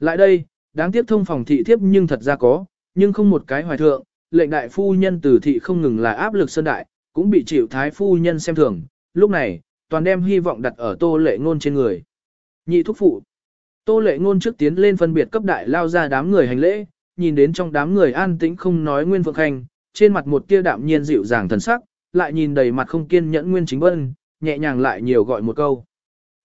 Lại đây, đáng tiếc thông phòng thị thiếp nhưng thật ra có, nhưng không một cái hoài thượng, lệnh đại phu nhân từ thị không ngừng là áp lực sơn đại, cũng bị chịu thái phu nhân xem thường, lúc này, toàn đem hy vọng đặt ở tô lệ ngôn trên người. Nhị thúc phụ. Tô lệ ngôn trước tiến lên phân biệt cấp đại lao ra đám người hành lễ, nhìn đến trong đám người an tĩnh không nói Nguyên Phượng Khanh, trên mặt một tia đạm nhiên dịu dàng thần sắc, lại nhìn đầy mặt không kiên nhẫn Nguyên Chính Bân, nhẹ nhàng lại nhiều gọi một câu.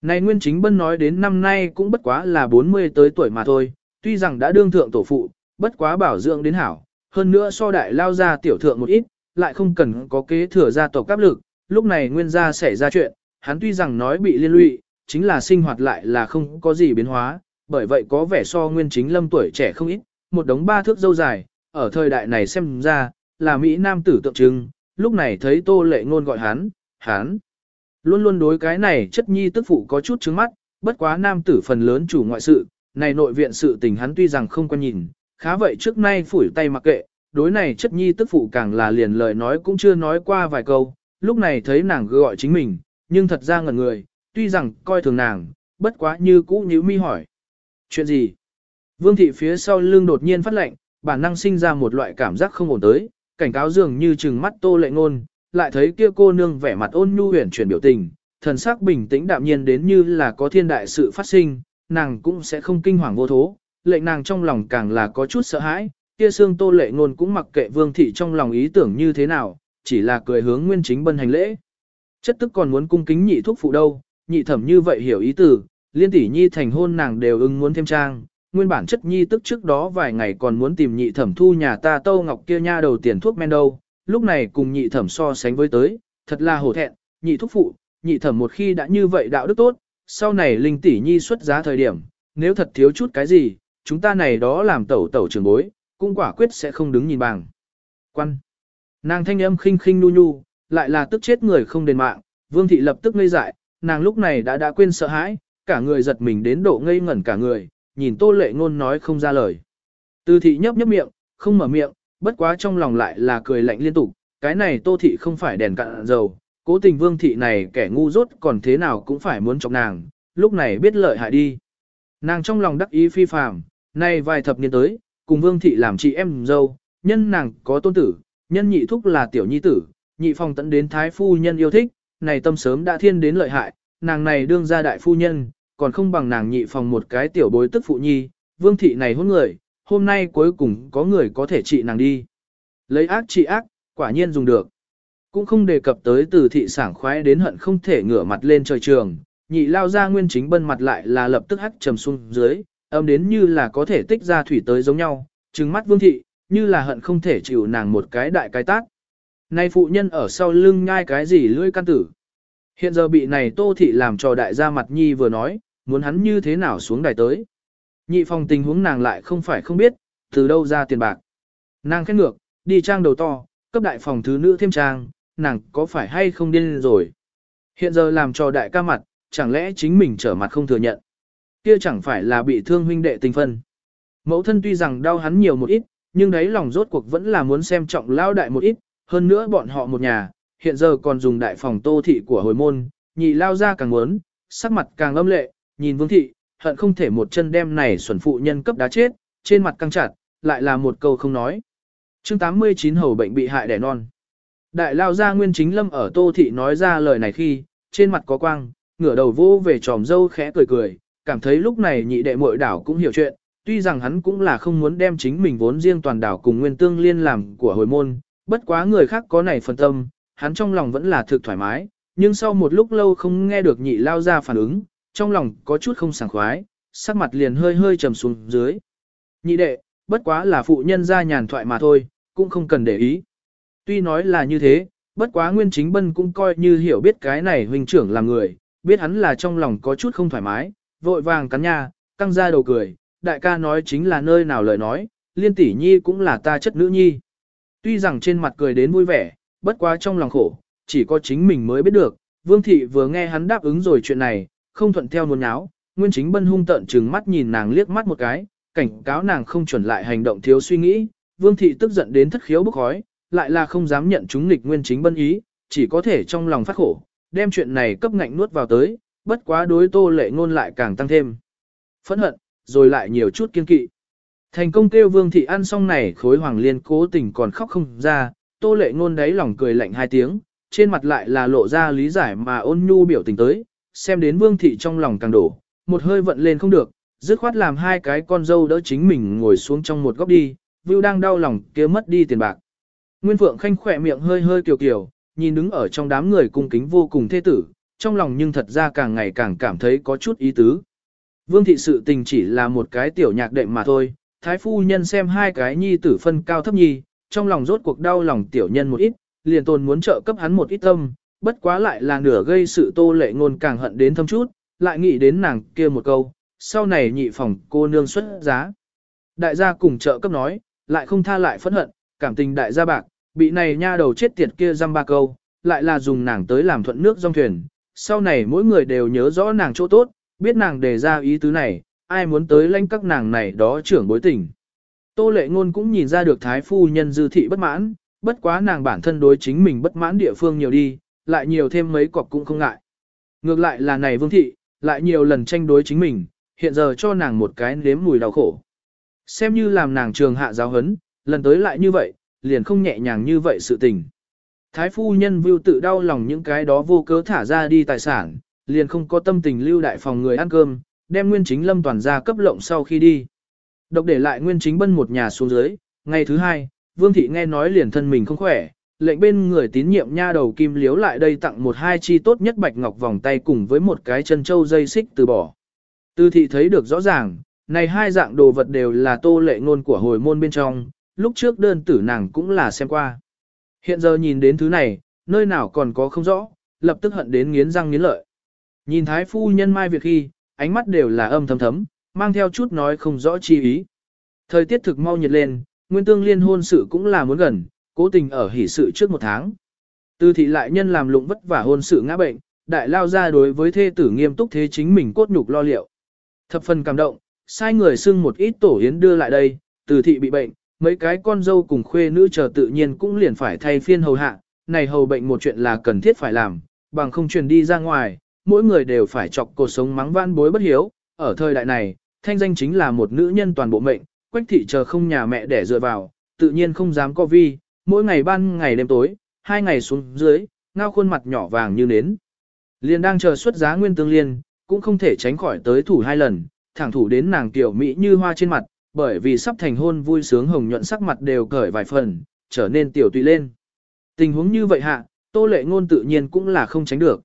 Này Nguyên Chính Bân nói đến năm nay cũng bất quá là 40 tới tuổi mà thôi, tuy rằng đã đương thượng tổ phụ, bất quá bảo dưỡng đến hảo, hơn nữa so đại lao ra tiểu thượng một ít, lại không cần có kế thừa gia tộc áp lực, lúc này Nguyên gia xảy ra chuyện, hắn tuy rằng nói bị liên lụy, chính là sinh hoạt lại là không có gì biến hóa, bởi vậy có vẻ so Nguyên Chính Lâm tuổi trẻ không ít, một đống ba thước dâu dài, ở thời đại này xem ra, là Mỹ Nam tử tượng trưng, lúc này thấy tô lệ ngôn gọi hắn, hắn. Luôn luôn đối cái này chất nhi tức phụ có chút trứng mắt, bất quá nam tử phần lớn chủ ngoại sự, này nội viện sự tình hắn tuy rằng không quan nhìn, khá vậy trước nay phủi tay mặc kệ, đối này chất nhi tức phụ càng là liền lời nói cũng chưa nói qua vài câu, lúc này thấy nàng gọi chính mình, nhưng thật ra ngẩn người, tuy rằng coi thường nàng, bất quá như cũ nhíu mi hỏi. Chuyện gì? Vương thị phía sau lưng đột nhiên phát lệnh, bản năng sinh ra một loại cảm giác không ổn tới, cảnh cáo dường như trừng mắt tô lệ ngôn, lại thấy kia cô nương vẻ mặt ôn nhu huyền chuyển biểu tình, thần sắc bình tĩnh đạm nhiên đến như là có thiên đại sự phát sinh, nàng cũng sẽ không kinh hoàng vô thố, lệnh nàng trong lòng càng là có chút sợ hãi, kia xương tô lệ ngôn cũng mặc kệ vương thị trong lòng ý tưởng như thế nào, chỉ là cười hướng nguyên chính bân hành lễ. Chất tức còn muốn cung kính nhị thuốc phụ đâu, nhị thẩm như vậy hiểu ý tử, liên tỷ nhi thành hôn nàng đều ưng muốn thêm trang, nguyên bản chất nhi tức trước đó vài ngày còn muốn tìm nhị thẩm thu nhà ta tâu ngọc kia nha đầu tiền thuốc men đâu, lúc này cùng nhị thẩm so sánh với tới, thật là hổ thẹn, nhị thúc phụ, nhị thẩm một khi đã như vậy đạo đức tốt, sau này linh tỷ nhi xuất giá thời điểm, nếu thật thiếu chút cái gì, chúng ta này đó làm tẩu tẩu trường bối, cũng quả quyết sẽ không đứng nhìn bằng. Quan. Nàng thanh âm khinh khinh nu nu, lại là tức chết người không đền mạng, vương thị lập tức ngây dại, nàng lúc này đã đã quên sợ hãi, cả người giật mình đến độ ngây ngẩn cả người, nhìn tô lệ ngôn nói không ra lời. Từ thị nhấp nhấp miệng, không mở miệng, bất quá trong lòng lại là cười lạnh liên tục, cái này tô thị không phải đèn cạn dầu, cố tình vương thị này kẻ ngu dốt còn thế nào cũng phải muốn chọc nàng, lúc này biết lợi hại đi. Nàng trong lòng đắc ý phi phàm, nay vài thập niên tới, cùng vương thị làm chị em dâu, nhân nàng có tôn tử, nhân nhị thúc là tiểu nhi tử, nhị phòng tận đến thái phu nhân yêu thích, này tâm sớm đã thiên đến lợi hại, nàng này đương ra đại phu nhân, còn không bằng nàng nhị phòng một cái tiểu bối tức phụ nhi, vương thị này hôn người, hôm nay cuối cùng có người có thể trị nàng đi. Lấy ác trị ác, quả nhiên dùng được. Cũng không đề cập tới từ thị sảng khoái đến hận không thể ngửa mặt lên trời trường, nhị lao ra nguyên chính bân mặt lại là lập tức hắt trầm xuống dưới, âm đến như là có thể tích ra thủy tới giống nhau, trừng mắt vương thị, như là hận không thể chịu nàng một cái đại cái tác. Nay phụ nhân ở sau lưng nhai cái gì lưỡi căn tử. Hiện giờ bị này tô thị làm cho đại gia mặt nhi vừa nói, muốn hắn như thế nào xuống đài tới. Nhị phòng tình huống nàng lại không phải không biết, từ đâu ra tiền bạc. Nàng khét ngược, đi trang đầu to, cấp đại phòng thứ nữ thêm trang, nàng có phải hay không điên rồi. Hiện giờ làm cho đại ca mặt, chẳng lẽ chính mình trở mặt không thừa nhận. Kia chẳng phải là bị thương huynh đệ tình phân. Mẫu thân tuy rằng đau hắn nhiều một ít, nhưng đấy lòng rốt cuộc vẫn là muốn xem trọng lao đại một ít, hơn nữa bọn họ một nhà, hiện giờ còn dùng đại phòng tô thị của hồi môn, nhị lao ra càng muốn, sắc mặt càng âm lệ, nhìn vương thị, hận không thể một chân đem này xuẩn phụ nhân cấp đá chết, trên mặt căng chặt, lại là một câu không nói. chương 89 hầu bệnh bị hại đẻ non. Đại lao gia nguyên chính lâm ở tô thị nói ra lời này khi, trên mặt có quang, ngửa đầu vô về tròm dâu khẽ cười cười, cảm thấy lúc này nhị đệ muội đảo cũng hiểu chuyện, tuy rằng hắn cũng là không muốn đem chính mình vốn riêng toàn đảo cùng nguyên tương liên làm của hồi môn, bất quá người khác có này phân tâm, hắn trong lòng vẫn là thực thoải mái, nhưng sau một lúc lâu không nghe được nhị lao ra phản ứng, trong lòng có chút không sảng khoái, sắc mặt liền hơi hơi trầm xuống dưới. Nhị đệ, bất quá là phụ nhân ra nhàn thoại mà thôi, cũng không cần để ý. Tuy nói là như thế, bất quá Nguyên Chính Bân cũng coi như hiểu biết cái này huynh trưởng là người, biết hắn là trong lòng có chút không thoải mái, vội vàng cắn nha, căng ra đầu cười, đại ca nói chính là nơi nào lời nói, liên tỷ nhi cũng là ta chất nữ nhi. Tuy rằng trên mặt cười đến vui vẻ, bất quá trong lòng khổ, chỉ có chính mình mới biết được, Vương Thị vừa nghe hắn đáp ứng rồi chuyện này, không thuận theo nôn nháo, Nguyên Chính Bân hung tợn trừng mắt nhìn nàng liếc mắt một cái, cảnh cáo nàng không chuẩn lại hành động thiếu suy nghĩ, Vương Thị tức giận đến thất khiếu bức khói, lại là không dám nhận chúng nghịch Nguyên Chính Bân ý, chỉ có thể trong lòng phát khổ, đem chuyện này cấp ngạnh nuốt vào tới, bất quá đối tô lệ ngôn lại càng tăng thêm. Phẫn hận, rồi lại nhiều chút kiên kỵ. Thành công kêu vương thị ăn xong này khối hoàng liên cố tình còn khóc không ra, tô lệ ngôn đáy lòng cười lạnh hai tiếng, trên mặt lại là lộ ra lý giải mà ôn nhu biểu tình tới, xem đến vương thị trong lòng càng đổ, một hơi vận lên không được, dứt khoát làm hai cái con dâu đỡ chính mình ngồi xuống trong một góc đi, Vưu đang đau lòng kia mất đi tiền bạc. Nguyên Phượng Khanh khỏe miệng hơi hơi kiều kiều, nhìn đứng ở trong đám người cung kính vô cùng thê tử, trong lòng nhưng thật ra càng ngày càng cảm thấy có chút ý tứ. Vương thị sự tình chỉ là một cái tiểu nhạc đệm mà thôi, thái phu nhân xem hai cái nhi tử phân cao thấp nhi, trong lòng rốt cuộc đau lòng tiểu nhân một ít, liền tồn muốn trợ cấp hắn một ít tâm, bất quá lại là nửa gây sự tô lệ ngôn càng hận đến thâm chút, lại nghĩ đến nàng kia một câu, sau này nhị phòng cô nương xuất giá. Đại gia cùng trợ cấp nói, lại không tha lại phẫn hận, cảm tình đại gia bạc, bị này nha đầu chết tiệt kia dăm ba câu, lại là dùng nàng tới làm thuận nước dòng thuyền. Sau này mỗi người đều nhớ rõ nàng chỗ tốt, biết nàng đề ra ý tứ này, ai muốn tới lãnh các nàng này đó trưởng bối tình. Tô lệ ngôn cũng nhìn ra được thái phu nhân dư thị bất mãn, bất quá nàng bản thân đối chính mình bất mãn địa phương nhiều đi, lại nhiều thêm mấy cọc cũng không ngại. Ngược lại là này vương thị, lại nhiều lần tranh đối chính mình, hiện giờ cho nàng một cái nếm mùi đau khổ. Xem như làm nàng trường hạ giáo hấn, lần tới lại như vậy, liền không nhẹ nhàng như vậy sự tình. Thái phu nhân vưu tự đau lòng những cái đó vô cớ thả ra đi tài sản, liền không có tâm tình lưu đại phòng người ăn cơm, đem nguyên chính lâm toàn ra cấp lộng sau khi đi. Độc để lại nguyên chính bân một nhà xuống dưới, ngày thứ hai, vương thị nghe nói liền thân mình không khỏe, lệnh bên người tín nhiệm nha đầu kim liếu lại đây tặng một hai chi tốt nhất bạch ngọc vòng tay cùng với một cái chân châu dây xích từ bỏ. Tư thị thấy được rõ ràng, này hai dạng đồ vật đều là tô lệ ngôn của hồi môn bên trong, lúc trước đơn tử nàng cũng là xem qua. Hiện giờ nhìn đến thứ này, nơi nào còn có không rõ, lập tức hận đến nghiến răng nghiến lợi. Nhìn thái phu nhân mai việc khi, ánh mắt đều là âm thầm thấm, mang theo chút nói không rõ chi ý. Thời tiết thực mau nhiệt lên, nguyên tương liên hôn sự cũng là muốn gần, cố tình ở hỷ sự trước một tháng. Tư thị lại nhân làm lụng vất vả hôn sự ngã bệnh, đại lao ra đối với thê tử nghiêm túc thế chính mình cốt nhục lo liệu. Thập phần cảm động, sai người xưng một ít tổ yến đưa lại đây, từ thị bị bệnh, mấy cái con dâu cùng khuê nữ chờ tự nhiên cũng liền phải thay phiên hầu hạ, này hầu bệnh một chuyện là cần thiết phải làm, bằng không truyền đi ra ngoài, mỗi người đều phải chọc cuộc sống mắng van bối bất hiếu, ở thời đại này, thanh danh chính là một nữ nhân toàn bộ mệnh, quách thị chờ không nhà mẹ để dựa vào, tự nhiên không dám có vi, mỗi ngày ban ngày đêm tối, hai ngày xuống dưới, ngao khuôn mặt nhỏ vàng như nến. liền đang chờ xuất giá nguyên tương liên, cũng không thể tránh khỏi tới thủ hai lần, thẳng thủ đến nàng tiểu mỹ như hoa trên mặt, bởi vì sắp thành hôn vui sướng hồng nhuận sắc mặt đều cởi vài phần, trở nên tiểu tùy lên. Tình huống như vậy hạ, tô lệ ngôn tự nhiên cũng là không tránh được.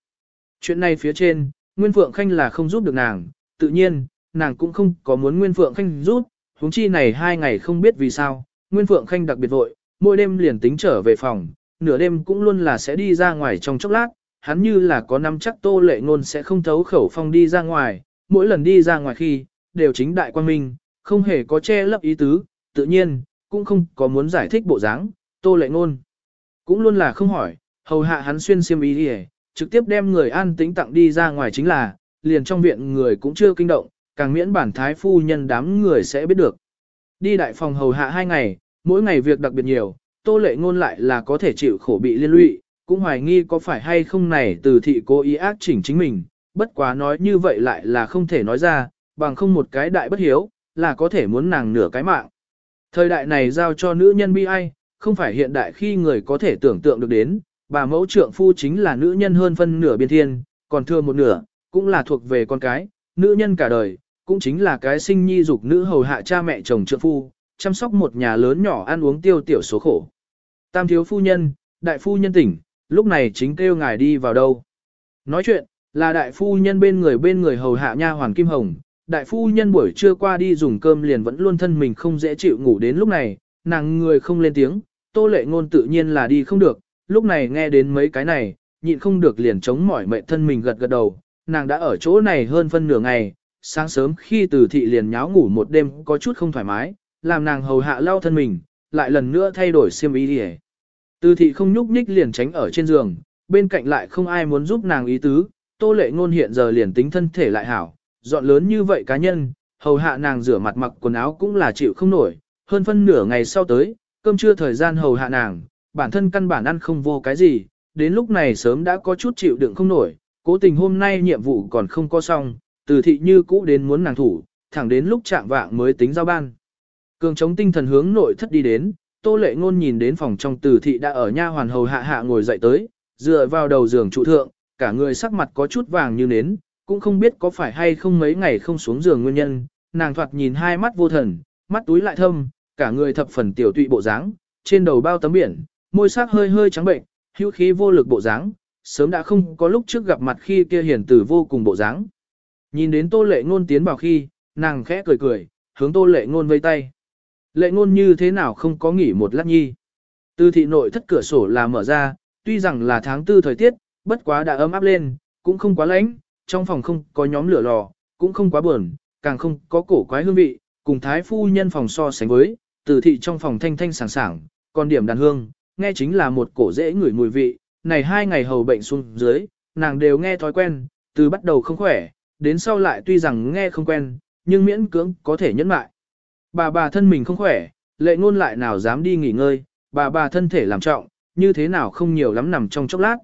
Chuyện này phía trên, Nguyên Phượng Khanh là không giúp được nàng, tự nhiên, nàng cũng không có muốn Nguyên Phượng Khanh giúp, huống chi này hai ngày không biết vì sao, Nguyên Phượng Khanh đặc biệt vội, mỗi đêm liền tính trở về phòng, nửa đêm cũng luôn là sẽ đi ra ngoài trong chốc lát, hắn như là có năm chắc tô lệ ngôn sẽ không thấu khẩu phong đi ra ngoài, mỗi lần đi ra ngoài khi, đều chính đại quan minh, không hề có che lấp ý tứ, tự nhiên, cũng không có muốn giải thích bộ dáng, tô lệ ngôn. Cũng luôn là không hỏi, hầu hạ hắn xuyên xiêm ý đi trực tiếp đem người an tĩnh tặng đi ra ngoài chính là, liền trong viện người cũng chưa kinh động, càng miễn bản thái phu nhân đám người sẽ biết được. Đi đại phòng hầu hạ hai ngày, mỗi ngày việc đặc biệt nhiều, tô lệ ngôn lại là có thể chịu khổ bị liên lụy, cũng hoài nghi có phải hay không này từ thị cố ý ác chỉnh chính mình, bất quá nói như vậy lại là không thể nói ra, bằng không một cái đại bất hiếu, là có thể muốn nàng nửa cái mạng. Thời đại này giao cho nữ nhân bi ai, không phải hiện đại khi người có thể tưởng tượng được đến, bà mẫu trượng phu chính là nữ nhân hơn phân nửa biên thiên, còn thừa một nửa, cũng là thuộc về con cái, nữ nhân cả đời, cũng chính là cái sinh nhi dục nữ hầu hạ cha mẹ chồng trượng phu, chăm sóc một nhà lớn nhỏ ăn uống tiêu tiểu số khổ. Tam thiếu phu nhân, đại phu nhân tỉnh, lúc này chính kêu ngài đi vào đâu. Nói chuyện, là đại phu nhân bên người bên người hầu hạ nha hoàng Kim Hồng, đại phu nhân buổi trưa qua đi dùng cơm liền vẫn luôn thân mình không dễ chịu ngủ đến lúc này, nàng người không lên tiếng, tô lệ ngôn tự nhiên là đi không được, lúc này nghe đến mấy cái này, nhịn không được liền chống mỏi mệt thân mình gật gật đầu, nàng đã ở chỗ này hơn phân nửa ngày, sáng sớm khi từ thị liền nháo ngủ một đêm có chút không thoải mái, làm nàng hầu hạ lau thân mình, lại lần nữa thay đổi xiêm y đi Từ thị không nhúc nhích liền tránh ở trên giường, bên cạnh lại không ai muốn giúp nàng ý tứ, tô lệ ngôn hiện giờ liền tính thân thể lại hảo, dọn lớn như vậy cá nhân, hầu hạ nàng rửa mặt mặc quần áo cũng là chịu không nổi, hơn phân nửa ngày sau tới, cơm trưa thời gian hầu hạ nàng, bản thân căn bản ăn không vô cái gì, đến lúc này sớm đã có chút chịu đựng không nổi, cố tình hôm nay nhiệm vụ còn không có xong, từ thị như cũ đến muốn nàng thủ, thẳng đến lúc chạm vạng mới tính giao ban. Cường chống tinh thần hướng nội thất đi đến, Tô Lệ Ngôn nhìn đến phòng trong tử thị đã ở nha hoàn hầu hạ hạ ngồi dậy tới, dựa vào đầu giường trụ thượng, cả người sắc mặt có chút vàng như nến, cũng không biết có phải hay không mấy ngày không xuống giường nguyên nhân, nàng thoạt nhìn hai mắt vô thần, mắt túi lại thâm, cả người thập phần tiểu tụy bộ dáng, trên đầu bao tấm biển, môi sắc hơi hơi trắng bệnh, hữu khí vô lực bộ dáng, sớm đã không có lúc trước gặp mặt khi kia hiển tử vô cùng bộ dáng. Nhìn đến Tô Lệ Ngôn tiến vào khi, nàng khẽ cười cười, hướng Tô Lệ Ngôn vây tay. Lệ Ngôn như thế nào không có nghỉ một lát nhi. Từ thị nội thất cửa sổ là mở ra, tuy rằng là tháng tư thời tiết, bất quá đã ấm áp lên, cũng không quá lạnh, trong phòng không có nhóm lửa lò, cũng không quá buồn, càng không có cổ quái hương vị, cùng thái phu nhân phòng so sánh với, từ thị trong phòng thanh thanh sảng sảng, còn điểm đàn hương, nghe chính là một cổ dễ ngửi mùi vị, này hai ngày hầu bệnh xuống dưới, nàng đều nghe thói quen, từ bắt đầu không khỏe, đến sau lại tuy rằng nghe không quen, nhưng miễn cưỡng có thể nhẫn lại Bà bà thân mình không khỏe, lệ ngôn lại nào dám đi nghỉ ngơi, bà bà thân thể làm trọng, như thế nào không nhiều lắm nằm trong chốc lát.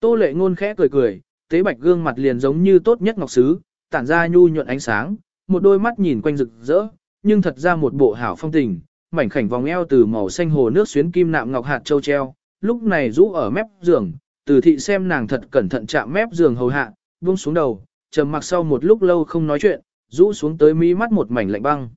Tô lệ ngôn khẽ cười cười, tế bạch gương mặt liền giống như tốt nhất ngọc sứ, tản ra nhu nhuận ánh sáng, một đôi mắt nhìn quanh rực rỡ, nhưng thật ra một bộ hảo phong tình, mảnh khảnh vòng eo từ màu xanh hồ nước xuyến kim nạm ngọc hạt châu treo, lúc này rũ ở mép giường, từ thị xem nàng thật cẩn thận chạm mép giường hầu hạ, buông xuống đầu, trầm mặc sau một lúc lâu không nói chuyện, rũ xuống tới mi mắt một mảnh lạnh băng.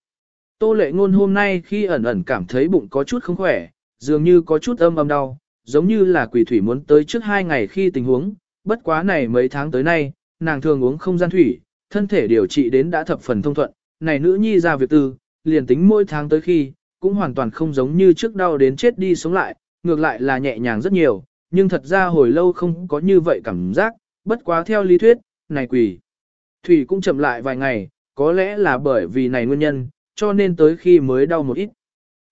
Tô lệ ngôn hôm nay khi ẩn ẩn cảm thấy bụng có chút không khỏe, dường như có chút âm âm đau, giống như là quỷ thủy muốn tới trước hai ngày khi tình huống, bất quá này mấy tháng tới nay, nàng thường uống không gian thủy, thân thể điều trị đến đã thập phần thông thuận, này nữ nhi ra việc tư, liền tính mỗi tháng tới khi, cũng hoàn toàn không giống như trước đau đến chết đi sống lại, ngược lại là nhẹ nhàng rất nhiều, nhưng thật ra hồi lâu không có như vậy cảm giác, bất quá theo lý thuyết, này quỷ. Thủy cũng chậm lại vài ngày, có lẽ là bởi vì này nguyên nhân, cho nên tới khi mới đau một ít.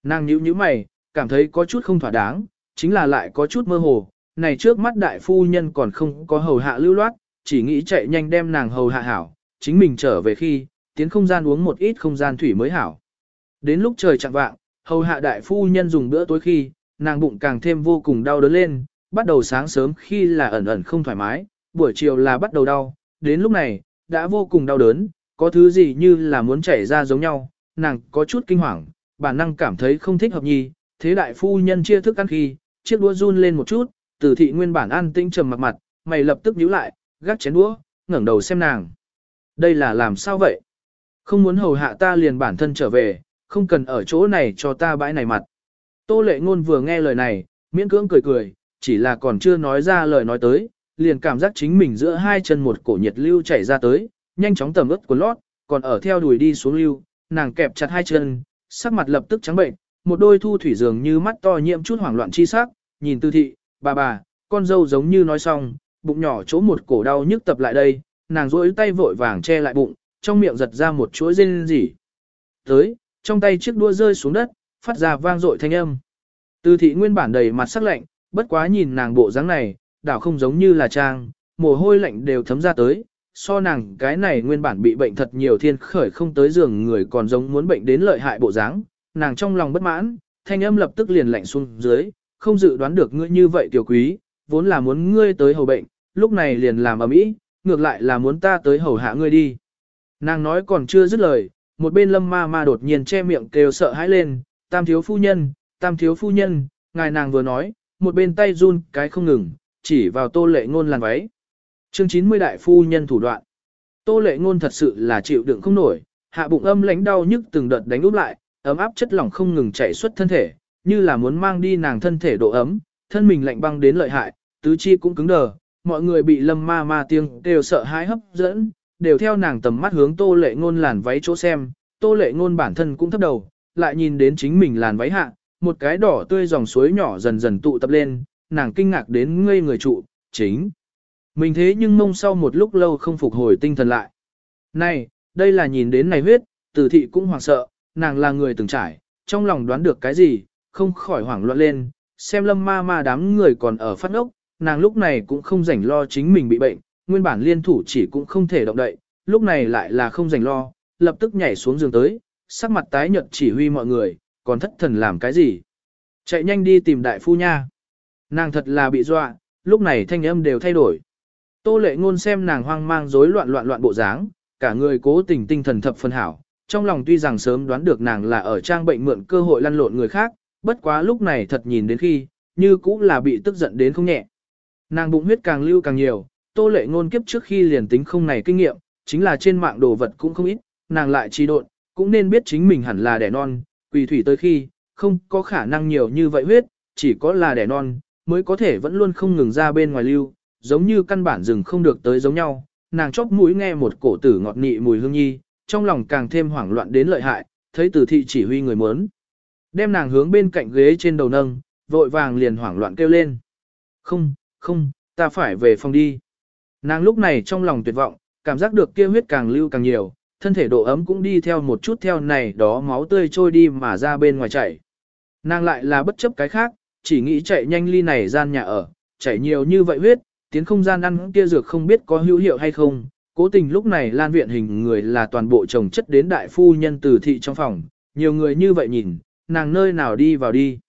Nàng nhíu nhíu mày, cảm thấy có chút không thỏa đáng, chính là lại có chút mơ hồ, này trước mắt đại phu nhân còn không có hầu hạ lưu loát, chỉ nghĩ chạy nhanh đem nàng hầu hạ hảo, chính mình trở về khi, tiến không gian uống một ít không gian thủy mới hảo. Đến lúc trời chạng vạng, hầu hạ đại phu nhân dùng bữa tối khi, nàng bụng càng thêm vô cùng đau đớn lên, bắt đầu sáng sớm khi là ẩn ẩn không thoải mái, buổi chiều là bắt đầu đau, đến lúc này, đã vô cùng đau đớn, có thứ gì như là muốn chảy ra giống nhau, nàng có chút kinh hoàng, bản năng cảm thấy không thích hợp nhi, thế đại phu nhân chia thức ăn khi, chiếc đũa run lên một chút, từ thị nguyên bản an tĩnh trầm mặt mặt, mày lập tức nhíu lại, gác chén đũa, ngẩng đầu xem nàng. Đây là làm sao vậy? Không muốn hầu hạ ta liền bản thân trở về, không cần ở chỗ này cho ta bãi này mặt. Tô lệ ngôn vừa nghe lời này, miễn cưỡng cười cười, chỉ là còn chưa nói ra lời nói tới, liền cảm giác chính mình giữa hai chân một cổ nhiệt lưu chảy ra tới, nhanh chóng tầm ướt quần lót, còn ở theo đuổi đi xuống lưu, nàng kẹp chặt hai chân, sắc mặt lập tức trắng bệnh, một đôi thu thủy dường như mắt to nhiễm chút hoảng loạn chi sắc, nhìn tư thị, bà bà, con dâu giống như nói xong, bụng nhỏ chỗ một cổ đau nhức tập lại đây, nàng rỗi tay vội vàng che lại bụng, trong miệng giật ra một chuỗi rên rỉ. Tới, trong tay chiếc đua rơi xuống đất, phát ra vang dội thanh âm. Tư thị nguyên bản đầy mặt sắc lạnh, bất quá nhìn nàng bộ dáng này, đảo không giống như là trang, mồ hôi lạnh đều thấm ra tới, so nàng cái này nguyên bản bị bệnh thật nhiều thiên khởi không tới giường người còn giống muốn bệnh đến lợi hại bộ dáng, nàng trong lòng bất mãn, thanh âm lập tức liền lạnh xuống dưới, không dự đoán được ngươi như vậy tiểu quý, vốn là muốn ngươi tới hầu bệnh, lúc này liền làm ầm ĩ, ngược lại là muốn ta tới hầu hạ ngươi đi. Nàng nói còn chưa dứt lời, một bên lâm ma ma đột nhiên che miệng kêu sợ hãi lên, tam thiếu phu nhân, tam thiếu phu nhân, ngài nàng vừa nói, một bên tay run cái không ngừng, chỉ vào tô lệ ngôn làn váy. Chương 90 đại phu nhân thủ đoạn. Tô lệ ngôn thật sự là chịu đựng không nổi, hạ bụng âm lãnh đau nhức từng đợt đánh úp lại, ấm áp chất lỏng không ngừng chảy xuất thân thể, như là muốn mang đi nàng thân thể độ ấm, thân mình lạnh băng đến lợi hại, tứ chi cũng cứng đờ, mọi người bị lâm ma ma tiếng đều sợ hãi hấp dẫn, đều theo nàng tầm mắt hướng tô lệ ngôn làn váy chỗ xem, tô lệ ngôn bản thân cũng thấp đầu, lại nhìn đến chính mình làn váy hạ, một cái đỏ tươi dòng suối nhỏ dần dần tụ tập lên, nàng kinh ngạc đến ngây người trụ, chính. Mình thế nhưng mông sau một lúc lâu không phục hồi tinh thần lại. Này, đây là nhìn đến này huyết, tử thị cũng hoảng sợ, nàng là người từng trải, trong lòng đoán được cái gì, không khỏi hoảng loạn lên, xem lâm ma ma đám người còn ở phát ốc, nàng lúc này cũng không rảnh lo chính mình bị bệnh, nguyên bản liên thủ chỉ cũng không thể động đậy, lúc này lại là không rảnh lo, lập tức nhảy xuống giường tới, sắc mặt tái nhợt chỉ huy mọi người, còn thất thần làm cái gì. Chạy nhanh đi tìm đại phu nha. Nàng thật là bị dọa, lúc này thanh âm đều thay đổi. Tô lệ ngôn xem nàng hoang mang rối loạn loạn loạn bộ dáng, cả người cố tình tinh thần thập phân hảo, trong lòng tuy rằng sớm đoán được nàng là ở trang bệnh mượn cơ hội lăn lộn người khác, bất quá lúc này thật nhìn đến khi, như cũng là bị tức giận đến không nhẹ. Nàng bụng huyết càng lưu càng nhiều, tô lệ ngôn kiếp trước khi liền tính không này kinh nghiệm, chính là trên mạng đồ vật cũng không ít, nàng lại trì độn, cũng nên biết chính mình hẳn là đẻ non, quỳ thủy tới khi, không có khả năng nhiều như vậy huyết, chỉ có là đẻ non, mới có thể vẫn luôn không ngừng ra bên ngoài lưu, giống như căn bản rừng không được tới giống nhau. Nàng chóp mũi nghe một cổ tử ngọt nị mùi hương nhi, trong lòng càng thêm hoảng loạn đến lợi hại, thấy tử thị chỉ huy người muốn. Đem nàng hướng bên cạnh ghế trên đầu nâng, vội vàng liền hoảng loạn kêu lên. Không, không, ta phải về phòng đi. Nàng lúc này trong lòng tuyệt vọng, cảm giác được kia huyết càng lưu càng nhiều, thân thể độ ấm cũng đi theo một chút theo này đó máu tươi trôi đi mà ra bên ngoài chảy. Nàng lại là bất chấp cái khác, chỉ nghĩ chạy nhanh ly này gian nhà ở, chảy nhiều như vậy huyết, tiến không gian ăn kia dược không biết có hữu hiệu hay không. Cố tình lúc này lan viện hình người là toàn bộ chồng chất đến đại phu nhân từ thị trong phòng, nhiều người như vậy nhìn, nàng nơi nào đi vào đi.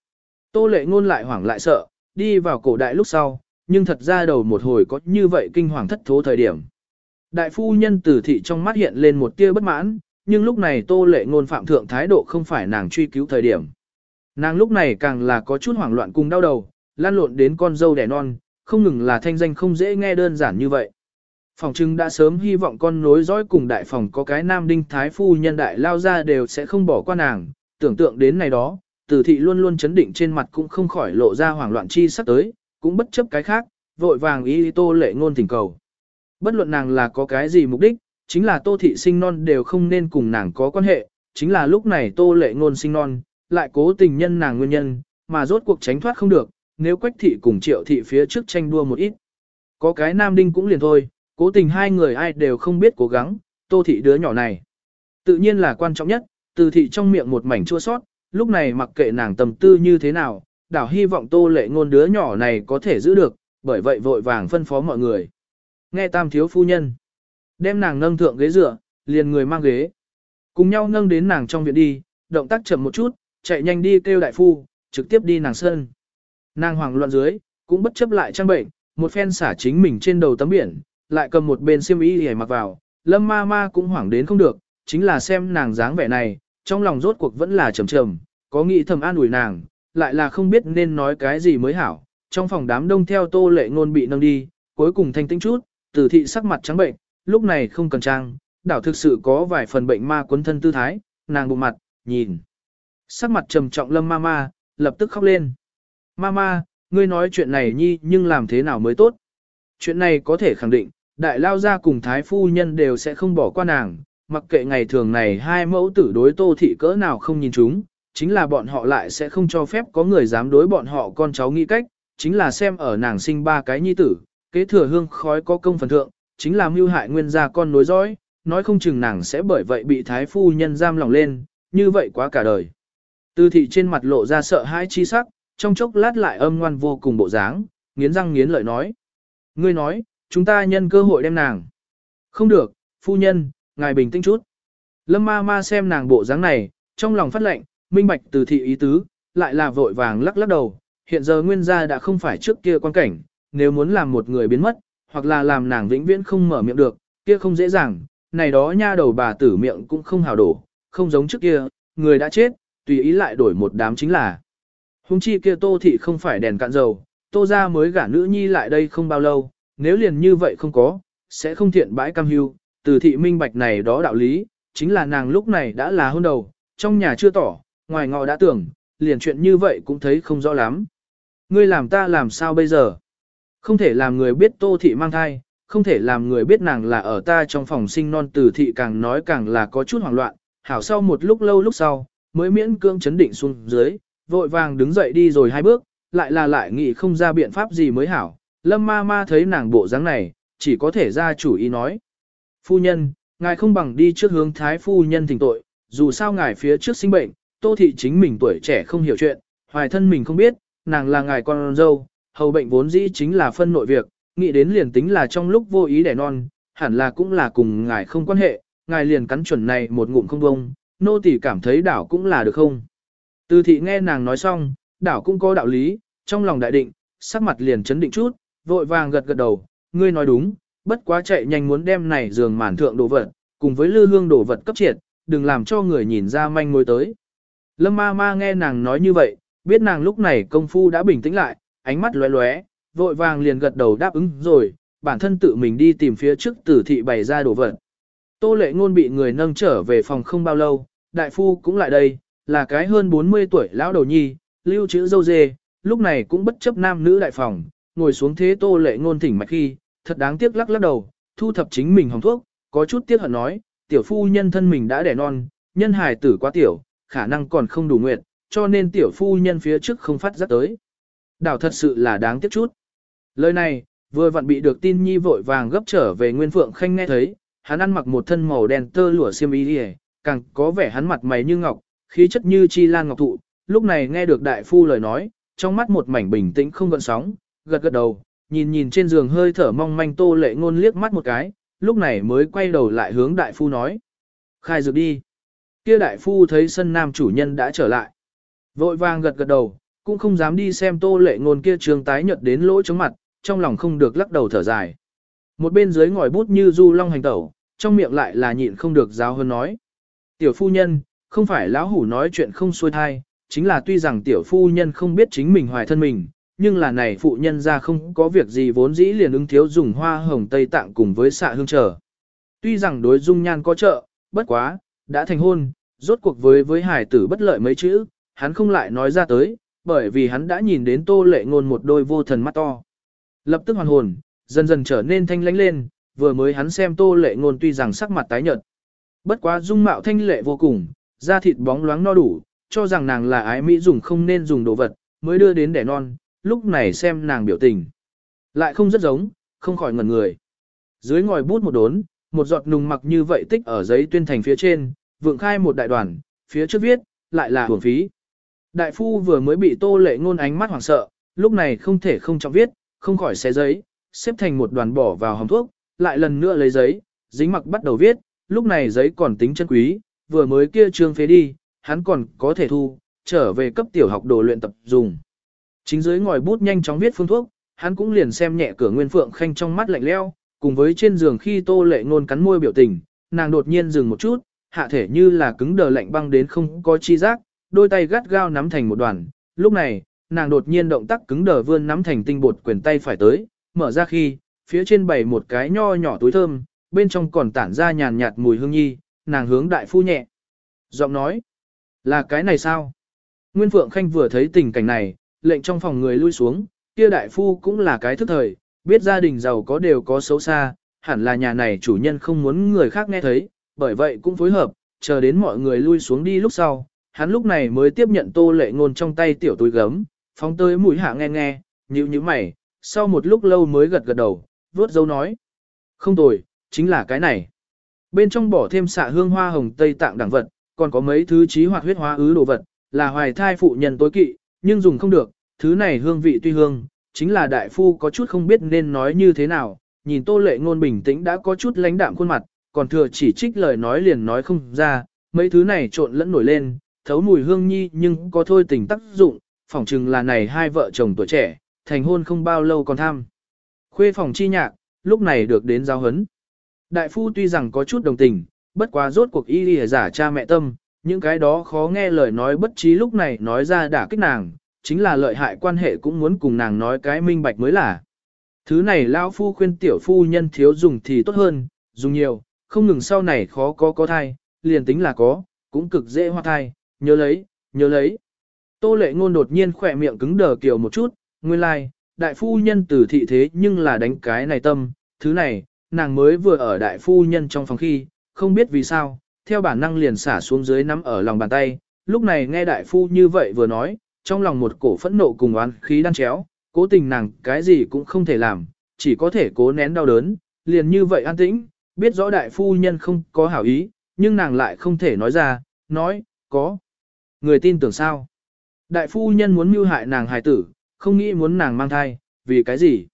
Tô lệ ngôn lại hoảng lại sợ, đi vào cổ đại lúc sau, nhưng thật ra đầu một hồi có như vậy kinh hoàng thất thố thời điểm. Đại phu nhân tử thị trong mắt hiện lên một tia bất mãn, nhưng lúc này tô lệ ngôn phạm thượng thái độ không phải nàng truy cứu thời điểm. Nàng lúc này càng là có chút hoảng loạn cùng đau đầu, lan lộn đến con dâu đẻ non, không ngừng là thanh danh không dễ nghe đơn giản như vậy. Phòng trưng đã sớm hy vọng con nối dõi cùng đại phòng có cái nam đinh thái phu nhân đại lao ra đều sẽ không bỏ qua nàng, tưởng tượng đến này đó, tử thị luôn luôn chấn định trên mặt cũng không khỏi lộ ra hoảng loạn chi sắp tới, cũng bất chấp cái khác, vội vàng ý tô lệ ngôn thỉnh cầu. Bất luận nàng là có cái gì mục đích, chính là tô thị sinh non đều không nên cùng nàng có quan hệ, chính là lúc này tô lệ ngôn sinh non, lại cố tình nhân nàng nguyên nhân, mà rốt cuộc tránh thoát không được, nếu quách thị cùng triệu thị phía trước tranh đua một ít. Có cái nam đinh cũng liền thôi, cố tình hai người ai đều không biết cố gắng, tô thị đứa nhỏ này. Tự nhiên là quan trọng nhất, từ thị trong miệng một mảnh chua sót, lúc này mặc kệ nàng tầm tư như thế nào, đảo hy vọng tô lệ ngôn đứa nhỏ này có thể giữ được, bởi vậy vội vàng phân phó mọi người. Nghe tam thiếu phu nhân, đem nàng nâng thượng ghế dựa, liền người mang ghế. Cùng nhau nâng đến nàng trong viện đi, động tác chậm một chút, chạy nhanh đi kêu đại phu, trực tiếp đi nàng sân. Nàng hoàng loạn dưới, cũng bất chấp lại trang bệnh, một phen xả chính mình trên đầu tấm biển, lại cầm một bên xiêm y để mặc vào, lâm ma ma cũng hoảng đến không được, chính là xem nàng dáng vẻ này, trong lòng rốt cuộc vẫn là trầm trầm, có nghĩ thầm an ủi nàng, lại là không biết nên nói cái gì mới hảo. Trong phòng đám đông theo tô lệ ngôn bị nâng đi, cuối cùng thanh tĩnh chút, tử thị sắc mặt trắng bệnh, lúc này không cần trang, đảo thực sự có vài phần bệnh ma quấn thân tư thái, nàng bụng mặt, nhìn. Sắc mặt trầm trọng lâm ma ma, lập tức khóc lên. Mama, ngươi nói chuyện này nhi nhưng làm thế nào mới tốt? Chuyện này có thể khẳng định, đại lao gia cùng thái phu nhân đều sẽ không bỏ qua nàng, mặc kệ ngày thường này hai mẫu tử đối tô thị cỡ nào không nhìn chúng, chính là bọn họ lại sẽ không cho phép có người dám đối bọn họ con cháu nghĩ cách, chính là xem ở nàng sinh ba cái nhi tử, kế thừa hương khói có công phần thượng, chính là mưu hại nguyên gia con nối dõi, nói không chừng nàng sẽ bởi vậy bị thái phu nhân giam lòng lên, như vậy quá cả đời. Tư thị trên mặt lộ ra sợ hãi chi sắc, trong chốc lát lại âm ngoan vô cùng bộ dáng, nghiến răng nghiến lợi nói. Ngươi nói, chúng ta nhân cơ hội đem nàng. Không được, phu nhân, ngài bình tĩnh chút. Lâm ma ma xem nàng bộ dáng này, trong lòng phát lệnh, minh bạch từ thị ý tứ, lại là vội vàng lắc lắc đầu. Hiện giờ nguyên gia đã không phải trước kia quan cảnh, nếu muốn làm một người biến mất, hoặc là làm nàng vĩnh viễn không mở miệng được, kia không dễ dàng, này đó nha đầu bà tử miệng cũng không hào đổ, không giống trước kia, người đã chết, tùy ý lại đổi một đám chính là. Hùng chi kia tô thị không phải đèn cạn dầu, tô ra mới gả nữ nhi lại đây không bao lâu, nếu liền như vậy không có, sẽ không thiện bãi cam hưu, từ thị minh bạch này đó đạo lý, chính là nàng lúc này đã là hôn đầu, trong nhà chưa tỏ, ngoài ngọ đã tưởng, liền chuyện như vậy cũng thấy không rõ lắm. Ngươi làm ta làm sao bây giờ? Không thể làm người biết tô thị mang thai, không thể làm người biết nàng là ở ta trong phòng sinh non từ thị càng nói càng là có chút hoảng loạn, hảo sau một lúc lâu lúc sau, mới miễn cương chấn định xuống dưới, vội vàng đứng dậy đi rồi hai bước, lại là lại nghĩ không ra biện pháp gì mới hảo. Lâm ma ma thấy nàng bộ dáng này, chỉ có thể ra chủ ý nói. Phu nhân, ngài không bằng đi trước hướng thái phu nhân thỉnh tội, dù sao ngài phía trước sinh bệnh, tô thị chính mình tuổi trẻ không hiểu chuyện, hoài thân mình không biết, nàng là ngài con dâu, hầu bệnh vốn dĩ chính là phân nội việc, nghĩ đến liền tính là trong lúc vô ý đẻ non, hẳn là cũng là cùng ngài không quan hệ, ngài liền cắn chuẩn này một ngụm không bông, nô tỳ cảm thấy đảo cũng là được không. Từ thị nghe nàng nói xong, đảo cũng có đạo lý, trong lòng đại định, sắc mặt liền chấn định chút, vội vàng gật gật đầu, ngươi nói đúng, bất quá chạy nhanh muốn đem này giường màn thượng đồ vật, cùng với lư hương đồ vật cấp triệt, đừng làm cho người nhìn ra manh mối tới. Lâm ma ma nghe nàng nói như vậy, biết nàng lúc này công phu đã bình tĩnh lại, ánh mắt lóe lóe, vội vàng liền gật đầu đáp ứng rồi, bản thân tự mình đi tìm phía trước tử thị bày ra đồ vật. Tô lệ ngôn bị người nâng trở về phòng không bao lâu, đại phu cũng lại đây, là cái hơn 40 tuổi lão đầu nhi, lưu chữ dâu dê, lúc này cũng bất chấp nam nữ đại phòng, ngồi xuống thế tô lệ ngôn thỉnh mạch khi, thật đáng tiếc lắc lắc đầu, thu thập chính mình hồng thuốc, có chút tiếc hận nói, tiểu phu nhân thân mình đã đẻ non, nhân hài tử quá tiểu, khả năng còn không đủ nguyện, cho nên tiểu phu nhân phía trước không phát giác tới. Đảo thật sự là đáng tiếc chút. Lời này, vừa vặn bị được tin nhi vội vàng gấp trở về Nguyên Phượng Khanh nghe thấy, hắn ăn mặc một thân màu đen tơ lụa xiêm y càng có vẻ hắn mặt mày như ngọc, khí chất như chi lan ngọc thụ, lúc này nghe được đại phu lời nói, trong mắt một mảnh bình tĩnh không gợn sóng, gật gật đầu, nhìn nhìn trên giường hơi thở mong manh tô lệ ngôn liếc mắt một cái, lúc này mới quay đầu lại hướng đại phu nói. Khai dược đi. Kia đại phu thấy sân nam chủ nhân đã trở lại. Vội vàng gật gật đầu, cũng không dám đi xem tô lệ ngôn kia trường tái nhợt đến lỗ chống mặt, trong lòng không được lắc đầu thở dài. Một bên dưới ngòi bút như du long hành tẩu, trong miệng lại là nhịn không được giáo hơn nói. Tiểu phu nhân, không phải lão hủ nói chuyện không xuôi thai, chính là tuy rằng tiểu phu nhân không biết chính mình hoài thân mình, nhưng là này phụ nhân ra không có việc gì vốn dĩ liền ứng thiếu dùng hoa hồng Tây Tạng cùng với xạ hương trở. Tuy rằng đối dung nhan có trợ, bất quá, đã thành hôn, rốt cuộc với với hải tử bất lợi mấy chữ, hắn không lại nói ra tới, bởi vì hắn đã nhìn đến tô lệ ngôn một đôi vô thần mắt to. Lập tức hoàn hồn, dần dần trở nên thanh lãnh lên, vừa mới hắn xem tô lệ ngôn tuy rằng sắc mặt tái nhợt. Bất quá dung mạo thanh lệ vô cùng, da thịt bóng loáng no đủ, cho rằng nàng là ái mỹ dùng không nên dùng đồ vật, mới đưa đến đẻ non, lúc này xem nàng biểu tình. Lại không rất giống, không khỏi ngẩn người. Dưới ngòi bút một đốn, một giọt nùng mặc như vậy tích ở giấy tuyên thành phía trên, vượng khai một đại đoàn, phía trước viết, lại là hưởng phí. Đại phu vừa mới bị tô lệ ngôn ánh mắt hoảng sợ, lúc này không thể không trọng viết, không khỏi xé giấy, xếp thành một đoàn bỏ vào hòm thuốc, lại lần nữa lấy giấy, dính mặc bắt đầu viết, lúc này giấy còn tính chân quý, vừa mới kia trương phế đi, hắn còn có thể thu, trở về cấp tiểu học đồ luyện tập dùng. Chính dưới ngòi bút nhanh chóng viết phương thuốc, hắn cũng liền xem nhẹ cửa Nguyên Phượng Khanh trong mắt lạnh leo, cùng với trên giường khi Tô Lệ Ngôn cắn môi biểu tình, nàng đột nhiên dừng một chút, hạ thể như là cứng đờ lạnh băng đến không có chi giác, đôi tay gắt gao nắm thành một đoàn. Lúc này, nàng đột nhiên động tác cứng đờ vươn nắm thành tinh bột quyền tay phải tới, mở ra khi, phía trên bày một cái nho nhỏ túi thơm, bên trong còn tản ra nhàn nhạt mùi hương nhi, nàng hướng đại phu nhẹ. Giọng nói, là cái này sao? Nguyên Phượng Khanh vừa thấy tình cảnh này, lệnh trong phòng người lui xuống, kia đại phu cũng là cái thức thời, biết gia đình giàu có đều có xấu xa, hẳn là nhà này chủ nhân không muốn người khác nghe thấy, bởi vậy cũng phối hợp, chờ đến mọi người lui xuống đi lúc sau, hắn lúc này mới tiếp nhận tô lệ ngôn trong tay tiểu túi gấm, phóng tới mũi hạ nghe nghe, nhíu nhíu mày, sau một lúc lâu mới gật gật đầu, vuốt dấu nói. Không tồi, chính là cái này. Bên trong bỏ thêm xạ hương hoa hồng tây tạng đẳng vật, còn có mấy thứ trí hoạt huyết hóa ứ đồ vật, là hoài thai phụ nhân tối kỵ, nhưng dùng không được, thứ này hương vị tuy hương, chính là đại phu có chút không biết nên nói như thế nào, nhìn tô lệ ngôn bình tĩnh đã có chút lãnh đạm khuôn mặt, còn thừa chỉ trích lời nói liền nói không ra, mấy thứ này trộn lẫn nổi lên, thấu mùi hương nhi nhưng có thôi tình tác dụng, phỏng chừng là này hai vợ chồng tuổi trẻ, thành hôn không bao lâu còn tham. Khuê phòng chi nhạc, lúc này được đến giao hấn. Đại phu tuy rằng có chút đồng tình, bất quá rốt cuộc y lìa giả cha mẹ tâm, những cái đó khó nghe lời nói bất trí lúc này nói ra đả kích nàng, chính là lợi hại quan hệ cũng muốn cùng nàng nói cái minh bạch mới là. Thứ này lão phu khuyên tiểu phu nhân thiếu dùng thì tốt hơn, dùng nhiều, không ngừng sau này khó có có thai, liền tính là có, cũng cực dễ hoa thai, nhớ lấy, nhớ lấy. Tô lệ ngôn đột nhiên khỏe miệng cứng đờ kiểu một chút, nguyên lai, like, đại phu nhân từ thị thế nhưng là đánh cái này tâm, thứ này, nàng mới vừa ở đại phu nhân trong phòng khi, không biết vì sao, theo bản năng liền xả xuống dưới nắm ở lòng bàn tay, lúc này nghe đại phu như vậy vừa nói, trong lòng một cổ phẫn nộ cùng oán khí đang chéo, cố tình nàng cái gì cũng không thể làm, chỉ có thể cố nén đau đớn, liền như vậy an tĩnh, biết rõ đại phu nhân không có hảo ý, nhưng nàng lại không thể nói ra, nói, có. Người tin tưởng sao? Đại phu nhân muốn mưu hại nàng hài tử, không nghĩ muốn nàng mang thai, vì cái gì?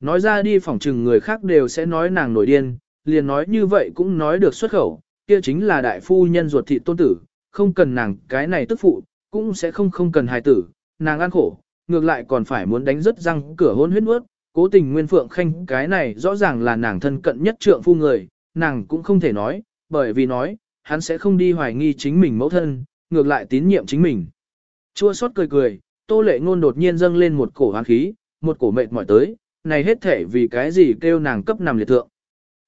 Nói ra đi phỏng chừng người khác đều sẽ nói nàng nổi điên, liền nói như vậy cũng nói được xuất khẩu, kia chính là đại phu nhân ruột thị tôn tử, không cần nàng cái này tức phụ, cũng sẽ không không cần hài tử, nàng ăn khổ, ngược lại còn phải muốn đánh rất răng cửa hôn huyết nuốt, cố tình Nguyên Phượng Khanh cái này rõ ràng là nàng thân cận nhất trượng phu người, nàng cũng không thể nói, bởi vì nói, hắn sẽ không đi hoài nghi chính mình mẫu thân, ngược lại tín nhiệm chính mình. Chua xót cười cười, tô lệ ngôn đột nhiên dâng lên một cổ hoang khí, một cổ mệt mỏi tới, này hết thể vì cái gì kêu nàng cấp nằm liệt thượng.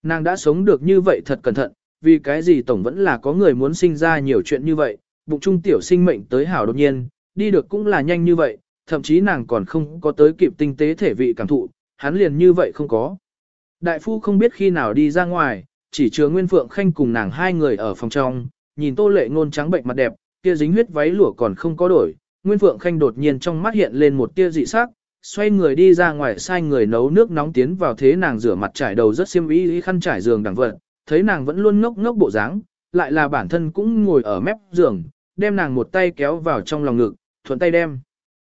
Nàng đã sống được như vậy thật cẩn thận, vì cái gì tổng vẫn là có người muốn sinh ra nhiều chuyện như vậy, bụng trung tiểu sinh mệnh tới hảo đột nhiên, đi được cũng là nhanh như vậy, thậm chí nàng còn không có tới kịp tinh tế thể vị cảm thụ, hắn liền như vậy không có. Đại phu không biết khi nào đi ra ngoài, chỉ chứa Nguyên Phượng Khanh cùng nàng hai người ở phòng trong, nhìn tô lệ ngôn trắng bệnh mặt đẹp, kia dính huyết váy lụa còn không có đổi, Nguyên Phượng Khanh đột nhiên trong mắt hiện lên một tia dị sắc, xoay người đi ra ngoài sai người nấu nước nóng tiến vào thế nàng rửa mặt trải đầu rất xiêm y khăn trải giường đằng vật, thấy nàng vẫn luôn ngốc ngốc bộ dáng, lại là bản thân cũng ngồi ở mép giường, đem nàng một tay kéo vào trong lòng ngực, thuận tay đem.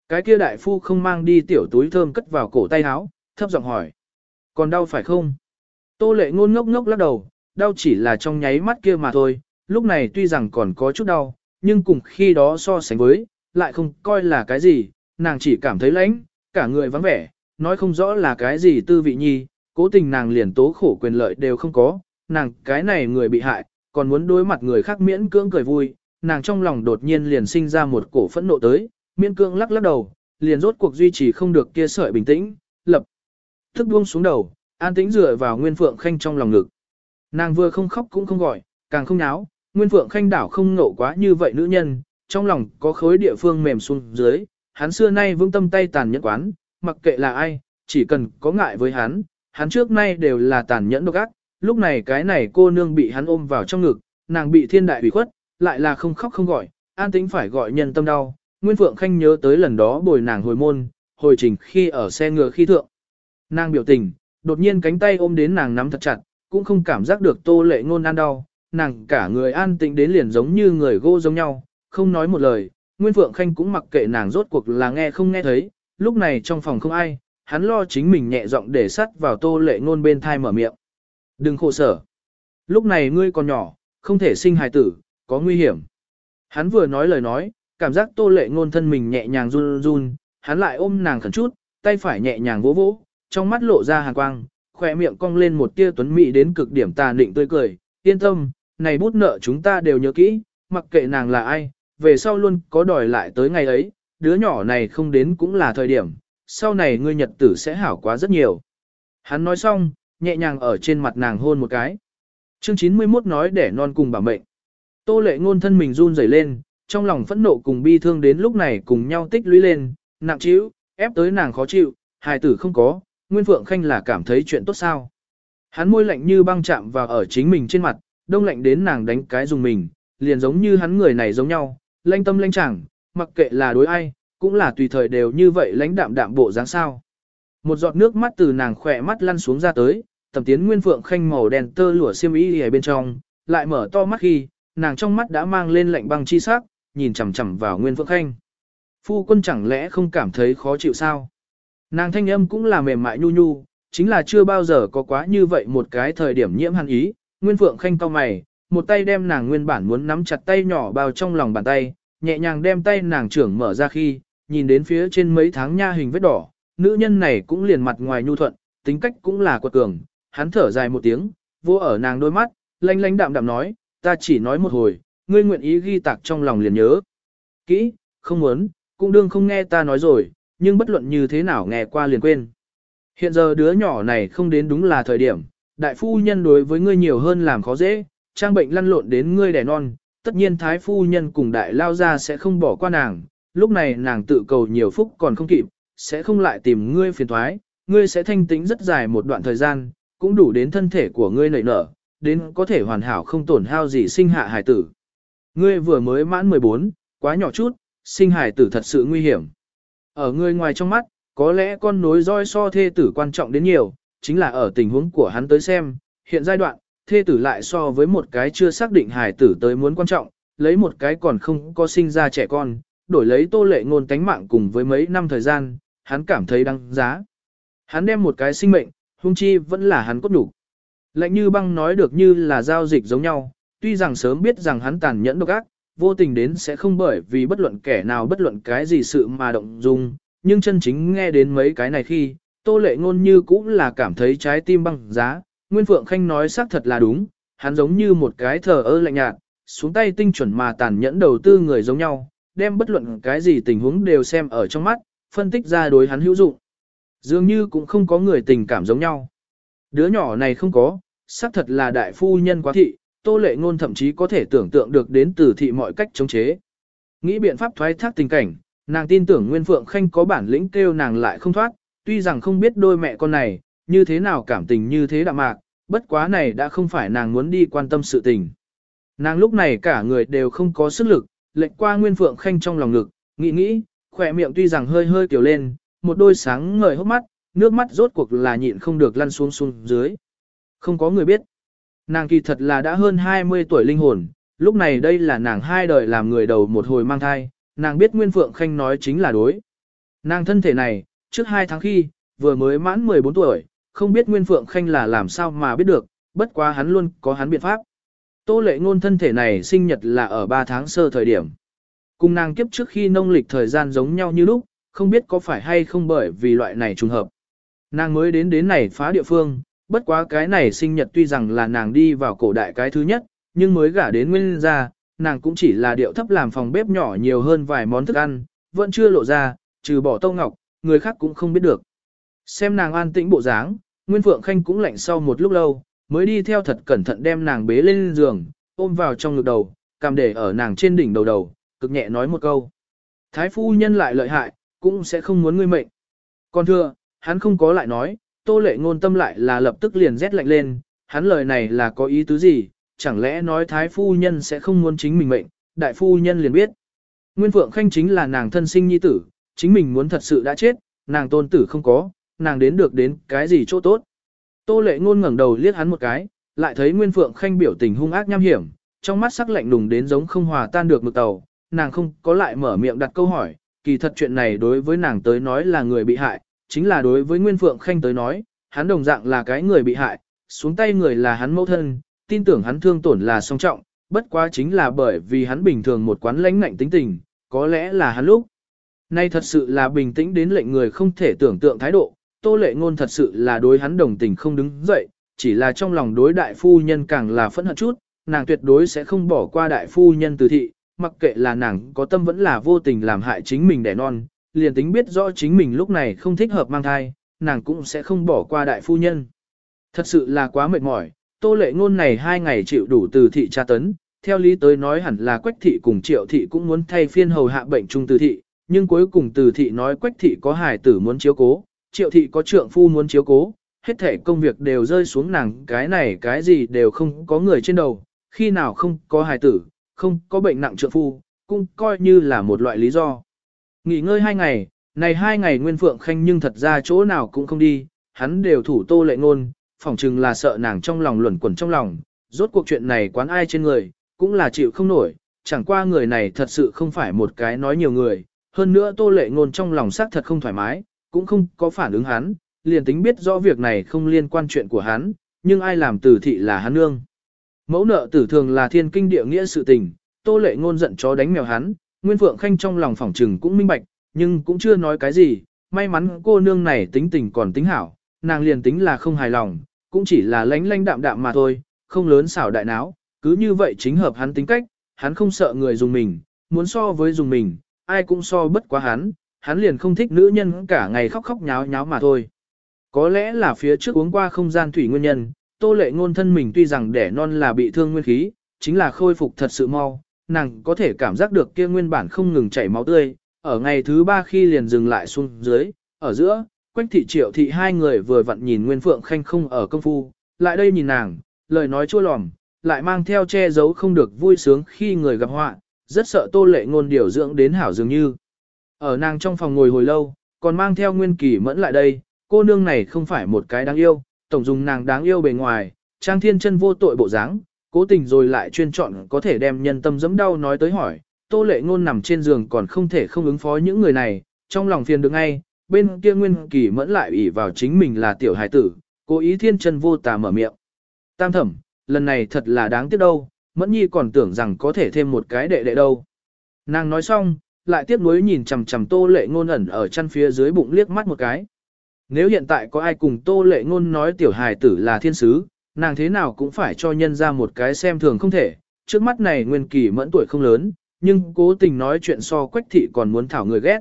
Cái kia đại phu không mang đi tiểu túi thơm cất vào cổ tay áo, thấp giọng hỏi. Còn đau phải không? Tô lệ ngôn ngốc ngốc lắc đầu, đau chỉ là trong nháy mắt kia mà thôi, lúc này tuy rằng còn có chút đau, nhưng cùng khi đó so sánh với, lại không coi là cái gì, nàng chỉ cảm thấy lãnh, cả người vắng vẻ, nói không rõ là cái gì tư vị nhi, cố tình nàng liền tố khổ quyền lợi đều không có, nàng cái này người bị hại, còn muốn đối mặt người khác miễn cưỡng cười vui, nàng trong lòng đột nhiên liền sinh ra một cổ phẫn nộ tới, miễn cưỡng lắc lắc đầu, liền rốt cuộc duy trì không được kia sợi bình tĩnh, lập tức buông xuống đầu, an tĩnh dựa vào Nguyên Phượng Khanh trong lòng ngực. Nàng vừa không khóc cũng không gọi, càng không náo, Nguyên Phượng Khanh đảo không nộ quá như vậy nữ nhân, trong lòng có khối địa phương mềm xuống dưới, hắn xưa nay vững tâm tay tàn nhẫn quán, mặc kệ là ai, chỉ cần có ngại với hắn, hắn trước nay đều là tàn nhẫn độc ác, lúc này cái này cô nương bị hắn ôm vào trong ngực, nàng bị thiên đại ủy khuất, lại là không khóc không gọi, an tĩnh phải gọi nhân tâm đau. Nguyên Phượng Khanh nhớ tới lần đó bồi nàng hồi môn, hồi trình khi ở xe ngựa khi thượng. Nàng biểu tình, đột nhiên cánh tay ôm đến nàng nắm thật chặt, cũng không cảm giác được tô lệ ngôn an đau, nàng cả người an tĩnh đến liền giống như người gô giống nhau, không nói một lời, Nguyên Phượng Khanh cũng mặc kệ nàng rốt cuộc là nghe không nghe thấy, lúc này trong phòng không ai, hắn lo chính mình nhẹ giọng để sắt vào tô lệ ngôn bên thai mở miệng. Đừng khổ sở. Lúc này ngươi còn nhỏ, không thể sinh hài tử, có nguy hiểm. Hắn vừa nói lời nói, cảm giác tô lệ ngôn thân mình nhẹ nhàng run run, hắn lại ôm nàng khẩn chút, tay phải nhẹ nhàng vỗ vỗ, trong mắt lộ ra hàn quang, khỏe miệng cong lên một tia tuấn mỹ đến cực điểm tà định tươi cười, yên tâm, này bút nợ chúng ta đều nhớ kỹ, mặc kệ nàng là ai, về sau luôn có đòi lại tới ngày ấy, đứa nhỏ này không đến cũng là thời điểm, sau này ngươi nhật tử sẽ hảo quá rất nhiều. Hắn nói xong, nhẹ nhàng ở trên mặt nàng hôn một cái. Chương 91 nói để non cùng bảo mệnh. Tô lệ ngôn thân mình run rẩy lên, trong lòng phẫn nộ cùng bi thương đến lúc này cùng nhau tích lũy lên, nặng chịu, ép tới nàng khó chịu, hài tử không có, Nguyên Phượng Khanh là cảm thấy chuyện tốt sao. Hắn môi lạnh như băng chạm vào ở chính mình trên mặt, đông lạnh đến nàng đánh cái dùng mình, liền giống như hắn người này giống nhau, lanh tâm lanh chẳng, mặc kệ là đối ai, cũng là tùy thời đều như vậy lãnh đạm đạm bộ dáng sao. Một giọt nước mắt từ nàng khỏe mắt lăn xuống ra tới, tầm tiến nguyên phượng khanh màu đen tơ lụa xiêm y ở bên trong, lại mở to mắt khi, nàng trong mắt đã mang lên lạnh băng chi sắc, nhìn chằm chằm vào nguyên phượng khanh. Phu quân chẳng lẽ không cảm thấy khó chịu sao? Nàng thanh âm cũng là mềm mại nhu nhu, chính là chưa bao giờ có quá như vậy một cái thời điểm nhiễm hàn ý, nguyên phượng khanh cau mày, một tay đem nàng nguyên bản muốn nắm chặt tay nhỏ bao trong lòng bàn tay, nhẹ nhàng đem tay nàng trưởng mở ra khi, nhìn đến phía trên mấy tháng nha hình vết đỏ, nữ nhân này cũng liền mặt ngoài nhu thuận, tính cách cũng là quật cường, hắn thở dài một tiếng, vô ở nàng đôi mắt, lanh lanh đạm đạm nói, ta chỉ nói một hồi, ngươi nguyện ý ghi tạc trong lòng liền nhớ. Kỹ, không muốn, cũng đương không nghe ta nói rồi, nhưng bất luận như thế nào nghe qua liền quên. Hiện giờ đứa nhỏ này không đến đúng là thời điểm, đại phu nhân đối với ngươi nhiều hơn làm khó dễ, trang bệnh lăn lộn đến ngươi đẻ non, tất nhiên thái phu nhân cùng đại lao ra sẽ không bỏ qua nàng, lúc này nàng tự cầu nhiều phúc còn không kịp, sẽ không lại tìm ngươi phiền thoái, ngươi sẽ thanh tĩnh rất dài một đoạn thời gian, cũng đủ đến thân thể của ngươi nảy nở, đến có thể hoàn hảo không tổn hao gì sinh hạ hải tử. Ngươi vừa mới mãn 14, quá nhỏ chút, sinh hải tử thật sự nguy hiểm. Ở ngươi ngoài trong mắt, có lẽ con nối roi so thê tử quan trọng đến nhiều, chính là ở tình huống của hắn tới xem, hiện giai đoạn, thê tử lại so với một cái chưa xác định hài tử tới muốn quan trọng, lấy một cái còn không có sinh ra trẻ con, đổi lấy tô lệ ngôn tánh mạng cùng với mấy năm thời gian, hắn cảm thấy đáng giá. Hắn đem một cái sinh mệnh, hung chi vẫn là hắn cốt đủ. Lạnh như băng nói được như là giao dịch giống nhau, tuy rằng sớm biết rằng hắn tàn nhẫn độc ác, vô tình đến sẽ không bởi vì bất luận kẻ nào bất luận cái gì sự mà động dung, nhưng chân chính nghe đến mấy cái này khi, tô lệ ngôn như cũng là cảm thấy trái tim băng giá, Nguyên Phượng Khanh nói xác thật là đúng, hắn giống như một cái thờ ơ lạnh nhạt, xuống tay tinh chuẩn mà tàn nhẫn đầu tư người giống nhau, đem bất luận cái gì tình huống đều xem ở trong mắt, phân tích ra đối hắn hữu dụng. Dường như cũng không có người tình cảm giống nhau. Đứa nhỏ này không có, xác thật là đại phu nhân quá thị, tô lệ ngôn thậm chí có thể tưởng tượng được đến từ thị mọi cách chống chế. Nghĩ biện pháp thoái thác tình cảnh, nàng tin tưởng Nguyên Phượng Khanh có bản lĩnh kêu nàng lại không thoát, tuy rằng không biết đôi mẹ con này, như thế nào cảm tình như thế đạm mạc, bất quá này đã không phải nàng muốn đi quan tâm sự tình. Nàng lúc này cả người đều không có sức lực, lệnh qua Nguyên Phượng Khanh trong lòng ngực, nghĩ nghĩ, khỏe miệng tuy rằng hơi hơi kiểu lên, một đôi sáng ngời hốc mắt, nước mắt rốt cuộc là nhịn không được lăn xuống xuống dưới. Không có người biết. Nàng kỳ thật là đã hơn 20 tuổi linh hồn, lúc này đây là nàng hai đời làm người đầu một hồi mang thai, nàng biết Nguyên Phượng Khanh nói chính là đối. Nàng thân thể này, trước hai tháng khi, vừa mới mãn 14 tuổi, không biết Nguyên Phượng Khanh là làm sao mà biết được, bất quá hắn luôn có hắn biện pháp. Tô lệ ngôn thân thể này sinh nhật là ở 3 tháng sơ thời điểm. Cùng nàng kiếp trước khi nông lịch thời gian giống nhau như lúc, không biết có phải hay không bởi vì loại này trùng hợp. Nàng mới đến đến này phá địa phương, bất quá cái này sinh nhật tuy rằng là nàng đi vào cổ đại cái thứ nhất, nhưng mới gả đến nguyên gia, nàng cũng chỉ là điệu thấp làm phòng bếp nhỏ nhiều hơn vài món thức ăn, vẫn chưa lộ ra, trừ bỏ tô ngọc, người khác cũng không biết được. Xem nàng an tĩnh bộ dáng, Nguyên Phượng Khanh cũng lạnh sau một lúc lâu, mới đi theo thật cẩn thận đem nàng bế lên giường, ôm vào trong ngực đầu, cầm để ở nàng trên đỉnh đầu đầu, cực nhẹ nói một câu. Thái phu nhân lại lợi hại, cũng sẽ không muốn ngươi mệnh. Còn thưa, hắn không có lại nói, tô lệ ngôn tâm lại là lập tức liền rét lạnh lên, hắn lời này là có ý tứ gì, chẳng lẽ nói thái phu nhân sẽ không muốn chính mình mệnh, đại phu nhân liền biết. Nguyên Phượng Khanh chính là nàng thân sinh nhi tử, chính mình muốn thật sự đã chết, nàng tôn tử không có, nàng đến được đến cái gì chỗ tốt. Tô lệ ngôn ngẩng đầu liếc hắn một cái, lại thấy Nguyên Phượng Khanh biểu tình hung ác nham hiểm, trong mắt sắc lạnh lùng đến giống không hòa tan được mực tàu, nàng không có lại mở miệng đặt câu hỏi, kỳ thật chuyện này đối với nàng tới nói là người bị hại, chính là đối với Nguyên Phượng Khanh tới nói, hắn đồng dạng là cái người bị hại, xuống tay người là hắn mẫu thân, tin tưởng hắn thương tổn là song trọng, bất quá chính là bởi vì hắn bình thường một quán lãnh ngạnh tính tình, có lẽ là hắn lúc. Nay thật sự là bình tĩnh đến lệnh người không thể tưởng tượng thái độ, tô lệ ngôn thật sự là đối hắn đồng tình không đứng dậy, chỉ là trong lòng đối đại phu nhân càng là phẫn hận chút, nàng tuyệt đối sẽ không bỏ qua đại phu nhân từ thị, mặc kệ là nàng có tâm vẫn là vô tình làm hại chính mình đẻ non, liền tính biết rõ chính mình lúc này không thích hợp mang thai, nàng cũng sẽ không bỏ qua đại phu nhân. Thật sự là quá mệt mỏi, tô lệ ngôn này hai ngày chịu đủ từ thị tra tấn, theo lý tới nói hẳn là quách thị cùng triệu thị cũng muốn thay phiên hầu hạ bệnh trung từ thị, nhưng cuối cùng từ thị nói quách thị có hài tử muốn chiếu cố, triệu thị có trượng phu muốn chiếu cố, hết thể công việc đều rơi xuống nàng cái này cái gì đều không có người trên đầu, khi nào không có hài tử, không có bệnh nặng trượng phu, cũng coi như là một loại lý do. Nghỉ ngơi hai ngày, này hai ngày Nguyên Phượng Khanh nhưng thật ra chỗ nào cũng không đi, hắn đều thủ tô lệ ngôn, phỏng chừng là sợ nàng trong lòng luẩn quẩn trong lòng, rốt cuộc chuyện này quán ai trên người, cũng là chịu không nổi, chẳng qua người này thật sự không phải một cái nói nhiều người, hơn nữa tô lệ ngôn trong lòng xác thật không thoải mái, cũng không có phản ứng hắn, liền tính biết rõ việc này không liên quan chuyện của hắn, nhưng ai làm tử thị là hắn nương. Mẫu nợ tử thường là thiên kinh địa nghĩa sự tình, tô lệ ngôn giận chó đánh mèo hắn, Nguyên Phượng Khanh trong lòng phỏng trừng cũng minh bạch, nhưng cũng chưa nói cái gì, may mắn cô nương này tính tình còn tính hảo, nàng liền tính là không hài lòng, cũng chỉ là lánh lánh đạm đạm mà thôi, không lớn xảo đại náo, cứ như vậy chính hợp hắn tính cách, hắn không sợ người dùng mình, muốn so với dùng mình, ai cũng so bất quá hắn, hắn liền không thích nữ nhân cả ngày khóc khóc nháo nháo mà thôi. Có lẽ là phía trước uống qua không gian thủy nguyên nhân, tô lệ ngôn thân mình tuy rằng đẻ non là bị thương nguyên khí, chính là khôi phục thật sự mau, nàng có thể cảm giác được kia nguyên bản không ngừng chảy máu tươi, ở ngày thứ ba khi liền dừng lại xuống dưới, ở giữa, quách thị triệu thị hai người vừa vặn nhìn Nguyên Phượng Khanh không ở công phu, lại đây nhìn nàng, lời nói chua lòm, lại mang theo che giấu không được vui sướng khi người gặp họa, rất sợ tô lệ ngôn điều dưỡng đến hảo dường như. Ở nàng trong phòng ngồi hồi lâu, còn mang theo nguyên kỳ mẫn lại đây, cô nương này không phải một cái đáng yêu, tổng dùng nàng đáng yêu bề ngoài, trang thiên chân vô tội bộ dáng, cố tình rồi lại chuyên chọn có thể đem nhân tâm dẫm đau nói tới hỏi, tô lệ ngôn nằm trên giường còn không thể không ứng phó những người này, trong lòng phiền được ngay, bên kia nguyên kỳ mẫn lại ủy vào chính mình là tiểu hài tử, cố ý thiên chân vô tà mở miệng. Tam thẩm, lần này thật là đáng tiếc đâu, mẫn nhi còn tưởng rằng có thể thêm một cái đệ đệ đâu. Nàng nói xong, lại tiếc nuối nhìn chằm chằm tô lệ ngôn ẩn ở chân phía dưới bụng liếc mắt một cái. Nếu hiện tại có ai cùng tô lệ ngôn nói tiểu hài tử là thiên sứ, nàng thế nào cũng phải cho nhân ra một cái xem thường không thể, trước mắt này nguyên kỳ mẫn tuổi không lớn, nhưng cố tình nói chuyện so quách thị còn muốn thảo người ghét.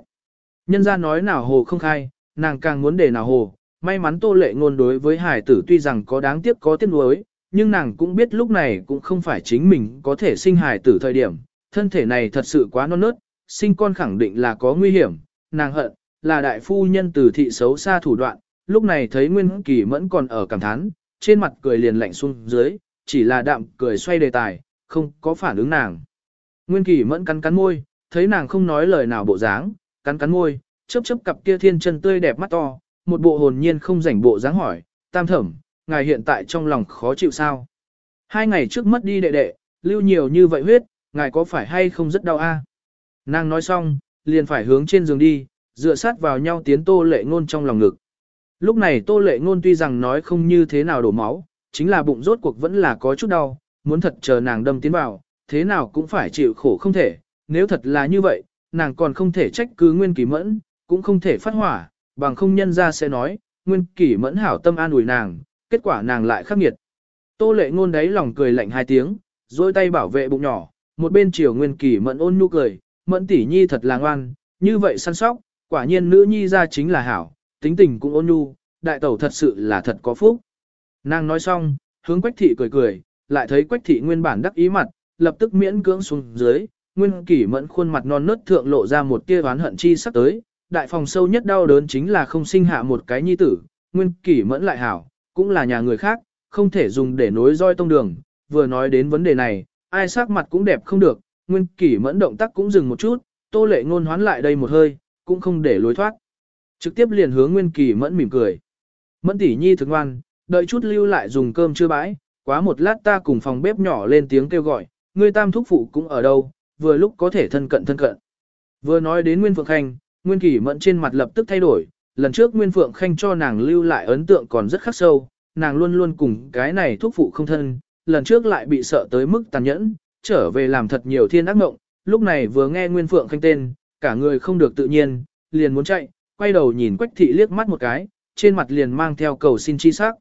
Nhân ra nói nào hồ không khai, nàng càng muốn để nào hồ, may mắn tô lệ ngôn đối với hải tử tuy rằng có đáng tiếc có tiếc nuối, nhưng nàng cũng biết lúc này cũng không phải chính mình có thể sinh hải tử thời điểm, thân thể này thật sự quá non nớt, sinh con khẳng định là có nguy hiểm, nàng hận, là đại phu nhân từ thị xấu xa thủ đoạn, lúc này thấy Nguyên Kỳ Mẫn còn ở cảm thán, trên mặt cười liền lạnh xuống dưới, chỉ là đạm cười xoay đề tài, không có phản ứng nàng. Nguyên Kỳ Mẫn cắn cắn môi, thấy nàng không nói lời nào bộ dáng, cắn cắn môi, chớp chớp cặp kia thiên chân tươi đẹp mắt to, một bộ hồn nhiên không rảnh bộ dáng hỏi, tam thẩm, ngài hiện tại trong lòng khó chịu sao? Hai ngày trước mất đi đệ đệ, lưu nhiều như vậy huyết, ngài có phải hay không rất đau a? Nàng nói xong, liền phải hướng trên giường đi, dựa sát vào nhau tiến tô lệ ngôn trong lòng ngực. Lúc này tô lệ ngôn tuy rằng nói không như thế nào đổ máu, chính là bụng rốt cuộc vẫn là có chút đau, muốn thật chờ nàng đâm tiến vào, thế nào cũng phải chịu khổ không thể, nếu thật là như vậy, nàng còn không thể trách cứ nguyên kỳ mẫn, cũng không thể phát hỏa, bằng không nhân ra sẽ nói, nguyên kỳ mẫn hảo tâm an ủi nàng, kết quả nàng lại khắc nghiệt. Tô lệ ngôn đấy lòng cười lạnh hai tiếng, dôi tay bảo vệ bụng nhỏ, một bên chiều nguyên kỳ mẫn ôn nhu cười, mẫn tỷ nhi thật là ngoan, như vậy săn sóc, quả nhiên nữ nhi ra chính là hảo, tính tình cũng ôn nhu, đại tẩu thật sự là thật có phúc. Nàng nói xong, hướng quách thị cười cười, lại thấy quách thị nguyên bản đắc ý mặt, lập tức miễn cưỡng xuống dưới, nguyên kỷ mẫn khuôn mặt non nớt thượng lộ ra một tia oán hận chi sắp tới, đại phòng sâu nhất đau đớn chính là không sinh hạ một cái nhi tử, nguyên kỷ mẫn lại hảo, cũng là nhà người khác, không thể dùng để nối roi tông đường, vừa nói đến vấn đề này, ai sắc mặt cũng đẹp không được, nguyên kỷ mẫn động tác cũng dừng một chút, tô lệ ngôn hoán lại đây một hơi, cũng không để lối thoát. Trực tiếp liền hướng nguyên kỷ mẫn mỉm cười. Mẫn tỷ nhi thức ngoan, đợi chút lưu lại dùng cơm chưa bãi, quá một lát ta cùng phòng bếp nhỏ lên tiếng kêu gọi, người tam thúc phụ cũng ở đâu, vừa lúc có thể thân cận thân cận. Vừa nói đến Nguyên Phượng Khanh, Nguyên Kỳ Mẫn trên mặt lập tức thay đổi, lần trước Nguyên Phượng Khanh cho nàng lưu lại ấn tượng còn rất khắc sâu, nàng luôn luôn cùng cái này thúc phụ không thân, lần trước lại bị sợ tới mức tàn nhẫn, trở về làm thật nhiều thiên ác mộng, lúc này vừa nghe Nguyên Phượng Khanh tên, cả người không được tự nhiên, liền muốn chạy, quay đầu nhìn Quách Thị liếc mắt một cái, trên mặt liền mang theo cầu xin chi sắc.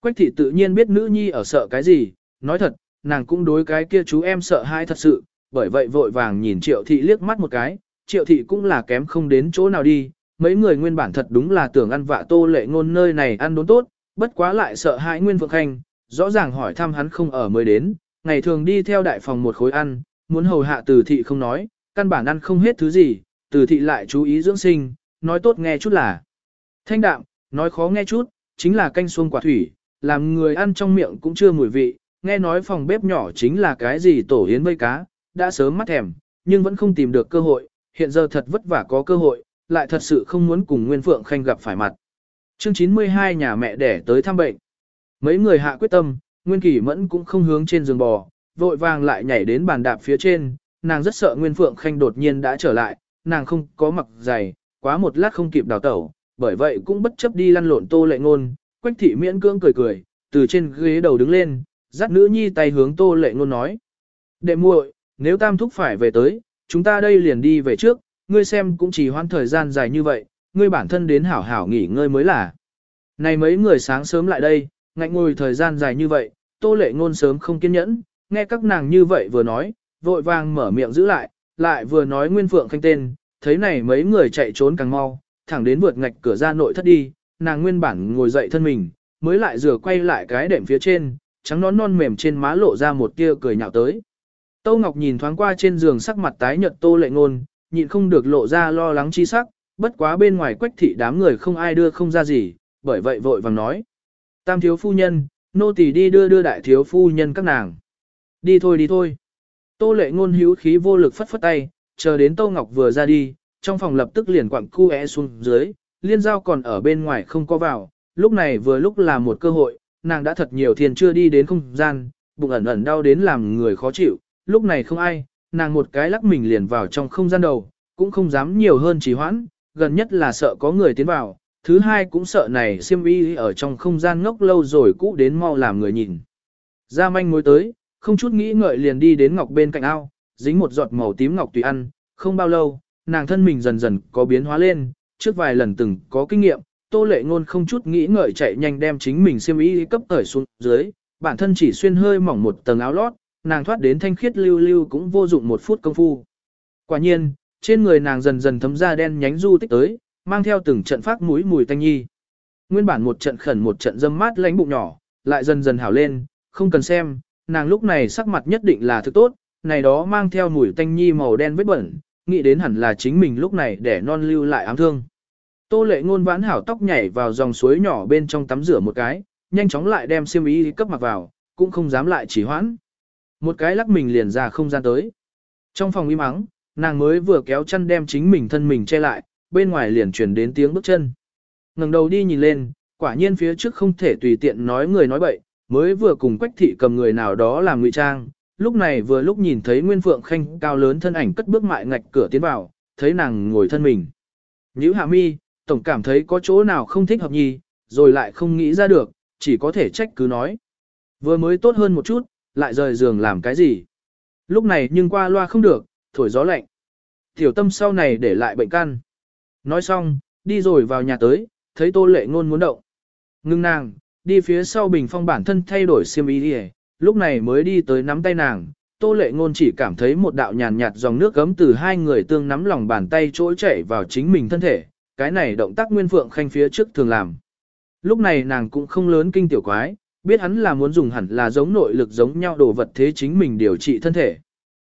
Quách Thị tự nhiên biết nữ nhi ở sợ cái gì, nói thật, nàng cũng đối cái kia chú em sợ hai thật sự, bởi vậy vội vàng nhìn Triệu Thị liếc mắt một cái, Triệu Thị cũng là kém không đến chỗ nào đi, mấy người nguyên bản thật đúng là tưởng ăn vạ tô lệ ngôn nơi này ăn đốn tốt, bất quá lại sợ hãi Nguyên Phượng Khanh, rõ ràng hỏi thăm hắn không ở mới đến, ngày thường đi theo đại phòng một khối ăn, muốn hầu hạ từ thị không nói, căn bản ăn không hết thứ gì, từ thị lại chú ý dưỡng sinh, nói tốt nghe chút là thanh đạm, nói khó nghe chút, chính là canh xuông quả thủy, làm người ăn trong miệng cũng chưa mùi vị, nghe nói phòng bếp nhỏ chính là cái gì tổ yến vây cá, đã sớm mắt thèm, nhưng vẫn không tìm được cơ hội, hiện giờ thật vất vả có cơ hội, lại thật sự không muốn cùng Nguyên Phượng Khanh gặp phải mặt. Chương 92 nhà mẹ đẻ tới thăm bệnh. Mấy người hạ quyết tâm, Nguyên Kỳ Mẫn cũng không hướng trên giường bò, vội vàng lại nhảy đến bàn đạp phía trên, nàng rất sợ Nguyên Phượng Khanh đột nhiên đã trở lại, nàng không có mặc giày, quá một lát không kịp đào tẩu, bởi vậy cũng bất chấp đi lăn lộn tô lệ ngôn, quách thị miễn cưỡng cười cười, từ trên ghế đầu đứng lên, dắt nữ nhi tay hướng tô lệ ngôn nói. Đệ muội, nếu tam thúc phải về tới, chúng ta đây liền đi về trước, ngươi xem cũng chỉ hoãn thời gian dài như vậy, ngươi bản thân đến hảo hảo nghỉ ngơi mới là. Này mấy người sáng sớm lại đây, ngạnh ngồi thời gian dài như vậy, tô lệ ngôn sớm không kiên nhẫn, nghe các nàng như vậy vừa nói, vội vàng mở miệng giữ lại, lại vừa nói Nguyên Phượng Khanh tên, thấy này mấy người chạy trốn càng mau, thẳng đến vượt ngạch cửa ra nội thất đi, nàng nguyên bản ngồi dậy thân mình, mới lại rửa quay lại cái đệm phía trên, trắng nón non mềm trên má lộ ra một tia cười nhạo tới. Tô Ngọc nhìn thoáng qua trên giường sắc mặt tái nhợt Tô Lệ Ngôn, nhịn không được lộ ra lo lắng chi sắc, bất quá bên ngoài quách thị đám người không ai đưa không ra gì, bởi vậy vội vàng nói. Tam thiếu phu nhân, nô tỳ đi đưa đưa đại thiếu phu nhân các nàng. Đi thôi đi thôi. Tô lệ ngôn hữu khí vô lực phất phất tay, chờ đến Tô Ngọc vừa ra đi, trong phòng lập tức liền quặng cu é xuống dưới, liên giao còn ở bên ngoài không có vào, lúc này vừa lúc là một cơ hội, nàng đã thật nhiều thiền chưa đi đến không gian, bụng ẩn ẩn đau đến làm người khó chịu, lúc này không ai, nàng một cái lắc mình liền vào trong không gian đầu, cũng không dám nhiều hơn trì hoãn, gần nhất là sợ có người tiến vào, thứ hai cũng sợ này siêm y ở trong không gian ngốc lâu rồi cũ đến mau làm người nhìn. Ra manh mối tới, không chút nghĩ ngợi liền đi đến ngọc bên cạnh ao, dính một giọt màu tím ngọc tùy ăn, không bao lâu, nàng thân mình dần dần có biến hóa lên, trước vài lần từng có kinh nghiệm, tô lệ ngôn không chút nghĩ ngợi chạy nhanh đem chính mình siêm y cấp cởi xuống dưới, bản thân chỉ xuyên hơi mỏng một tầng áo lót, nàng thoát đến thanh khiết lưu lưu cũng vô dụng một phút công phu. Quả nhiên, trên người nàng dần dần thấm ra đen nhánh du tích tới, mang theo từng trận phát mũi mùi tanh nhi. Nguyên bản một trận khẩn một trận dâm mát lánh bụng nhỏ, lại dần dần hảo lên, không cần xem, nàng lúc này sắc mặt nhất định là thứ tốt, này đó mang theo mùi tanh nhi màu đen vết bẩn, nghĩ đến hẳn là chính mình lúc này để non lưu lại ám thương. Tô lệ ngôn vãn hảo tóc nhảy vào dòng suối nhỏ bên trong tắm rửa một cái, nhanh chóng lại đem xiêm y cấp mặc vào, cũng không dám lại chỉ hoãn. Một cái lắc mình liền ra không gian tới. Trong phòng im ắng, nàng mới vừa kéo chân đem chính mình thân mình che lại, bên ngoài liền truyền đến tiếng bước chân. ngẩng đầu đi nhìn lên, quả nhiên phía trước không thể tùy tiện nói người nói bậy, mới vừa cùng quách thị cầm người nào đó làm ngụy trang, lúc này vừa lúc nhìn thấy Nguyên Phượng Khanh cao lớn thân ảnh cất bước mại ngạch cửa tiến vào, thấy nàng ngồi thân mình. Nhữ hạ mi, tổng cảm thấy có chỗ nào không thích hợp nhì, rồi lại không nghĩ ra được, chỉ có thể trách cứ nói. Vừa mới tốt hơn một chút, lại rời giường làm cái gì. Lúc này nhưng qua loa không được, thổi gió lạnh. Tiểu tâm sau này để lại bệnh căn. Nói xong, đi rồi vào nhà tới, thấy tô lệ ngôn muốn động. Ngưng nàng, đi phía sau bình phong bản thân thay đổi xiêm y đi lúc này mới đi tới nắm tay nàng. Tô lệ ngôn chỉ cảm thấy một đạo nhàn nhạt dòng nước gấm từ hai người tương nắm lòng bàn tay trỗi chảy vào chính mình thân thể, cái này động tác nguyên phượng khanh phía trước thường làm. Lúc này nàng cũng không lớn kinh tiểu quái, biết hắn là muốn dùng hẳn là giống nội lực giống nhau đồ vật thế chính mình điều trị thân thể.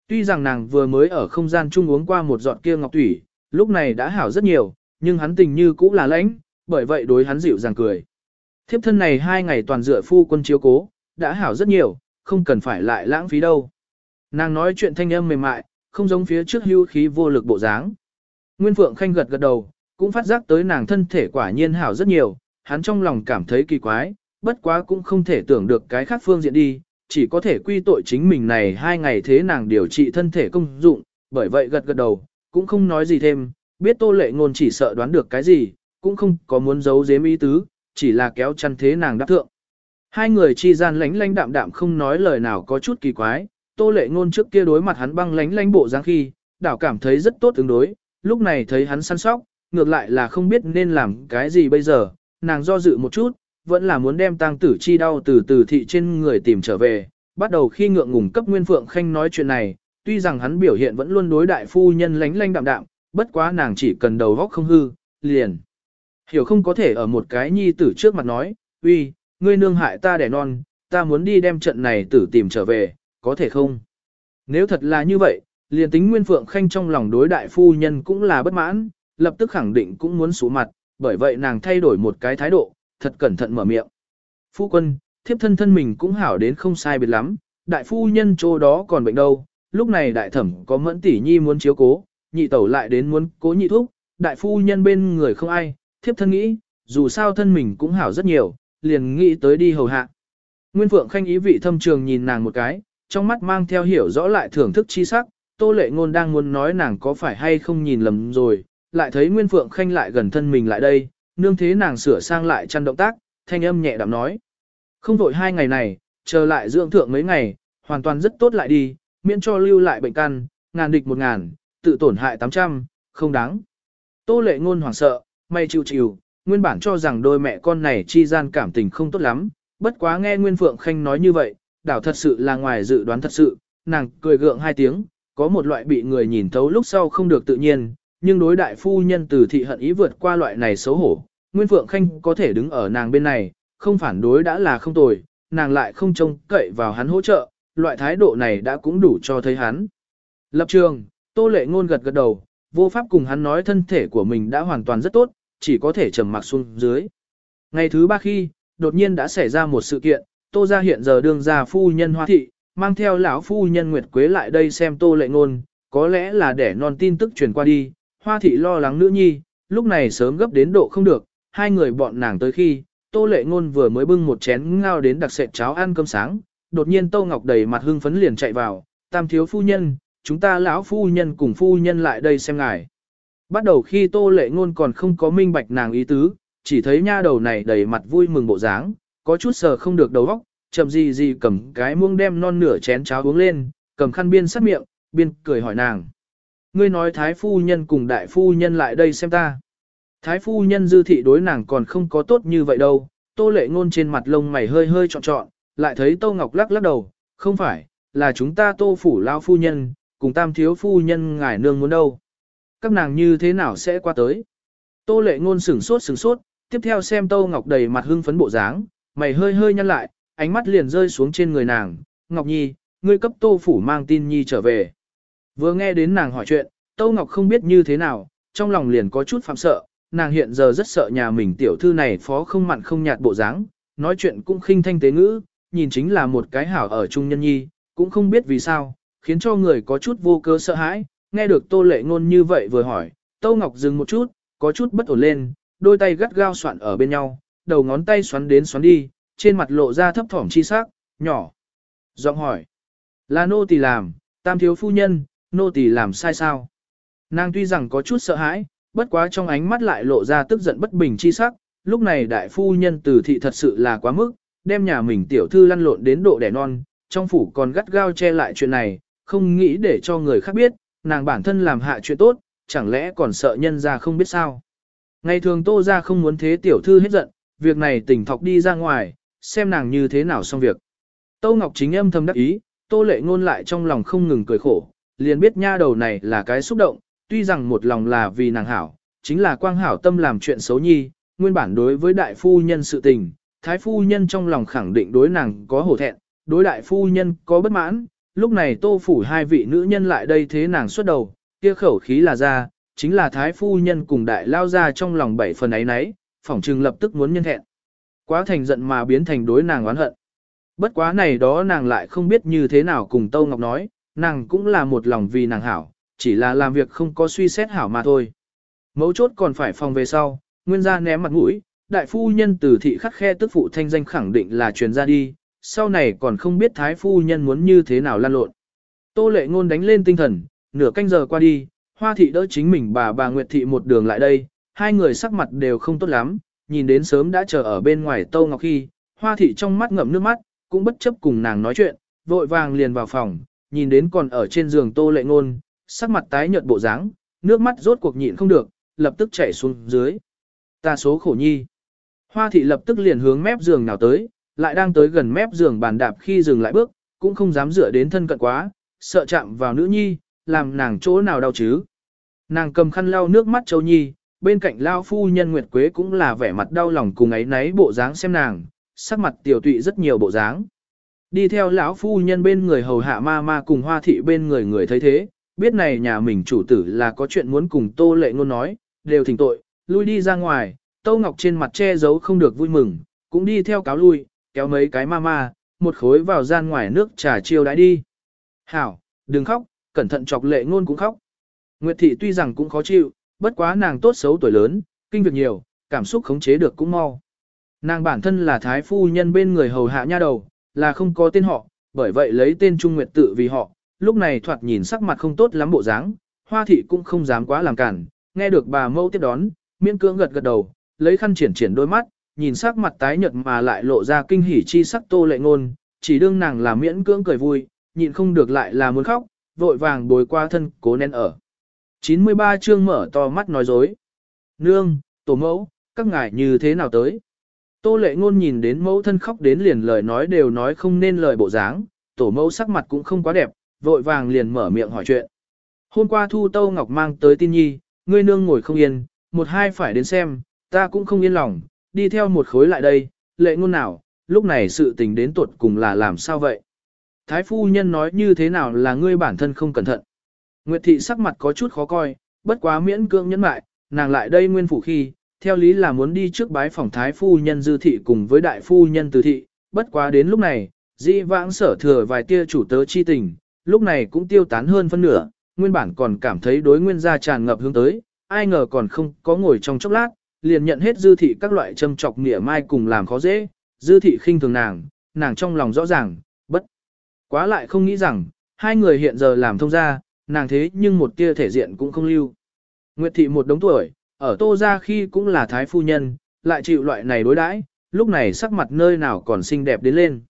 Tuy rằng nàng vừa mới ở không gian chung uống qua một giọt kia ngọc thủy, lúc này đã hảo rất nhiều, nhưng hắn tình như cũ là lãnh, bởi vậy đối hắn dịu dàng cười. Thiếp thân này hai ngày toàn dựa phu quân chiếu cố, đã hảo rất nhiều, không cần phải lại lãng phí đâu. Nàng nói chuyện thanh âm mềm mại, không giống phía trước hưu khí vô lực bộ dáng. Nguyên Phượng Khanh gật gật đầu, cũng phát giác tới nàng thân thể quả nhiên hảo rất nhiều, hắn trong lòng cảm thấy kỳ quái, bất quá cũng không thể tưởng được cái khác phương diện đi, chỉ có thể quy tội chính mình này hai ngày thế nàng điều trị thân thể công dụng, bởi vậy gật gật đầu, cũng không nói gì thêm, biết tô lệ ngôn chỉ sợ đoán được cái gì, cũng không có muốn giấu giếm ý tứ, chỉ là kéo chăn thế nàng đáp thượng. Hai người chi gian lánh lánh đạm đạm không nói lời nào có chút kỳ quái, tô lệ ngôn trước kia đối mặt hắn băng lánh lánh bộ dáng khi, đảo cảm thấy rất tốt ứng đối, lúc này thấy hắn săn sóc, ngược lại là không biết nên làm cái gì bây giờ, nàng do dự một chút, vẫn là muốn đem tang tử chi đau từ từ thị trên người tìm trở về, bắt đầu khi ngượng ngùng cấp Nguyên Phượng Khanh nói chuyện này, tuy rằng hắn biểu hiện vẫn luôn đối đại phu nhân lánh lánh đạm đạm, bất quá nàng chỉ cần đầu góc không hư, liền. Hiểu không có thể ở một cái nhi tử trước mặt nói, uy, ngươi nương hại ta đẻ non, ta muốn đi đem trận này tử tìm trở về, có thể không? Nếu thật là như vậy, liền tính Nguyên Phượng Khanh trong lòng đối đại phu nhân cũng là bất mãn, lập tức khẳng định cũng muốn xuống mặt, bởi vậy nàng thay đổi một cái thái độ, thật cẩn thận mở miệng. Phu quân, thiếp thân thân mình cũng hảo đến không sai biệt lắm, đại phu nhân chỗ đó còn bệnh đâu, lúc này đại thẩm có mẫn tỷ nhi muốn chiếu cố, nhị tẩu lại đến muốn cố nhị thúc đại phu nhân bên người không ai, thiếp thân nghĩ, dù sao thân mình cũng hảo rất nhiều, liền nghĩ tới đi hầu hạ. Nguyên Phượng Khanh ý vị thâm trường nhìn nàng một cái, trong mắt mang theo hiểu rõ lại thưởng thức chi sắc, Tô Lệ Ngôn đang muốn nói nàng có phải hay không nhìn lầm rồi, lại thấy Nguyên Phượng Khanh lại gần thân mình lại đây, nương thế nàng sửa sang lại chăn động tác, thanh âm nhẹ đạm nói. Không vội hai ngày này, chờ lại dưỡng thượng mấy ngày, hoàn toàn rất tốt lại đi, miễn cho lưu lại bệnh căn, ngàn địch một ngàn, tự tổn hại tám trăm, không đáng. Tô lệ ngôn hoảng sợ, may chịu chịu, nguyên bản cho rằng đôi mẹ con này chi gian cảm tình không tốt lắm, bất quá nghe Nguyên Phượng Khanh nói như vậy, đảo thật sự là ngoài dự đoán thật sự, nàng cười gượng hai tiếng, có một loại bị người nhìn thấu lúc sau không được tự nhiên, nhưng đối đại phu nhân từ thị hận ý vượt qua loại này xấu hổ, Nguyên Phượng Khanh có thể đứng ở nàng bên này, không phản đối đã là không tồi, nàng lại không trông cậy vào hắn hỗ trợ, loại thái độ này đã cũng đủ cho thấy hắn. Lập trường, Tô Lệ Ngôn gật gật đầu, vô pháp cùng hắn nói thân thể của mình đã hoàn toàn rất tốt, chỉ có thể trầm mặc xuống dưới. Ngày thứ ba khi, đột nhiên đã xảy ra một sự kiện, Tô gia hiện giờ đương gia phu nhân Hoa thị, mang theo lão phu nhân Nguyệt Quế lại đây xem Tô Lệ Ngôn, có lẽ là để non tin tức truyền qua đi, Hoa thị lo lắng nữ nhi, lúc này sớm gấp đến độ không được, hai người bọn nàng tới khi, Tô Lệ Ngôn vừa mới bưng một chén ngao đến đặc sệt cháo ăn cơm sáng, đột nhiên Tô Ngọc đầy mặt hưng phấn liền chạy vào, "Tam thiếu phu nhân, chúng ta lão phu nhân cùng phu nhân lại đây xem ngài." Bắt đầu khi Tô Lệ Ngôn còn không có minh bạch nàng ý tứ, chỉ thấy nha đầu này đầy mặt vui mừng bộ dáng, có chút sờ không được đầu óc, chậm gì gì cầm cái muỗng đem non nửa chén cháo uống lên, cầm khăn biên sát miệng, biên cười hỏi nàng: "Ngươi nói thái phu nhân cùng đại phu nhân lại đây xem ta?" Thái phu nhân dư thị đối nàng còn không có tốt như vậy đâu, tô lệ ngôn trên mặt lông mày hơi hơi trọn trọn, lại thấy Tô Ngọc lắc lắc đầu, không phải, là chúng ta tô phủ lao phu nhân, cùng tam thiếu phu nhân ngài nương muốn đâu. Các nàng như thế nào sẽ qua tới? Tô lệ ngôn sửng sốt sửng sốt, tiếp theo xem Tô Ngọc đầy mặt hưng phấn bộ dáng, mày hơi hơi nhăn lại, ánh mắt liền rơi xuống trên người nàng, Ngọc Nhi, ngươi cấp Tô Phủ mang tin Nhi trở về. Vừa nghe đến nàng hỏi chuyện, Tô Ngọc không biết như thế nào, trong lòng liền có chút phạm sợ, nàng hiện giờ rất sợ nhà mình tiểu thư này phó không mặn không nhạt bộ dáng, nói chuyện cũng khinh thanh tế ngữ, nhìn chính là một cái hảo ở trung nhân nhi, cũng không biết vì sao, khiến cho người có chút vô cớ sợ hãi, nghe được Tô Lệ Ngôn như vậy vừa hỏi, Tô Ngọc dừng một chút, có chút bất ổn lên, đôi tay gắt gao soạn ở bên nhau, đầu ngón tay xoắn đến xoắn đi, trên mặt lộ ra thấp thỏm chi sắc, nhỏ. Giọng hỏi, là nô tỳ làm, tam thiếu phu nhân, nô tỳ làm sai sao? Nàng tuy rằng có chút sợ hãi, bất quá trong ánh mắt lại lộ ra tức giận bất bình chi sắc, lúc này đại phu nhân từ thị thật sự là quá mức, đem nhà mình tiểu thư lăn lộn đến độ đẻ non, trong phủ còn gắt gao che lại chuyện này, không nghĩ để cho người khác biết, nàng bản thân làm hạ chuyện tốt, chẳng lẽ còn sợ nhân ra không biết sao. Ngày thường tô ra không muốn thế tiểu thư hết giận, việc này tỉnh thọc đi ra ngoài, xem nàng như thế nào xong việc. Tô Ngọc chính âm thầm đắc ý, tô lệ ngôn lại trong lòng không ngừng cười khổ, liền biết nha đầu này là cái xúc động, tuy rằng một lòng là vì nàng hảo, chính là quang hảo tâm làm chuyện xấu nhi, nguyên bản đối với đại phu nhân sự tình, thái phu nhân trong lòng khẳng định đối nàng có hổ thẹn, đối đại phu nhân có bất mãn, lúc này tô phủ hai vị nữ nhân lại đây thế nàng xuất đầu, kia khẩu khí là ra, chính là thái phu nhân cùng đại lao ra trong lòng bảy phần ấy nấy, phỏng trừng lập tức muốn nhân thẹn. Quá thành giận mà biến thành đối nàng oán hận. Bất quá này đó nàng lại không biết như thế nào cùng Tâu Ngọc nói, nàng cũng là một lòng vì nàng hảo, chỉ là làm việc không có suy xét hảo mà thôi. Mấu chốt còn phải phòng về sau, nguyên gia ném mặt mũi, đại phu nhân từ thị khắc khe tức phụ thanh danh khẳng định là truyền ra đi, sau này còn không biết thái phu nhân muốn như thế nào lan lộn. Tô lệ ngôn đánh lên tinh thần, nửa canh giờ qua đi, hoa thị đỡ chính mình bà bà Nguyệt thị một đường lại đây, hai người sắc mặt đều không tốt lắm, nhìn đến sớm đã chờ ở bên ngoài Tô Ngọc khi, hoa thị trong mắt ngậm nước mắt, cũng bất chấp cùng nàng nói chuyện, vội vàng liền vào phòng, nhìn đến còn ở trên giường Tô lệ ngôn, sắc mặt tái nhợt bộ dáng, nước mắt rốt cuộc nhịn không được, lập tức chảy xuống dưới. Ta số khổ nhi. Hoa thị lập tức liền hướng mép giường nào tới, lại đang tới gần mép giường bàn đạp khi dừng lại bước, cũng không dám dựa đến thân cận quá, sợ chạm vào nữ nhi, làm nàng chỗ nào đau chứ. Nàng cầm khăn lau nước mắt châu nhi, bên cạnh lao phu nhân Nguyệt Quế cũng là vẻ mặt đau lòng cùng ấy náy bộ dáng xem nàng, sắc mặt tiểu tụy rất nhiều bộ dáng. Đi theo lão phu nhân bên người hầu hạ ma ma cùng hoa thị bên người người thấy thế, biết này nhà mình chủ tử là có chuyện muốn cùng tô lệ ngôn nói, đều thỉnh tội, lui đi ra ngoài, Tâu Ngọc trên mặt che giấu không được vui mừng, cũng đi theo cáo lui, kéo mấy cái ma ma, một khối vào gian ngoài nước trà chiêu đãi đi. Hảo, đừng khóc, cẩn thận chọc lệ ngôn cũng khóc. Nguyệt thị tuy rằng cũng khó chịu, bất quá nàng tốt xấu tuổi lớn, kinh việc nhiều, cảm xúc khống chế được cũng mau. Nàng bản thân là thái phu nhân bên người hầu hạ nha đầu, là không có tên họ, bởi vậy lấy tên Trung Nguyệt tự vì họ, lúc này thoạt nhìn sắc mặt không tốt lắm bộ dáng, hoa thị cũng không dám quá làm cản, nghe được bà mâu tiếp đón, miễn cưỡng gật gật đầu, lấy khăn triển triển đôi mắt, nhìn sắc mặt tái nhợt mà lại lộ ra kinh hỉ chi sắc tô lệ ngôn, chỉ đương nàng là miễn cưỡng cười vui, nhịn không được lại là muốn khóc, vội vàng bồi qua thân, cố nén ở. 93 chương mở to mắt nói dối. Nương, tổ mẫu, các ngài như thế nào tới? Tô lệ ngôn nhìn đến mẫu thân khóc đến liền lời nói đều nói không nên lời bộ dáng, tổ mẫu sắc mặt cũng không quá đẹp, vội vàng liền mở miệng hỏi chuyện. Hôm qua Thu Tâu Ngọc mang tới tin nhi, ngươi nương ngồi không yên, một hai phải đến xem, ta cũng không yên lòng, đi theo một khối lại đây, lệ ngôn nào, lúc này sự tình đến tuột cùng là làm sao vậy? Thái phu nhân nói như thế nào là ngươi bản thân không cẩn thận. Nguyệt thị sắc mặt có chút khó coi, bất quá miễn cưỡng nhẫn mại, nàng lại đây nguyên phủ khi, theo lý là muốn đi trước bái phòng thái phu nhân dư thị cùng với đại phu nhân từ thị, bất quá đến lúc này, di vãng sở thừa vài tia chủ tớ chi tình, lúc này cũng tiêu tán hơn phân nửa, nguyên bản còn cảm thấy đối nguyên gia tràn ngập hướng tới, ai ngờ còn không có ngồi trong chốc lát, liền nhận hết dư thị các loại châm chọc nghĩa mai cùng làm khó dễ, dư thị khinh thường nàng, nàng trong lòng rõ ràng, bất. Quá lại không nghĩ rằng, hai người hiện giờ làm thông gia, nàng thế nhưng một tia thể diện cũng không lưu. Nguyệt thị một đống tuổi, ở tô gia khi cũng là thái phu nhân, lại chịu loại này đối đãi, lúc này sắc mặt nơi nào còn xinh đẹp đến lên.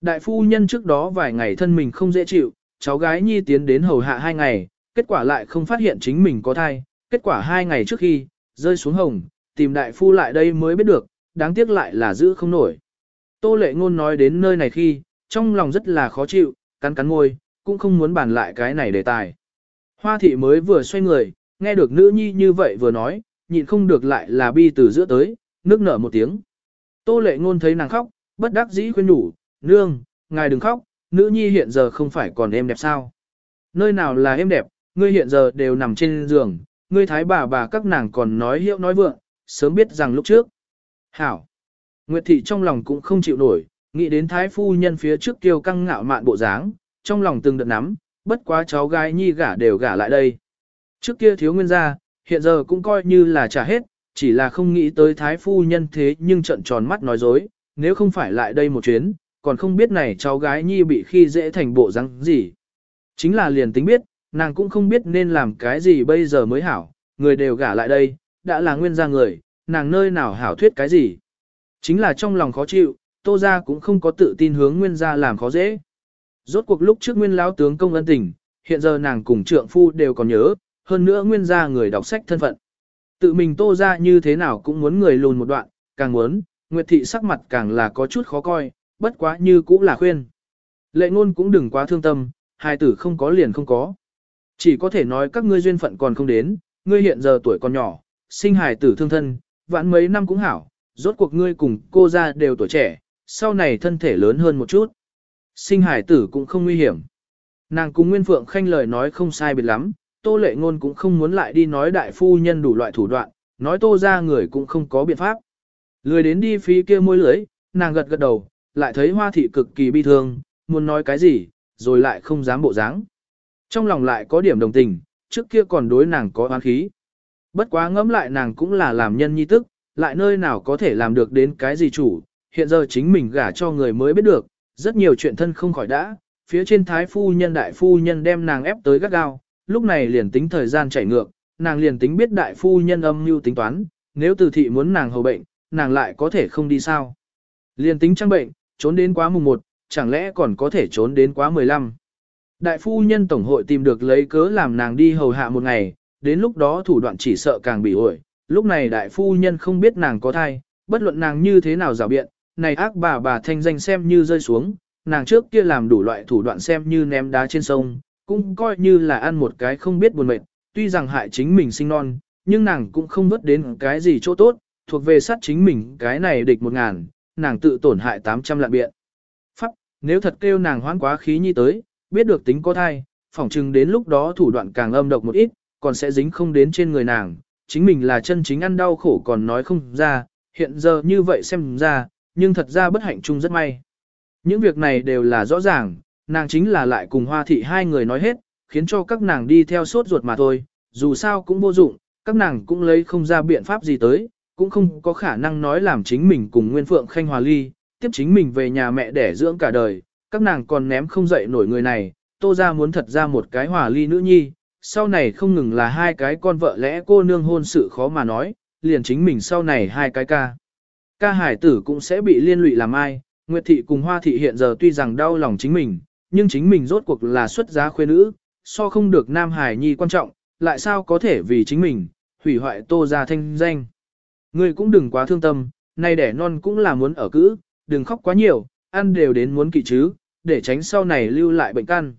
Đại phu nhân trước đó vài ngày thân mình không dễ chịu, cháu gái nhi tiến đến hầu hạ hai ngày, kết quả lại không phát hiện chính mình có thai, kết quả hai ngày trước khi, rơi xuống hồng, tìm đại phu lại đây mới biết được, đáng tiếc lại là giữ không nổi. Tô lệ ngôn nói đến nơi này khi, trong lòng rất là khó chịu, cắn cắn môi, cũng không muốn bàn lại cái này đề tài. Hoa thị mới vừa xoay người, nghe được nữ nhi như vậy vừa nói, nhịn không được lại là bi từ giữa tới, nước nở một tiếng. Tô lệ ngôn thấy nàng khóc, bất đắc dĩ khuyên nhủ, nương, ngài đừng khóc, nữ nhi hiện giờ không phải còn em đẹp sao. Nơi nào là em đẹp, ngươi hiện giờ đều nằm trên giường, ngươi thái bà bà các nàng còn nói hiệu nói vượng, sớm biết rằng lúc trước. Hảo. Nguyệt thị trong lòng cũng không chịu nổi, nghĩ đến thái phu nhân phía trước kiêu căng ngạo mạn bộ dáng, trong lòng từng đợt nắm, bất quá cháu gái nhi gả đều gả lại đây. Trước kia thiếu nguyên gia, hiện giờ cũng coi như là trả hết, chỉ là không nghĩ tới thái phu nhân thế nhưng trận tròn mắt nói dối, nếu không phải lại đây một chuyến, còn không biết này cháu gái nhi bị khi dễ thành bộ răng gì. Chính là liền tính biết, nàng cũng không biết nên làm cái gì bây giờ mới hảo, người đều gả lại đây, đã là nguyên gia người, nàng nơi nào hảo thuyết cái gì. Chính là trong lòng khó chịu, tô gia cũng không có tự tin hướng nguyên gia làm khó dễ. Rốt cuộc lúc trước nguyên lão tướng công ân tình, hiện giờ nàng cùng trượng phu đều còn nhớ, hơn nữa nguyên gia người đọc sách thân phận. Tự mình tô ra như thế nào cũng muốn người lùn một đoạn, càng muốn, Nguyệt thị sắc mặt càng là có chút khó coi, bất quá như cũng là khuyên. Lệ ngôn cũng đừng quá thương tâm, hai tử không có liền không có. Chỉ có thể nói các ngươi duyên phận còn không đến, ngươi hiện giờ tuổi còn nhỏ, sinh hài tử thương thân, vãn mấy năm cũng hảo, rốt cuộc ngươi cùng cô ra đều tuổi trẻ, sau này thân thể lớn hơn một chút. Sinh hài tử cũng không nguy hiểm. Nàng cùng Nguyên Phượng khanh lời nói không sai biệt lắm, Tô Lệ Ngôn cũng không muốn lại đi nói đại phu nhân đủ loại thủ đoạn, nói Tô ra người cũng không có biện pháp. Lười đến đi phí kia môi lưới, nàng gật gật đầu, lại thấy Hoa thị cực kỳ bi thương, muốn nói cái gì, rồi lại không dám bộ dáng. Trong lòng lại có điểm đồng tình, trước kia còn đối nàng có oán khí. Bất quá ngẫm lại nàng cũng là làm nhân nhi tức, lại nơi nào có thể làm được đến cái gì chủ, hiện giờ chính mình gả cho người mới biết được, rất nhiều chuyện thân không khỏi đã, phía trên thái phu nhân đại phu nhân đem nàng ép tới gắt gao, lúc này liền tính thời gian chảy ngược, nàng liền tính biết đại phu nhân âm mưu tính toán, nếu từ thị muốn nàng hầu bệnh, nàng lại có thể không đi sao. Liền tính trăng bệnh, trốn đến quá mùng 1, chẳng lẽ còn có thể trốn đến quá 15. Đại phu nhân tổng hội tìm được lấy cớ làm nàng đi hầu hạ một ngày, đến lúc đó thủ đoạn chỉ sợ càng bị ổi. Lúc này đại phu nhân không biết nàng có thai, bất luận nàng như thế nào rào biện, này ác bà bà thanh danh xem như rơi xuống, nàng trước kia làm đủ loại thủ đoạn xem như ném đá trên sông, cũng coi như là ăn một cái không biết buồn mệt, tuy rằng hại chính mình sinh non, nhưng nàng cũng không vớt đến cái gì chỗ tốt, thuộc về sát chính mình cái này địch một ngàn, nàng tự tổn hại 800 lạng biện. Pháp, nếu thật kêu nàng hoán quá khí nhi tới, biết được tính có thai, phỏng chừng đến lúc đó thủ đoạn càng âm độc một ít, còn sẽ dính không đến trên người nàng, chính mình là chân chính ăn đau khổ còn nói không ra, hiện giờ như vậy xem ra, nhưng thật ra bất hạnh chung rất may. Những việc này đều là rõ ràng, nàng chính là lại cùng hoa thị hai người nói hết, khiến cho các nàng đi theo sốt ruột mà thôi, dù sao cũng vô dụng, các nàng cũng lấy không ra biện pháp gì tới, cũng không có khả năng nói làm chính mình cùng Nguyên Phượng Khanh hòa ly, tiếp chính mình về nhà mẹ để dưỡng cả đời, các nàng còn ném không dậy nổi người này, tô ra muốn thật ra một cái hòa ly nữ nhi, sau này không ngừng là hai cái con vợ lẽ cô nương hôn sự khó mà nói, liền chính mình sau này hai cái ca. Ca hải tử cũng sẽ bị liên lụy làm ai, Nguyệt thị cùng Hoa thị hiện giờ tuy rằng đau lòng chính mình, nhưng chính mình rốt cuộc là xuất giá khuê nữ, so không được Nam Hải Nhi quan trọng, lại sao có thể vì chính mình, hủy hoại tô ra thanh danh. Ngươi cũng đừng quá thương tâm, nay đẻ non cũng là muốn ở cữ, đừng khóc quá nhiều, ăn đều đến muốn kỵ chứ, để tránh sau này lưu lại bệnh căn.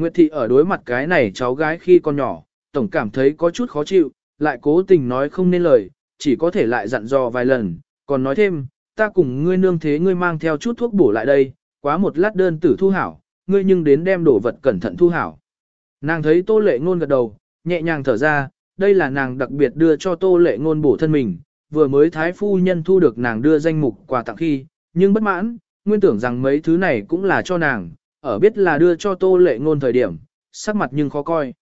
Nguyệt thị ở đối mặt cái này cháu gái khi còn nhỏ, tổng cảm thấy có chút khó chịu, lại cố tình nói không nên lời, chỉ có thể lại dặn dò vài lần, còn nói thêm, ta cùng ngươi nương thế ngươi mang theo chút thuốc bổ lại đây, quá một lát đơn tử thu hảo, ngươi nhưng đến đem đồ vật cẩn thận thu hảo. Nàng thấy tô lệ ngôn gật đầu, nhẹ nhàng thở ra, đây là nàng đặc biệt đưa cho tô lệ ngôn bổ thân mình, vừa mới thái phu nhân thu được nàng đưa danh mục quà tặng khi, nhưng bất mãn, nguyên tưởng rằng mấy thứ này cũng là cho nàng, ở biết là đưa cho tô lệ ngôn thời điểm, sắc mặt nhưng khó coi.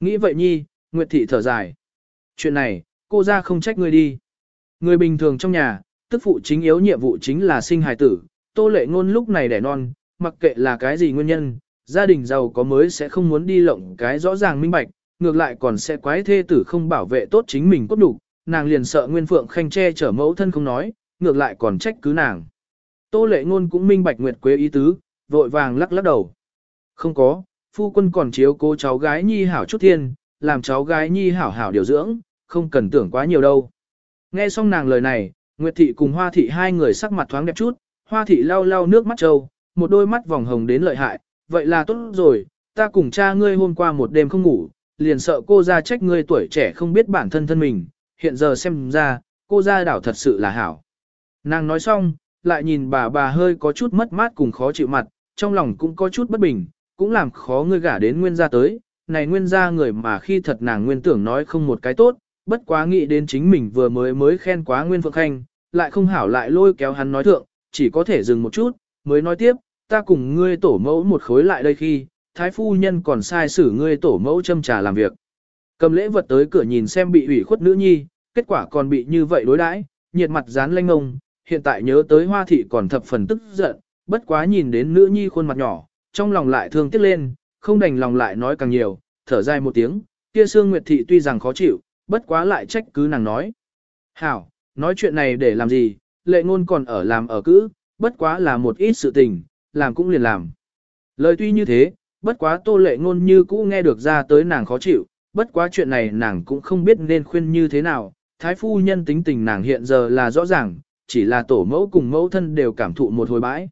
Nghĩ vậy nhi, Nguyệt thị thở dài. Chuyện này, cô ra không trách ngươi đi. Người bình thường trong nhà, tức phụ chính yếu nhiệm vụ chính là sinh hài tử, tô lệ ngôn lúc này đẻ non, mặc kệ là cái gì nguyên nhân, gia đình giàu có mới sẽ không muốn đi lộng cái rõ ràng minh bạch, ngược lại còn sẽ quái thê tử không bảo vệ tốt chính mình cốt đủ, nàng liền sợ Nguyên Phượng Khanh che chở mẫu thân không nói, ngược lại còn trách cứ nàng. Tô lệ ngôn cũng minh bạch Nguyệt Quế ý tứ, vội vàng lắc lắc đầu. Không có, phu quân còn chiếu cố cháu gái nhi hảo chút thiên, làm cháu gái nhi hảo hảo điều dưỡng, không cần tưởng quá nhiều đâu. Nghe xong nàng lời này, Nguyệt thị cùng Hoa thị hai người sắc mặt thoáng đẹp chút, Hoa thị lau lau nước mắt trâu, một đôi mắt vòng hồng đến lợi hại, vậy là tốt rồi, ta cùng cha ngươi hôm qua một đêm không ngủ, liền sợ cô ra trách ngươi tuổi trẻ không biết bản thân thân mình, hiện giờ xem ra, cô ra đảo thật sự là hảo. Nàng nói xong, lại nhìn bà bà hơi có chút mất mát cùng khó chịu mặt, trong lòng cũng có chút bất bình, cũng làm khó ngươi gả đến nguyên gia tới, này nguyên gia người mà khi thật nàng nguyên tưởng nói không một cái tốt, bất quá nghĩ đến chính mình vừa mới mới khen quá nguyên phượng khanh, lại không hảo lại lôi kéo hắn nói thượng, chỉ có thể dừng một chút, mới nói tiếp, ta cùng ngươi tổ mẫu một khối lại đây khi, thái phu nhân còn sai xử ngươi tổ mẫu châm trà làm việc. Cầm lễ vật tới cửa nhìn xem bị ủy khuất nữ nhi, kết quả còn bị như vậy đối đãi, nhiệt mặt dán lanh ngông, hiện tại nhớ tới hoa thị còn thập phần tức giận, bất quá nhìn đến nữ nhi khuôn mặt nhỏ, trong lòng lại thương tiếc lên, không đành lòng lại nói càng nhiều, thở dài một tiếng, kia xương nguyệt thị tuy rằng khó chịu, bất quá lại trách cứ nàng nói. Hảo, nói chuyện này để làm gì, lệ ngôn còn ở làm ở cữ, bất quá là một ít sự tình, làm cũng liền làm. Lời tuy như thế, bất quá tô lệ ngôn như cũ nghe được ra tới nàng khó chịu, bất quá chuyện này nàng cũng không biết nên khuyên như thế nào, thái phu nhân tính tình nàng hiện giờ là rõ ràng, chỉ là tổ mẫu cùng mẫu thân đều cảm thụ một hồi bãi.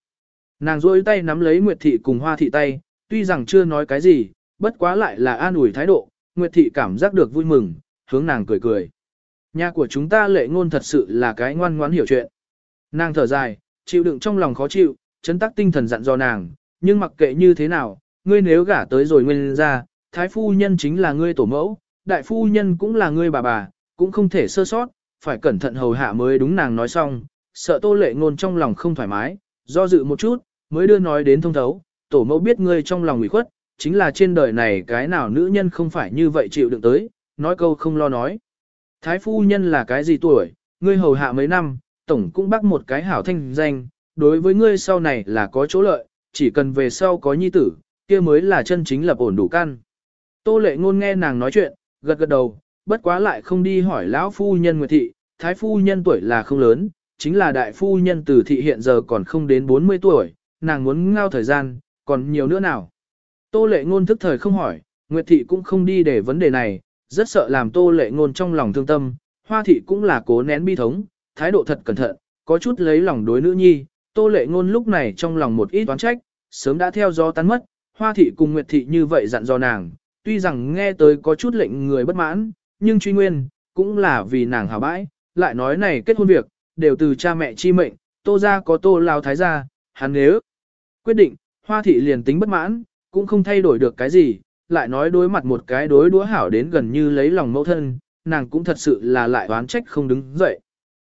Nàng rỗi tay nắm lấy Nguyệt Thị cùng Hoa Thị tay, tuy rằng chưa nói cái gì, bất quá lại là an ủi thái độ, Nguyệt Thị cảm giác được vui mừng, hướng nàng cười cười. Nhà của chúng ta lệ ngôn thật sự là cái ngoan ngoãn hiểu chuyện. Nàng thở dài, chịu đựng trong lòng khó chịu, chấn tắc tinh thần dặn dò nàng, nhưng mặc kệ như thế nào, ngươi nếu gả tới rồi nguyên ra, thái phu nhân chính là ngươi tổ mẫu, đại phu nhân cũng là ngươi bà bà, cũng không thể sơ sót, phải cẩn thận hầu hạ mới đúng nàng nói xong, sợ tô lệ ngôn trong lòng không thoải mái, do dự một chút, mới đưa nói đến thông thấu, tổ mẫu biết ngươi trong lòng ủy khuất, chính là trên đời này cái nào nữ nhân không phải như vậy chịu đựng tới, nói câu không lo nói. Thái phu nhân là cái gì tuổi, ngươi hầu hạ mấy năm, tổng cũng bắt một cái hảo thanh danh, đối với ngươi sau này là có chỗ lợi, chỉ cần về sau có nhi tử, kia mới là chân chính lập ổn đủ căn. Tô lệ ngôn nghe nàng nói chuyện, gật gật đầu, bất quá lại không đi hỏi lão phu nhân Nguyệt Thị, thái phu nhân tuổi là không lớn, chính là đại phu nhân từ thị hiện giờ còn không đến 40 tuổi, nàng muốn ngao thời gian, còn nhiều nữa nào. Tô lệ ngôn thức thời không hỏi, Nguyệt Thị cũng không đi để vấn đề này, rất sợ làm tô lệ ngôn trong lòng thương tâm, hoa thị cũng là cố nén bi thống, thái độ thật cẩn thận, có chút lấy lòng đối nữ nhi, tô lệ ngôn lúc này trong lòng một ít toán trách, sớm đã theo gió tan mất, hoa thị cùng Nguyệt Thị như vậy dặn dò nàng, tuy rằng nghe tới có chút lệnh người bất mãn, nhưng truy nguyên, cũng là vì nàng hào bãi, lại nói này kết hôn việc, đều từ cha mẹ chi mệnh, tô gia có tô lao thái gia, hắn nếu quyết định, hoa thị liền tính bất mãn, cũng không thay đổi được cái gì, lại nói đối mặt một cái đối đũa hảo đến gần như lấy lòng mẫu thân, nàng cũng thật sự là lại oán trách không đứng dậy.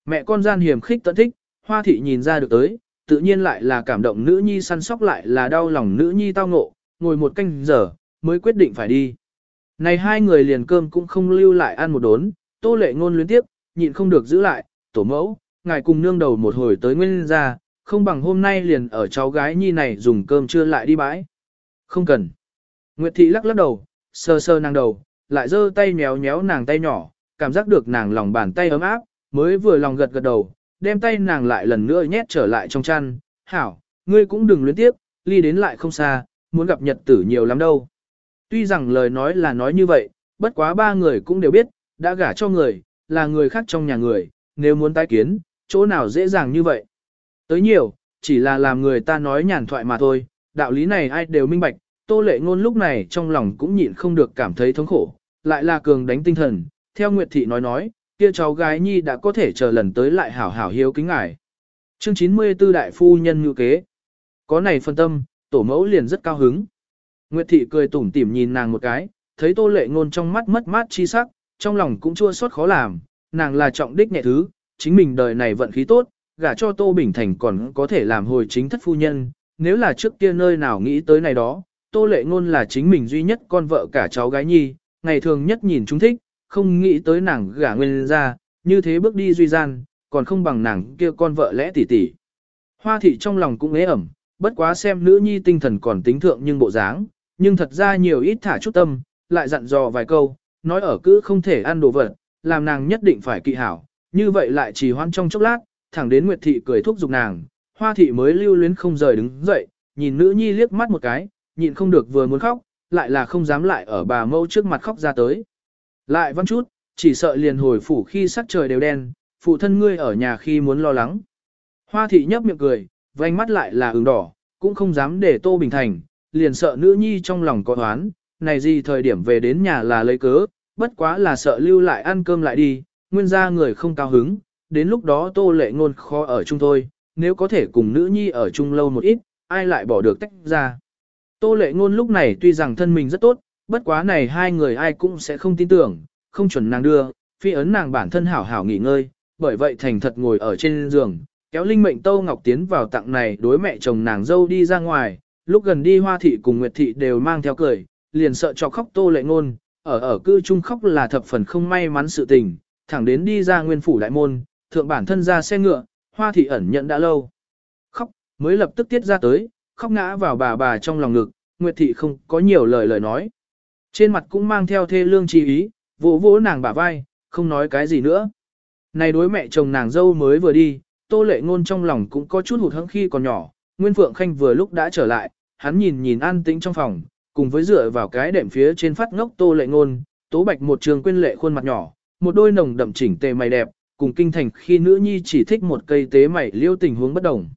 Mẹ con gian hiểm khích tận thích, hoa thị nhìn ra được tới, tự nhiên lại là cảm động nữ nhi săn sóc lại là đau lòng nữ nhi tao ngộ, ngồi một canh giờ, mới quyết định phải đi. Này hai người liền cơm cũng không lưu lại ăn một đốn, tô lệ ngôn luyến tiếp, nhịn không được giữ lại, tổ mẫu, ngài cùng nương đầu một hồi tới nguyên ra, không bằng hôm nay liền ở cháu gái nhi này dùng cơm trưa lại đi bãi. Không cần. Nguyệt thị lắc lắc đầu, sơ sơ nàng đầu, lại giơ tay méo méo nàng tay nhỏ, cảm giác được nàng lòng bàn tay ấm áp, mới vừa lòng gật gật đầu, đem tay nàng lại lần nữa nhét trở lại trong chăn. Hảo, ngươi cũng đừng luyến tiếp, ly đến lại không xa, muốn gặp nhật tử nhiều lắm đâu. Tuy rằng lời nói là nói như vậy, bất quá ba người cũng đều biết, đã gả cho người, là người khác trong nhà người, nếu muốn tái kiến, chỗ nào dễ dàng như vậy. Tới nhiều, chỉ là làm người ta nói nhàn thoại mà thôi, đạo lý này ai đều minh bạch, tô lệ ngôn lúc này trong lòng cũng nhịn không được cảm thấy thống khổ, lại là cường đánh tinh thần, theo Nguyệt Thị nói nói, kia cháu gái nhi đã có thể chờ lần tới lại hảo hảo hiếu kính ngài. Chương 94 Đại Phu Nhân Ngư Kế Có này phân tâm, tổ mẫu liền rất cao hứng. Nguyệt Thị cười tủm tỉm nhìn nàng một cái, thấy tô lệ ngôn trong mắt mất mát chi sắc, trong lòng cũng chua xót khó làm, nàng là trọng đích nhẹ thứ, chính mình đời này vận khí tốt, gả cho Tô Bình Thành còn có thể làm hồi chính thất phu nhân, nếu là trước kia nơi nào nghĩ tới này đó, Tô Lệ Ngôn là chính mình duy nhất con vợ cả cháu gái nhi, ngày thường nhất nhìn chúng thích, không nghĩ tới nàng gả nguyên ra, như thế bước đi duy gian, còn không bằng nàng kia con vợ lẽ tỷ tỷ. Hoa thị trong lòng cũng ế ẩm, bất quá xem nữ nhi tinh thần còn tính thượng nhưng bộ dáng, nhưng thật ra nhiều ít thả chút tâm, lại dặn dò vài câu, nói ở cứ không thể ăn đồ vật, làm nàng nhất định phải kỵ hảo, như vậy lại chỉ hoan trong chốc lát, thẳng đến Nguyệt thị cười thúc giục nàng, Hoa thị mới lưu luyến không rời đứng dậy, nhìn nữ nhi liếc mắt một cái, nhịn không được vừa muốn khóc, lại là không dám lại ở bà mâu trước mặt khóc ra tới. Lại văn chút, chỉ sợ liền hồi phủ khi sắc trời đều đen, phụ thân ngươi ở nhà khi muốn lo lắng. Hoa thị nhấp miệng cười, vành mắt lại là ửng đỏ, cũng không dám để Tô Bình Thành, liền sợ nữ nhi trong lòng có oán, này gì thời điểm về đến nhà là lấy cớ, bất quá là sợ lưu lại ăn cơm lại đi, nguyên ra người không cao hứng, đến lúc đó tô lệ ngôn khó ở chung thôi, nếu có thể cùng nữ nhi ở chung lâu một ít, ai lại bỏ được tách ra. Tô lệ ngôn lúc này tuy rằng thân mình rất tốt, bất quá này hai người ai cũng sẽ không tin tưởng, không chuẩn nàng đưa, phi ấn nàng bản thân hảo hảo nghỉ ngơi, bởi vậy thành thật ngồi ở trên giường, kéo linh mệnh Tô Ngọc tiến vào tặng này đối mẹ chồng nàng dâu đi ra ngoài, lúc gần đi hoa thị cùng nguyệt thị đều mang theo cười, liền sợ cho khóc Tô lệ ngôn, ở ở cư trung khóc là thập phần không may mắn sự tình, thẳng đến đi ra nguyên phủ đại môn, thượng bản thân ra xe ngựa, hoa thị ẩn nhận đã lâu. Khóc, mới lập tức tiết ra tới, khóc ngã vào bà bà trong lòng ngực, Nguyệt thị không có nhiều lời lời nói. Trên mặt cũng mang theo thê lương chi ý, vỗ vỗ nàng bả vai, không nói cái gì nữa. Này đối mẹ chồng nàng dâu mới vừa đi, tô lệ ngôn trong lòng cũng có chút hụt hẫng khi còn nhỏ, Nguyên Phượng Khanh vừa lúc đã trở lại, hắn nhìn nhìn an tĩnh trong phòng, cùng với dựa vào cái đệm phía trên phát ngốc tô lệ ngôn, tố bạch một trường quyên lệ khuôn mặt nhỏ, một đôi nồng đậm chỉnh tề mày đẹp, cùng kinh thành khi nữ nhi chỉ thích một cây tế mày liêu tình huống bất đồng.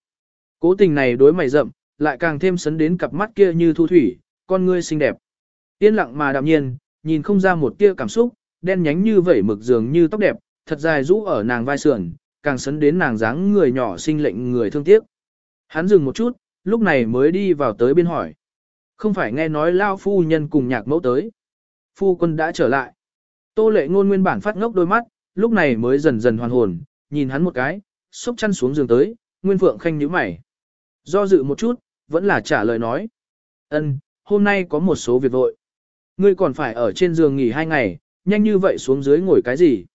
Cố tình này đối mày rậm, lại càng thêm sấn đến cặp mắt kia như thu thủy, con ngươi xinh đẹp. Yên lặng mà đạm nhiên, nhìn không ra một tia cảm xúc, đen nhánh như vẩy mực dường như tóc đẹp, thật dài rũ ở nàng vai sườn, càng sấn đến nàng dáng người nhỏ xinh lệnh người thương tiếc. Hắn dừng một chút, lúc này mới đi vào tới bên hỏi. Không phải nghe nói lao phu nhân cùng nhạc mẫu tới. Phu quân đã trở lại. Tô lệ ngôn nguyên bản phát ngốc đôi mắt, lúc này mới dần dần hoàn hồn, nhìn hắn một cái, xúc chăn xuống giường tới, nguyên phượng khanh nhíu mày. Do dự một chút, vẫn là trả lời nói. ân, hôm nay có một số việc vội. Ngươi còn phải ở trên giường nghỉ hai ngày, nhanh như vậy xuống dưới ngồi cái gì.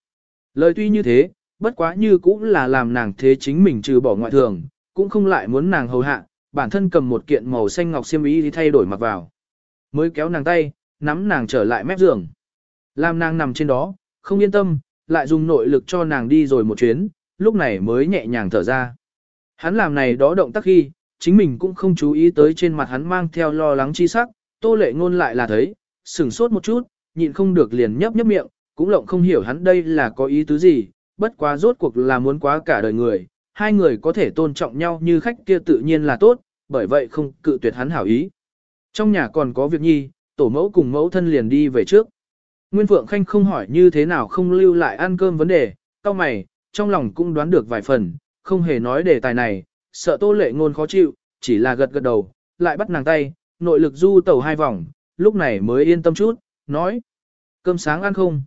Lời tuy như thế, bất quá như cũng là làm nàng thế chính mình trừ bỏ ngoại thường, cũng không lại muốn nàng hầu hạ, bản thân cầm một kiện màu xanh ngọc xiêm y đi thay đổi mặc vào. Mới kéo nàng tay, nắm nàng trở lại mép giường. Làm nàng nằm trên đó, không yên tâm, lại dùng nội lực cho nàng đi rồi một chuyến, lúc này mới nhẹ nhàng thở ra. Hắn làm này đó động tác khi, chính mình cũng không chú ý tới trên mặt hắn mang theo lo lắng chi sắc, tô lệ ngôn lại là thấy, sừng sốt một chút, nhịn không được liền nhấp nhấp miệng, cũng lộng không hiểu hắn đây là có ý tứ gì, bất quá rốt cuộc là muốn quá cả đời người, hai người có thể tôn trọng nhau như khách kia tự nhiên là tốt, bởi vậy không cự tuyệt hắn hảo ý. Trong nhà còn có việc nhi, tổ mẫu cùng mẫu thân liền đi về trước. Nguyên Phượng Khanh không hỏi như thế nào không lưu lại ăn cơm vấn đề, cao mày, trong lòng cũng đoán được vài phần, không hề nói đề tài này, sợ tô lệ ngôn khó chịu, chỉ là gật gật đầu, lại bắt nàng tay, nội lực du tẩu hai vòng, lúc này mới yên tâm chút, nói. Cơm sáng ăn không?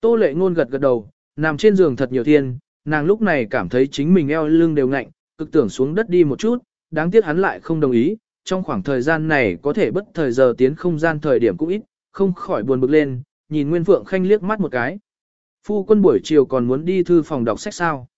Tô lệ ngôn gật gật đầu, nằm trên giường thật nhiều thiên, nàng lúc này cảm thấy chính mình eo lưng đều ngạnh, cực tưởng xuống đất đi một chút, đáng tiếc hắn lại không đồng ý, trong khoảng thời gian này có thể bất thời giờ tiến không gian thời điểm cũng ít, không khỏi buồn bực lên, nhìn Nguyên Phượng Khanh liếc mắt một cái. Phu quân buổi chiều còn muốn đi thư phòng đọc sách sao?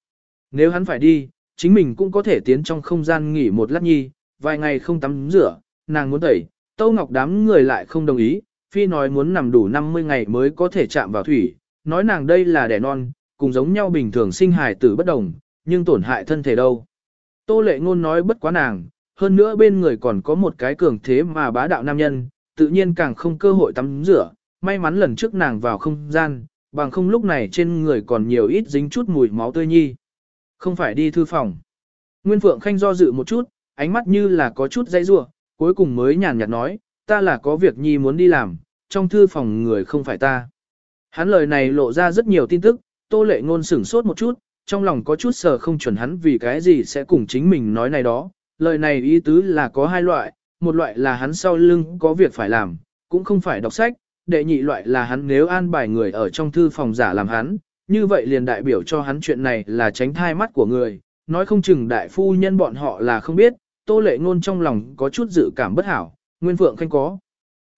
Nếu hắn phải đi, chính mình cũng có thể tiến trong không gian nghỉ một lát nhi, vài ngày không tắm rửa, nàng muốn tẩy, Tâu Ngọc đám người lại không đồng ý, phi nói muốn nằm đủ 50 ngày mới có thể chạm vào thủy, nói nàng đây là đẻ non, cùng giống nhau bình thường sinh hài tử bất đồng, nhưng tổn hại thân thể đâu. Tô lệ ngôn nói bất quá nàng, hơn nữa bên người còn có một cái cường thế mà bá đạo nam nhân, tự nhiên càng không cơ hội tắm rửa, may mắn lần trước nàng vào không gian, bằng không lúc này trên người còn nhiều ít dính chút mùi máu tươi nhi. Không phải đi thư phòng. Nguyên Phượng Khanh do dự một chút, ánh mắt như là có chút dây rua, cuối cùng mới nhàn nhạt nói, ta là có việc nhi muốn đi làm, trong thư phòng người không phải ta. Hắn lời này lộ ra rất nhiều tin tức, tô lệ ngôn sửng sốt một chút, trong lòng có chút sờ không chuẩn hắn vì cái gì sẽ cùng chính mình nói này đó. Lời này ý tứ là có hai loại, một loại là hắn sau lưng có việc phải làm, cũng không phải đọc sách, đệ nhị loại là hắn nếu an bài người ở trong thư phòng giả làm hắn, như vậy liền đại biểu cho hắn chuyện này là tránh thai mắt của người, nói không chừng đại phu nhân bọn họ là không biết, tô lệ ngôn trong lòng có chút dự cảm bất hảo, nguyên phượng khanh có.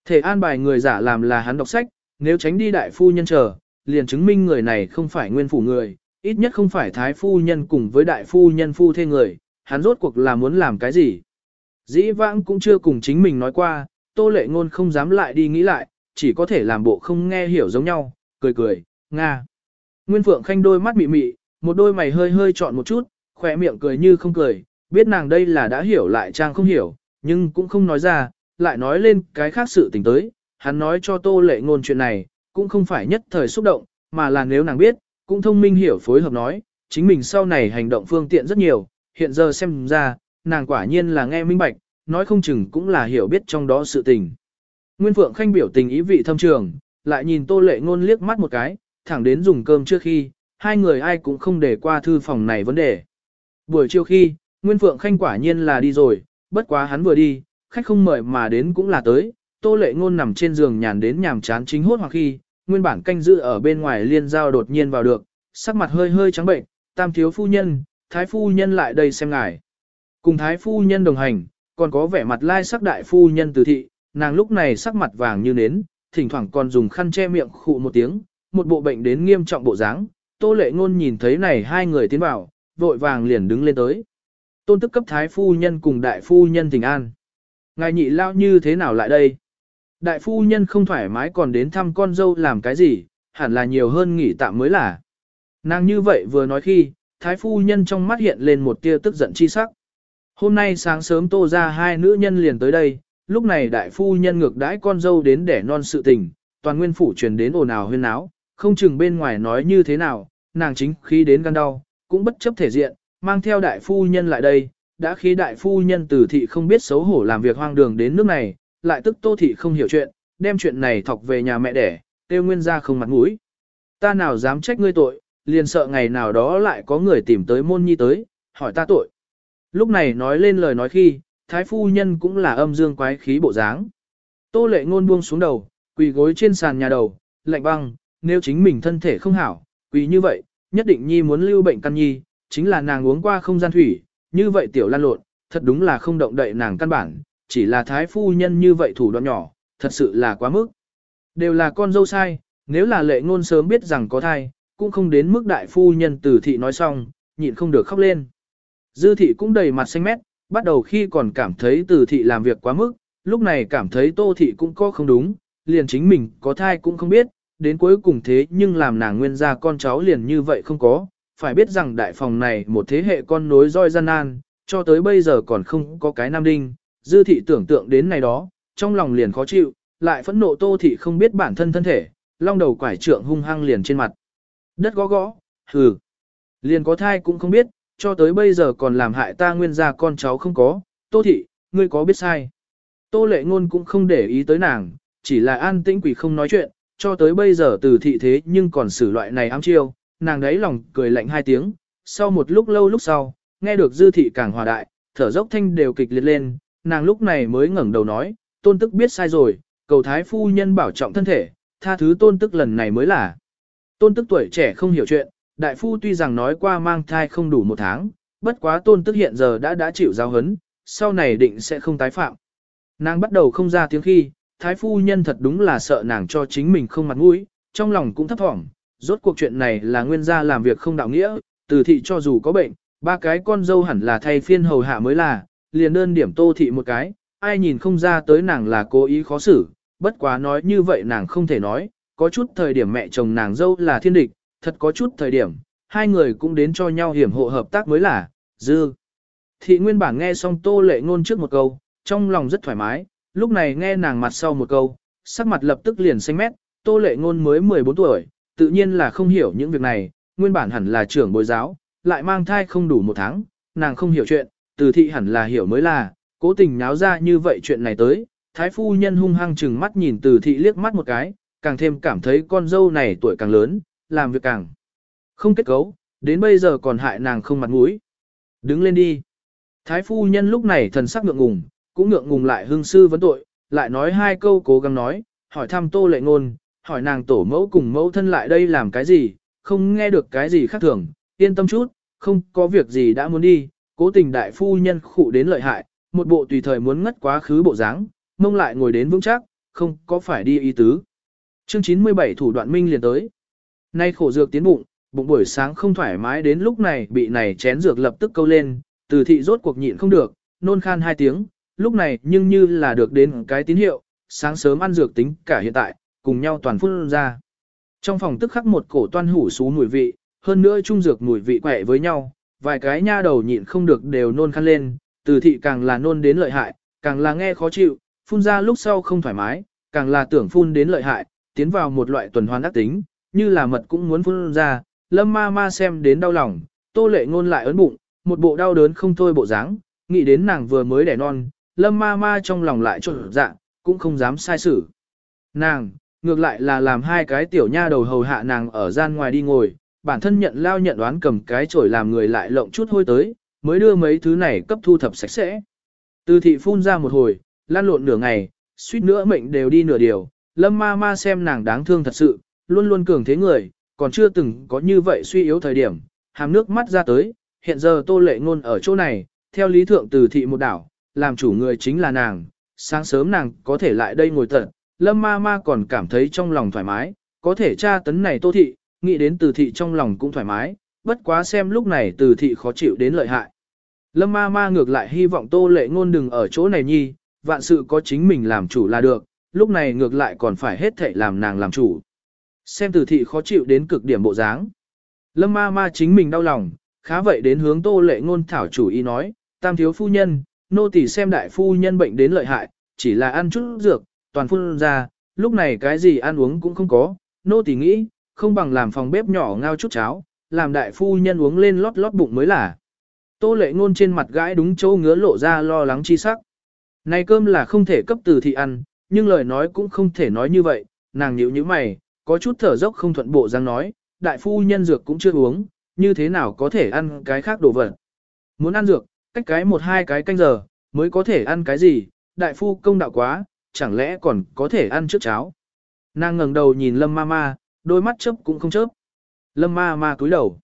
Thể an bài người giả làm là hắn đọc sách, nếu tránh đi đại phu nhân chờ, liền chứng minh người này không phải nguyên phủ người, ít nhất không phải thái phu nhân cùng với đại phu nhân phu thê người, hắn rốt cuộc là muốn làm cái gì. Dĩ vãng cũng chưa cùng chính mình nói qua, tô lệ ngôn không dám lại đi nghĩ lại, chỉ có thể làm bộ không nghe hiểu giống nhau, cười cười, nga. Nguyên Phượng Khanh đôi mắt mị mị, một đôi mày hơi hơi trọn một chút, khỏe miệng cười như không cười, biết nàng đây là đã hiểu lại trang không hiểu, nhưng cũng không nói ra, lại nói lên cái khác sự tình tới, hắn nói cho tô lệ ngôn chuyện này, cũng không phải nhất thời xúc động, mà là nếu nàng biết, cũng thông minh hiểu phối hợp nói, chính mình sau này hành động phương tiện rất nhiều, hiện giờ xem ra, nàng quả nhiên là nghe minh bạch, nói không chừng cũng là hiểu biết trong đó sự tình. Nguyên Phượng Khanh biểu tình ý vị thâm trường, lại nhìn Tô Lệ Ngôn liếc mắt một cái, thẳng đến dùng cơm trước khi, hai người ai cũng không để qua thư phòng này vấn đề. Buổi chiều khi, Nguyên Phượng Khanh quả nhiên là đi rồi, bất quá hắn vừa đi, khách không mời mà đến cũng là tới, Tô Lệ Ngôn nằm trên giường nhàn đến nhàm chán chính hốt hoặc khi, nguyên bản canh giữ ở bên ngoài liên giao đột nhiên vào được, sắc mặt hơi hơi trắng bệnh, tam thiếu phu nhân, thái phu nhân lại đây xem ngài. Cùng thái phu nhân đồng hành, còn có vẻ mặt lai sắc đại phu nhân từ thị, nàng lúc này sắc mặt vàng như nến, thỉnh thoảng còn dùng khăn che miệng khụ một tiếng, một bộ bệnh đến nghiêm trọng bộ dáng. Tô lệ ngôn nhìn thấy này hai người tiến vào, vội vàng liền đứng lên tới. Tôn tức cấp thái phu nhân cùng đại phu nhân thỉnh an. Ngài nhị lao như thế nào lại đây? Đại phu nhân không thoải mái còn đến thăm con dâu làm cái gì, hẳn là nhiều hơn nghỉ tạm mới là. Nàng như vậy vừa nói khi, thái phu nhân trong mắt hiện lên một tia tức giận chi sắc. Hôm nay sáng sớm tô ra hai nữ nhân liền tới đây, lúc này đại phu nhân ngược đãi con dâu đến để non sự tình, toàn nguyên phủ truyền đến ồn ào huyên náo, không chừng bên ngoài nói như thế nào, nàng chính khi đến gan đau, cũng bất chấp thể diện, mang theo đại phu nhân lại đây, đã khi đại phu nhân từ thị không biết xấu hổ làm việc hoang đường đến nước này, lại tức tô thị không hiểu chuyện, đem chuyện này thọc về nhà mẹ đẻ, tiêu nguyên ra không mặt mũi. Ta nào dám trách ngươi tội, liền sợ ngày nào đó lại có người tìm tới môn nhi tới, hỏi ta tội. Lúc này nói lên lời nói khi, thái phu nhân cũng là âm dương quái khí bộ dáng. Tô lệ ngôn buông xuống đầu, quỳ gối trên sàn nhà đầu, lạnh băng, nếu chính mình thân thể không hảo, quỳ như vậy, nhất định nhi muốn lưu bệnh căn nhi, chính là nàng uống qua không gian thủy, như vậy tiểu lan lộn, thật đúng là không động đậy nàng căn bản, chỉ là thái phu nhân như vậy thủ đoạn nhỏ, thật sự là quá mức. Đều là con dâu sai, nếu là lệ ngôn sớm biết rằng có thai, cũng không đến mức đại phu nhân tử thị nói xong, nhịn không được khóc lên. Dư thị cũng đầy mặt xanh mét, bắt đầu khi còn cảm thấy Từ thị làm việc quá mức, lúc này cảm thấy tô thị cũng có không đúng, liền chính mình có thai cũng không biết, đến cuối cùng thế nhưng làm nàng nguyên gia con cháu liền như vậy không có, phải biết rằng đại phòng này một thế hệ con nối roi gian nan, cho tới bây giờ còn không có cái nam đinh, dư thị tưởng tượng đến này đó, trong lòng liền khó chịu, lại phẫn nộ tô thị không biết bản thân thân thể, long đầu quải trượng hung hăng liền trên mặt. Đất gõ gõ, hừ. Liền có thai cũng không biết, cho tới bây giờ còn làm hại ta nguyên gia con cháu không có, tô thị, ngươi có biết sai. Tô lệ ngôn cũng không để ý tới nàng, chỉ là an tĩnh quỷ không nói chuyện, cho tới bây giờ từ thị thế nhưng còn xử loại này ám chiêu, nàng đấy lòng cười lạnh hai tiếng, sau một lúc lâu lúc sau, nghe được dư thị càng hòa đại, thở dốc thanh đều kịch liệt lên, nàng lúc này mới ngẩng đầu nói, tôn tức biết sai rồi, cầu thái phu nhân bảo trọng thân thể, tha thứ tôn tức lần này mới là. Tôn tức tuổi trẻ không hiểu chuyện, đại phu tuy rằng nói qua mang thai không đủ một tháng, bất quá tôn tức hiện giờ đã đã chịu giáo hấn, sau này định sẽ không tái phạm. Nàng bắt đầu không ra tiếng khi, thái phu nhân thật đúng là sợ nàng cho chính mình không mặt mũi, trong lòng cũng thấp thỏm, rốt cuộc chuyện này là nguyên gia làm việc không đạo nghĩa, từ thị cho dù có bệnh, ba cái con dâu hẳn là thay phiên hầu hạ mới là, liền đơn điểm tô thị một cái, ai nhìn không ra tới nàng là cố ý khó xử, bất quá nói như vậy nàng không thể nói, có chút thời điểm mẹ chồng nàng dâu là thiên địch, thật có chút thời điểm, hai người cũng đến cho nhau hiểm hộ hợp tác mới là, dư. Thị nguyên bản nghe xong tô lệ ngôn trước một câu, trong lòng rất thoải mái, lúc này nghe nàng mặt sau một câu, sắc mặt lập tức liền xanh mét, tô lệ ngôn mới 14 tuổi, tự nhiên là không hiểu những việc này, nguyên bản hẳn là trưởng bồi giáo, lại mang thai không đủ một tháng, nàng không hiểu chuyện, từ thị hẳn là hiểu mới là, cố tình nháo ra như vậy chuyện này tới, thái phu nhân hung hăng chừng mắt nhìn từ thị liếc mắt một cái, càng thêm cảm thấy con dâu này tuổi càng lớn, làm việc càng không kết cấu, đến bây giờ còn hại nàng không mặt mũi. Đứng lên đi. Thái phu nhân lúc này thần sắc ngượng ngùng, cũng ngượng ngùng lại hương sư vấn tội, lại nói hai câu cố gắng nói, hỏi thăm tô lệ ngôn, hỏi nàng tổ mẫu cùng mẫu thân lại đây làm cái gì, không nghe được cái gì khác thường, yên tâm chút, không có việc gì đã muốn đi, cố tình đại phu nhân khụ đến lợi hại, một bộ tùy thời muốn ngất quá khứ bộ dáng, mông lại ngồi đến vững chắc, không có phải đi ý tứ. Chương 97 thủ đoạn minh liền tới. Nay khổ dược tiến bụng, bụng buổi sáng không thoải mái đến lúc này bị này chén dược lập tức câu lên, từ thị rốt cuộc nhịn không được, nôn khan hai tiếng, lúc này nhưng như là được đến cái tín hiệu, sáng sớm ăn dược tính cả hiện tại, cùng nhau toàn phun ra. Trong phòng tức khắc một cổ toan hủ xú mùi vị, hơn nữa trung dược mùi vị quẻ với nhau, vài cái nha đầu nhịn không được đều nôn khan lên, từ thị càng là nôn đến lợi hại, càng là nghe khó chịu, phun ra lúc sau không thoải mái, càng là tưởng phun đến lợi hại, tiến vào một loại tuần hoàn ác tính, như là mật cũng muốn phun ra, lâm ma ma xem đến đau lòng, tô lệ ngôn lại ấn bụng, một bộ đau đớn không thôi bộ dáng, nghĩ đến nàng vừa mới đẻ non, lâm ma ma trong lòng lại trộn dạ, cũng không dám sai xử. Nàng, ngược lại là làm hai cái tiểu nha đầu hầu hạ nàng ở gian ngoài đi ngồi, bản thân nhận lao nhận đoán cầm cái chổi làm người lại lộng chút hôi tới, mới đưa mấy thứ này cấp thu thập sạch sẽ. Từ thị phun ra một hồi, lan lộn nửa ngày, suýt nữa mệnh đều đi nửa điều, lâm ma ma xem nàng đáng thương thật sự, luôn luôn cường thế người, còn chưa từng có như vậy suy yếu thời điểm, hàm nước mắt ra tới, hiện giờ tô lệ ngôn ở chỗ này, theo lý thượng từ thị một đảo, làm chủ người chính là nàng, sáng sớm nàng có thể lại đây ngồi tận, lâm ma ma còn cảm thấy trong lòng thoải mái, có thể tra tấn này tô thị, nghĩ đến từ thị trong lòng cũng thoải mái, bất quá xem lúc này từ thị khó chịu đến lợi hại. Lâm ma ma ngược lại hy vọng tô lệ ngôn đừng ở chỗ này nhi, vạn sự có chính mình làm chủ là được, lúc này ngược lại còn phải hết thảy làm nàng làm chủ. Xem từ thị khó chịu đến cực điểm bộ dáng. Lâm ma ma chính mình đau lòng, khá vậy đến hướng tô lệ ngôn thảo chủ ý nói, tam thiếu phu nhân, nô tỳ xem đại phu nhân bệnh đến lợi hại, chỉ là ăn chút dược, toàn phun ra, lúc này cái gì ăn uống cũng không có, nô tỳ nghĩ, không bằng làm phòng bếp nhỏ ngao chút cháo, làm đại phu nhân uống lên lót lót bụng mới là. Tô lệ ngôn trên mặt gãi đúng chỗ ngứa lộ ra lo lắng chi sắc. Này cơm là không thể cấp từ thị ăn, nhưng lời nói cũng không thể nói như vậy, nàng nhíu như mày, có chút thở dốc không thuận bộ dáng nói, đại phu nhân dược cũng chưa uống, như thế nào có thể ăn cái khác đồ vật. Muốn ăn dược, cách cái một hai cái canh giờ, mới có thể ăn cái gì, đại phu công đạo quá, chẳng lẽ còn có thể ăn trước cháo. Nàng ngẩng đầu nhìn lâm ma ma, đôi mắt chớp cũng không chớp. Lâm ma ma cúi đầu.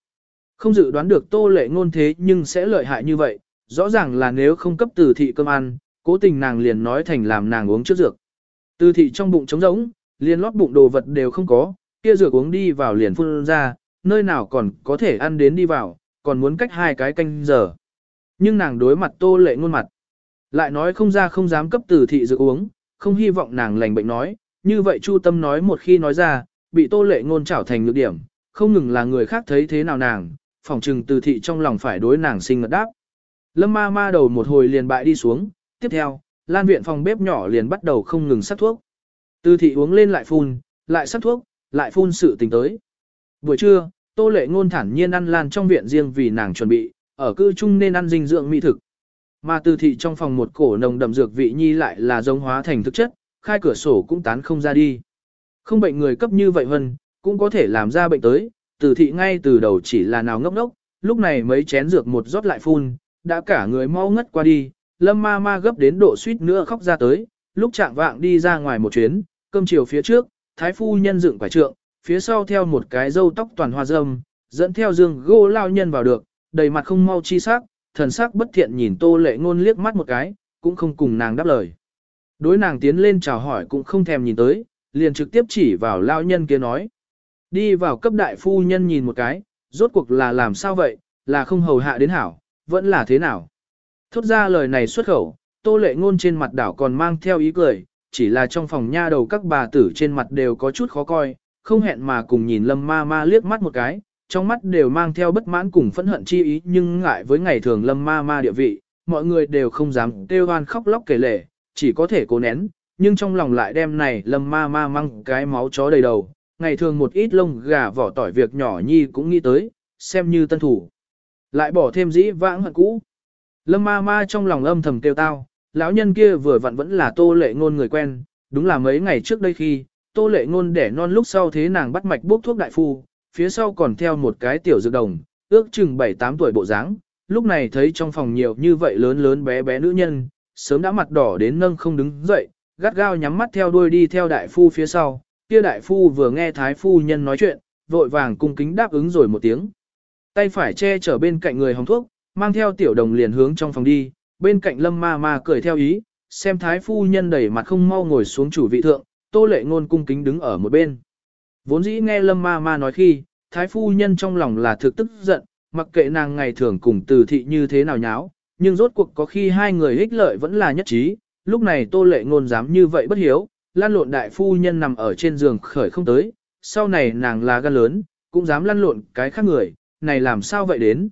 Không dự đoán được tô lệ ngôn thế nhưng sẽ lợi hại như vậy, rõ ràng là nếu không cấp từ thị cơm ăn, cố tình nàng liền nói thành làm nàng uống trước dược. Từ thị trong bụng trống rỗng, liền lót bụng đồ vật đều không có, kia dược uống đi vào liền phun ra, nơi nào còn có thể ăn đến đi vào, còn muốn cách hai cái canh giờ. Nhưng nàng đối mặt tô lệ ngôn mặt. Lại nói không ra không dám cấp từ thị dược uống, không hy vọng nàng lành bệnh nói, như vậy Chu Tâm nói một khi nói ra, bị tô lệ ngôn trảo thành nhược điểm, không ngừng là người khác thấy thế nào nàng, phỏng trừng từ thị trong lòng phải đối nàng sinh ngật đáp. Lâm ma ma đầu một hồi liền bại đi xuống, tiếp theo, lan viện phòng bếp nhỏ liền bắt đầu không ngừng sắc thuốc. Từ thị uống lên lại phun, lại sắc thuốc, lại phun sự tình tới. Buổi trưa, tô lệ ngôn thản nhiên ăn lan trong viện riêng vì nàng chuẩn bị, ở cư chung nên ăn dinh dưỡng mỹ thực. Mà từ thị trong phòng một cổ nồng đậm dược vị nhi lại là giống hóa thành thực chất, khai cửa sổ cũng tán không ra đi. Không bệnh người cấp như vậy hơn cũng có thể làm ra bệnh tới, từ thị ngay từ đầu chỉ là nào ngốc ngốc, lúc này mấy chén dược một rót lại phun, đã cả người mau ngất qua đi, lâm ma ma gấp đến độ suýt nữa khóc ra tới, lúc trạng vạng đi ra ngoài một chuyến, cơm chiều phía trước, thái phu nhân dựng quả trượng, phía sau theo một cái râu tóc toàn hoa dâm, dẫn theo dương gô lao nhân vào được, đầy mặt không mau chi sắc, thần sắc bất thiện nhìn tô lệ ngôn liếc mắt một cái, cũng không cùng nàng đáp lời. Đối nàng tiến lên chào hỏi cũng không thèm nhìn tới, liền trực tiếp chỉ vào lao nhân kia nói. Đi vào cấp đại phu nhân nhìn một cái, rốt cuộc là làm sao vậy, là không hầu hạ đến hảo, vẫn là thế nào. Thốt ra lời này xuất khẩu, tô lệ ngôn trên mặt đảo còn mang theo ý cười, chỉ là trong phòng nha đầu các bà tử trên mặt đều có chút khó coi, không hẹn mà cùng nhìn lâm ma ma liếc mắt một cái, trong mắt đều mang theo bất mãn cùng phẫn hận chi ý nhưng ngại với ngày thường lâm ma ma địa vị, mọi người đều không dám kêu oan khóc lóc kể lể, chỉ có thể cố nén, nhưng trong lòng lại đem này lâm ma ma mang cái máu chó đầy đầu, ngày thường một ít lông gà vỏ tỏi việc nhỏ nhi cũng nghĩ tới, xem như tân thủ. Lại bỏ thêm dĩ vãng hận cũ. Lâm ma ma trong lòng âm thầm kêu tao, lão nhân kia vừa vặn vẫn là tô lệ ngôn người quen, đúng là mấy ngày trước đây khi, tô lệ ngôn đẻ non lúc sau thế nàng bắt mạch bốc thuốc đại phu, phía sau còn theo một cái tiểu dược đồng, ước chừng 7-8 tuổi bộ dáng. lúc này thấy trong phòng nhiều như vậy lớn lớn bé bé nữ nhân, sớm đã mặt đỏ đến nâng không đứng dậy, gắt gao nhắm mắt theo đuôi đi theo đại phu phía sau, kia đại phu vừa nghe thái phu nhân nói chuyện, vội vàng cung kính đáp ứng rồi một tiếng. Tay phải che chở bên cạnh người hồng thuốc, mang theo tiểu đồng liền hướng trong phòng đi, bên cạnh lâm ma ma cười theo ý, xem thái phu nhân đẩy mặt không mau ngồi xuống chủ vị thượng, tô lệ ngôn cung kính đứng ở một bên. Vốn dĩ nghe lâm ma ma nói khi, thái phu nhân trong lòng là thực tức giận, mặc kệ nàng ngày thường cùng từ thị như thế nào nháo, nhưng rốt cuộc có khi hai người ích lợi vẫn là nhất trí, lúc này tô lệ ngôn dám như vậy bất hiếu, lan lộn đại phu nhân nằm ở trên giường khởi không tới, sau này nàng là gan lớn, cũng dám lăn lộn cái khác người, này làm sao vậy đến.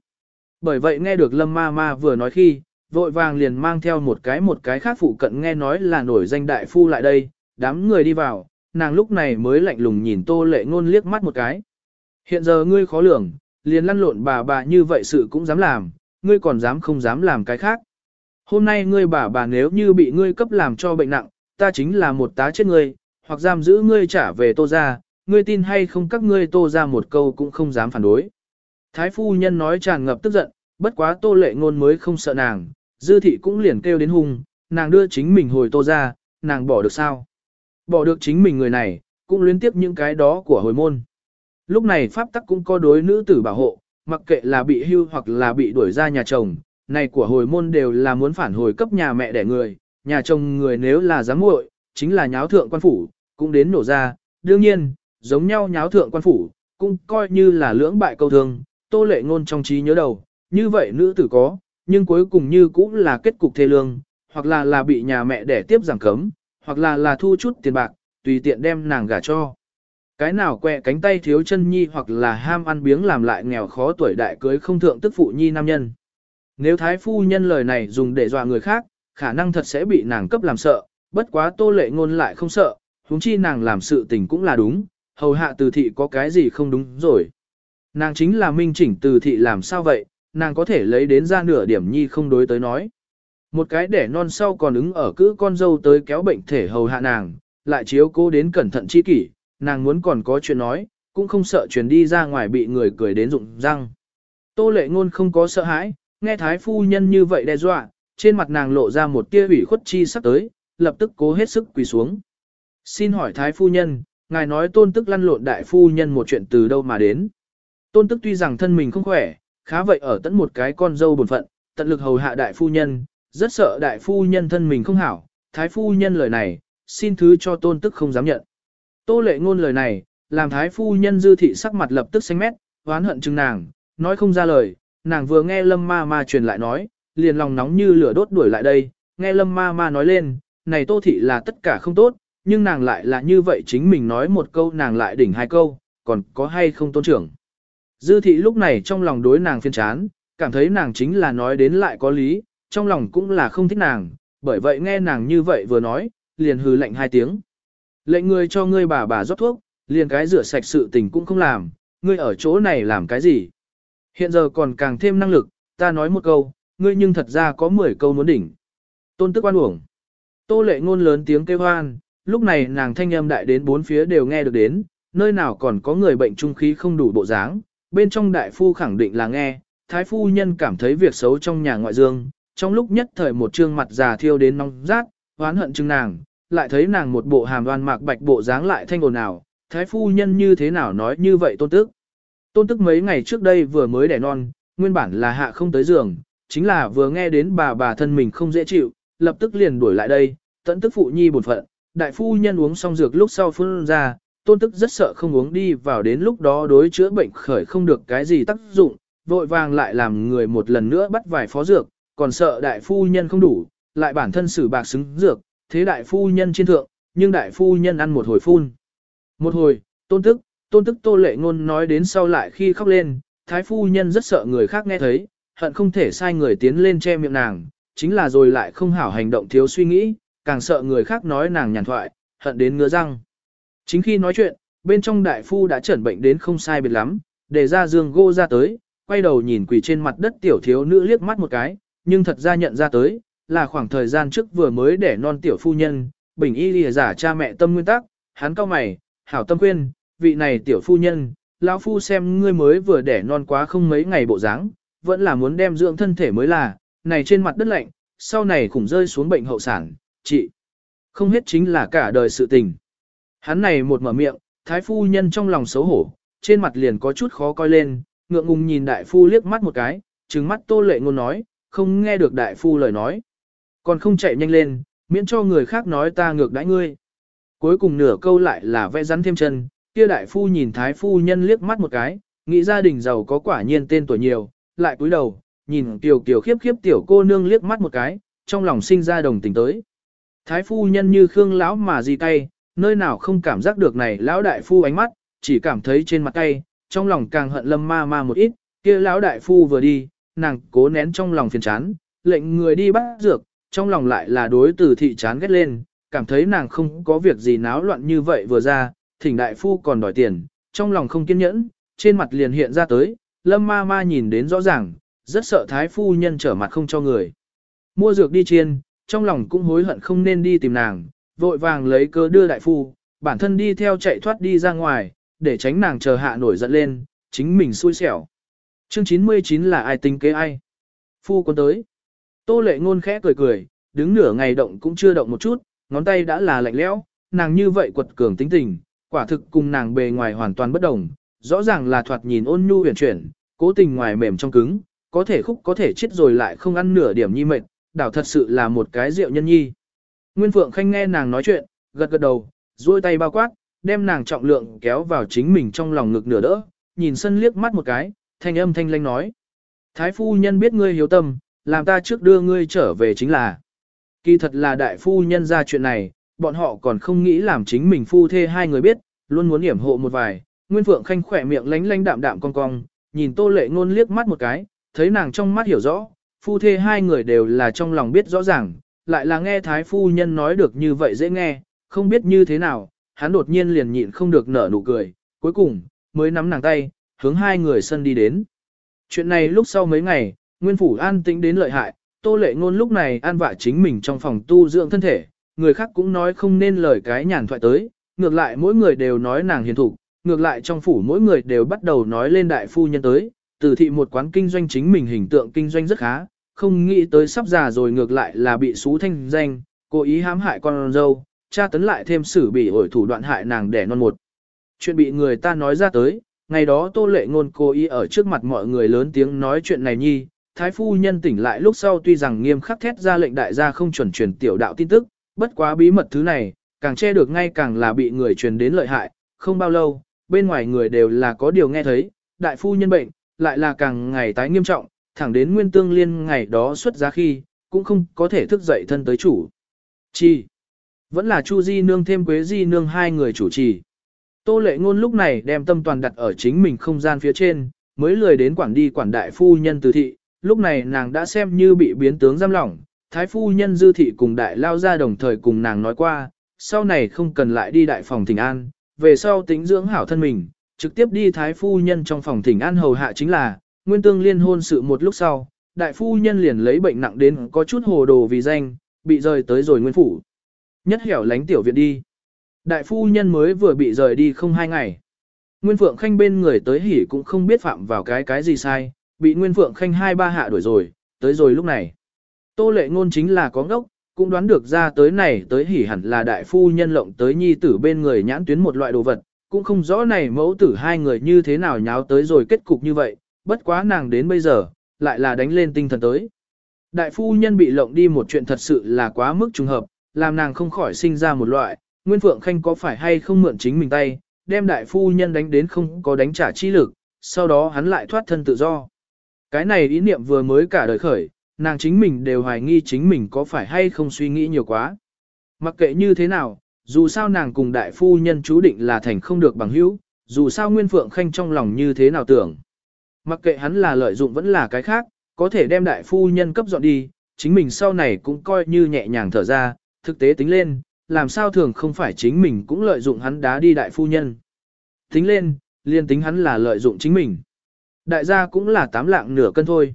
Bởi vậy nghe được lâm ma ma vừa nói khi, vội vàng liền mang theo một cái một cái khác phụ cận nghe nói là nổi danh đại phu lại đây, đám người đi vào, nàng lúc này mới lạnh lùng nhìn tô lệ ngôn liếc mắt một cái. Hiện giờ ngươi khó lường, liền lăn lộn bà bà như vậy sự cũng dám làm, ngươi còn dám không dám làm cái khác. Hôm nay ngươi bà bà nếu như bị ngươi cấp làm cho bệnh nặng, ta chính là một tá chết ngươi, hoặc giam giữ ngươi trả về tô ra, ngươi tin hay không các ngươi tô ra một câu cũng không dám phản đối. Thái phu nhân nói tràn ngập tức giận, bất quá tô lệ ngôn mới không sợ nàng, dư thị cũng liền kêu đến hung, nàng đưa chính mình hồi tô ra, nàng bỏ được sao? Bỏ được chính mình người này, cũng luyến tiếp những cái đó của hồi môn. Lúc này pháp tắc cũng có đối nữ tử bảo hộ, mặc kệ là bị hưu hoặc là bị đuổi ra nhà chồng, này của hồi môn đều là muốn phản hồi cấp nhà mẹ đẻ người, nhà chồng người nếu là dám muội, chính là nháo thượng quan phủ, cũng đến nổ ra, đương nhiên, giống nhau nháo thượng quan phủ, cũng coi như là lưỡng bại câu thương, tô lệ ngôn trong trí nhớ đầu, như vậy nữ tử có, nhưng cuối cùng như cũng là kết cục thê lương, hoặc là là bị nhà mẹ đẻ tiếp giảm cấm, hoặc là là thu chút tiền bạc, tùy tiện đem nàng gả cho. Cái nào quẹ cánh tay thiếu chân nhi hoặc là ham ăn biếng làm lại nghèo khó tuổi đại cưới không thượng tức phụ nhi nam nhân. Nếu thái phu nhân lời này dùng để dọa người khác, khả năng thật sẽ bị nàng cấp làm sợ, bất quá tô lệ ngôn lại không sợ, huống chi nàng làm sự tình cũng là đúng, hầu hạ từ thị có cái gì không đúng rồi. Nàng chính là minh chỉnh từ thị làm sao vậy, nàng có thể lấy đến ra nửa điểm nhi không đối tới nói. Một cái đẻ non sau còn ứng ở cữ con dâu tới kéo bệnh thể hầu hạ nàng, lại chiếu cố đến cẩn thận chi kỷ, nàng muốn còn có chuyện nói, cũng không sợ truyền đi ra ngoài bị người cười đến rụng răng. Tô lệ ngôn không có sợ hãi, nghe thái phu nhân như vậy đe dọa, trên mặt nàng lộ ra một tia ủy khuất chi sắp tới, lập tức cố hết sức quỳ xuống. Xin hỏi thái phu nhân, ngài nói tôn tức lăn lộn đại phu nhân một chuyện từ đâu mà đến. Tôn tức tuy rằng thân mình không khỏe, khá vậy ở tận một cái con dâu bổn phận, tận lực hầu hạ đại phu nhân, rất sợ đại phu nhân thân mình không hảo, thái phu nhân lời này, xin thứ cho tôn tức không dám nhận. Tô lệ ngôn lời này, làm thái phu nhân dư thị sắc mặt lập tức xanh mét, oán hận chừng nàng, nói không ra lời, nàng vừa nghe lâm ma ma truyền lại nói, liền lòng nóng như lửa đốt đuổi lại đây, nghe lâm ma ma nói lên, này tô thị là tất cả không tốt, nhưng nàng lại là như vậy chính mình nói một câu nàng lại đỉnh hai câu, còn có hay không tôn trưởng. Dư thị lúc này trong lòng đối nàng phiên chán, cảm thấy nàng chính là nói đến lại có lý, trong lòng cũng là không thích nàng, bởi vậy nghe nàng như vậy vừa nói, liền hừ lạnh hai tiếng. Lệnh người cho ngươi bà bà rót thuốc, liền cái rửa sạch sự tình cũng không làm, ngươi ở chỗ này làm cái gì? Hiện giờ còn càng thêm năng lực, ta nói một câu, ngươi nhưng thật ra có 10 câu muốn đỉnh. Tôn tức oan uổng. Tô lệ ngôn lớn tiếng kêu hoan, lúc này nàng thanh âm đại đến bốn phía đều nghe được đến, nơi nào còn có người bệnh trung khí không đủ bộ dáng, bên trong đại phu khẳng định là nghe, thái phu nhân cảm thấy việc xấu trong nhà ngoại dương, trong lúc nhất thời một trương mặt già thiêu đến nóng rát, oán hận chừng nàng, lại thấy nàng một bộ hàm đoan mạc bạch bộ dáng lại thanh ồn nào, thái phu nhân như thế nào nói như vậy tôn tức. Tôn tức mấy ngày trước đây vừa mới đẻ non, nguyên bản là hạ không tới giường, chính là vừa nghe đến bà bà thân mình không dễ chịu, lập tức liền đuổi lại đây, tận tức phụ nhi buồn phận, đại phu nhân uống xong dược lúc sau phun ra, tôn tức rất sợ không uống đi vào đến lúc đó đối chữa bệnh khởi không được cái gì tác dụng, vội vàng lại làm người một lần nữa bắt vài phó dược, còn sợ đại phu nhân không đủ, lại bản thân xử bạc xứng dược, thế đại phu nhân trên thượng, nhưng đại phu nhân ăn một hồi phun. Một hồi, tôn tức, tôn tức tô lệ ngôn nói đến sau lại khi khóc lên, thái phu nhân rất sợ người khác nghe thấy, hận không thể sai người tiến lên che miệng nàng, chính là rồi lại không hảo hành động thiếu suy nghĩ, càng sợ người khác nói nàng nhàn thoại, hận đến ngứa răng. Chính khi nói chuyện, bên trong đại phu đã chẩn bệnh đến không sai biệt lắm, để ra dương gô ra tới, quay đầu nhìn quỳ trên mặt đất tiểu thiếu nữ liếc mắt một cái, nhưng thật ra nhận ra tới, là khoảng thời gian trước vừa mới để non tiểu phu nhân, bình y lìa giả cha mẹ tâm nguyên tắc, hắn cao mày, hảo tâm khuyên, vị này tiểu phu nhân, lão phu xem ngươi mới vừa để non quá không mấy ngày bộ dáng, vẫn là muốn đem dưỡng thân thể mới là, này trên mặt đất lạnh, sau này khủng rơi xuống bệnh hậu sản, chị. Không hết chính là cả đời sự tình. Hắn này một mở miệng, thái phu nhân trong lòng xấu hổ, trên mặt liền có chút khó coi lên, ngượng ngùng nhìn đại phu liếc mắt một cái, trừng mắt tô lệ ngôn nói, không nghe được đại phu lời nói. Còn không chạy nhanh lên, miễn cho người khác nói ta ngược đãi ngươi. Cuối cùng nửa câu lại là vẽ rắn thêm chân, kia đại phu nhìn thái phu nhân liếc mắt một cái, nghĩ gia đình giàu có quả nhiên tên tuổi nhiều, lại cúi đầu, nhìn tiểu kiều khiếp khiếp tiểu cô nương liếc mắt một cái, trong lòng sinh ra đồng tình tới. Thái phu nhân như khương lão mà gì tay, nơi nào không cảm giác được này lão đại phu ánh mắt, chỉ cảm thấy trên mặt tay trong lòng càng hận lâm ma ma một ít, kia lão đại phu vừa đi, nàng cố nén trong lòng phiền chán, lệnh người đi bắt dược, trong lòng lại là đối từ thị chán ghét lên, cảm thấy nàng không có việc gì náo loạn như vậy vừa ra, thỉnh đại phu còn đòi tiền, trong lòng không kiên nhẫn, trên mặt liền hiện ra tới, lâm ma ma nhìn đến rõ ràng, rất sợ thái phu nhân trở mặt không cho người. mua dược đi chiên, trong lòng cũng hối hận không nên đi tìm nàng, vội vàng lấy cớ đưa đại phu, bản thân đi theo chạy thoát đi ra ngoài, để tránh nàng chờ hạ nổi giận lên, chính mình xui xẻo. Chương 99 là ai tính kế ai? Phu quân tới. Tô lệ ngôn khẽ cười cười, đứng nửa ngày động cũng chưa động một chút, ngón tay đã là lạnh lẽo, nàng như vậy quật cường tính tình, quả thực cùng nàng bề ngoài hoàn toàn bất đồng, rõ ràng là thoạt nhìn ôn nhu huyền chuyển, cố tình ngoài mềm trong cứng, có thể khúc có thể chết rồi lại không ăn nửa điểm nhi mệt, đảo thật sự là một cái rượu nhân nhi. Nguyên Phượng Khanh nghe nàng nói chuyện, gật gật đầu, duỗi tay bao quát, đem nàng trọng lượng kéo vào chính mình trong lòng ngực nửa đỡ, nhìn sân liếc mắt một cái, thanh âm thanh lanh nói. Thái phu nhân biết ngươi hiếu tâm, làm ta trước đưa ngươi trở về chính là. Kỳ thật là đại phu nhân ra chuyện này, bọn họ còn không nghĩ làm chính mình phu thê hai người biết, luôn muốn hiểm hộ một vài. Nguyên Phượng Khanh khỏe miệng lánh lánh đạm đạm cong cong, nhìn Tô Lệ Ngôn liếc mắt một cái, thấy nàng trong mắt hiểu rõ, phu thê hai người đều là trong lòng biết rõ ràng, lại là nghe thái phu nhân nói được như vậy dễ nghe, không biết như thế nào, hắn đột nhiên liền nhịn không được nở nụ cười, cuối cùng, mới nắm nàng tay, hướng hai người sân đi đến. Chuyện này lúc sau mấy ngày, Nguyên Phủ an tĩnh đến lợi hại, Tô Lệ Ngôn lúc này an vạ chính mình trong phòng tu dưỡng thân thể, người khác cũng nói không nên lời cái nhàn thoại tới, ngược lại mỗi người đều nói nàng hiền thục, ngược lại trong phủ mỗi người đều bắt đầu nói lên đại phu nhân tới, từ thị một quán kinh doanh chính mình hình tượng kinh doanh rất khá, không nghĩ tới sắp già rồi ngược lại là bị xú thanh danh, cố ý hãm hại con dâu, cha tấn lại thêm xử bị ổi thủ đoạn hại nàng đẻ non một. Chuyện bị người ta nói ra tới, ngày đó tô lệ ngôn cố ý ở trước mặt mọi người lớn tiếng nói chuyện này nhi, thái phu nhân tỉnh lại lúc sau tuy rằng nghiêm khắc thét ra lệnh đại gia không chuẩn truyền tiểu đạo tin tức, bất quá bí mật thứ này, càng che được ngay càng là bị người truyền đến lợi hại, không bao lâu, bên ngoài người đều là có điều nghe thấy, đại phu nhân bệnh, lại là càng ngày tái nghiêm trọng, thẳng đến nguyên tương liên ngày đó xuất giá khi, cũng không có thể thức dậy thân tới chủ. Chi? Vẫn là Chu Di Nương thêm Quế Di Nương hai người chủ trì. Tô lệ ngôn lúc này đem tâm toàn đặt ở chính mình không gian phía trên, mới lười đến quản đi quản đại phu nhân từ thị, lúc này nàng đã xem như bị biến tướng giam lỏng, thái phu nhân dư thị cùng đại lao ra đồng thời cùng nàng nói qua, sau này không cần lại đi đại phòng thỉnh an, về sau tính dưỡng hảo thân mình, trực tiếp đi thái phu nhân trong phòng thỉnh an hầu hạ chính là, nguyên tương liên hôn sự một lúc sau, đại phu nhân liền lấy bệnh nặng đến có chút hồ đồ vì danh, bị rời tới rồi nguyên phủ. Nhất hẻo lánh tiểu viện đi. Đại phu nhân mới vừa bị rời đi không hai ngày. Nguyên Phượng Khanh bên người tới hỉ cũng không biết phạm vào cái cái gì sai, bị Nguyên Phượng Khanh hai ba hạ đuổi rồi, tới rồi lúc này. Tô lệ ngôn chính là có ngốc, cũng đoán được ra tới này tới hỉ hẳn là đại phu nhân lộng tới nhi tử bên người nhãn tuyến một loại đồ vật, cũng không rõ này mẫu tử hai người như thế nào nháo tới rồi kết cục như vậy, bất quá nàng đến bây giờ, lại là đánh lên tinh thần tới. Đại phu nhân bị lộng đi một chuyện thật sự là quá mức trùng hợp, làm nàng không khỏi sinh ra một loại, Nguyên Phượng Khanh có phải hay không mượn chính mình tay, đem đại phu nhân đánh đến không có đánh trả chi lực, sau đó hắn lại thoát thân tự do. Cái này ý niệm vừa mới cả đời khởi, nàng chính mình đều hoài nghi chính mình có phải hay không suy nghĩ nhiều quá. Mặc kệ như thế nào, dù sao nàng cùng đại phu nhân chú định là thành không được bằng hữu, dù sao Nguyên Phượng Khanh trong lòng như thế nào tưởng. Mặc kệ hắn là lợi dụng vẫn là cái khác, có thể đem đại phu nhân cấp dọn đi, chính mình sau này cũng coi như nhẹ nhàng thở ra, thực tế tính lên, làm sao thường không phải chính mình cũng lợi dụng hắn đá đi đại phu nhân. Tính lên, liên tính hắn là lợi dụng chính mình. Đại gia cũng là tám lạng nửa cân thôi.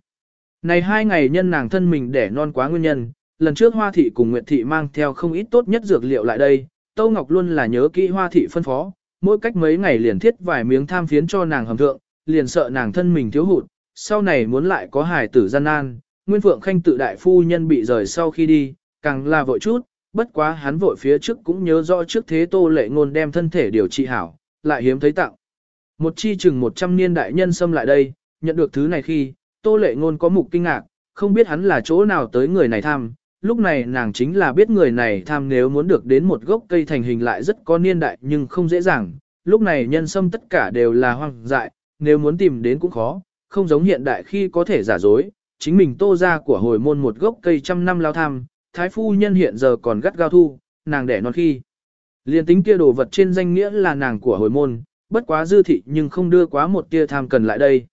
Này hai ngày nhân nàng thân mình để non quá nguyên nhân, lần trước Hoa Thị cùng Nguyệt Thị mang theo không ít tốt nhất dược liệu lại đây, Tâu Ngọc luôn là nhớ kỹ Hoa Thị phân phó, mỗi cách mấy ngày liền thiết vài miếng tham phiến cho nàng hầm thượng, liền sợ nàng thân mình thiếu hụt, sau này muốn lại có hài tử gian nan, Nguyên Phượng Khanh tự đại phu nhân bị rời sau khi đi, càng là vội chút, bất quá hắn vội phía trước cũng nhớ rõ trước thế tô lệ ngôn đem thân thể điều trị hảo, lại hiếm thấy tặng. Một chi chừng 100 niên đại nhân xâm lại đây, nhận được thứ này khi, tô lệ ngôn có mục kinh ngạc, không biết hắn là chỗ nào tới người này tham, lúc này nàng chính là biết người này tham nếu muốn được đến một gốc cây thành hình lại rất có niên đại nhưng không dễ dàng, lúc này nhân sâm tất cả đều là hoang dại, nếu muốn tìm đến cũng khó, không giống hiện đại khi có thể giả dối, chính mình tô ra của hồi môn một gốc cây trăm năm lao tham, thái phu nhân hiện giờ còn gắt gao thu, nàng đẻ non khi. Liên tính kia đồ vật trên danh nghĩa là nàng của hồi môn, bất quá dư thị nhưng không đưa quá một tia tham cần lại đây.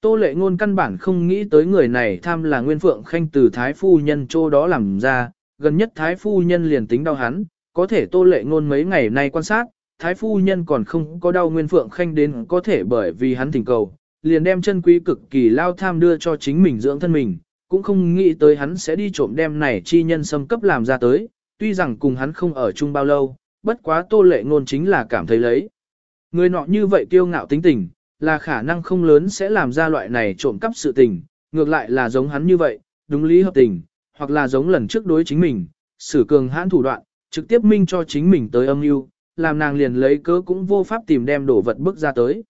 Tô lệ ngôn căn bản không nghĩ tới người này tham là nguyên phượng khanh từ thái phu nhân chỗ đó làm ra, gần nhất thái phu nhân liền tính đau hắn, có thể tô lệ ngôn mấy ngày nay quan sát, thái phu nhân còn không có đau nguyên phượng khanh đến có thể bởi vì hắn thỉnh cầu, liền đem chân quý cực kỳ lao tham đưa cho chính mình dưỡng thân mình, cũng không nghĩ tới hắn sẽ đi trộm đem này chi nhân xâm cấp làm ra tới, tuy rằng cùng hắn không ở chung bao lâu, bất quá tô lệ ngôn chính là cảm thấy lấy. Người nọ như vậy kiêu ngạo tính tình, là khả năng không lớn sẽ làm ra loại này trộm cắp sự tình, ngược lại là giống hắn như vậy, đúng lý hợp tình, hoặc là giống lần trước đối chính mình, sử cường hãn thủ đoạn, trực tiếp minh cho chính mình tới âm mưu, làm nàng liền lấy cớ cũng vô pháp tìm đem đổ vật bước ra tới.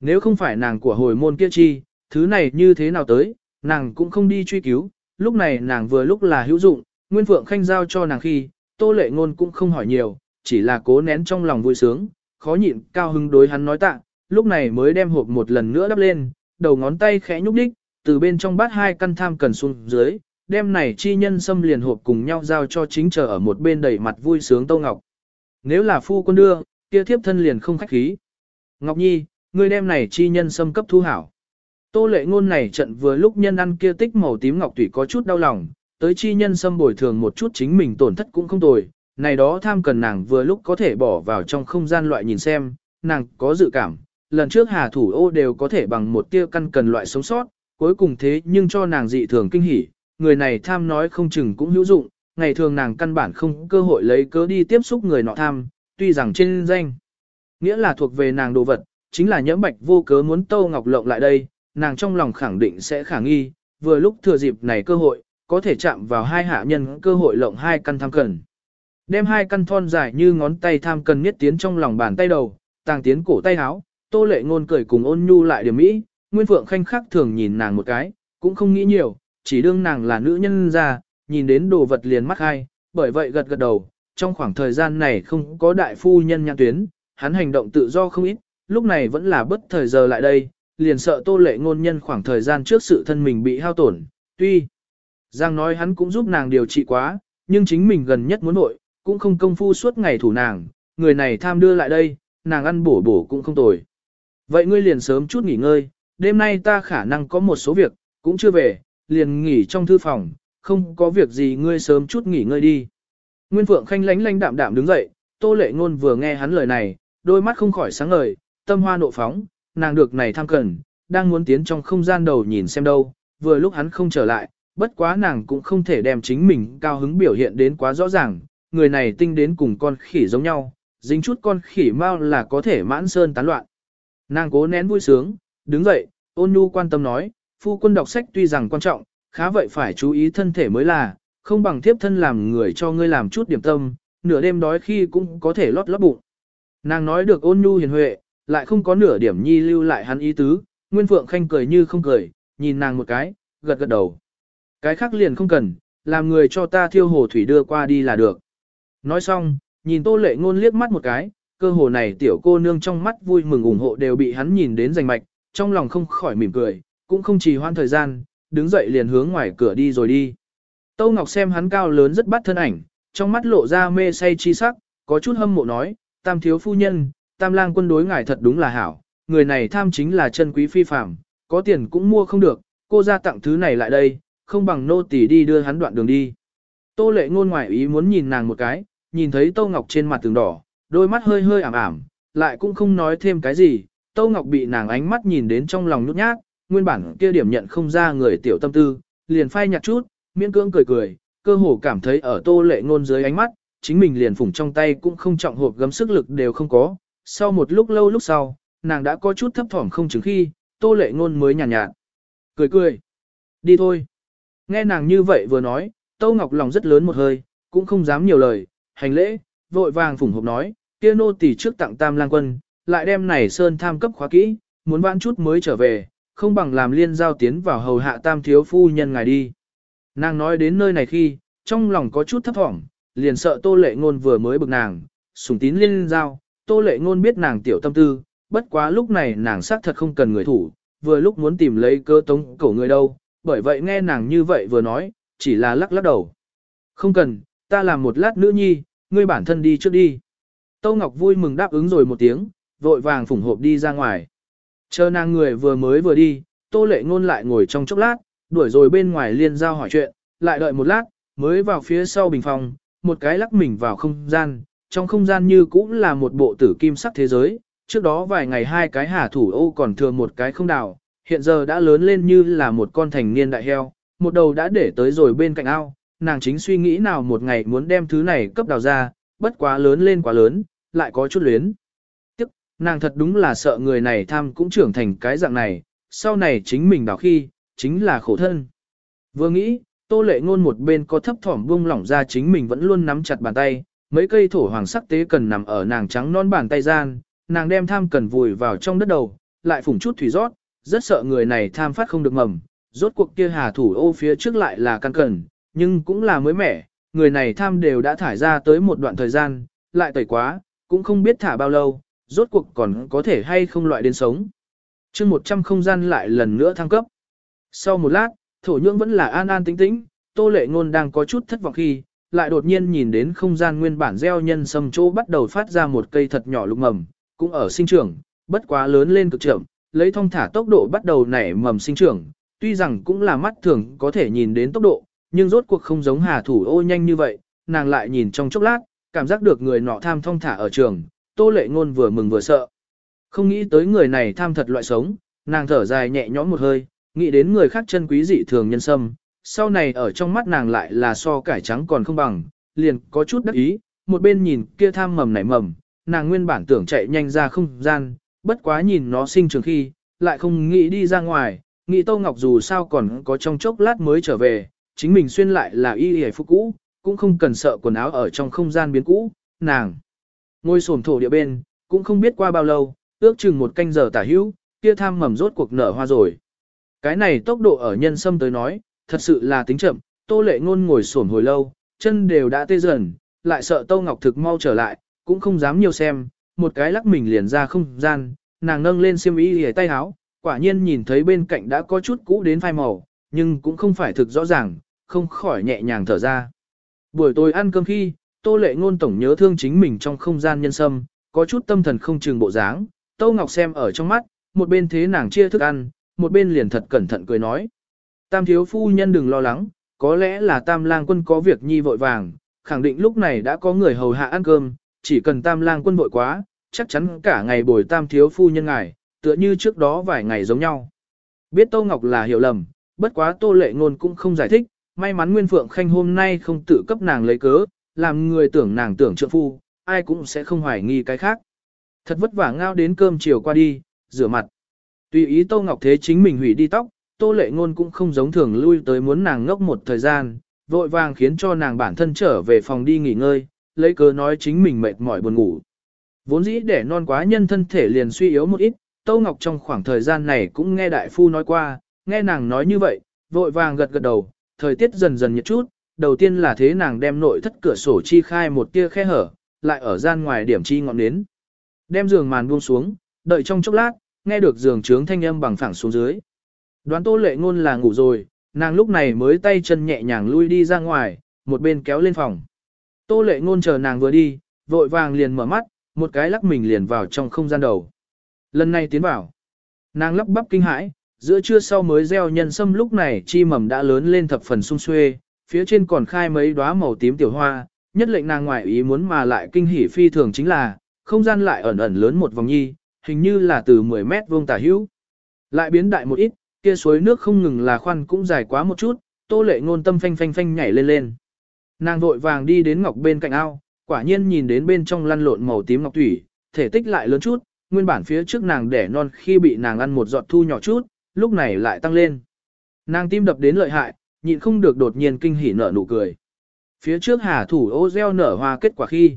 Nếu không phải nàng của hồi môn kia chi, thứ này như thế nào tới, nàng cũng không đi truy cứu, lúc này nàng vừa lúc là hữu dụng, Nguyên Phượng Khanh giao cho nàng khi, Tô Lệ Ngôn cũng không hỏi nhiều, chỉ là cố nén trong lòng vui sướng, khó nhịn cao hứng đối hắn nói tạ, lúc này mới đem hộp một lần nữa đắp lên, đầu ngón tay khẽ nhúc đích, từ bên trong bát hai căn tham cần xuống dưới, đem này chi nhân xâm liền hộp cùng nhau giao cho chính chờ ở một bên đầy mặt vui sướng Tô Ngọc. Nếu là phu quân đưa, kia thiếp thân liền không khách khí. Ngọc Nhi, ngươi đem này chi nhân xâm cấp thu hảo. Tô lệ ngôn này trận vừa lúc nhân ăn kia tích màu tím ngọc tủy có chút đau lòng, tới chi nhân xâm bồi thường một chút chính mình tổn thất cũng không tồi, này đó tham cần nàng vừa lúc có thể bỏ vào trong không gian loại nhìn xem, nàng có dự cảm, lần trước hà thủ ô đều có thể bằng một tia căn cần loại sống sót, cuối cùng thế nhưng cho nàng dị thường kinh hỉ, người này tham nói không chừng cũng hữu dụng, ngày thường nàng căn bản không cơ hội lấy cớ đi tiếp xúc người nọ tham, tuy rằng trên danh, nghĩa là thuộc về nàng đồ vật, chính là nhẫm bạch vô cớ muốn Tô Ngọc Lộng lại đây, nàng trong lòng khẳng định sẽ khả nghi, vừa lúc thừa dịp này cơ hội, có thể chạm vào hai hạ nhân cơ hội lộng hai căn tham cần. Đem hai căn thon dài như ngón tay tham cần nhất tiến trong lòng bàn tay đầu, tàng tiến cổ tay áo, tô lệ ngôn cười cùng ôn nhu lại điểm mỹ, Nguyên Phượng khanh khắc thường nhìn nàng một cái, cũng không nghĩ nhiều, chỉ đương nàng là nữ nhân ra, nhìn đến đồ vật liền mắt hai, bởi vậy gật gật đầu, trong khoảng thời gian này không có đại phu nhân nhãn tuyến, hắn hành động tự do không ít, lúc này vẫn là bất thời giờ lại đây, liền sợ tô lệ ngôn nhân khoảng thời gian trước sự thân mình bị hao tổn, tuy Giang nói hắn cũng giúp nàng điều trị quá, nhưng chính mình gần nhất muốn nội, cũng không công phu suốt ngày thủ nàng, người này tham đưa lại đây, nàng ăn bổ bổ cũng không tồi. Vậy ngươi liền sớm chút nghỉ ngơi, đêm nay ta khả năng có một số việc, cũng chưa về, liền nghỉ trong thư phòng, không có việc gì ngươi sớm chút nghỉ ngơi đi. Nguyên Phượng Khanh lánh lánh đạm đạm đứng dậy, Tô Lệ Ngôn vừa nghe hắn lời này, đôi mắt không khỏi sáng ngời, tâm hoa nộ phóng, nàng được này tham cần, đang muốn tiến trong không gian đầu nhìn xem đâu, vừa lúc hắn không trở lại, bất quá nàng cũng không thể đem chính mình cao hứng biểu hiện đến quá rõ ràng, người này tinh đến cùng con khỉ giống nhau, dính chút con khỉ mau là có thể mãn sơn tán loạn. Nàng cố nén vui sướng, đứng dậy, ôn nhu quan tâm nói, phu quân đọc sách tuy rằng quan trọng, khá vậy phải chú ý thân thể mới là, không bằng tiếp thân làm người cho ngươi làm chút điểm tâm, nửa đêm đói khi cũng có thể lót lót bụng. Nàng nói được ôn nhu hiền huệ, lại không có nửa điểm nhi lưu lại hắn ý tứ, Nguyên Phượng Khanh cười như không cười, nhìn nàng một cái, gật gật đầu. Cái khác liền không cần, làm người cho ta thiêu hồ thủy đưa qua đi là được. Nói xong, nhìn tô lệ ngôn liếc mắt một cái, cơ hồ này tiểu cô nương trong mắt vui mừng ủng hộ đều bị hắn nhìn đến rành mạch, trong lòng không khỏi mỉm cười, cũng không trì hoãn thời gian, đứng dậy liền hướng ngoài cửa đi rồi đi. Tâu Ngọc xem hắn cao lớn rất bắt thân ảnh, trong mắt lộ ra mê say chi sắc, có chút hâm mộ nói, tam thiếu phu nhân, tam lang quân đối ngài thật đúng là hảo, người này tham chính là chân quý phi phạm, có tiền cũng mua không được, cô ra tặng thứ này lại đây, không bằng nô tỳ đi đưa hắn đoạn đường đi. Tô lệ ngôn ngoại ý muốn nhìn nàng một cái, nhìn thấy Tô Ngọc trên mặt tường đỏ, đôi mắt hơi hơi ảm ảm, lại cũng không nói thêm cái gì, Tô Ngọc bị nàng ánh mắt nhìn đến trong lòng nhút nhát, nguyên bản kia điểm nhận không ra người tiểu tâm tư, liền phai nhạt chút, miễn cưỡng cười cười, cơ hồ cảm thấy ở Tô lệ ngôn dưới ánh mắt, chính mình liền phủng trong tay cũng không trọng hộp gấm sức lực đều không có. Sau một lúc lâu lúc sau, nàng đã có chút thấp thỏm không chứng khi, Tô lệ ngôn mới nhàn nhạt, nhạt. Cười cười. Đi thôi. Nghe nàng như vậy vừa nói, tô Ngọc lòng rất lớn một hơi, cũng không dám nhiều lời, hành lễ, vội vàng phủng hộp nói, kia nô tỳ trước tặng tam lang quân, lại đem này sơn tham cấp khóa kỹ, muốn vãn chút mới trở về, không bằng làm liên giao tiến vào hầu hạ tam thiếu phu nhân ngài đi. Nàng nói đến nơi này khi, trong lòng có chút thấp thỏm, liền sợ tô lệ ngôn vừa mới bực nàng, sùng tín liên giao, tô lệ ngôn biết nàng tiểu tâm tư, bất quá lúc này nàng xác thật không cần người thủ, vừa lúc muốn tìm lấy cơ tống cổ người đâu, bởi vậy nghe nàng như vậy vừa nói, chỉ là lắc lắc đầu. Không cần, ta làm một lát nữ nhi, ngươi bản thân đi trước đi. tô Ngọc vui mừng đáp ứng rồi một tiếng, vội vàng phủng hộp đi ra ngoài. Chờ nàng người vừa mới vừa đi, Tô Lệ Ngôn lại ngồi trong chốc lát, đuổi rồi bên ngoài liên giao hỏi chuyện, lại đợi một lát, mới vào phía sau bình phòng, một cái lắc mình vào không gian, trong không gian như cũng là một bộ tử kim sắc thế giới, trước đó vài ngày hai cái hà thủ ô còn thừa một cái không đào, hiện giờ đã lớn lên như là một con thành niên đại heo, một đầu đã để tới rồi bên cạnh ao, nàng chính suy nghĩ nào một ngày muốn đem thứ này cấp đào ra, bất quá lớn lên quá lớn, lại có chút luyến. Nàng thật đúng là sợ người này tham cũng trưởng thành cái dạng này, sau này chính mình đào khi, chính là khổ thân. Vừa nghĩ, tô lệ ngôn một bên có thấp thỏm buông lỏng ra chính mình vẫn luôn nắm chặt bàn tay, mấy cây thổ hoàng sắc tế cần nằm ở nàng trắng non bàn tay gian, nàng đem tham cần vùi vào trong đất đầu, lại phủng chút thủy rót, rất sợ người này tham phát không được mầm, rốt cuộc kia hà thủ ô phía trước lại là căn cần, nhưng cũng là mới mẻ, người này tham đều đã thải ra tới một đoạn thời gian, lại tẩy quá, cũng không biết thả bao lâu, rốt cuộc còn có thể hay không loại đến sống. chương 100 không gian lại lần nữa thăng cấp. Sau một lát, thổ nhưỡng vẫn là an an tĩnh tĩnh, tô lệ ngôn đang có chút thất vọng khi, lại đột nhiên nhìn đến không gian nguyên bản gieo nhân sâm chỗ bắt đầu phát ra một cây thật nhỏ lục mầm, cũng ở sinh trưởng, bất quá lớn lên cực trưởng, lấy thông thả tốc độ bắt đầu nảy mầm sinh trưởng, tuy rằng cũng là mắt thường có thể nhìn đến tốc độ, nhưng rốt cuộc không giống hà thủ ô nhanh như vậy, nàng lại nhìn trong chốc lát, cảm giác được người nọ tham thông thả ở trường, tô lệ ngôn vừa mừng vừa sợ. Không nghĩ tới người này tham thật loại sống, nàng thở dài nhẹ nhõm một hơi, nghĩ đến người khác chân quý dị thường nhân sâm, sau này ở trong mắt nàng lại là so cải trắng còn không bằng, liền có chút đắc ý, một bên nhìn kia tham mầm nảy mầm, nàng nguyên bản tưởng chạy nhanh ra không gian, bất quá nhìn nó sinh trường khi, lại không nghĩ đi ra ngoài, nghĩ Tô Ngọc dù sao còn có trong chốc lát mới trở về, chính mình xuyên lại là y hề phúc cũ, cũng không cần sợ quần áo ở trong không gian biến cũ, nàng. Ngôi sổm thổ địa bên, cũng không biết qua bao lâu, ước chừng một canh giờ tả hữu, kia tham mầm rốt cuộc nở hoa rồi. Cái này tốc độ ở nhân sâm tới nói, thật sự là tính chậm, tô lệ ngôn ngồi sổm hồi lâu, chân đều đã tê dần, lại sợ Tô Ngọc thực mau trở lại, cũng không dám nhiều xem, một cái lắc mình liền ra không gian, nàng nâng lên xiêm y hề tay áo. quả nhiên nhìn thấy bên cạnh đã có chút cũ đến phai màu, nhưng cũng không phải thực rõ ràng, không khỏi nhẹ nhàng thở ra. Buổi tối ăn cơm khi, Tô Lệ Ngôn tổng nhớ thương chính mình trong không gian nhân sâm, có chút tâm thần không chừng bộ dáng, Tô Ngọc xem ở trong mắt, một bên thế nàng chia thức ăn, một bên liền thật cẩn thận cười nói. Tam thiếu phu nhân đừng lo lắng, có lẽ là tam lang quân có việc nhi vội vàng, khẳng định lúc này đã có người hầu hạ ăn cơm, chỉ cần tam lang quân vội quá, chắc chắn cả ngày bồi tam thiếu phu nhân ngài, tựa như trước đó vài ngày giống nhau. Biết Tô Ngọc là hiểu lầm, bất quá Tô Lệ Ngôn cũng không giải thích, may mắn Nguyên Phượng Khanh hôm nay không tự cấp nàng lấy cớ, làm người tưởng nàng tưởng trượng phu, ai cũng sẽ không hoài nghi cái khác. Thật vất vả ngao đến cơm chiều qua đi, rửa mặt. Tùy ý Tô Ngọc Thế chính mình hủy đi tóc, Tô Lệ Ngôn cũng không giống thường lui tới muốn nàng ngốc một thời gian, vội vàng khiến cho nàng bản thân trở về phòng đi nghỉ ngơi, lấy cớ nói chính mình mệt mỏi buồn ngủ. Vốn dĩ để non quá nhân thân thể liền suy yếu một ít, Tô Ngọc trong khoảng thời gian này cũng nghe đại phu nói qua, nghe nàng nói như vậy, vội vàng gật gật đầu, thời tiết dần dần nhiệt chút, đầu tiên là thế nàng đem nội thất cửa sổ chi khai một tia khe hở, lại ở gian ngoài điểm chi ngọn nến. Đem giường màn buông xuống, đợi trong chốc lát, nghe được giường trướng thanh âm bằng phẳng xuống dưới. Đoán tô lệ ngôn là ngủ rồi, nàng lúc này mới tay chân nhẹ nhàng lui đi ra ngoài, một bên kéo lên phòng. Tô lệ ngôn chờ nàng vừa đi, vội vàng liền mở mắt, một cái lắc mình liền vào trong không gian đầu. Lần này tiến vào, nàng lắp bắp kinh hãi, giữa trưa sau mới gieo nhân sâm lúc này chi mầm đã lớn lên thập phần sung xuê, phía trên còn khai mấy đóa màu tím tiểu hoa, nhất lệnh nàng ngoại ý muốn mà lại kinh hỉ phi thường chính là, không gian lại ẩn ẩn lớn một vòng nhi, hình như là từ 10 mét vuông tả hữu. Lại biến đại một ít, kia suối nước không ngừng là khoan cũng dài quá một chút, tô lệ ngôn tâm phanh phanh phanh nhảy lên lên. Nàng vội vàng đi đến ngọc bên cạnh ao, quả nhiên nhìn đến bên trong lăn lộn màu tím ngọc thủy, thể tích lại lớn chút, nguyên bản phía trước nàng đẻ non khi bị nàng ăn một giọt thu nhỏ chút, lúc này lại tăng lên. Nàng tim đập đến lợi hại, nhịn không được đột nhiên kinh hỉ nở nụ cười. Phía trước hà thủ ô gieo nở hoa kết quả khi.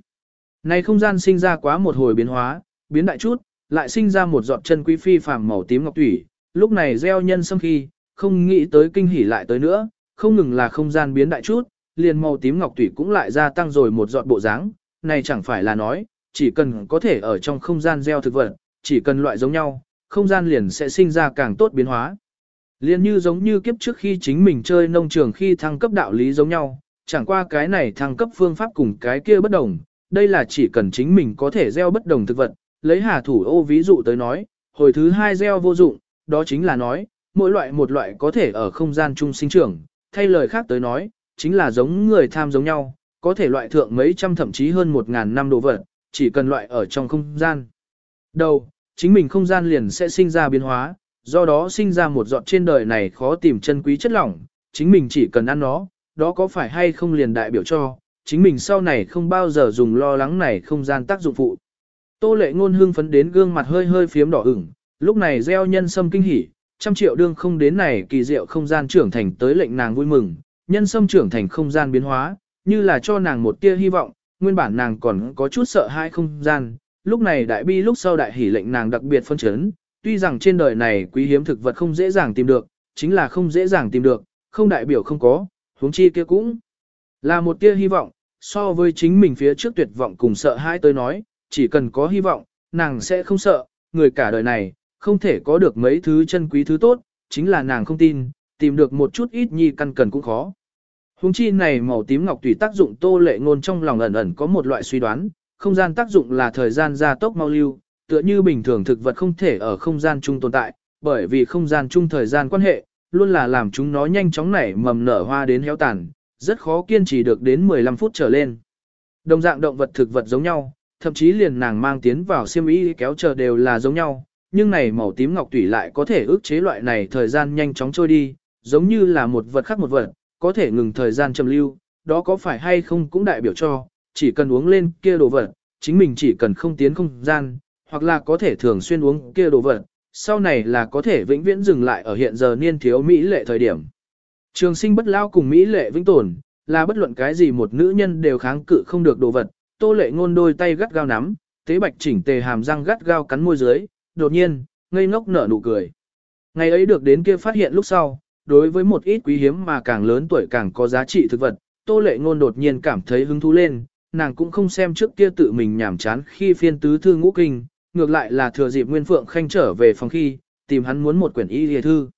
Này không gian sinh ra quá một hồi biến hóa, biến đại chút, lại sinh ra một giọt chân quý phi phàm màu tím ngọc thủy, lúc này gieo nhân sâm khi, không nghĩ tới kinh hỉ lại tới nữa, không ngừng là không gian biến đại chút, liền màu tím ngọc thủy cũng lại gia tăng rồi một giọt bộ dáng, này chẳng phải là nói, chỉ cần có thể ở trong không gian gieo thực vật, chỉ cần loại giống nhau, không gian liền sẽ sinh ra càng tốt biến hóa. Liên như giống như kiếp trước khi chính mình chơi nông trường khi thăng cấp đạo lý giống nhau, chẳng qua cái này thăng cấp phương pháp cùng cái kia bất đồng, đây là chỉ cần chính mình có thể gieo bất đồng thực vật, lấy hà thủ ô ví dụ tới nói, hồi thứ hai gieo vô dụng, đó chính là nói, mỗi loại một loại có thể ở không gian chung sinh trưởng, thay lời khác tới nói, chính là giống người tham giống nhau, có thể loại thượng mấy trăm thậm chí hơn một ngàn năm đồ vật, chỉ cần loại ở trong không gian. Đầu, chính mình không gian liền sẽ sinh ra biến hóa, do đó sinh ra một giọt trên đời này khó tìm chân quý chất lỏng, chính mình chỉ cần ăn nó, đó có phải hay không liền đại biểu cho, chính mình sau này không bao giờ dùng lo lắng này không gian tác dụng phụ. Tô lệ ngôn hương phấn đến gương mặt hơi hơi phiếm đỏ ửng, lúc này gieo nhân sâm kinh hỉ, trăm triệu đương không đến này kỳ diệu không gian trưởng thành tới lệnh nàng vui mừng, nhân sâm trưởng thành không gian biến hóa, như là cho nàng một tia hy vọng, nguyên bản nàng còn có chút sợ hai không gian, lúc này đại bi lúc sau đại hỉ lệnh nàng đặc biệt phân chấn, tuy rằng trên đời này quý hiếm thực vật không dễ dàng tìm được, chính là không dễ dàng tìm được, không đại biểu không có, huống chi kia cũng là một tia hy vọng, so với chính mình phía trước tuyệt vọng cùng sợ hãi tới nói, chỉ cần có hy vọng, nàng sẽ không sợ, người cả đời này, không thể có được mấy thứ chân quý thứ tốt, chính là nàng không tin, tìm được một chút ít nhi căn cần cũng khó. Hùng chi này màu tím ngọc tùy tác dụng tô lệ ngôn trong lòng ẩn ẩn có một loại suy đoán, không gian tác dụng là thời gian gia tốc mau lưu, tựa như bình thường thực vật không thể ở không gian chung tồn tại, bởi vì không gian chung thời gian quan hệ, luôn là làm chúng nó nhanh chóng nảy mầm nở hoa đến héo tàn, rất khó kiên trì được đến 15 phút trở lên. Đồng dạng động vật thực vật giống nhau, thậm chí liền nàng mang tiến vào xiêm y kéo chờ đều là giống nhau, nhưng này màu tím ngọc tủy lại có thể ức chế loại này thời gian nhanh chóng trôi đi, giống như là một vật khác một vật, có thể ngừng thời gian trầm lưu, đó có phải hay không cũng đại biểu cho, chỉ cần uống lên kia đồ vật, chính mình chỉ cần không tiến không gian, hoặc là có thể thường xuyên uống kia đồ vật, sau này là có thể vĩnh viễn dừng lại ở hiện giờ niên thiếu Mỹ lệ thời điểm. Trường sinh bất lao cùng Mỹ lệ vĩnh tồn, là bất luận cái gì một nữ nhân đều kháng cự không được đồ vật, tô lệ ngôn đôi tay gắt gao nắm, tế bạch chỉnh tề hàm răng gắt gao cắn môi dưới, đột nhiên, ngây ngốc nở nụ cười. Ngày ấy được đến kia phát hiện lúc sau, đối với một ít quý hiếm mà càng lớn tuổi càng có giá trị thực vật, tô lệ ngôn đột nhiên cảm thấy hứng thú lên, nàng cũng không xem trước kia tự mình nhảm chán khi phiên tứ thư ngũ kinh, ngược lại là thừa dịp Nguyên Phượng Khanh trở về phòng khi, tìm hắn muốn một quyển y lìa thư.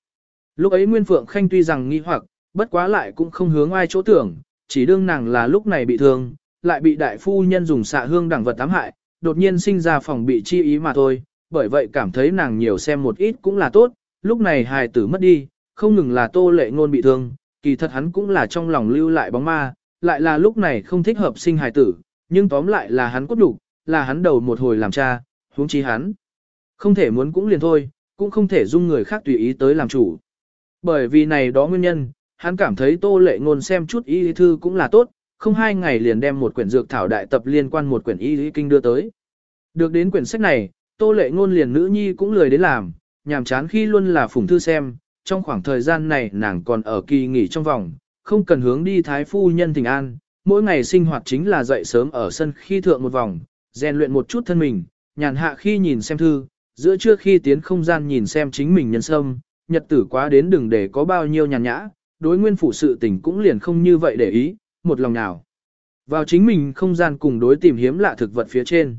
Lúc ấy Nguyên Phượng Khanh tuy rằng nghi hoặc, bất quá lại cũng không hướng ai chỗ tưởng, chỉ đương nàng là lúc này bị thương, lại bị đại phu nhân dùng xạ hương đẳng vật tám hại, đột nhiên sinh ra phòng bị chi ý mà thôi, bởi vậy cảm thấy nàng nhiều xem một ít cũng là tốt, lúc này hài tử mất đi, không ngừng là tô lệ ngôn bị thương, kỳ thật hắn cũng là trong lòng lưu lại bóng ma, lại là lúc này không thích hợp sinh hài tử, nhưng tóm lại là hắn cốt đủ, là hắn đầu một hồi làm cha, huống chi hắn. Không thể muốn cũng liền thôi, cũng không thể dung người khác tùy ý tới làm chủ. Bởi vì này đó nguyên nhân, hắn cảm thấy tô lệ ngôn xem chút y thư cũng là tốt, không hai ngày liền đem một quyển dược thảo đại tập liên quan một quyển y lý kinh đưa tới. Được đến quyển sách này, tô lệ ngôn liền nữ nhi cũng lười đến làm, nhàm chán khi luôn là phủng thư xem, trong khoảng thời gian này nàng còn ở kỳ nghỉ trong vòng, không cần hướng đi thái phu nhân thỉnh an, mỗi ngày sinh hoạt chính là dậy sớm ở sân khi thượng một vòng, rèn luyện một chút thân mình, nhàn hạ khi nhìn xem thư, giữa trưa khi tiến không gian nhìn xem chính mình nhân sâm, nhật tử quá đến đừng để có bao nhiêu nhàn nhã, đối nguyên phủ sự tình cũng liền không như vậy để ý, một lòng nào. Vào chính mình không gian cùng đối tìm hiếm lạ thực vật phía trên.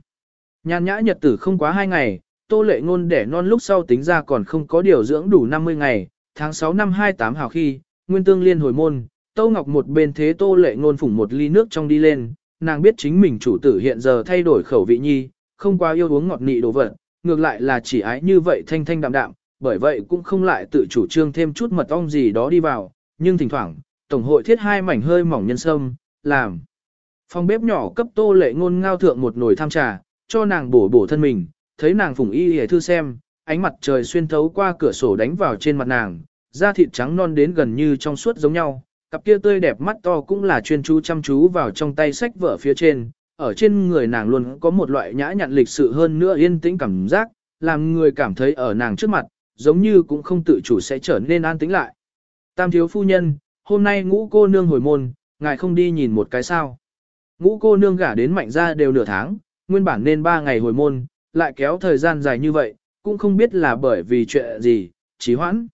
Nhàn nhã nhật tử không quá hai ngày, tô lệ ngôn đẻ non lúc sau tính ra còn không có điều dưỡng đủ 50 ngày, tháng 6 năm 28 hào khi, nguyên tương liên hồi môn, Tô Ngọc một bên thế tô lệ ngôn phủng một ly nước trong đi lên, nàng biết chính mình chủ tử hiện giờ thay đổi khẩu vị nhi, không quá yêu uống ngọt nị đồ vật, ngược lại là chỉ ái như vậy thanh thanh đạm đạm, bởi vậy cũng không lại tự chủ trương thêm chút mật ong gì đó đi vào, nhưng thỉnh thoảng, tổng hội thiết hai mảnh hơi mỏng nhân sâm, làm. Phòng bếp nhỏ cấp tô lệ ngôn ngao thượng một nồi tham trà, cho nàng bổ bổ thân mình, thấy nàng phùng y hề thư xem, ánh mặt trời xuyên thấu qua cửa sổ đánh vào trên mặt nàng, da thịt trắng non đến gần như trong suốt giống nhau, cặp kia tươi đẹp mắt to cũng là chuyên chú chăm chú vào trong tay sách vở phía trên, ở trên người nàng luôn có một loại nhã nhặn lịch sự hơn nữa yên tĩnh cảm giác, làm người cảm thấy ở nàng trước mặt, giống như cũng không tự chủ sẽ trở nên an tĩnh lại. Tam thiếu phu nhân, hôm nay ngũ cô nương hồi môn, ngài không đi nhìn một cái sao. Ngũ cô nương gả đến mạnh ra đều nửa tháng, nguyên bản nên ba ngày hồi môn, lại kéo thời gian dài như vậy, cũng không biết là bởi vì chuyện gì, trí hoãn.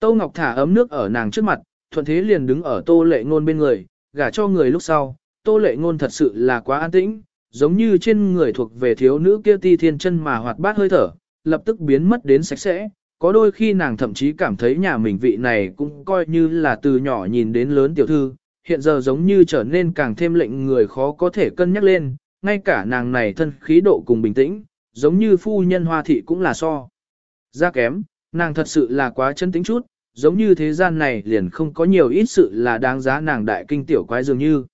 Tô Ngọc thả ấm nước ở nàng trước mặt, thuận thế liền đứng ở tô lệ ngôn bên người, gả cho người lúc sau, tô lệ ngôn thật sự là quá an tĩnh, giống như trên người thuộc về thiếu nữ kia ti thiên chân mà hoạt bát hơi thở, lập tức biến mất đến sạch sẽ. Có đôi khi nàng thậm chí cảm thấy nhà mình vị này cũng coi như là từ nhỏ nhìn đến lớn tiểu thư, hiện giờ giống như trở nên càng thêm lệnh người khó có thể cân nhắc lên, ngay cả nàng này thân khí độ cùng bình tĩnh, giống như phu nhân hoa thị cũng là so. Ra kém, nàng thật sự là quá chân tính chút, giống như thế gian này liền không có nhiều ít sự là đáng giá nàng đại kinh tiểu quái dường như.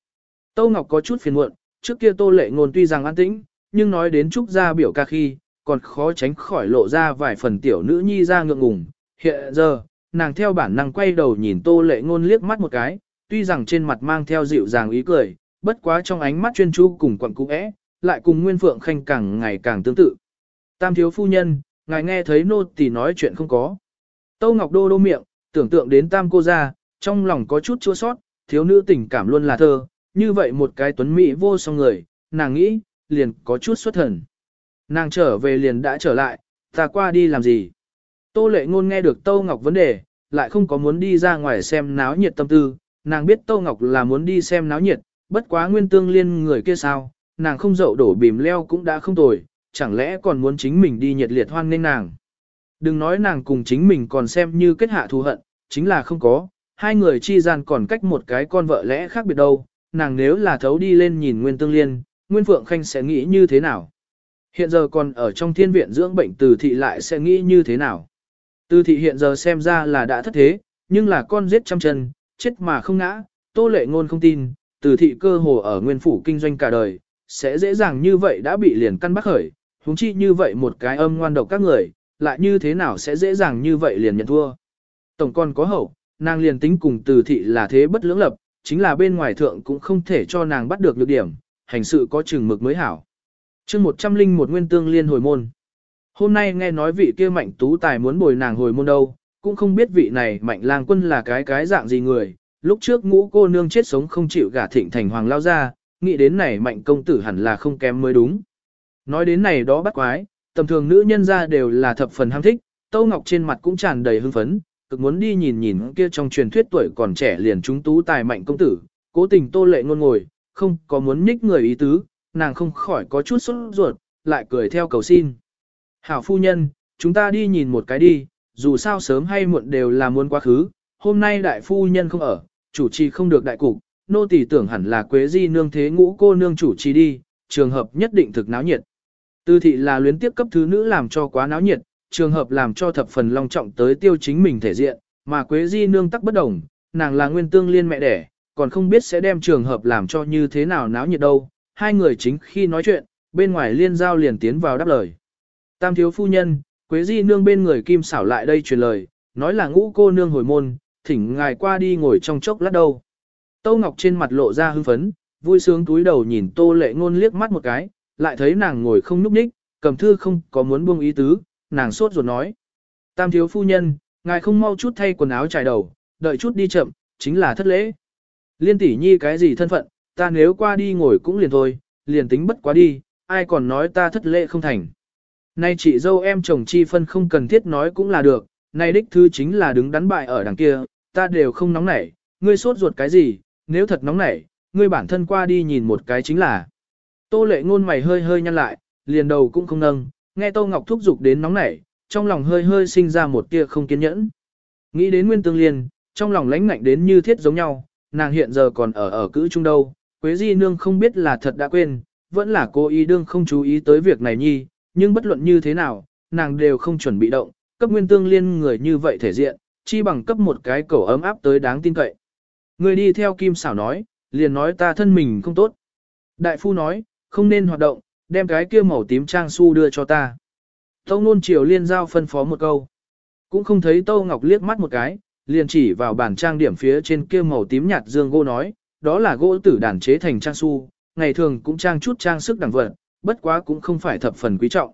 Tô Ngọc có chút phiền muộn, trước kia Tô Lệ Ngôn tuy rằng an tĩnh, nhưng nói đến Trúc Gia biểu ca khi, còn khó tránh khỏi lộ ra vài phần tiểu nữ nhi ra ngượng ngùng. Hiện giờ, nàng theo bản năng quay đầu nhìn tô lệ ngôn liếc mắt một cái, tuy rằng trên mặt mang theo dịu dàng ý cười, bất quá trong ánh mắt chuyên chú cùng quặn cũ é, lại cùng Nguyên Phượng Khanh càng ngày càng tương tự. Tam thiếu phu nhân, ngài nghe thấy nô tỳ nói chuyện không có. Tô Ngọc Đô đô miệng, tưởng tượng đến tam cô gia, trong lòng có chút chua sót, thiếu nữ tình cảm luôn là thơ, như vậy một cái tuấn mỹ vô song người, nàng nghĩ, liền có chút xuất thần. Nàng trở về liền đã trở lại, ta qua đi làm gì? Tô lệ ngôn nghe được tô Ngọc vấn đề, lại không có muốn đi ra ngoài xem náo nhiệt tâm tư, nàng biết tô Ngọc là muốn đi xem náo nhiệt, bất quá nguyên tương liên người kia sao, nàng không dậu đổ bìm leo cũng đã không tồi, chẳng lẽ còn muốn chính mình đi nhiệt liệt hoan nên nàng. Đừng nói nàng cùng chính mình còn xem như kết hạ thù hận, chính là không có, hai người chi gian còn cách một cái con vợ lẽ khác biệt đâu, nàng nếu là thấu đi lên nhìn Nguyên Tương Liên, Nguyên Phượng Khanh sẽ nghĩ như thế nào? Hiện giờ còn ở trong thiên viện dưỡng bệnh từ thị lại sẽ nghĩ như thế nào? Từ thị hiện giờ xem ra là đã thất thế, nhưng là con giết trăm chân, chết mà không ngã, tô lệ ngôn không tin, từ thị cơ hồ ở nguyên phủ kinh doanh cả đời, sẽ dễ dàng như vậy đã bị liền căn bắt khởi, huống chi như vậy một cái âm ngoan độc các người, lại như thế nào sẽ dễ dàng như vậy liền nhận thua. Tổng còn có hậu, nàng liền tính cùng từ thị là thế bất lưỡng lập, chính là bên ngoài thượng cũng không thể cho nàng bắt được lược điểm, hành sự có chừng mực mới hảo. chương một trăm linh một nguyên tương liên hồi môn. Hôm nay nghe nói vị kia mạnh tú tài muốn bồi nàng hồi môn đâu, cũng không biết vị này mạnh lang quân là cái cái dạng gì người, lúc trước ngũ cô nương chết sống không chịu gả thịnh thành hoàng lao ra, nghĩ đến này mạnh công tử hẳn là không kém mới đúng. Nói đến này đó bắt quái, tầm thường nữ nhân ra đều là thập phần ham thích, Tâu Ngọc trên mặt cũng tràn đầy hưng phấn, cực muốn đi nhìn nhìn kia trong truyền thuyết tuổi còn trẻ liền chúng tú tài mạnh công tử, cố tình tô lệ ngôn ngồi, không có muốn nhích người ý tứ, nàng không khỏi có chút sốt ruột, lại cười theo cầu xin. Hảo phu nhân, chúng ta đi nhìn một cái đi, dù sao sớm hay muộn đều là muốn quá khứ, hôm nay đại phu nhân không ở, chủ trì không được đại cục, nô tỳ tưởng hẳn là quế di nương thế ngũ cô nương chủ trì đi, trường hợp nhất định thực náo nhiệt. Tư thị là luyến tiếp cấp thứ nữ làm cho quá náo nhiệt, trường hợp làm cho thập phần long trọng tới tiêu chính mình thể diện, mà quế di nương tắc bất đồng, nàng là nguyên tương liên mẹ đẻ, còn không biết sẽ đem trường hợp làm cho như thế nào náo nhiệt đâu. Hai người chính khi nói chuyện, bên ngoài liên giao liền tiến vào đáp lời. Tam thiếu phu nhân, quế di nương bên người kim xảo lại đây truyền lời, nói là ngũ cô nương hồi môn, thỉnh ngài qua đi ngồi trong chốc lát đâu. Tâu Ngọc trên mặt lộ ra hưng phấn, vui sướng túi đầu nhìn Tô Lệ Ngôn liếc mắt một cái, lại thấy nàng ngồi không nhúc nhích, cầm thư không có muốn buông ý tứ, nàng sốt ruột nói. Tam thiếu phu nhân, ngài không mau chút thay quần áo trải đầu, đợi chút đi chậm, chính là thất lễ. Liên tỷ nhi cái gì thân phận, ta nếu qua đi ngồi cũng liền thôi, liền tính bất quá đi, ai còn nói ta thất lễ không thành. Nay chị dâu em chồng chi phân không cần thiết nói cũng là được, nay đích thư chính là đứng đắn bại ở đằng kia, ta đều không nóng nảy, ngươi sốt ruột cái gì, nếu thật nóng nảy, ngươi bản thân qua đi nhìn một cái chính là. Tô lệ ngôn mày hơi hơi nhăn lại, liền đầu cũng không nâng, nghe Tô Ngọc thúc giục đến nóng nảy, trong lòng hơi hơi sinh ra một tia không kiên nhẫn. Nghĩ đến Nguyên Tương Liên, trong lòng lãnh ngạnh đến như thiết giống nhau, nàng hiện giờ còn ở ở cữ trung đâu, Quế Di Nương không biết là thật đã quên, vẫn là cô ý đương không chú ý tới việc này nhi, nhưng bất luận như thế nào, nàng đều không chuẩn bị động, cấp Nguyên Tương Liên người như vậy thể diện, chi bằng cấp một cái cổ ấm áp tới đáng tin cậy. Người đi theo Kim Sảo nói, liền nói ta thân mình không tốt. Đại phu nói, không nên hoạt động, đem cái kia màu tím trang su đưa cho ta. Tâu nôn chiều liên giao phân phó một câu. Cũng không thấy Tâu Ngọc liếc mắt một cái, liền chỉ vào bản trang điểm phía trên kia màu tím nhạt dương gỗ nói, đó là gỗ tử đàn chế thành trang su, ngày thường cũng trang chút trang sức đẳng vật, bất quá cũng không phải thập phần quý trọng.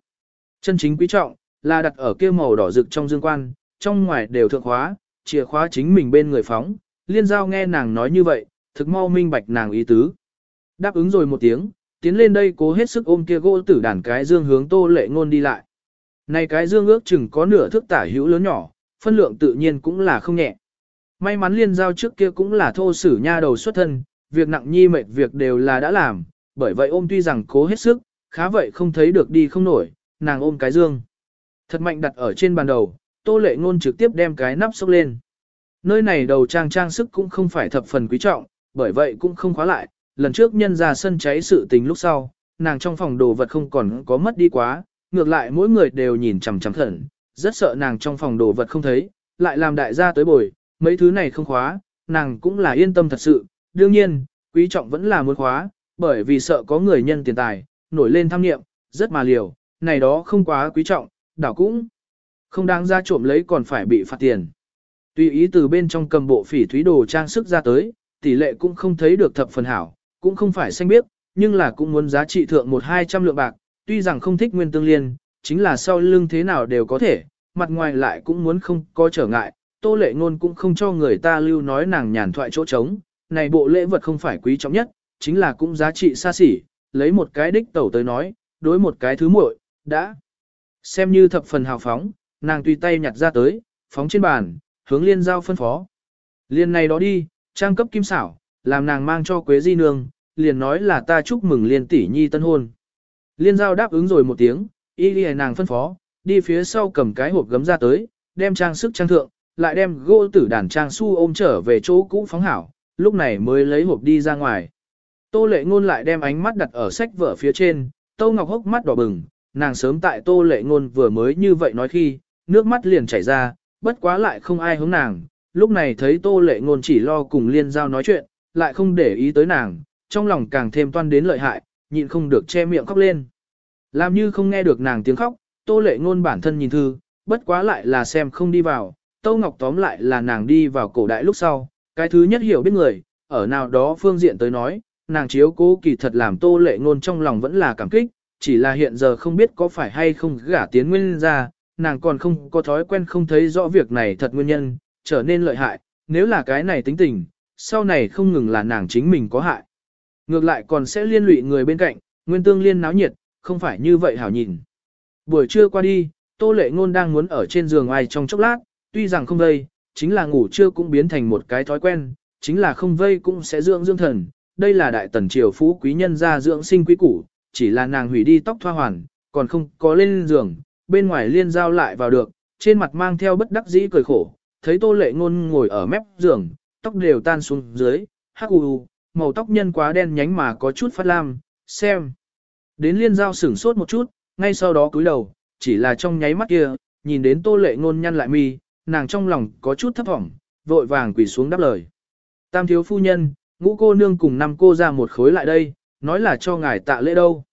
Chân chính quý trọng, là đặt ở kia màu đỏ rực trong dương quan, trong ngoài đều thượng khóa, chìa khóa chính mình bên người phóng, liên giao nghe nàng nói như vậy, thực mau minh bạch nàng ý tứ. Đáp ứng rồi một tiếng, tiến lên đây cố hết sức ôm kia gỗ tử đàn cái dương hướng tô lệ ngôn đi lại. Này cái dương ước chừng có nửa thước tả hữu lớn nhỏ, phân lượng tự nhiên cũng là không nhẹ. May mắn liên giao trước kia cũng là thô sử nha đầu xuất thân, việc nặng nhi mệt việc đều là đã làm, bởi vậy ôm tuy rằng cố hết sức, khá vậy không thấy được đi không nổi, nàng ôm cái dương. Thật mạnh đặt ở trên bàn đầu, tô lệ ngôn trực tiếp đem cái nắp sốc lên. Nơi này đầu trang trang sức cũng không phải thập phần quý trọng, bởi vậy cũng không khóa lại, lần trước nhân ra sân cháy sự tình lúc sau, nàng trong phòng đồ vật không còn có mất đi quá, ngược lại mỗi người đều nhìn chằm chằm thẩn, rất sợ nàng trong phòng đồ vật không thấy, lại làm đại gia tới bồi, mấy thứ này không khóa, nàng cũng là yên tâm thật sự, đương nhiên, quý trọng vẫn là muốn khóa, bởi vì sợ có người nhân tiền tài, nổi lên tham nghiệm, rất mà liều, này đó không quá quý trọng, đảo cũng không đáng ra trộm lấy còn phải bị phạt tiền. Tùy ý từ bên trong cầm bộ phỉ thúy đồ trang sức ra tới, tỷ lệ cũng không thấy được thập phần hảo, cũng không phải xanh biếc, nhưng là cũng muốn giá trị thượng một hai trăm lượng bạc, tuy rằng không thích nguyên tương liên, chính là sau lưng thế nào đều có thể, mặt ngoài lại cũng muốn không có trở ngại, tô lệ ngôn cũng không cho người ta lưu nói nàng nhàn thoại chỗ trống, này bộ lễ vật không phải quý trọng nhất, chính là cũng giá trị xa xỉ, lấy một cái đích tẩu tới nói, đối một cái thứ muội, đã xem như thập phần hào phóng, nàng tùy tay nhặt ra tới, phóng trên bàn, hướng liên giao phân phó. Liên này đó đi, trang cấp kim xảo, làm nàng mang cho Quế Di Nương, liền nói là ta chúc mừng liên tỷ nhi tân hôn. Liên giao đáp ứng rồi một tiếng, y ghi nàng phân phó, đi phía sau cầm cái hộp gấm ra tới, đem trang sức trang thượng, lại đem gỗ tử đàn trang su ôm trở về chỗ cũ phóng hảo, lúc này mới lấy hộp đi ra ngoài. Tô lệ ngôn lại đem ánh mắt đặt ở sách vở phía trên, Tô Ngọc hốc mắt đỏ bừng, nàng sớm tại Tô lệ ngôn vừa mới như vậy nói khi, nước mắt liền chảy ra, bất quá lại không ai hướng nàng, lúc này thấy Tô lệ ngôn chỉ lo cùng liên giao nói chuyện, lại không để ý tới nàng, trong lòng càng thêm toan đến lợi hại, nhịn không được che miệng khóc lên. Làm như không nghe được nàng tiếng khóc, Tô lệ ngôn bản thân nhìn thư, bất quá lại là xem không đi vào, Tô Ngọc tóm lại là nàng đi vào cổ đại lúc sau, cái thứ nhất hiểu biết người, ở nào đó phương diện tới nói, nàng chiếu cố kỳ thật làm Tô lệ ngôn trong lòng vẫn là cảm kích, chỉ là hiện giờ không biết có phải hay không gả tiến nguyên ra, nàng còn không có thói quen không thấy rõ việc này thật nguyên nhân, trở nên lợi hại, nếu là cái này tính tình, sau này không ngừng là nàng chính mình có hại. Ngược lại còn sẽ liên lụy người bên cạnh, nguyên tương liên náo nhiệt, không phải như vậy hảo nhìn. Buổi trưa qua đi, Tô Lệ Ngôn đang muốn ở trên giường ai trong chốc lát, tuy rằng không vây, chính là ngủ trưa cũng biến thành một cái thói quen, chính là không vây cũng sẽ dưỡng dương thần. Đây là đại tần triều phú quý nhân gia dưỡng sinh quý củ, chỉ là nàng hủy đi tóc thoa hoàn, còn không có lên giường, bên ngoài liên giao lại vào được, trên mặt mang theo bất đắc dĩ cười khổ, thấy Tô Lệ Ngôn ngồi ở mép giường, tóc đều tan xuống dưới, hắc u, màu tóc nhân quá đen nhánh mà có chút phát lam, xem. Đến liên giao sửng sốt một chút, ngay sau đó cúi đầu, chỉ là trong nháy mắt kia, nhìn đến tô lệ ngôn nhăn lại mi, nàng trong lòng có chút thấp vọng, vội vàng quỳ xuống đáp lời. Tam thiếu phu nhân, ngũ cô nương cùng năm cô ra một khối lại đây, nói là cho ngài tạ lễ đâu.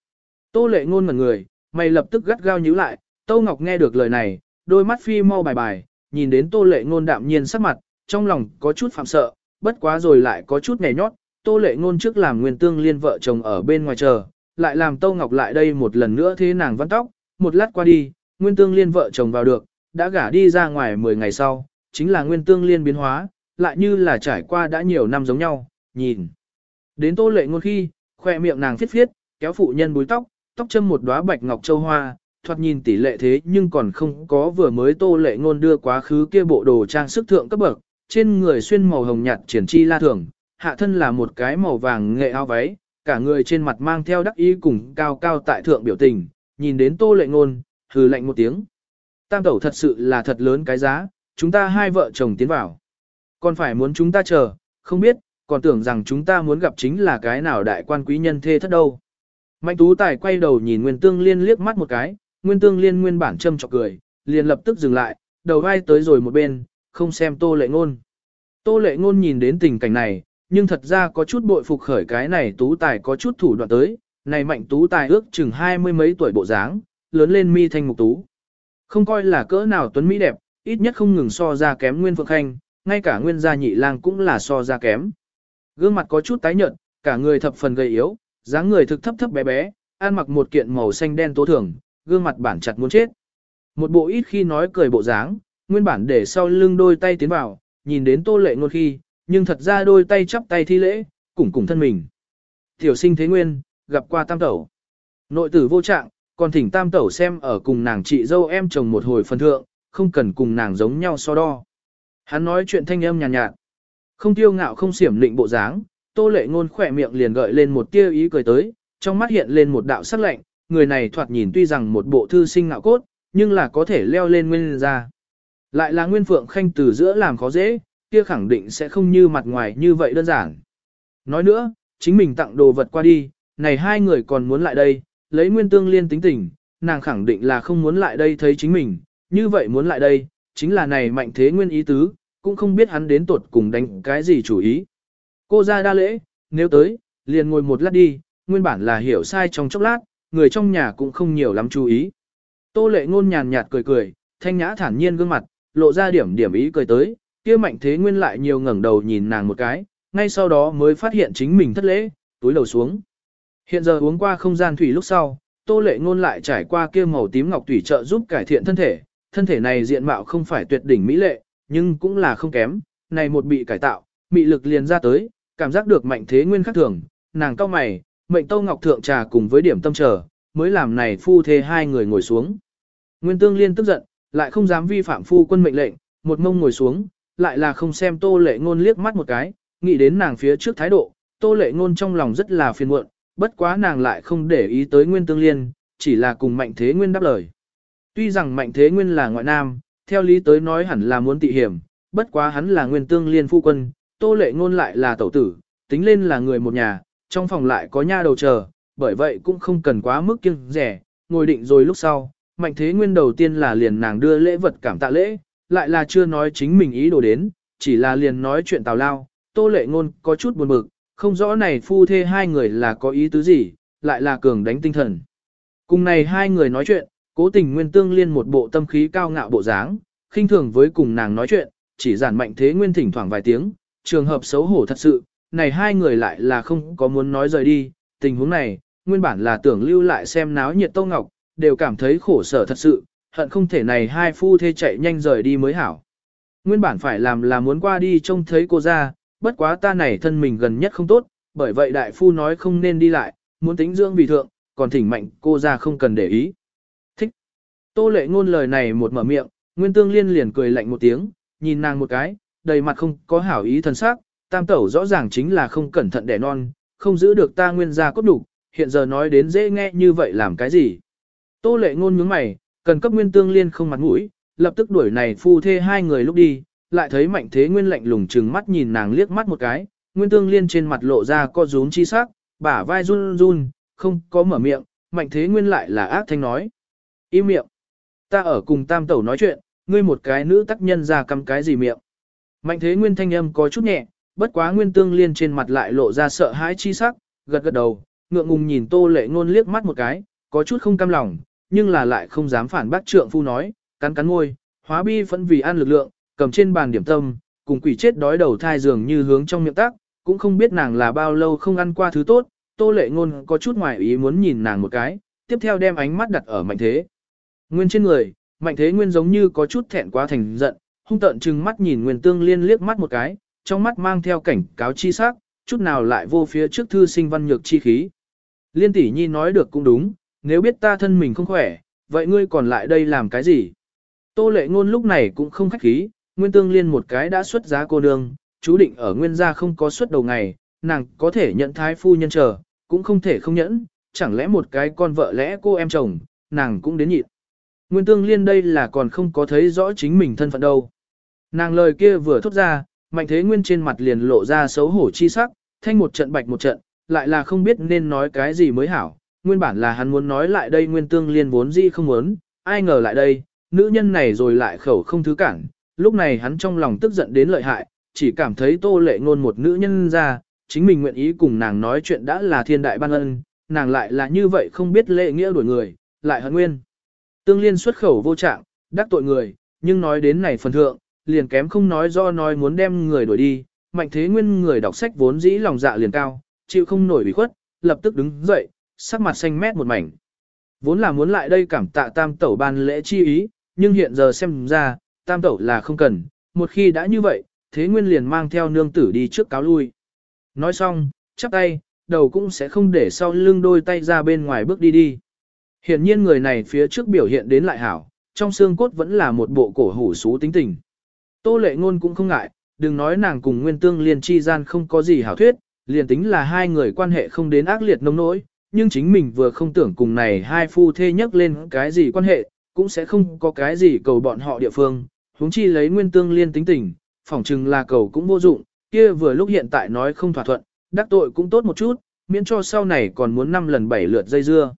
Tô lệ ngôn ngẩn người, mày lập tức gắt gao nhíu lại, Tô Ngọc nghe được lời này, đôi mắt phi mau bài bài, nhìn đến Tô lệ ngôn đạm nhiên sắc mặt, trong lòng có chút phạm sợ, bất quá rồi lại có chút nghè nhót, Tô lệ ngôn trước làm nguyên tương liên vợ chồng ở bên ngoài chờ, lại làm Tô Ngọc lại đây một lần nữa thế nàng văn tóc, một lát qua đi, nguyên tương liên vợ chồng vào được, đã gả đi ra ngoài 10 ngày sau, chính là nguyên tương liên biến hóa, lại như là trải qua đã nhiều năm giống nhau, nhìn. Đến Tô lệ ngôn khi, khoe miệng nàng phiết phiết, kéo phụ nhân búi tóc, tóc châm một đóa bạch ngọc châu hoa, thoạt nhìn tỷ lệ thế nhưng còn không có vừa mới Tô lệ ngôn đưa quá khứ kia bộ đồ trang sức thượng cấp bậc, trên người xuyên màu hồng nhạt triển chi la thường, hạ thân là một cái màu vàng nghệ áo váy, cả người trên mặt mang theo đắc ý cùng cao cao tại thượng biểu tình, nhìn đến tô lệ ngôn, hừ lạnh một tiếng. Tam tẩu thật sự là thật lớn cái giá, chúng ta hai vợ chồng tiến vào. Còn phải muốn chúng ta chờ, không biết, còn tưởng rằng chúng ta muốn gặp chính là cái nào đại quan quý nhân thê thất đâu. Mạnh tú tài quay đầu nhìn Nguyên Tương Liên liếc mắt một cái, Nguyên Tương Liên nguyên bản châm chọc cười, liền lập tức dừng lại, đầu vai tới rồi một bên, không xem tô lệ ngôn. Tô lệ ngôn nhìn đến tình cảnh này, nhưng thật ra có chút bội phục khởi cái này tú tài có chút thủ đoạn tới, này mạnh tú tài ước chừng hai mươi mấy tuổi bộ dáng, lớn lên mi thanh mục tú. Không coi là cỡ nào tuấn mỹ đẹp, ít nhất không ngừng so ra kém Nguyên Phượng Khanh, ngay cả Nguyên gia nhị lang cũng là so ra kém. Gương mặt có chút tái nhợt, cả người thập phần gầy yếu, dáng người thực thấp thấp bé bé, ăn mặc một kiện màu xanh đen tố thường, gương mặt bản chặt muốn chết. Một bộ ít khi nói cười bộ dáng, nguyên bản để sau lưng đôi tay tiến vào, nhìn đến tô lệ ngôn khi, nhưng thật ra đôi tay chắp tay thi lễ, cùng cùng thân mình. Tiểu sinh thế nguyên, gặp qua tam tẩu. Nội tử vô trạng, còn thỉnh tam tẩu xem ở cùng nàng chị dâu em chồng một hồi phân thượng, không cần cùng nàng giống nhau so đo. Hắn nói chuyện thanh âm nhàn nhạt, nhạt, không tiêu ngạo không xiểm lịnh bộ dáng, tô lệ ngôn khỏe miệng liền gợi lên một tia ý cười tới, trong mắt hiện lên một đạo sắc lạnh, người này thoạt nhìn tuy rằng một bộ thư sinh ngạo cốt, nhưng là có thể leo lên nguyên ra. Lại là nguyên phượng khanh từ giữa làm khó dễ, kia khẳng định sẽ không như mặt ngoài như vậy đơn giản. Nói nữa, chính mình tặng đồ vật qua đi, này hai người còn muốn lại đây, lấy nguyên tương liên tính tình, nàng khẳng định là không muốn lại đây thấy chính mình, như vậy muốn lại đây, chính là này mạnh thế nguyên ý tứ, cũng không biết hắn đến tuột cùng đánh cái gì chủ ý. Cô ra đa lễ, nếu tới, liền ngồi một lát đi, nguyên bản là hiểu sai trong chốc lát, người trong nhà cũng không nhiều lắm chú ý. Tô lệ ngôn nhàn nhạt cười cười, thanh nhã thản nhiên gương mặt, lộ ra điểm điểm ý cười tới, kia mạnh thế nguyên lại nhiều ngẩng đầu nhìn nàng một cái, ngay sau đó mới phát hiện chính mình thất lễ, túi đầu xuống. Hiện giờ uống qua không gian thủy lúc sau, tô lệ ngôn lại trải qua kia màu tím ngọc thủy trợ giúp cải thiện thân thể, thân thể này diện mạo không phải tuyệt đỉnh mỹ lệ, nhưng cũng là không kém, này một bị cải tạo, mị lực liền ra tới, cảm giác được mạnh thế nguyên khác thường, nàng cao mày, mệnh Tô Ngọc thượng trà cùng với điểm tâm trở mới làm này phu thê hai người ngồi xuống. Nguyên Tương Liên tức giận, lại không dám vi phạm phu quân mệnh lệnh, một mông ngồi xuống, lại là không xem Tô Lệ Ngôn liếc mắt một cái, nghĩ đến nàng phía trước thái độ, Tô Lệ Ngôn trong lòng rất là phiền muộn, bất quá nàng lại không để ý tới Nguyên Tương Liên, chỉ là cùng Mạnh Thế Nguyên đáp lời. Tuy rằng Mạnh Thế Nguyên là ngoại nam, theo lý tới nói hẳn là muốn tị hiểm, bất quá hắn là Nguyên Tương Liên phu quân, Tô Lệ Ngôn lại là tẩu tử, tính lên là người một nhà, trong phòng lại có nha đầu chờ, bởi vậy cũng không cần quá mức kiêng rẻ, ngồi định rồi lúc sau, Mạnh Thế Nguyên đầu tiên là liền nàng đưa lễ vật cảm tạ lễ, lại là chưa nói chính mình ý đồ đến, chỉ là liền nói chuyện tào lao, Tô Lệ Ngôn có chút buồn bực, không rõ này phu thê hai người là có ý tứ gì, lại là cường đánh tinh thần. Cùng này hai người nói chuyện, cố tình nguyên tương liên một bộ tâm khí cao ngạo bộ dáng, khinh thường với cùng nàng nói chuyện, chỉ giản mạnh thế nguyên thỉnh thoảng vài tiếng, trường hợp xấu hổ thật sự, này hai người lại là không có muốn nói rời đi, tình huống này, nguyên bản là tưởng lưu lại xem náo nhiệt Tô Ngọc, đều cảm thấy khổ sở thật sự, hận không thể này hai phu thê chạy nhanh rời đi mới hảo. Nguyên bản phải làm là muốn qua đi trông thấy cô ra, bất quá ta này thân mình gần nhất không tốt, bởi vậy đại phu nói không nên đi lại, muốn tính dưỡng vì thượng, còn thỉnh mạnh cô ra không cần để ý. Thích. Tô lệ ngôn lời này một mở miệng, Nguyên Tương Liên liền cười lạnh một tiếng, nhìn nàng một cái, đầy mặt không có hảo ý thần sắc, tam tẩu rõ ràng chính là không cẩn thận đẻ non, không giữ được ta nguyên gia cốt đủ, hiện giờ nói đến dễ nghe như vậy làm cái gì. Tô lệ ngôn nhướng mày, cần cấp Nguyên Tương Liên không mặt mũi, lập tức đuổi này phu thê hai người lúc đi, lại thấy mạnh thế nguyên lạnh lùng trừng mắt nhìn nàng liếc mắt một cái, nguyên tương liên trên mặt lộ ra co rúm chi sắc, bả vai run run, không có mở miệng, mạnh thế nguyên lại là ác thanh nói. Im miệng. Ta ở cùng tam tẩu nói chuyện, ngươi một cái nữ tác nhân ra cầm cái gì miệng. Mạnh thế nguyên thanh âm có chút nhẹ, bất quá nguyên tương liên trên mặt lại lộ ra sợ hãi chi sắc, gật gật đầu, ngượng ngùng nhìn tô lệ ngôn liếc mắt một cái, có chút không cam lòng, nhưng là lại không dám phản bác trượng phu nói, cắn cắn môi, hóa bi phẫn vì ăn lực lượng, cầm trên bàn điểm tâm, cùng quỷ chết đói đầu thai dường như hướng trong miệng tác, cũng không biết nàng là bao lâu không ăn qua thứ tốt, tô lệ ngôn có chút ngoài ý muốn nhìn nàng một cái, tiếp theo đem ánh mắt đặt ở mạnh thế. Nguyên trên người, mạnh thế nguyên giống như có chút thẹn quá thành giận, hung tợn trừng mắt nhìn nguyên tương liên liếc mắt một cái, trong mắt mang theo cảnh cáo chi sắc, chút nào lại vô phía trước thư sinh văn nhược chi khí. Liên tỷ nhi nói được cũng đúng, nếu biết ta thân mình không khỏe, vậy ngươi còn lại đây làm cái gì? Tô lệ ngôn lúc này cũng không khách khí, Nguyên Tương Liên một cái đã xuất giá cô nương, chú định ở Nguyên gia không có xuất đầu ngày, nàng có thể nhận thái phu nhân chờ, cũng không thể không nhẫn, chẳng lẽ một cái con vợ lẽ cô em chồng, nàng cũng đến nhịn. Nguyên Tương Liên đây là còn không có thấy rõ chính mình thân phận đâu. Nàng lời kia vừa thốt ra, mạnh thế Nguyên trên mặt liền lộ ra xấu hổ chi sắc, thanh một trận bạch một trận, lại là không biết nên nói cái gì mới hảo. Nguyên bản là hắn muốn nói lại đây Nguyên Tương Liên vốn gì không muốn, ai ngờ lại đây, nữ nhân này rồi lại khẩu không thứ cản, lúc này hắn trong lòng tức giận đến lợi hại, chỉ cảm thấy tô lệ ngôn một nữ nhân ra, chính mình nguyện ý cùng nàng nói chuyện đã là thiên đại ban ân, nàng lại là như vậy không biết lệ nghĩa đuổi người, lại hận nguyên. Tương liên xuất khẩu vô trạng, đắc tội người, nhưng nói đến này phần thượng, liền kém không nói do nói muốn đem người đuổi đi, mạnh thế nguyên người đọc sách vốn dĩ lòng dạ liền cao, chịu không nổi bị khuất, lập tức đứng dậy, sắc mặt xanh mét một mảnh. Vốn là muốn lại đây cảm tạ tam tẩu ban lễ chi ý, nhưng hiện giờ xem ra, tam tẩu là không cần, một khi đã như vậy, thế nguyên liền mang theo nương tử đi trước cáo lui. Nói xong, chắp tay, đầu cũng sẽ không để sau lưng đôi tay ra bên ngoài bước đi đi. Hiện nhiên người này phía trước biểu hiện đến lại hảo, trong xương cốt vẫn là một bộ cổ hủ xú tính tình. Tô lệ ngôn cũng không ngại, đừng nói nàng cùng nguyên tương liên chi gian không có gì hảo thuyết, liền tính là hai người quan hệ không đến ác liệt nông nỗi, nhưng chính mình vừa không tưởng cùng này hai phu thê nhắc lên cái gì quan hệ, cũng sẽ không có cái gì cầu bọn họ địa phương, huống chi lấy nguyên tương liên tính tình, phỏng chừng là cầu cũng vô dụng, kia vừa lúc hiện tại nói không thỏa thuận, đắc tội cũng tốt một chút, miễn cho sau này còn muốn năm lần bảy lượt dây dưa.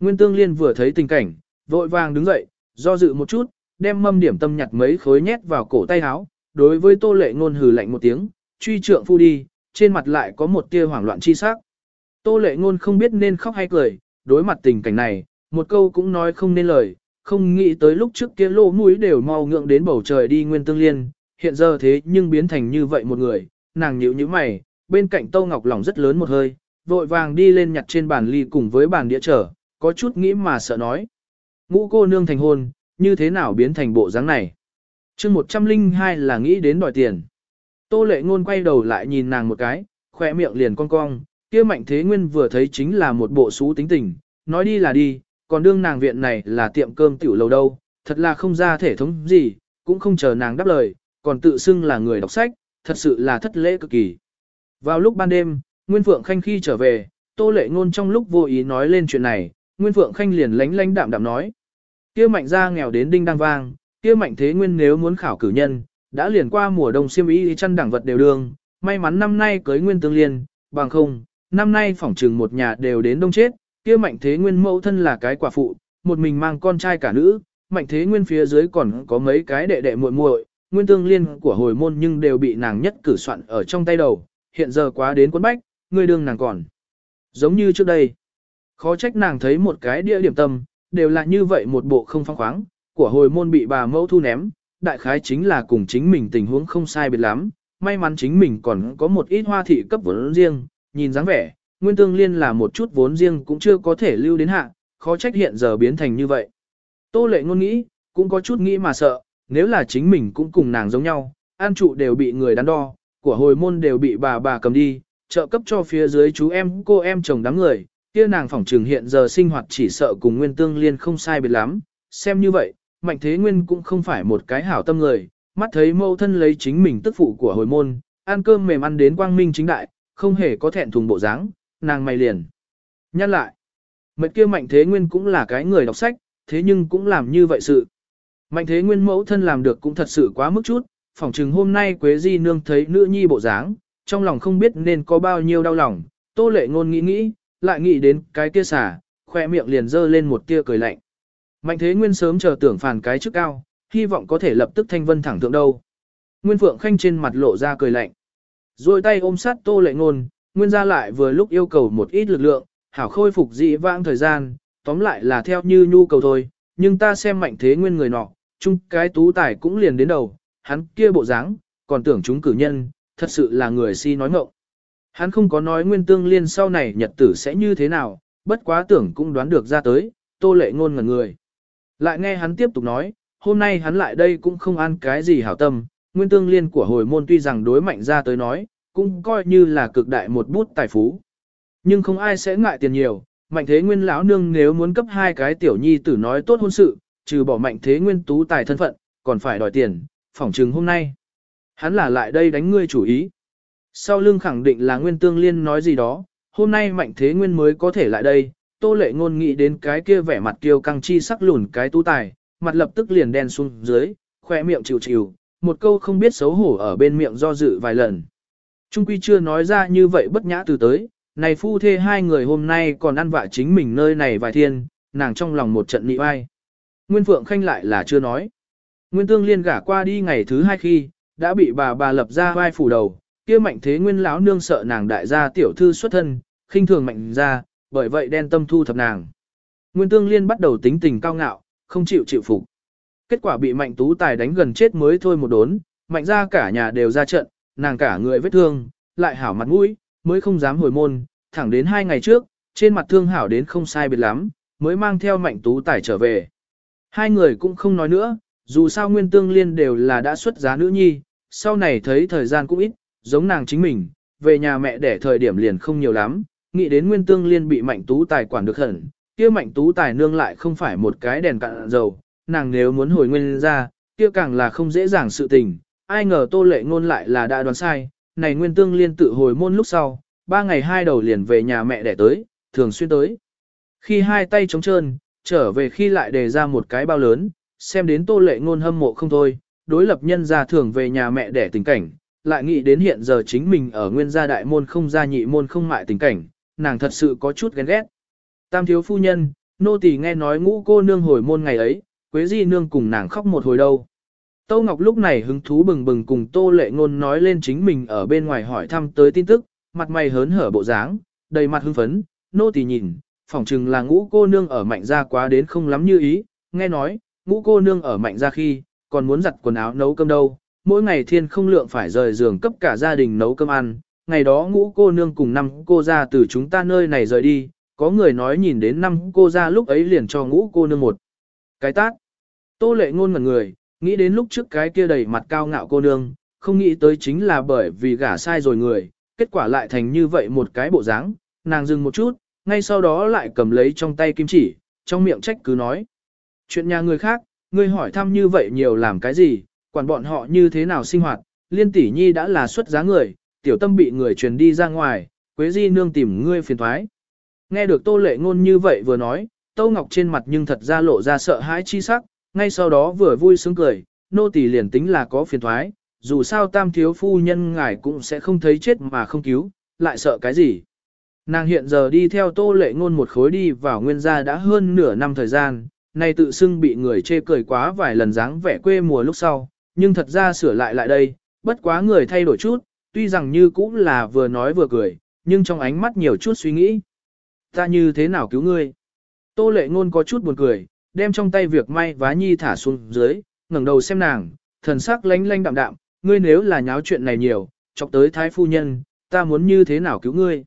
Nguyên tương liên vừa thấy tình cảnh, vội vàng đứng dậy, do dự một chút, đem mâm điểm tâm nhặt mấy khối nhét vào cổ tay áo, đối với tô lệ ngôn hừ lạnh một tiếng, truy trượng phu đi, trên mặt lại có một tia hoảng loạn chi sắc. Tô lệ ngôn không biết nên khóc hay cười, đối mặt tình cảnh này, một câu cũng nói không nên lời, không nghĩ tới lúc trước kia lỗ mũi đều mau ngượng đến bầu trời đi nguyên tương liên, hiện giờ thế nhưng biến thành như vậy một người, nàng nhíu nhíu mày, bên cạnh Tô Ngọc lòng rất lớn một hơi, vội vàng đi lên nhặt trên bàn ly cùng với bàn đĩa trở, có chút nghĩ mà sợ nói. Ngũ cô nương thành hôn, như thế nào biến thành bộ dáng này? chương 102 là nghĩ đến đòi tiền. Tô lệ ngôn quay đầu lại nhìn nàng một cái, khỏe miệng liền cong cong, kia mạnh thế nguyên vừa thấy chính là một bộ xú tính tình, nói đi là đi, còn đương nàng viện này là tiệm cơm tiểu lầu đâu, thật là không ra thể thống gì, cũng không chờ nàng đáp lời, còn tự xưng là người đọc sách, thật sự là thất lễ cực kỳ. Vào lúc ban đêm, Nguyên Phượng Khanh khi trở về, Tô Lệ Ngôn trong lúc vô ý nói lên chuyện này, Nguyên Phượng Khanh liền lánh lánh đạm đạm nói. Kia mạnh gia nghèo đến đinh đang vang, kia mạnh thế nguyên nếu muốn khảo cử nhân, đã liền qua mùa đông xiêm y chăn đẳng vật đều đường, may mắn năm nay cưới nguyên tương liên, bằng không, năm nay phỏng trừng một nhà đều đến đông chết, kia mạnh thế nguyên mẫu thân là cái quả phụ, một mình mang con trai cả nữ, mạnh thế nguyên phía dưới còn có mấy cái đệ đệ muội muội, nguyên tương liên của hồi môn nhưng đều bị nàng nhất cử soạn ở trong tay đầu, hiện giờ quá đến cuốn bách, người đương nàng còn. Giống như trước đây, khó trách nàng thấy một cái địa điểm tâm, đều là như vậy một bộ không phong khoáng, của hồi môn bị bà mẫu thu ném, đại khái chính là cùng chính mình tình huống không sai biệt lắm, may mắn chính mình còn có một ít hoa thị cấp vốn riêng, nhìn dáng vẻ, nguyên tương liên là một chút vốn riêng cũng chưa có thể lưu đến hạ, khó trách hiện giờ biến thành như vậy. Tô lệ ngôn nghĩ, cũng có chút nghĩ mà sợ, nếu là chính mình cũng cùng nàng giống nhau, an trụ đều bị người đắn đo, của hồi môn đều bị bà bà cầm đi, trợ cấp cho phía dưới chú em cô em chồng đám người, kia nàng phỏng trường hiện giờ sinh hoạt chỉ sợ cùng nguyên tương liên không sai biệt lắm, xem như vậy, mạnh thế nguyên cũng không phải một cái hảo tâm người, mắt thấy mâu thân lấy chính mình tức phụ của hồi môn, ăn cơm mềm ăn đến quang minh chính đại, không hề có thẹn thùng bộ dáng, nàng mày liền. Nhăn lại, mệt kia mạnh thế nguyên cũng là cái người đọc sách, thế nhưng cũng làm như vậy sự. Mạnh thế nguyên mẫu thân làm được cũng thật sự quá mức chút, phỏng chừng hôm nay Quế Di Nương thấy nữ nhi bộ dáng, trong lòng không biết nên có bao nhiêu đau lòng, tô lệ ngôn nghĩ nghĩ, lại nghĩ đến cái kia xả, khoe miệng liền dơ lên một tia cười lạnh. Mạnh thế nguyên sớm chờ tưởng phản cái chức cao, hy vọng có thể lập tức thanh vân thẳng thượng đâu. Nguyên Phượng Khanh trên mặt lộ ra cười lạnh. Rồi tay ôm sát tô lệ ngôn, Nguyên gia lại vừa lúc yêu cầu một ít lực lượng, hảo khôi phục dị vãng thời gian, tóm lại là theo như nhu cầu thôi, nhưng ta xem mạnh thế nguyên người nọ, chung cái tú tài cũng liền đến đầu, hắn kia bộ dáng, còn tưởng chúng cử nhân, thật sự là người si nói ngọng. Hắn không có nói nguyên tương liên sau này nhật tử sẽ như thế nào, bất quá tưởng cũng đoán được ra tới, tô lệ ngôn ngẩn người. Lại nghe hắn tiếp tục nói, hôm nay hắn lại đây cũng không ăn cái gì hảo tâm, nguyên tương liên của hồi môn tuy rằng đối mạnh ra tới nói, cũng coi như là cực đại một bút tài phú. Nhưng không ai sẽ ngại tiền nhiều, mạnh thế nguyên lão nương nếu muốn cấp hai cái tiểu nhi tử nói tốt hôn sự, trừ bỏ mạnh thế nguyên tú tài thân phận, còn phải đòi tiền, phỏng chừng hôm nay. Hắn là lại đây đánh ngươi chủ ý. Sau lưng khẳng định là nguyên tương liên nói gì đó, hôm nay mạnh thế nguyên mới có thể lại đây, tô lệ ngôn nghĩ đến cái kia vẻ mặt kiêu căng chi sắc lùn cái tú tài, mặt lập tức liền đen xuống dưới, khoe miệng chịu chịu, một câu không biết xấu hổ ở bên miệng do dự vài lần. Trung quy chưa nói ra như vậy bất nhã từ tới, này phu thê hai người hôm nay còn ăn vạ chính mình nơi này vài thiên, nàng trong lòng một trận nị ai. Nguyên Phượng Khanh lại là chưa nói. Nguyên Tương Liên gả qua đi ngày thứ hai khi, đã bị bà bà lập ra vai phủ đầu, kia mạnh thế nguyên lão nương sợ nàng đại gia tiểu thư xuất thân, khinh thường mạnh ra, bởi vậy đen tâm thu thập nàng. Nguyên Tương Liên bắt đầu tính tình cao ngạo, không chịu chịu phục. Kết quả bị mạnh tú tài đánh gần chết mới thôi một đốn, mạnh ra cả nhà đều ra trận, nàng cả người vết thương, lại hảo mặt mũi, mới không dám hồi môn, thẳng đến hai ngày trước, trên mặt thương hảo đến không sai biệt lắm, mới mang theo mạnh tú tài trở về. Hai người cũng không nói nữa, dù sao nguyên tương liên đều là đã xuất giá nữ nhi, sau này thấy thời gian cũng ít, giống nàng chính mình, về nhà mẹ để thời điểm liền không nhiều lắm, nghĩ đến nguyên tương liên bị mạnh tú tài quản được hẳn, kia mạnh tú tài nương lại không phải một cái đèn cạn dầu, nàng nếu muốn hồi nguyên ra, kia càng là không dễ dàng sự tình, ai ngờ tô lệ ngôn lại là đã đoán sai, này nguyên tương liên tự hồi môn lúc sau, ba ngày hai đầu liền về nhà mẹ đẻ tới, thường xuyên tới. Khi hai tay trống trơn, trở về khi lại đề ra một cái bao lớn, xem đến tô lệ ngôn hâm mộ không thôi, đối lập nhân gia thường về nhà mẹ đẻ tình cảnh, lại nghĩ đến hiện giờ chính mình ở nguyên gia đại môn không gia nhị môn không mại tình cảnh, nàng thật sự có chút ghen ghét. Tam thiếu phu nhân, nô tỳ nghe nói ngũ cô nương hồi môn ngày ấy, quế di nương cùng nàng khóc một hồi đâu. Tô Ngọc lúc này hứng thú bừng bừng cùng Tô Lệ Ngôn nói lên chính mình ở bên ngoài hỏi thăm tới tin tức, mặt mày hớn hở bộ dáng, đầy mặt hưng phấn, nô tỳ nhìn, phỏng chừng là ngũ cô nương ở mạnh gia quá đến không lắm như ý, nghe nói, ngũ cô nương ở mạnh gia khi, còn muốn giặt quần áo nấu cơm đâu, mỗi ngày thiên không lượng phải rời giường cấp cả gia đình nấu cơm ăn, ngày đó ngũ cô nương cùng năm cô gia từ chúng ta nơi này rời đi, có người nói nhìn đến năm cô gia lúc ấy liền cho ngũ cô nương một. Cái tát. Tô lệ ngôn ngẩn người, nghĩ đến lúc trước cái kia đầy mặt cao ngạo cô nương, không nghĩ tới chính là bởi vì gả sai rồi người, kết quả lại thành như vậy một cái bộ dáng, nàng dừng một chút, ngay sau đó lại cầm lấy trong tay kim chỉ, trong miệng trách cứ nói. Chuyện nhà người khác, ngươi hỏi thăm như vậy nhiều làm cái gì, quản bọn họ như thế nào sinh hoạt, liên tỷ nhi đã là xuất giá người, tiểu tâm bị người truyền đi ra ngoài, quế di nương tìm ngươi phiền thoái. Nghe được tô lệ ngôn như vậy vừa nói, Tâu Ngọc trên mặt nhưng thật ra lộ ra sợ hãi chi sắc, ngay sau đó vừa vui sướng cười, nô tỳ liền tính là có phiền thoái, dù sao tam thiếu phu nhân ngài cũng sẽ không thấy chết mà không cứu, lại sợ cái gì. Nàng hiện giờ đi theo tô lệ ngôn một khối đi vào nguyên gia đã hơn nửa năm thời gian, nay tự xưng bị người chê cười quá vài lần dáng vẻ quê mùa lúc sau, nhưng thật ra sửa lại lại đây, bất quá người thay đổi chút, tuy rằng như cũng là vừa nói vừa cười, nhưng trong ánh mắt nhiều chút suy nghĩ. Ta như thế nào cứu ngươi? Tô lệ ngôn có chút buồn cười, đem trong tay việc may vá nhi thả xuống dưới, ngẩng đầu xem nàng, thần sắc lánh lánh đạm đạm, ngươi nếu là nháo chuyện này nhiều, chọc tới thái phu nhân, ta muốn như thế nào cứu ngươi?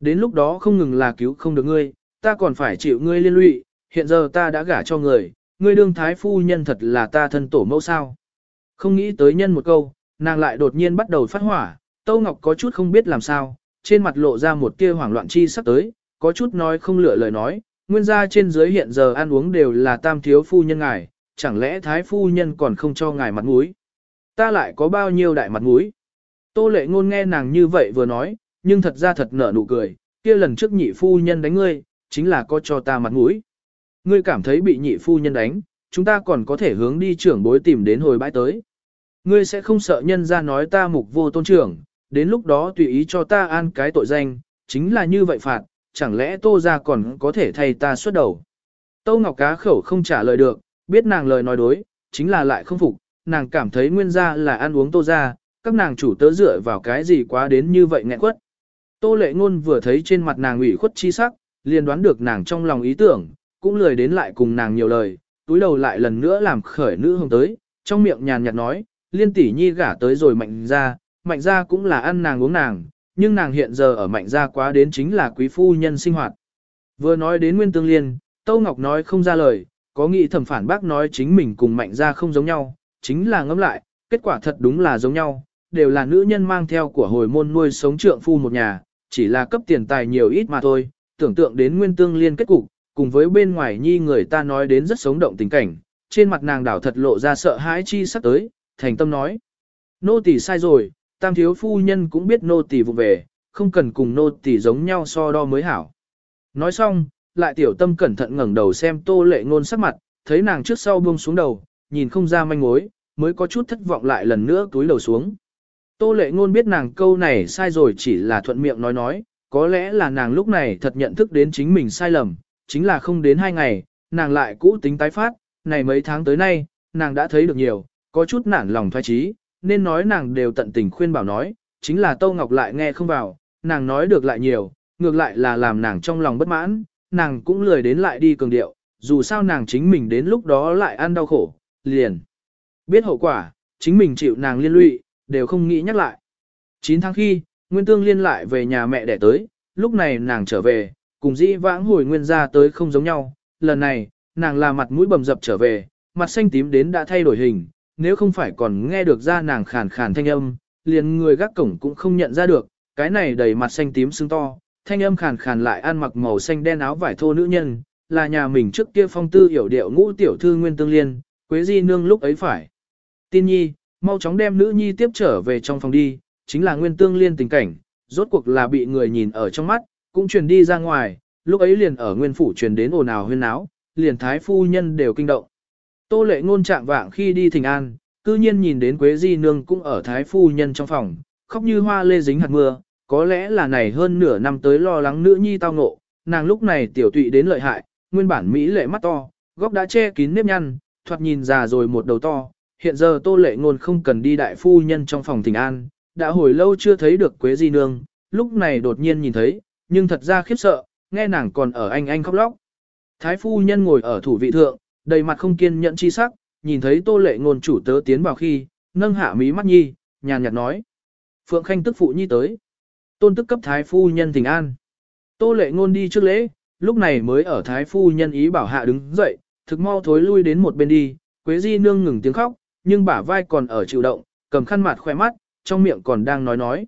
Đến lúc đó không ngừng là cứu không được ngươi, ta còn phải chịu ngươi liên lụy, hiện giờ ta đã gả cho người, ngươi đương thái phu nhân thật là ta thân tổ mẫu sao. Không nghĩ tới nhân một câu, nàng lại đột nhiên bắt đầu phát hỏa, Tâu Ngọc có chút không biết làm sao, trên mặt lộ ra một tia hoảng loạn chi sắp tới, có chút nói không lựa lời nói, nguyên gia trên dưới hiện giờ ăn uống đều là tam thiếu phu nhân ngài, chẳng lẽ thái phu nhân còn không cho ngài mặt mũi? Ta lại có bao nhiêu đại mặt mũi? Tô lệ ngôn nghe nàng như vậy vừa nói, nhưng thật ra thật nở nụ cười, kia lần trước nhị phu nhân đánh ngươi, chính là có cho ta mặt mũi. Ngươi cảm thấy bị nhị phu nhân đánh, chúng ta còn có thể hướng đi trưởng bối tìm đến hồi bãi tới. Ngươi sẽ không sợ nhân gia nói ta mục vô tôn trưởng, đến lúc đó tùy ý cho ta an cái tội danh, chính là như vậy phạt, chẳng lẽ tô ra còn có thể thay ta xuất đầu. Tô Ngọc Cá khẩu không trả lời được, biết nàng lời nói đối, chính là lại không phục, nàng cảm thấy nguyên gia là ăn uống tô ra, các nàng chủ tớ dựa vào cái gì quá đến như vậy nghẹn quất. Tô lệ ngôn vừa thấy trên mặt nàng ủy khuất chi sắc, liền đoán được nàng trong lòng ý tưởng, cũng lười đến lại cùng nàng nhiều lời, túi đầu lại lần nữa làm khởi nữ hồng tới, trong miệng nhàn nhạt nói, liên tỷ nhi gả tới rồi mạnh ra, mạnh ra cũng là ăn nàng uống nàng, nhưng nàng hiện giờ ở mạnh gia quá đến chính là quý phu nhân sinh hoạt. Vừa nói đến nguyên tương liên, Tâu Ngọc nói không ra lời, có nghĩ thẩm phản bác nói chính mình cùng mạnh gia không giống nhau, chính là ngẫm lại, kết quả thật đúng là giống nhau, đều là nữ nhân mang theo của hồi môn nuôi sống trượng phu một nhà, chỉ là cấp tiền tài nhiều ít mà thôi, tưởng tượng đến nguyên tương liên kết cục, cùng với bên ngoài nhi người ta nói đến rất sống động tình cảnh, trên mặt nàng đảo thật lộ ra sợ hãi chi sắp tới, thành tâm nói. Nô tỳ sai rồi, tam thiếu phu nhân cũng biết nô tỳ vụ về, không cần cùng nô tỳ giống nhau so đo mới hảo. Nói xong, lại tiểu tâm cẩn thận ngẩng đầu xem tô lệ ngôn sắc mặt, thấy nàng trước sau buông xuống đầu, nhìn không ra manh mối, mới có chút thất vọng lại lần nữa túi đầu xuống. Tô lệ ngôn biết nàng câu này sai rồi chỉ là thuận miệng nói nói, có lẽ là nàng lúc này thật nhận thức đến chính mình sai lầm, chính là không đến hai ngày, nàng lại cũ tính tái phát, này mấy tháng tới nay, nàng đã thấy được nhiều, có chút nản lòng thoái trí, nên nói nàng đều tận tình khuyên bảo nói, chính là Tô Ngọc lại nghe không vào, nàng nói được lại nhiều, ngược lại là làm nàng trong lòng bất mãn, nàng cũng lười đến lại đi cường điệu, dù sao nàng chính mình đến lúc đó lại ăn đau khổ, liền. Biết hậu quả, chính mình chịu nàng liên lụy, đều không nghĩ nhắc lại. 9 tháng khi, Nguyên Tương liên lại về nhà mẹ đẻ tới, lúc này nàng trở về, cùng dĩ vãng hồi nguyên ra tới không giống nhau, lần này, nàng là mặt mũi bầm dập trở về, mặt xanh tím đến đã thay đổi hình, nếu không phải còn nghe được ra nàng khàn khàn thanh âm, liền người gác cổng cũng không nhận ra được, cái này đầy mặt xanh tím sưng to, thanh âm khàn khàn lại ăn mặc màu xanh đen áo vải thô nữ nhân, là nhà mình trước kia phong tư hiểu điệu ngũ tiểu thư nguyên tương liên, quế di nương lúc ấy phải. Tin nhi, mau chóng đem nữ nhi tiếp trở về trong phòng đi, chính là nguyên tương liên tình cảnh, rốt cuộc là bị người nhìn ở trong mắt, cũng truyền đi ra ngoài, lúc ấy liền ở nguyên phủ truyền đến ồn ào huyên náo, liền thái phu nhân đều kinh động. Tô lệ ngôn trạng vạng khi đi thỉnh an, cư nhiên nhìn đến Quế Di Nương cũng ở thái phu nhân trong phòng, khóc như hoa lê dính hạt mưa, có lẽ là này hơn nửa năm tới lo lắng nữ nhi tao ngộ, nàng lúc này tiểu tụy đến lợi hại, nguyên bản Mỹ lệ mắt to, góc đã che kín nếp nhăn, thoạt nhìn già rồi một đầu to, hiện giờ tô lệ ngôn không cần đi đại phu nhân trong phòng thỉnh an, đã hồi lâu chưa thấy được Quế Di Nương, lúc này đột nhiên nhìn thấy, nhưng thật ra khiếp sợ, nghe nàng còn ở anh anh khóc lóc. Thái phu nhân ngồi ở thủ vị thượng, đầy mặt không kiên nhẫn chi sắc, nhìn thấy tô lệ ngôn chủ tớ tiến vào khi, nâng hạ mí mắt nhi, nhàn nhạt nói. Phượng Khanh tức phụ nhi tới. Tôn tức cấp thái phu nhân thỉnh an. Tô lệ ngôn đi trước lễ, lúc này mới ở thái phu nhân ý bảo hạ đứng dậy, thực mau thối lui đến một bên đi, Quế Di nương ngừng tiếng khóc, nhưng bả vai còn ở chịu động, cầm khăn mặt khoe mắt, trong miệng còn đang nói nói.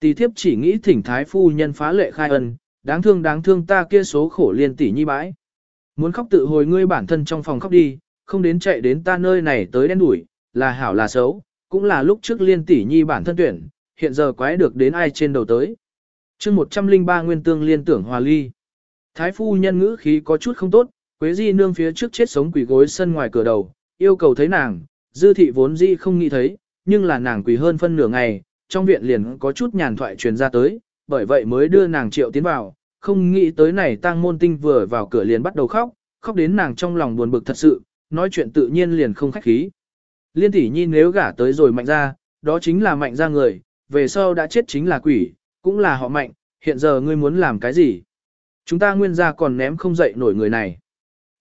Tỷ thiếp chỉ nghĩ thỉnh thái phu nhân phá lệ khai ân, đáng thương đáng thương ta kia số khổ liên tỷ nhi bãi. Muốn khóc tự hồi ngươi bản thân trong phòng khóc đi, không đến chạy đến ta nơi này tới đen đuổi, là hảo là xấu, cũng là lúc trước liên tỷ nhi bản thân tuyển, hiện giờ quái được đến ai trên đầu tới. chương 103 nguyên tương liên tưởng hòa ly. Thái phu nhân ngữ khí có chút không tốt, Quế Di nương phía trước chết sống quỷ gối sân ngoài cửa đầu, yêu cầu thấy nàng, dư thị vốn di không nghĩ thấy, nhưng là nàng quỷ hơn phân nửa ngày, trong viện liền có chút nhàn thoại truyền ra tới, bởi vậy mới đưa nàng triệu tiến vào, không nghĩ tới này tang môn tinh vừa vào cửa liền bắt đầu khóc, khóc đến nàng trong lòng buồn bực thật sự, nói chuyện tự nhiên liền không khách khí. Liên tỷ nhi nếu gả tới rồi mạnh ra, đó chính là mạnh ra người, về sau đã chết chính là quỷ, cũng là họ mạnh, hiện giờ ngươi muốn làm cái gì? Chúng ta nguyên gia còn ném không dậy nổi người này.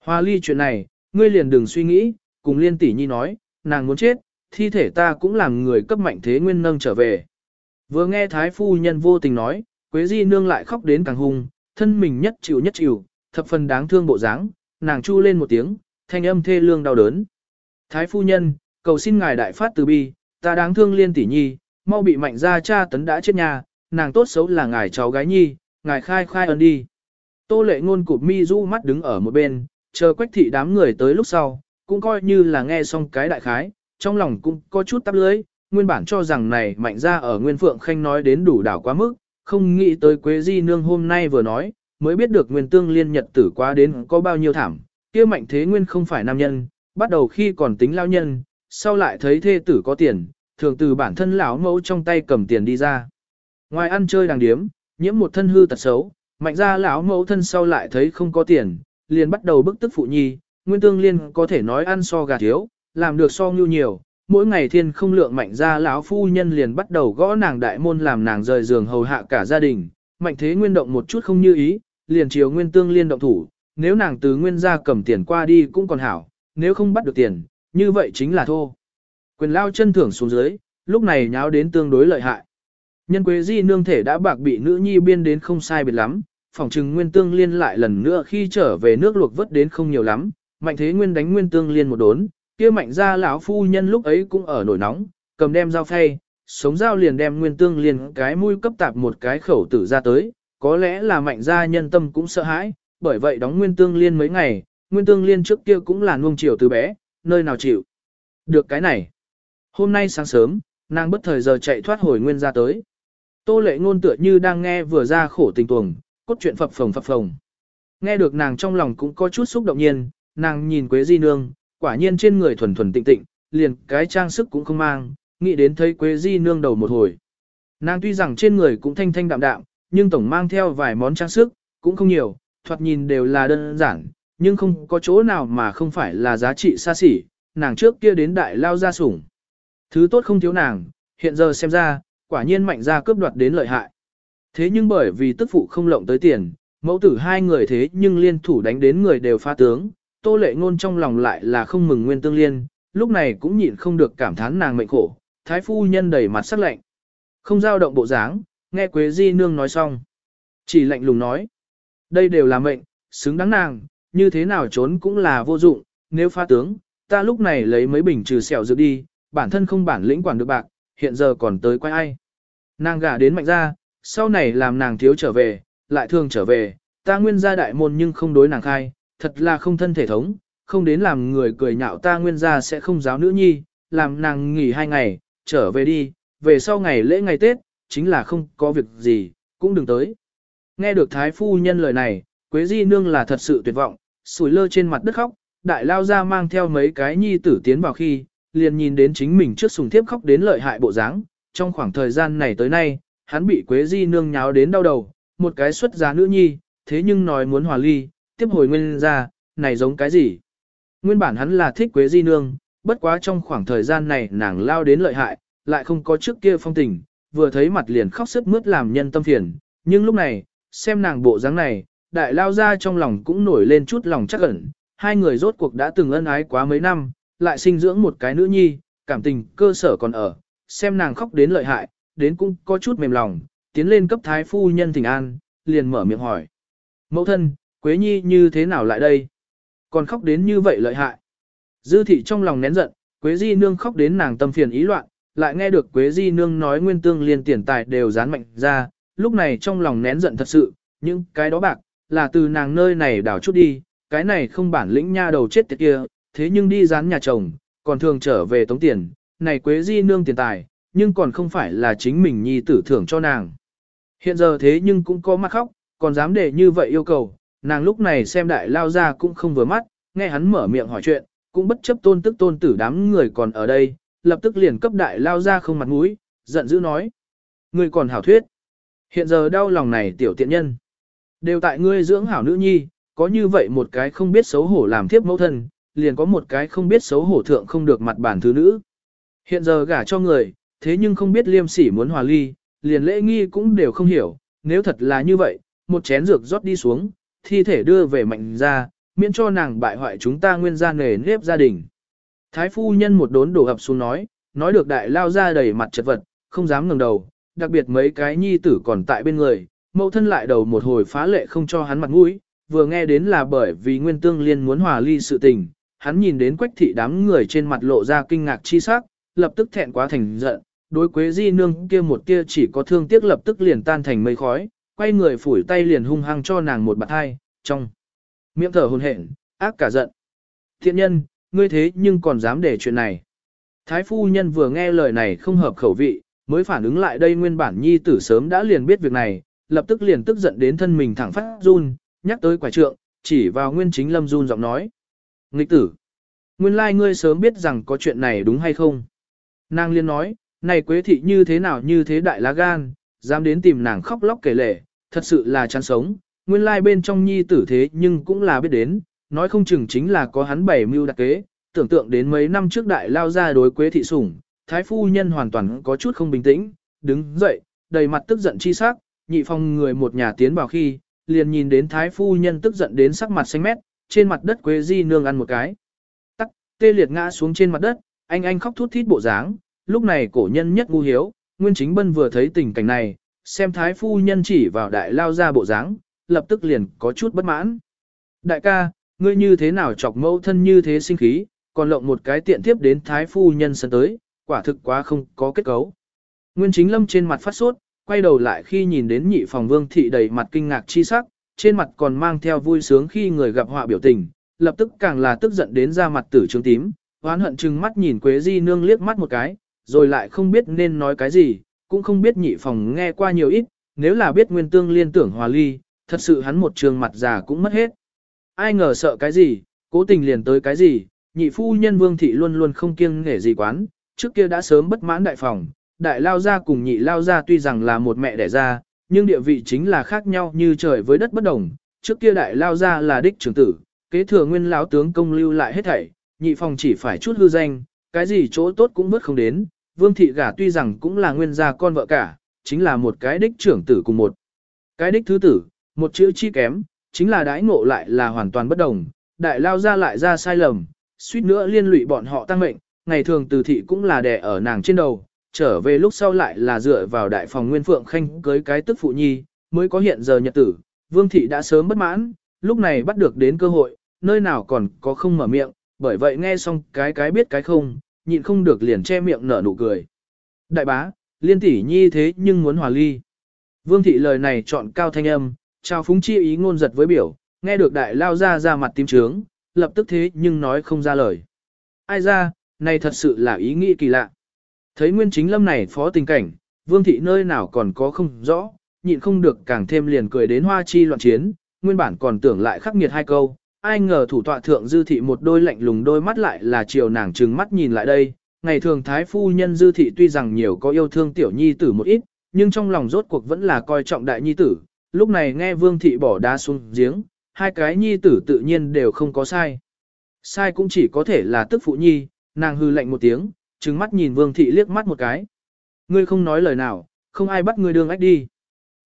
Hoa ly chuyện này, ngươi liền đừng suy nghĩ, cùng liên tỷ nhi nói, nàng muốn chết, thi thể ta cũng làm người cấp mạnh thế nguyên nâng trở về. Vừa nghe thái phu nhân vô tình nói, Quế Di nương lại khóc đến càng hung, thân mình nhất chịu nhất chịu, thập phần đáng thương bộ dáng, nàng chu lên một tiếng, thanh âm thê lương đau đớn. Thái phu nhân, cầu xin ngài đại phát từ bi, ta đáng thương liên tỷ nhi, mau bị mạnh ra cha tấn đã chết nhà, nàng tốt xấu là ngài cháu gái nhi, ngài khai khai ơn đi. Tô lệ ngôn cụp mi du mắt đứng ở một bên, chờ quách thị đám người tới lúc sau, cũng coi như là nghe xong cái đại khái, trong lòng cũng có chút tắp lưới, nguyên bản cho rằng này mạnh ra ở Nguyên Phượng Khanh nói đến đủ đảo quá mức, không nghĩ tới Quế Di Nương hôm nay vừa nói, mới biết được Nguyên Tương Liên nhật tử quá đến có bao nhiêu thảm, kia mạnh thế Nguyên không phải nam nhân, bắt đầu khi còn tính lao nhân, sau lại thấy thê tử có tiền, thường từ bản thân lão mẫu trong tay cầm tiền đi ra. Ngoài ăn chơi đàng điếm, nhiễm một thân hư tật xấu, mạnh ra lão mẫu thân sau lại thấy không có tiền, liền bắt đầu bức tức phụ nhi, Nguyên Tương Liên có thể nói ăn so gà thiếu, làm được so ngưu nhiều, mỗi ngày thiên không lượng mạnh ra lão phu nhân liền bắt đầu gõ nàng đại môn làm nàng rời giường hầu hạ cả gia đình, mạnh thế nguyên động một chút không như ý, liền chiều nguyên tương liên động thủ, nếu nàng từ nguyên gia cầm tiền qua đi cũng còn hảo, nếu không bắt được tiền, như vậy chính là thô. Quyền lao chân thưởng xuống dưới, lúc này nháo đến tương đối lợi hại. Nhân quế di nương thể đã bạc bị nữ nhi biên đến không sai biệt lắm, phòng trừng nguyên tương liên lại lần nữa khi trở về nước luộc vớt đến không nhiều lắm, mạnh thế nguyên đánh nguyên tương liên một đốn, kia mạnh gia lão phu nhân lúc ấy cũng ở nổi nóng, cầm đem dao phay, sống dao liền đem nguyên tương liền cái mũi cấp tạp một cái khẩu tử ra tới, có lẽ là mạnh gia nhân tâm cũng sợ hãi, bởi vậy đóng nguyên tương liên mấy ngày, nguyên tương liên trước kia cũng là nuông chiều từ bé, nơi nào chịu. Được cái này. Hôm nay sáng sớm, nàng bất thời giờ chạy thoát hồi nguyên ra tới. Tô lệ ngôn tựa như đang nghe vừa ra khổ tình tuồng, cốt truyện phập phồng phập phồng. Nghe được nàng trong lòng cũng có chút xúc động nhiên, nàng nhìn Quế Di Nương, quả nhiên trên người thuần thuần tịnh tịnh, liền cái trang sức cũng không mang, nghĩ đến thấy Quế Di nương đầu một hồi. Nàng tuy rằng trên người cũng thanh thanh đạm đạm, nhưng tổng mang theo vài món trang sức, cũng không nhiều, thoạt nhìn đều là đơn giản, nhưng không có chỗ nào mà không phải là giá trị xa xỉ, nàng trước kia đến đại lao ra sủng. Thứ tốt không thiếu nàng, hiện giờ xem ra, quả nhiên mạnh ra cướp đoạt đến lợi hại. Thế nhưng bởi vì tức phụ không lộng tới tiền, mẫu tử hai người thế nhưng liên thủ đánh đến người đều pha tướng, Tô lệ ngôn trong lòng lại là không mừng nguyên tương liên, lúc này cũng nhịn không được cảm thán nàng mệnh khổ, thái phu nhân đầy mặt sắc lạnh. Không giao động bộ dáng, nghe Quế Di Nương nói xong. Chỉ lạnh lùng nói. Đây đều là mệnh, xứng đáng nàng, như thế nào trốn cũng là vô dụng, nếu pha tướng, ta lúc này lấy mấy bình trừ sẹo dược đi, bản thân không bản lĩnh quản được bạc, hiện giờ còn tới quay ai. Nàng gả đến mạnh ra, sau này làm nàng thiếu trở về, lại thường trở về, ta nguyên gia đại môn nhưng không đối nàng khai, thật là không thân thể thống, không đến làm người cười nhạo ta nguyên gia sẽ không giáo nữ nhi, làm nàng nghỉ hai ngày, trở về đi, về sau ngày lễ ngày Tết, chính là không có việc gì, cũng đừng tới. Nghe được thái phu nhân lời này, Quế Di Nương là thật sự tuyệt vọng, sủi lơ trên mặt đất khóc, đại lao ra mang theo mấy cái nhi tử tiến vào khi, liền nhìn đến chính mình trước sùng thiếp khóc đến lợi hại bộ dáng. Trong khoảng thời gian này tới nay, hắn bị Quế Di Nương nháo đến đau đầu, một cái xuất giá nữ nhi, thế nhưng nói muốn hòa ly, tiếp hồi nguyên ra, này giống cái gì? Nguyên bản hắn là thích Quế Di Nương, bất quá trong khoảng thời gian này nàng lao đến lợi hại, lại không có trước kia phong tình, vừa thấy mặt liền khóc sức mướt làm nhân tâm phiền, nhưng lúc này, xem nàng bộ dáng này, đại lao ra trong lòng cũng nổi lên chút lòng chắc ẩn, hai người rốt cuộc đã từng ân ái quá mấy năm, lại sinh dưỡng một cái nữ nhi, cảm tình cơ sở còn ở, xem nàng khóc đến lợi hại, đến cũng có chút mềm lòng, tiến lên cấp thái phu nhân thỉnh an, liền mở miệng hỏi. Mẫu thân, Quế Nhi như thế nào lại đây? Còn khóc đến như vậy lợi hại. Dư thị trong lòng nén giận, Quế Di nương khóc đến nàng tâm phiền ý loạn, lại nghe được Quế Di nương nói nguyên tương liên tiền tài đều dán mạnh ra, lúc này trong lòng nén giận thật sự, nhưng cái đó bạc, là từ nàng nơi này đảo chút đi, cái này không bản lĩnh nha đầu chết tiệt kia, thế nhưng đi dán nhà chồng, còn thường trở về tống tiền, này Quế Di nương tiền tài, nhưng còn không phải là chính mình nhi tử thưởng cho nàng. Hiện giờ thế nhưng cũng có mắt khóc, còn dám để như vậy yêu cầu, nàng lúc này xem đại lao ra cũng không vừa mắt, nghe hắn mở miệng hỏi chuyện, cũng bất chấp tôn tức tôn tử đám người còn ở đây, lập tức liền cấp đại lao ra không mặt mũi, giận dữ nói. Ngươi còn hảo thuyết. Hiện giờ đau lòng này tiểu tiện nhân. Đều tại ngươi dưỡng hảo nữ nhi, có như vậy một cái không biết xấu hổ làm thiếp mẫu thân, liền có một cái không biết xấu hổ thượng không được mặt bản thứ nữ. Hiện giờ gả cho người, thế nhưng không biết liêm sỉ muốn hòa ly, liền lễ nghi cũng đều không hiểu, nếu thật là như vậy, một chén dược rót đi xuống, thi thể đưa về mạnh ra, miễn cho nàng bại hoại chúng ta nguyên gia nề nếp gia đình. Thái phu nhân một đốn đổ ập xuống nói, nói được đại lao ra đầy mặt chật vật, không dám ngẩng đầu, đặc biệt mấy cái nhi tử còn tại bên người, mẫu thân lại đầu một hồi phá lệ không cho hắn mặt mũi, vừa nghe đến là bởi vì nguyên tương liên muốn hòa ly sự tình, hắn nhìn đến quách thị đám người trên mặt lộ ra kinh ngạc chi sắc, lập tức thẹn quá thành giận, đối quế di nương kia một kia chỉ có thương tiếc lập tức liền tan thành mây khói, quay người phủi tay liền hung hăng cho nàng một bạt hai, trong miệng thở hồn hển, ác cả giận. Thiện nhân, ngươi thế nhưng còn dám để chuyện này. Thái phu nhân vừa nghe lời này không hợp khẩu vị, mới phản ứng lại đây nguyên bản nhi tử sớm đã liền biết việc này, lập tức liền tức giận đến thân mình thẳng phát run, nhắc tới quả trượng, chỉ vào nguyên chính lâm run giọng nói. Nghịch tử, nguyên lai ngươi sớm biết rằng có chuyện này đúng hay không? Nàng liên nói, này quế thị như thế nào như thế đại lá gan, dám đến tìm nàng khóc lóc kể lể, thật sự là chán sống, nguyên lai bên trong nhi tử thế nhưng cũng là biết đến, nói không chừng chính là có hắn bảy mưu đặc kế, tưởng tượng đến mấy năm trước đại lao ra đối quế thị sủng, thái phu nhân hoàn toàn có chút không bình tĩnh, đứng dậy, đầy mặt tức giận chi sắc, nhị phong người một nhà tiến vào khi, liền nhìn đến thái phu nhân tức giận đến sắc mặt xanh mét, trên mặt đất quế di nương ăn một cái. Tắc, tê liệt ngã xuống trên mặt đất, anh anh khóc thút thít bộ dáng, lúc này cổ nhân nhất ngu hiếu, Nguyên Chính Bân vừa thấy tình cảnh này, xem thái phu nhân chỉ vào đại lao ra bộ dáng, lập tức liền có chút bất mãn. Đại ca, ngươi như thế nào chọc mẫu thân như thế sinh khí, còn lộng một cái tiện tiếp đến thái phu nhân sân tới, quả thực quá không có kết cấu. Nguyên Chính Lâm trên mặt phát sốt, quay đầu lại khi nhìn đến nhị phòng vương thị đầy mặt kinh ngạc chi sắc, trên mặt còn mang theo vui sướng khi người gặp họa biểu tình, lập tức càng là tức giận đến ra mặt tử trướng tím, hoán hận chừng mắt nhìn Quế Di nương liếc mắt một cái, rồi lại không biết nên nói cái gì, cũng không biết nhị phòng nghe qua nhiều ít, nếu là biết nguyên tương liên tưởng hòa ly, thật sự hắn một trường mặt già cũng mất hết. Ai ngờ sợ cái gì, cố tình liền tới cái gì, nhị phu nhân vương thị luôn luôn không kiêng nể gì quán, trước kia đã sớm bất mãn đại phòng, đại lao gia cùng nhị lao gia tuy rằng là một mẹ đẻ ra, nhưng địa vị chính là khác nhau như trời với đất bất đồng, trước kia đại lao gia là đích trưởng tử, kế thừa nguyên lão tướng công lưu lại hết thảy, nhị phòng chỉ phải chút hư danh, cái gì chỗ tốt cũng mất không đến, vương thị gả tuy rằng cũng là nguyên gia con vợ cả, chính là một cái đích trưởng tử cùng một. Cái đích thứ tử, một chữ chi kém, chính là đãi ngộ lại là hoàn toàn bất đồng, đại lao ra lại ra sai lầm, suýt nữa liên lụy bọn họ tăng mệnh, ngày thường từ thị cũng là đè ở nàng trên đầu, trở về lúc sau lại là dựa vào đại phòng nguyên phượng khanh cưới cái tức phụ nhi, mới có hiện giờ nhật tử, vương thị đã sớm bất mãn, lúc này bắt được đến cơ hội, nơi nào còn có không mở miệng, bởi vậy nghe xong cái cái biết cái không, nhịn không được liền che miệng nở nụ cười. Đại bá, liên tỷ nhi thế nhưng muốn hòa ly. Vương thị lời này chọn cao thanh âm, chào phúng chi ý ngôn giật với biểu, nghe được đại lao ra ra mặt tim trướng, lập tức thế nhưng nói không ra lời. Ai ra, này thật sự là ý nghĩ kỳ lạ. Thấy nguyên chính lâm này phó tình cảnh, vương thị nơi nào còn có không rõ, nhịn không được càng thêm liền cười đến hoa chi loạn chiến, nguyên bản còn tưởng lại khắc nghiệt hai câu, ai ngờ thủ tọa thượng dư thị một đôi lạnh lùng đôi mắt lại là chiều nàng trừng mắt nhìn lại đây, ngày thường thái phu nhân dư thị tuy rằng nhiều có yêu thương tiểu nhi tử một ít, nhưng trong lòng rốt cuộc vẫn là coi trọng đại nhi tử, lúc này nghe vương thị bỏ đá xuống giếng, hai cái nhi tử tự nhiên đều không có sai. Sai cũng chỉ có thể là tức phụ nhi, nàng hư lạnh một tiếng, trừng mắt nhìn vương thị liếc mắt một cái. Ngươi không nói lời nào, không ai bắt ngươi đường ách đi.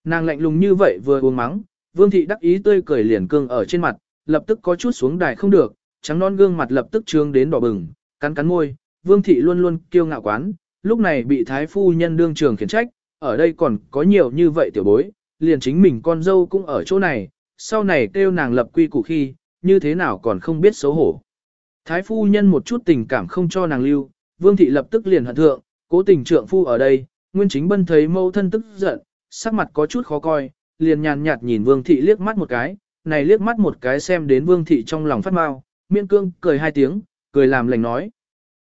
Nàng lạnh lùng như vậy vừa uống mắng, vương thị đắc ý tươi cười liền cương ở trên mặt, lập tức có chút xuống đài không được, trắng non gương mặt lập tức trương đến đỏ bừng, cắn cắn môi, Vương Thị luôn luôn kiêu ngạo quán, lúc này bị Thái Phu Nhân đương trường khiển trách, ở đây còn có nhiều như vậy tiểu bối, liền chính mình con dâu cũng ở chỗ này, sau này kêu nàng lập quy củ khi, như thế nào còn không biết xấu hổ. Thái Phu Nhân một chút tình cảm không cho nàng lưu, Vương Thị lập tức liền hận thượng, cố tình trượng phu ở đây, Nguyên Chính Bân thấy mâu thân tức giận, sắc mặt có chút khó coi, liền nhàn nhạt nhìn Vương Thị liếc mắt một cái, này liếc mắt một cái xem đến Vương Thị trong lòng phát mau, miễn cương cười hai tiếng, cười làm lành nói.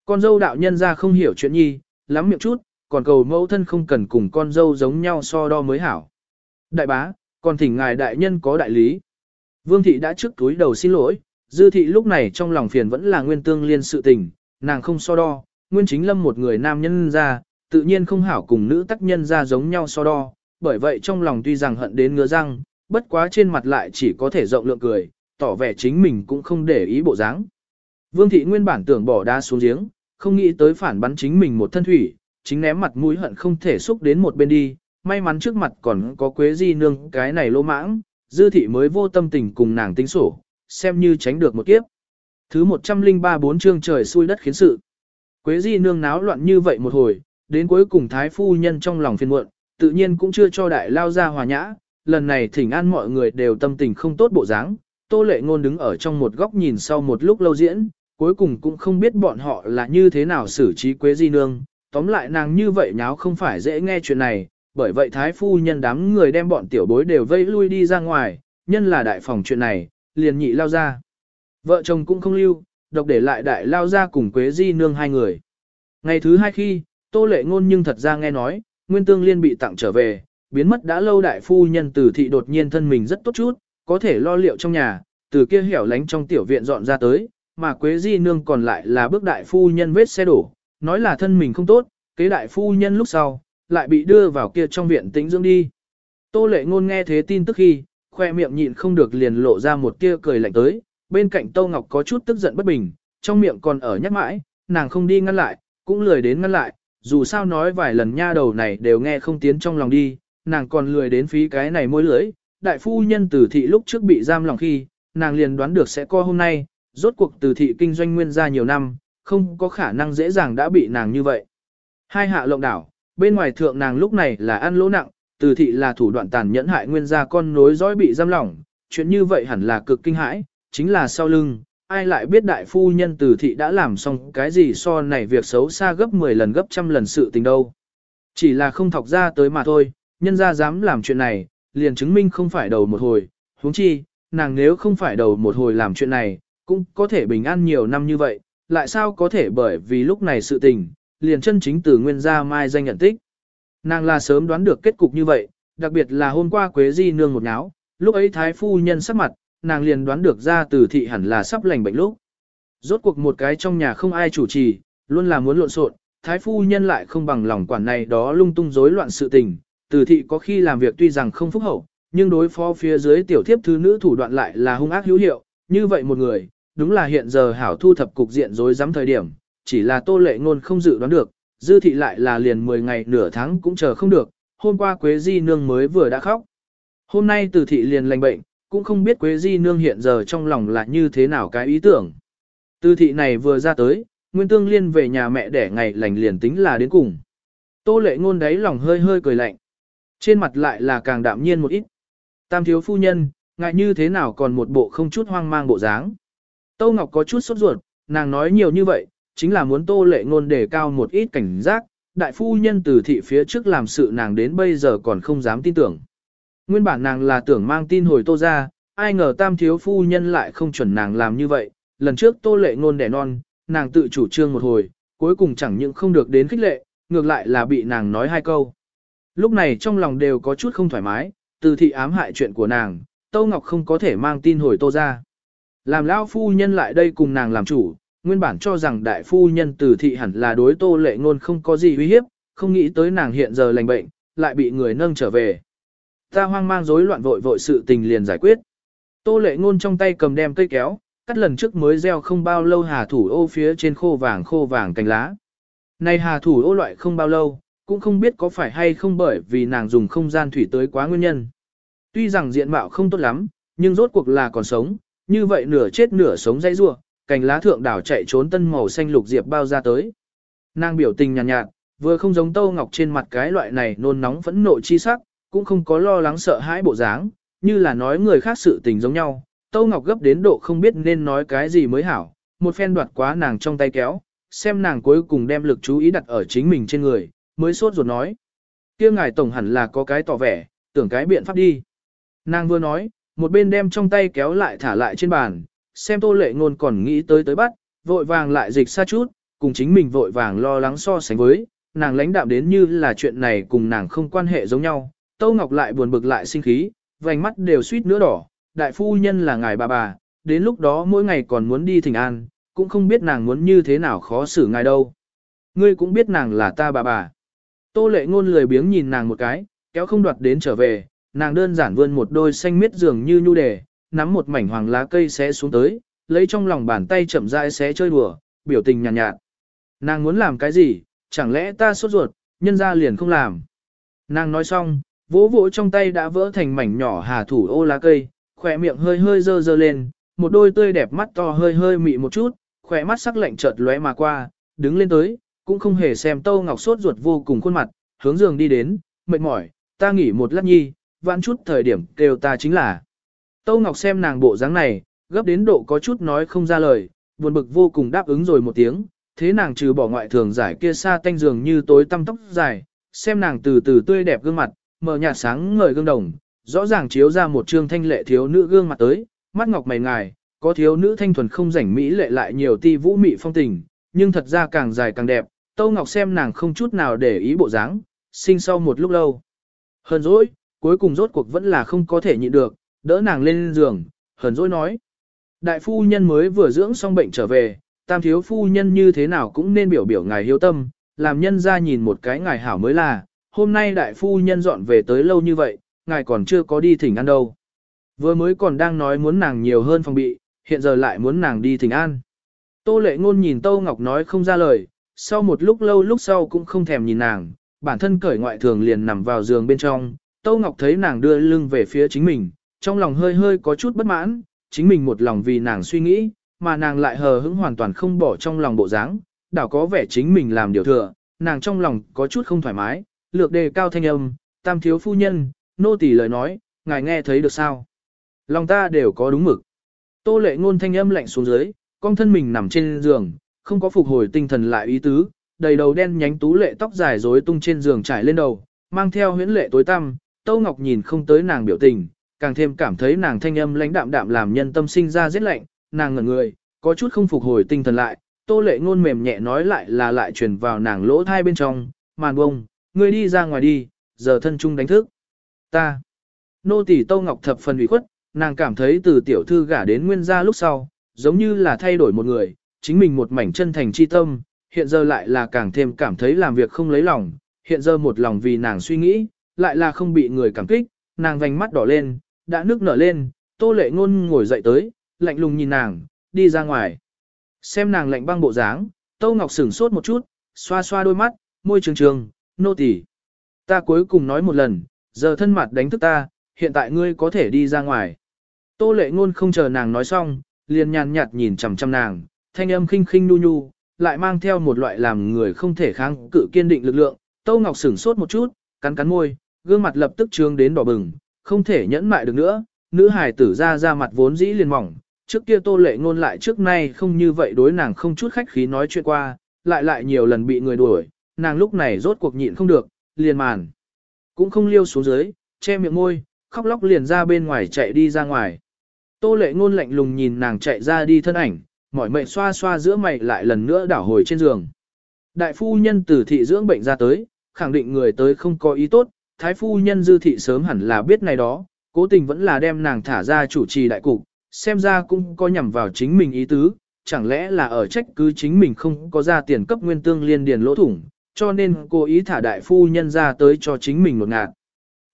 Con dâu đạo nhân ra không hiểu chuyện nhi, lắm miệng chút, còn cầu mẫu thân không cần cùng con dâu giống nhau so đo mới hảo. Đại bá, còn thỉnh ngài đại nhân có đại lý. Vương thị đã trước túi đầu xin lỗi, dư thị lúc này trong lòng phiền vẫn là nguyên tương liên sự tình, nàng không so đo, nguyên chính lâm một người nam nhân ra, tự nhiên không hảo cùng nữ tác nhân ra giống nhau so đo, bởi vậy trong lòng tuy rằng hận đến ngứa răng, bất quá trên mặt lại chỉ có thể rộng lượng cười, tỏ vẻ chính mình cũng không để ý bộ dáng. Vương thị nguyên bản tưởng bỏ đá xuống giếng, không nghĩ tới phản bắn chính mình một thân thủy, chính ném mặt mũi hận không thể xúc đến một bên đi, may mắn trước mặt còn có quế di nương cái này lô mãng, dư thị mới vô tâm tình cùng nàng tính sổ, xem như tránh được một kiếp. Thứ 103 bốn chương trời xui đất khiến sự. Quế di nương náo loạn như vậy một hồi, đến cuối cùng thái phu nhân trong lòng phiền muộn, tự nhiên cũng chưa cho đại lao ra hòa nhã, lần này thỉnh an mọi người đều tâm tình không tốt bộ dáng. Tô lệ ngôn đứng ở trong một góc nhìn sau một lúc lâu diễn, cuối cùng cũng không biết bọn họ là như thế nào xử trí quế di nương. Tóm lại nàng như vậy nháo không phải dễ nghe chuyện này, bởi vậy thái phu nhân đám người đem bọn tiểu bối đều vây lui đi ra ngoài, nhân là đại phòng chuyện này, liền nhị lao ra. Vợ chồng cũng không lưu, độc để lại đại lao ra cùng quế di nương hai người. Ngày thứ hai khi, tô lệ ngôn nhưng thật ra nghe nói, nguyên tương liên bị tặng trở về, biến mất đã lâu đại phu nhân từ thị đột nhiên thân mình rất tốt chút, có thể lo liệu trong nhà, từ kia hẻo lánh trong tiểu viện dọn ra tới, mà Quế Di Nương còn lại là bước đại phu nhân vết xe đổ, nói là thân mình không tốt, kế đại phu nhân lúc sau, lại bị đưa vào kia trong viện tĩnh dưỡng đi. Tô lệ ngôn nghe thế tin tức khi, khoe miệng nhịn không được liền lộ ra một tia cười lạnh tới, bên cạnh Tô Ngọc có chút tức giận bất bình, trong miệng còn ở nhắc mãi, nàng không đi ngăn lại, cũng lười đến ngăn lại, dù sao nói vài lần nha đầu này đều nghe không tiến trong lòng đi, nàng còn lười đến phí cái này môi lưỡi. Đại phu nhân tử thị lúc trước bị giam lòng khi, nàng liền đoán được sẽ co hôm nay, rốt cuộc tử thị kinh doanh nguyên gia nhiều năm, không có khả năng dễ dàng đã bị nàng như vậy. Hai hạ lộng đảo, bên ngoài thượng nàng lúc này là ăn lỗ nặng, tử thị là thủ đoạn tàn nhẫn hại nguyên gia con nối dõi bị giam lỏng, chuyện như vậy hẳn là cực kinh hãi, chính là sau lưng, ai lại biết đại phu nhân tử thị đã làm xong cái gì so này việc xấu xa gấp 10 lần gấp trăm lần sự tình đâu. Chỉ là không thọc ra tới mà thôi, nhân ra dám làm chuyện này, liền chứng minh không phải đầu một hồi, huống chi, nàng nếu không phải đầu một hồi làm chuyện này, cũng có thể bình an nhiều năm như vậy, lại sao có thể bởi vì lúc này sự tình, liền chân chính từ nguyên gia mai danh nhận tích. Nàng là sớm đoán được kết cục như vậy, đặc biệt là hôm qua Quế Di nương một nháo, lúc ấy thái phu nhân sắc mặt, nàng liền đoán được ra từ thị hẳn là sắp lành bệnh lúc. Rốt cuộc một cái trong nhà không ai chủ trì, luôn là muốn lộn xộn, thái phu nhân lại không bằng lòng quản này đó lung tung rối loạn sự tình, từ thị có khi làm việc tuy rằng không phúc hậu, nhưng đối phó phía dưới tiểu thiếp thứ nữ thủ đoạn lại là hung ác hữu hiệu, như vậy một người, đúng là hiện giờ hảo thu thập cục diện rối rắm thời điểm, chỉ là tô lệ ngôn không dự đoán được, dư thị lại là liền 10 ngày nửa tháng cũng chờ không được, hôm qua Quế Di Nương mới vừa đã khóc. Hôm nay từ thị liền lành bệnh, cũng không biết Quế Di Nương hiện giờ trong lòng là như thế nào cái ý tưởng. Từ thị này vừa ra tới, Nguyên Tương Liên về nhà mẹ để ngày lành liền tính là đến cùng. Tô lệ ngôn đấy lòng hơi hơi cười lạnh. Trên mặt lại là càng đạm nhiên một ít. Tam thiếu phu nhân, ngại như thế nào còn một bộ không chút hoang mang bộ dáng. Tô Ngọc có chút sốt ruột, nàng nói nhiều như vậy, chính là muốn tô lệ ngôn đề cao một ít cảnh giác, đại phu nhân từ thị phía trước làm sự nàng đến bây giờ còn không dám tin tưởng. Nguyên bản nàng là tưởng mang tin hồi tô ra, ai ngờ tam thiếu phu nhân lại không chuẩn nàng làm như vậy, lần trước tô lệ ngôn đẻ non, nàng tự chủ trương một hồi, cuối cùng chẳng những không được đến khích lệ, ngược lại là bị nàng nói hai câu. Lúc này trong lòng đều có chút không thoải mái, từ thị ám hại chuyện của nàng, Tô Ngọc không có thể mang tin hồi Tô ra. Làm lão phu nhân lại đây cùng nàng làm chủ, nguyên bản cho rằng đại phu nhân từ thị hẳn là đối Tô Lệ Ngôn không có gì uy hiếp, không nghĩ tới nàng hiện giờ lành bệnh, lại bị người nâng trở về. Ta hoang mang rối loạn vội vội sự tình liền giải quyết. Tô Lệ Ngôn trong tay cầm đem cây kéo, cắt lần trước mới gieo không bao lâu hà thủ ô phía trên khô vàng khô vàng cành lá. Này hà thủ ô loại không bao lâu, cũng không biết có phải hay không bởi vì nàng dùng không gian thủy tới quá nguyên nhân. Tuy rằng diện mạo không tốt lắm, nhưng rốt cuộc là còn sống, như vậy nửa chết nửa sống dây rua, cành lá thượng đảo chạy trốn tân màu xanh lục diệp bao ra tới. Nàng biểu tình nhàn nhạt, nhạt, vừa không giống Tâu Ngọc trên mặt cái loại này nôn nóng phẫn nộ chi sắc, cũng không có lo lắng sợ hãi bộ dáng, như là nói người khác sự tình giống nhau. Tâu Ngọc gấp đến độ không biết nên nói cái gì mới hảo, một phen đoạt quá nàng trong tay kéo, xem nàng cuối cùng đem lực chú ý đặt ở chính mình trên người, mới sốt ruột nói. kia ngài tổng hẳn là có cái tỏ vẻ, tưởng cái biện pháp đi. Nàng vừa nói, một bên đem trong tay kéo lại thả lại trên bàn, xem tô lệ ngôn còn nghĩ tới tới bắt, vội vàng lại dịch xa chút, cùng chính mình vội vàng lo lắng so sánh với, nàng lãnh đạm đến như là chuyện này cùng nàng không quan hệ giống nhau, Tâu Ngọc lại buồn bực lại sinh khí, vành mắt đều suýt nữa đỏ, đại phu nhân là ngài bà bà, đến lúc đó mỗi ngày còn muốn đi thỉnh an, cũng không biết nàng muốn như thế nào khó xử ngài đâu. Ngươi cũng biết nàng là ta bà bà. Tô lệ ngôn lười biếng nhìn nàng một cái, kéo không đoạt đến trở về, nàng đơn giản vươn một đôi xanh miết dường như nhu đề, nắm một mảnh hoàng lá cây xé xuống tới, lấy trong lòng bàn tay chậm rãi xé chơi đùa, biểu tình nhàn nhạt, nhạt. Nàng muốn làm cái gì, chẳng lẽ ta sốt ruột, nhân ra liền không làm. Nàng nói xong, vỗ vỗ trong tay đã vỡ thành mảnh nhỏ hà thủ ô lá cây, khỏe miệng hơi hơi dơ dơ lên, một đôi tươi đẹp mắt to hơi hơi mị một chút, khỏe mắt sắc lạnh chợt lóe mà qua, đứng lên tới, cũng không hề xem Tâu Ngọc sốt ruột vô cùng khuôn mặt, hướng giường đi đến, mệt mỏi, ta nghỉ một lát nhi, vãn chút thời điểm kêu ta chính là. Tâu Ngọc xem nàng bộ dáng này, gấp đến độ có chút nói không ra lời, buồn bực vô cùng đáp ứng rồi một tiếng, thế nàng trừ bỏ ngoại thường giải kia xa tanh giường như tối tăm tóc dài, xem nàng từ từ tươi đẹp gương mặt, mở nhạt sáng ngời gương đồng, rõ ràng chiếu ra một trương thanh lệ thiếu nữ gương mặt tới, mắt ngọc mày ngài, có thiếu nữ thanh thuần không rảnh mỹ lệ lại nhiều ti vũ mị phong tình, nhưng thật ra càng dài càng đẹp, Tâu Ngọc xem nàng không chút nào để ý bộ dáng, sinh sau một lúc lâu. Hờn dỗi, cuối cùng rốt cuộc vẫn là không có thể nhịn được, đỡ nàng lên giường, hờn dỗi nói. Đại phu nhân mới vừa dưỡng xong bệnh trở về, tam thiếu phu nhân như thế nào cũng nên biểu biểu ngài hiếu tâm, làm nhân ra nhìn một cái ngài hảo mới là, hôm nay đại phu nhân dọn về tới lâu như vậy, ngài còn chưa có đi thỉnh ăn đâu. Vừa mới còn đang nói muốn nàng nhiều hơn phòng bị, hiện giờ lại muốn nàng đi thỉnh an. Tô lệ ngôn nhìn Tô Ngọc nói không ra lời, sau một lúc lâu lúc sau cũng không thèm nhìn nàng, bản thân cởi ngoại thường liền nằm vào giường bên trong, Tô Ngọc thấy nàng đưa lưng về phía chính mình, trong lòng hơi hơi có chút bất mãn, chính mình một lòng vì nàng suy nghĩ, mà nàng lại hờ hững hoàn toàn không bỏ trong lòng bộ dáng, đảo có vẻ chính mình làm điều thừa, nàng trong lòng có chút không thoải mái, lược đề cao thanh âm, tam thiếu phu nhân, nô tỳ lời nói, ngài nghe thấy được sao? Lòng ta đều có đúng mực. Tô lệ ngôn thanh âm lạnh xuống dưới, con thân mình nằm trên giường, không có phục hồi tinh thần lại ý tứ, đầy đầu đen nhánh tú lệ tóc dài rối tung trên giường trải lên đầu, mang theo huyễn lệ tối tăm, Tô Ngọc nhìn không tới nàng biểu tình, càng thêm cảm thấy nàng thanh âm lãnh đạm đạm làm nhân tâm sinh ra giết lạnh, nàng ngẩn người, có chút không phục hồi tinh thần lại, Tô Lệ ngôn mềm nhẹ nói lại là lại truyền vào nàng lỗ tai bên trong, "Màn bông, ngươi đi ra ngoài đi, giờ thân trung đánh thức." "Ta." Nô tỳ Tô Ngọc thập phần ủy khuất, nàng cảm thấy từ tiểu thư gả đến nguyên gia lúc sau, giống như là thay đổi một người, chính mình một mảnh chân thành chi tâm, hiện giờ lại là càng thêm cảm thấy làm việc không lấy lòng, hiện giờ một lòng vì nàng suy nghĩ, lại là không bị người cảm kích, nàng vành mắt đỏ lên, đã nước nở lên, tô lệ ngôn ngồi dậy tới, lạnh lùng nhìn nàng, đi ra ngoài. Xem nàng lạnh băng bộ dáng, Tô Ngọc sửng sốt một chút, xoa xoa đôi mắt, môi trường trường, nô tỳ. Ta cuối cùng nói một lần, giờ thân mặt đánh thức ta, hiện tại ngươi có thể đi ra ngoài. Tô lệ ngôn không chờ nàng nói xong, liền nhàn nhạt nhìn chằm chằm nàng, thanh âm khinh khinh nu nhu, lại mang theo một loại làm người không thể kháng cự kiên định lực lượng. Tô Ngọc sửng sốt một chút, cắn cắn môi, gương mặt lập tức trương đến đỏ bừng, không thể nhẫn mại được nữa, nữ hài tử ra ra mặt vốn dĩ liền mỏng, trước kia tô lệ ngôn lại trước nay không như vậy đối nàng không chút khách khí nói chuyện qua, lại lại nhiều lần bị người đuổi, nàng lúc này rốt cuộc nhịn không được, liền màn. Cũng không liêu xuống dưới, che miệng môi, khóc lóc liền ra bên ngoài chạy đi ra ngoài. Tô lệ ngôn lạnh lùng nhìn nàng chạy ra đi thân ảnh, mỏi mệt xoa xoa giữa mày lại lần nữa đảo hồi trên giường. Đại phu nhân từ thị dưỡng bệnh ra tới, khẳng định người tới không có ý tốt, thái phu nhân dư thị sớm hẳn là biết này đó, cố tình vẫn là đem nàng thả ra chủ trì đại cục, xem ra cũng có nhằm vào chính mình ý tứ, chẳng lẽ là ở trách cứ chính mình không có ra tiền cấp nguyên tương liên điền lỗ thủng, cho nên cô ý thả đại phu nhân ra tới cho chính mình một ngạt.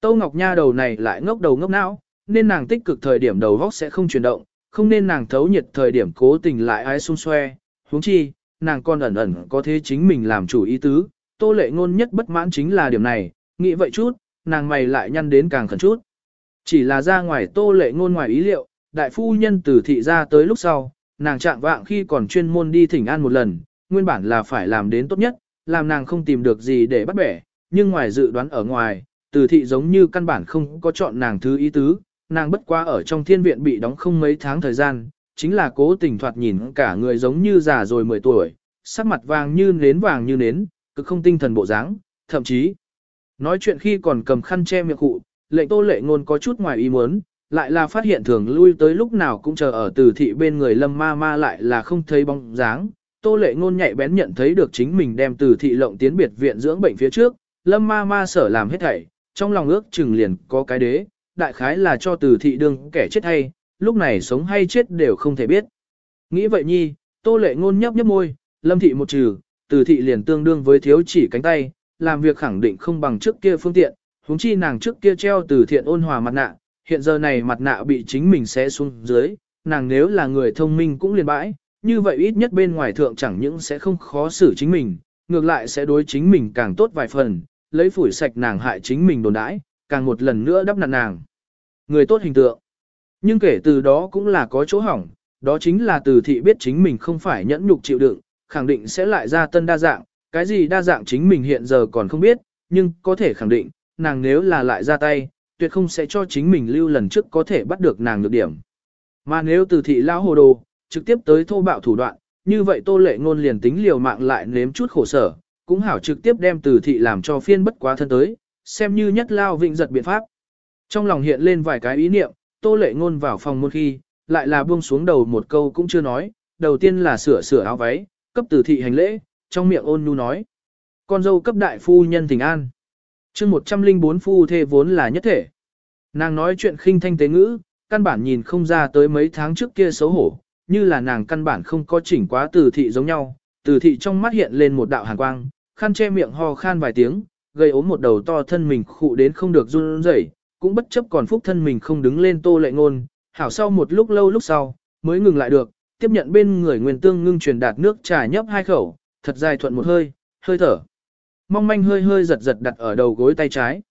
Tâu Ngọc Nha đầu này lại ngốc đầu ngốc não, nên nàng tích cực thời điểm đầu góc sẽ không chuyển động, không nên nàng thấu nhiệt thời điểm cố tình lại ai xung xoe, huống chi, nàng còn ẩn ẩn có thế chính mình làm chủ ý tứ, tô lệ ngôn nhất bất mãn chính là điểm này, nghĩ vậy chút, nàng mày lại nhăn đến càng khẩn chút. Chỉ là ra ngoài tô lệ ngôn ngoài ý liệu, đại phu nhân từ thị ra tới lúc sau, nàng trạng vạng khi còn chuyên môn đi thỉnh an một lần, nguyên bản là phải làm đến tốt nhất, làm nàng không tìm được gì để bắt bẻ, nhưng ngoài dự đoán ở ngoài, từ thị giống như căn bản không có chọn nàng thứ ý tứ, nàng bất quá ở trong thiên viện bị đóng không mấy tháng thời gian, chính là cố tình thoạt nhìn cả người giống như già rồi 10 tuổi, sắc mặt vàng như nến vàng như nến, cực không tinh thần bộ dáng, thậm chí nói chuyện khi còn cầm khăn che miệng cụ, lệnh tô lệ ngôn có chút ngoài ý muốn, lại là phát hiện thường lui tới lúc nào cũng chờ ở từ thị bên người lâm ma ma lại là không thấy bóng dáng. Tô lệ ngôn nhạy bén nhận thấy được chính mình đem từ thị lộng tiến biệt viện dưỡng bệnh phía trước, lâm ma ma sở làm hết thảy, trong lòng ước chừng liền có cái đế, đại khái là cho từ thị đương kẻ chết hay, lúc này sống hay chết đều không thể biết. Nghĩ vậy nhi, tô lệ ngôn nhấp nhấp môi, lâm thị một trừ, từ thị liền tương đương với thiếu chỉ cánh tay, làm việc khẳng định không bằng trước kia phương tiện, huống chi nàng trước kia treo từ thiện ôn hòa mặt nạ, hiện giờ này mặt nạ bị chính mình xé xuống dưới, nàng nếu là người thông minh cũng liền bãi, như vậy ít nhất bên ngoài thượng chẳng những sẽ không khó xử chính mình, ngược lại sẽ đối chính mình càng tốt vài phần, lấy phủi sạch nàng hại chính mình đồn đãi, càng một lần nữa đắp nặn nàng. Người tốt hình tượng. Nhưng kể từ đó cũng là có chỗ hỏng, đó chính là từ thị biết chính mình không phải nhẫn nhục chịu đựng, khẳng định sẽ lại ra tân đa dạng, cái gì đa dạng chính mình hiện giờ còn không biết, nhưng có thể khẳng định, nàng nếu là lại ra tay, tuyệt không sẽ cho chính mình lưu lần trước có thể bắt được nàng được điểm. Mà nếu từ thị lao hồ đồ, trực tiếp tới thô bạo thủ đoạn, như vậy tô lệ ngôn liền tính liều mạng lại nếm chút khổ sở, cũng hảo trực tiếp đem từ thị làm cho phiên bất quá thân tới, xem như nhất lao vịnh giật biện pháp. Trong lòng hiện lên vài cái ý niệm, tô lệ ngôn vào phòng một khi, lại là buông xuống đầu một câu cũng chưa nói, đầu tiên là sửa sửa áo váy, cấp tử thị hành lễ, trong miệng ôn nhu nói. Con dâu cấp đại phu nhân thỉnh an. chương 104 phu thê vốn là nhất thể. Nàng nói chuyện khinh thanh tế ngữ, căn bản nhìn không ra tới mấy tháng trước kia xấu hổ, như là nàng căn bản không có chỉnh quá từ thị giống nhau. Từ thị trong mắt hiện lên một đạo hàn quang, khăn che miệng ho khan vài tiếng, gây ốm một đầu to thân mình khụ đến không được run rẩy, cũng bất chấp còn phúc thân mình không đứng lên tô lệ ngôn, hảo sau một lúc lâu lúc sau, mới ngừng lại được, tiếp nhận bên người nguyên tương ngưng truyền đạt nước trà nhấp hai khẩu, thật dài thuận một hơi, hơi thở. Mong manh hơi hơi giật giật đặt ở đầu gối tay trái.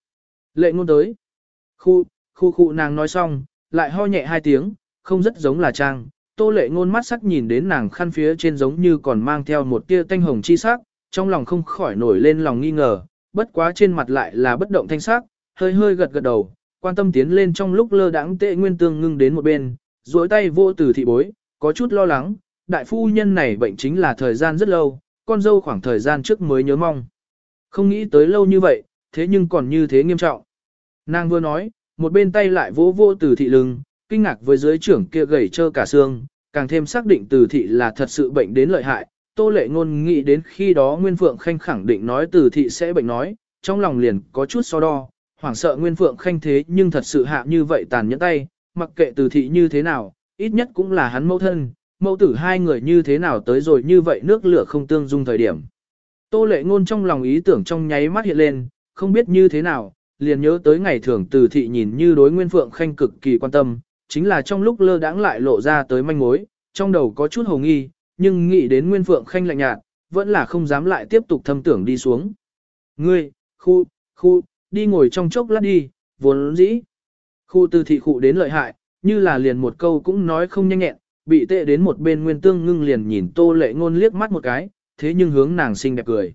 Lệ ngôn tới. Khu, khu khu nàng nói xong, lại ho nhẹ hai tiếng, không rất giống là trang. Tô lệ ngôn mắt sắc nhìn đến nàng khăn phía trên giống như còn mang theo một tia tanh hồng chi sắc, trong lòng không khỏi nổi lên lòng nghi ngờ, bất quá trên mặt lại là bất động thanh sắc, hơi hơi gật gật đầu, quan tâm tiến lên trong lúc lơ đãng tệ nguyên tương ngưng đến một bên, duỗi tay vô từ thị bối, có chút lo lắng, đại phu nhân này bệnh chính là thời gian rất lâu, con dâu khoảng thời gian trước mới nhớ mong. Không nghĩ tới lâu như vậy, thế nhưng còn như thế nghiêm trọng. Nàng vừa nói, một bên tay lại vỗ vô từ thị lưng, kinh ngạc với giới trưởng kia gầy trơ cả xương, càng thêm xác định từ thị là thật sự bệnh đến lợi hại. Tô lệ ngôn nghĩ đến khi đó Nguyên Phượng Khanh khẳng định nói từ thị sẽ bệnh nói, trong lòng liền có chút so đo, hoảng sợ Nguyên Phượng Khanh thế nhưng thật sự hạ như vậy tàn nhẫn tay, mặc kệ từ thị như thế nào, ít nhất cũng là hắn mẫu thân, mẫu tử hai người như thế nào tới rồi như vậy nước lửa không tương dung thời điểm. Tô lệ ngôn trong lòng ý tưởng trong nháy mắt hiện lên, không biết như thế nào, liền nhớ tới ngày thường từ thị nhìn như đối Nguyên Phượng Khanh cực kỳ quan tâm, chính là trong lúc lơ đãng lại lộ ra tới manh mối, trong đầu có chút hồ nghi, nhưng nghĩ đến Nguyên Phượng Khanh lạnh nhạt, vẫn là không dám lại tiếp tục thâm tưởng đi xuống. Ngươi, khu, khu, đi ngồi trong chốc lát đi, vốn dĩ. Khu từ thị khu đến lợi hại, như là liền một câu cũng nói không nhanh nhẹn, bị tệ đến một bên nguyên tương ngưng liền nhìn tô lệ ngôn liếc mắt một cái, thế nhưng hướng nàng xinh đẹp cười.